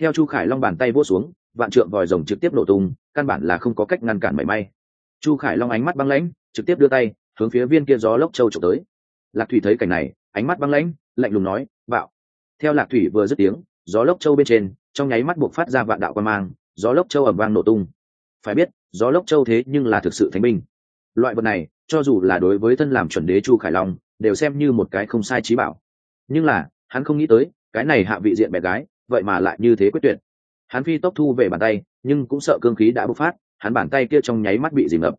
Theo chu khải long bàn tay vô xuống vạn trượng vòi rồng trực tiếp nổ tung căn bản là không có cách ngăn cản mảy may. Chu khải long ánh mắt băng lãnh trực tiếp đưa tay hướng phía viên kia gió lốc châu trộm tới. Lạc thủy thấy cảnh này ánh mắt băng lãnh lạnh lùng nói bạo theo lạc thủy vừa dứt tiếng gió lốc châu bên trên trong nháy mắt buộc phát ra vạn đạo quan mang gió lốc châu ẩm vang nổ tung. Phải biết gió lốc châu thế nhưng là thực sự thánh binh loại vật này, cho dù là đối với thân làm chuẩn đế chu khải long, đều xem như một cái không sai trí bảo. Nhưng là, hắn không nghĩ tới, cái này hạ vị diện bé gái, vậy mà lại như thế quyết tuyệt. Hắn phi tốc thu về bàn tay, nhưng cũng sợ cương khí đã bộc phát, hắn bàn tay kia trong nháy mắt bị dìm ngập.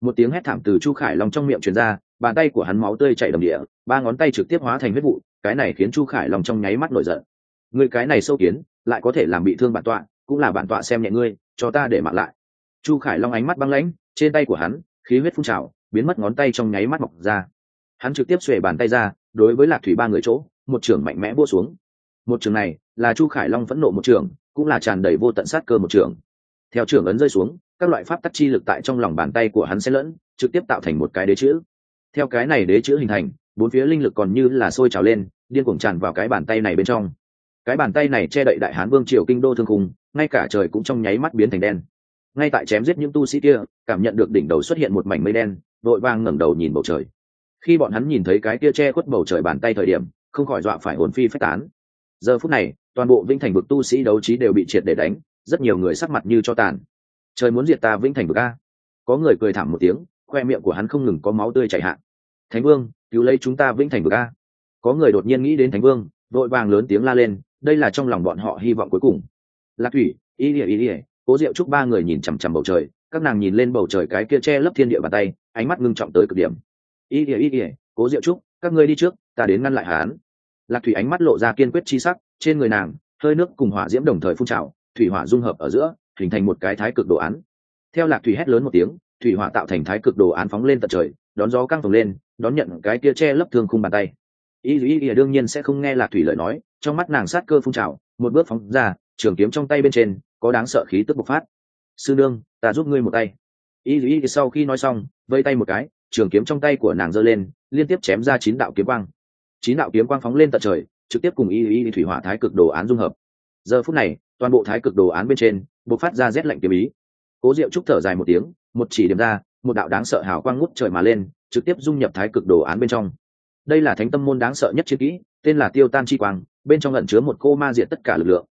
Một tiếng hét thảm từ chu khải long trong miệng truyền ra, bàn tay của hắn máu tươi chảy đầm địa, ba ngón tay trực tiếp hóa thành huyết vụ, cái này khiến chu khải long trong nháy mắt nổi giận. Người cái này sâu kiến, lại có thể làm bị thương bản tọa, cũng là bản tọa xem nhẹ ngươi, cho ta để mặc lại. Chu khải long ánh mắt băng lãnh, trên tay của hắn khí huyết phun trào, biến mất ngón tay trong nháy mắt mọc ra. Hắn trực tiếp xuề bàn tay ra, đối với lạc thủy ba người chỗ, một trưởng mạnh mẽ vua xuống. Một trường này, là chu khải long phẫn nộ một trường cũng là tràn đầy vô tận sát cơ một trường theo trường ấn rơi xuống, các loại pháp tắc chi lực tại trong lòng bàn tay của hắn sẽ lẫn, trực tiếp tạo thành một cái đế chữ. Theo cái này đế chữ hình thành, bốn phía linh lực còn như là sôi trào lên, điên cuồng tràn vào cái bàn tay này bên trong. Cái bàn tay này che đậy đại hán vương triều kinh đô thương khung, ngay cả trời cũng trong nháy mắt biến thành đen ngay tại chém giết những tu sĩ kia, cảm nhận được đỉnh đầu xuất hiện một mảnh mây đen, vội vang ngẩng đầu nhìn bầu trời. Khi bọn hắn nhìn thấy cái kia che khuất bầu trời bàn tay thời điểm, không khỏi dọa phải hồn phi phách tán. Giờ phút này, toàn bộ vĩnh thành vực tu sĩ đấu trí đều bị triệt để đánh, rất nhiều người sắc mặt như cho tàn. Trời muốn diệt ta vĩnh thành vực a. Có người cười thảm một tiếng, khoe miệng của hắn không ngừng có máu tươi chảy hạn thánh vương, cứu lấy chúng ta vĩnh thành vực a. Có người đột nhiên nghĩ đến thánh vương, vội vàng lớn tiếng la lên, đây là trong lòng bọn họ hy vọng cuối cùng. Lạc thủy ý ỉa ý ỉa cố diệu chúc ba người nhìn chằm chằm bầu trời, các nàng nhìn lên bầu trời cái kia che lấp thiên địa bàn tay, ánh mắt ngưng trọng tới cực điểm. Ý ỉa ý ỉa cố diệu chúc các ngươi đi trước, ta đến ngăn lại hán lạc thủy ánh mắt lộ ra kiên quyết chi sắc, trên người nàng, hơi nước cùng hỏa diễm đồng thời phun trào, thủy hỏa dung hợp ở giữa, hình thành một cái thái cực đồ án. Theo lạc thủy hét lớn một tiếng, thủy hỏa tạo thành thái cực đồ án phóng lên tận trời, đón gió căng phồng lên, đón nhận cái kia che lấp thương khung bàn tay. Y dù y đương nhiên sẽ không nghe lạc thủy lời nói. Trong mắt nàng sát cơ phun trào, một bước phóng ra, trường kiếm trong tay bên trên có đáng sợ khí tức bộc phát. Sư nương, ta giúp ngươi một tay. Y dù y sau khi nói xong, vây tay một cái, trường kiếm trong tay của nàng giơ lên, liên tiếp chém ra chín đạo kiếm quang. Chín đạo kiếm quang phóng lên tận trời, trực tiếp cùng y y thủy hỏa thái cực đồ án dung hợp. Giờ phút này, toàn bộ thái cực đồ án bên trên, bộc phát ra rét lạnh kiếm ý. Cố diệu trúc thở dài một tiếng, một chỉ điểm ra, một đạo đáng sợ hào quang ngút trời mà lên, trực tiếp dung nhập thái cực đồ án bên trong. Đây là thánh tâm môn đáng sợ nhất chiến kỹ, tên là tiêu tan chi quang, bên trong ẩn chứa một cô ma diệt tất cả lực lượng.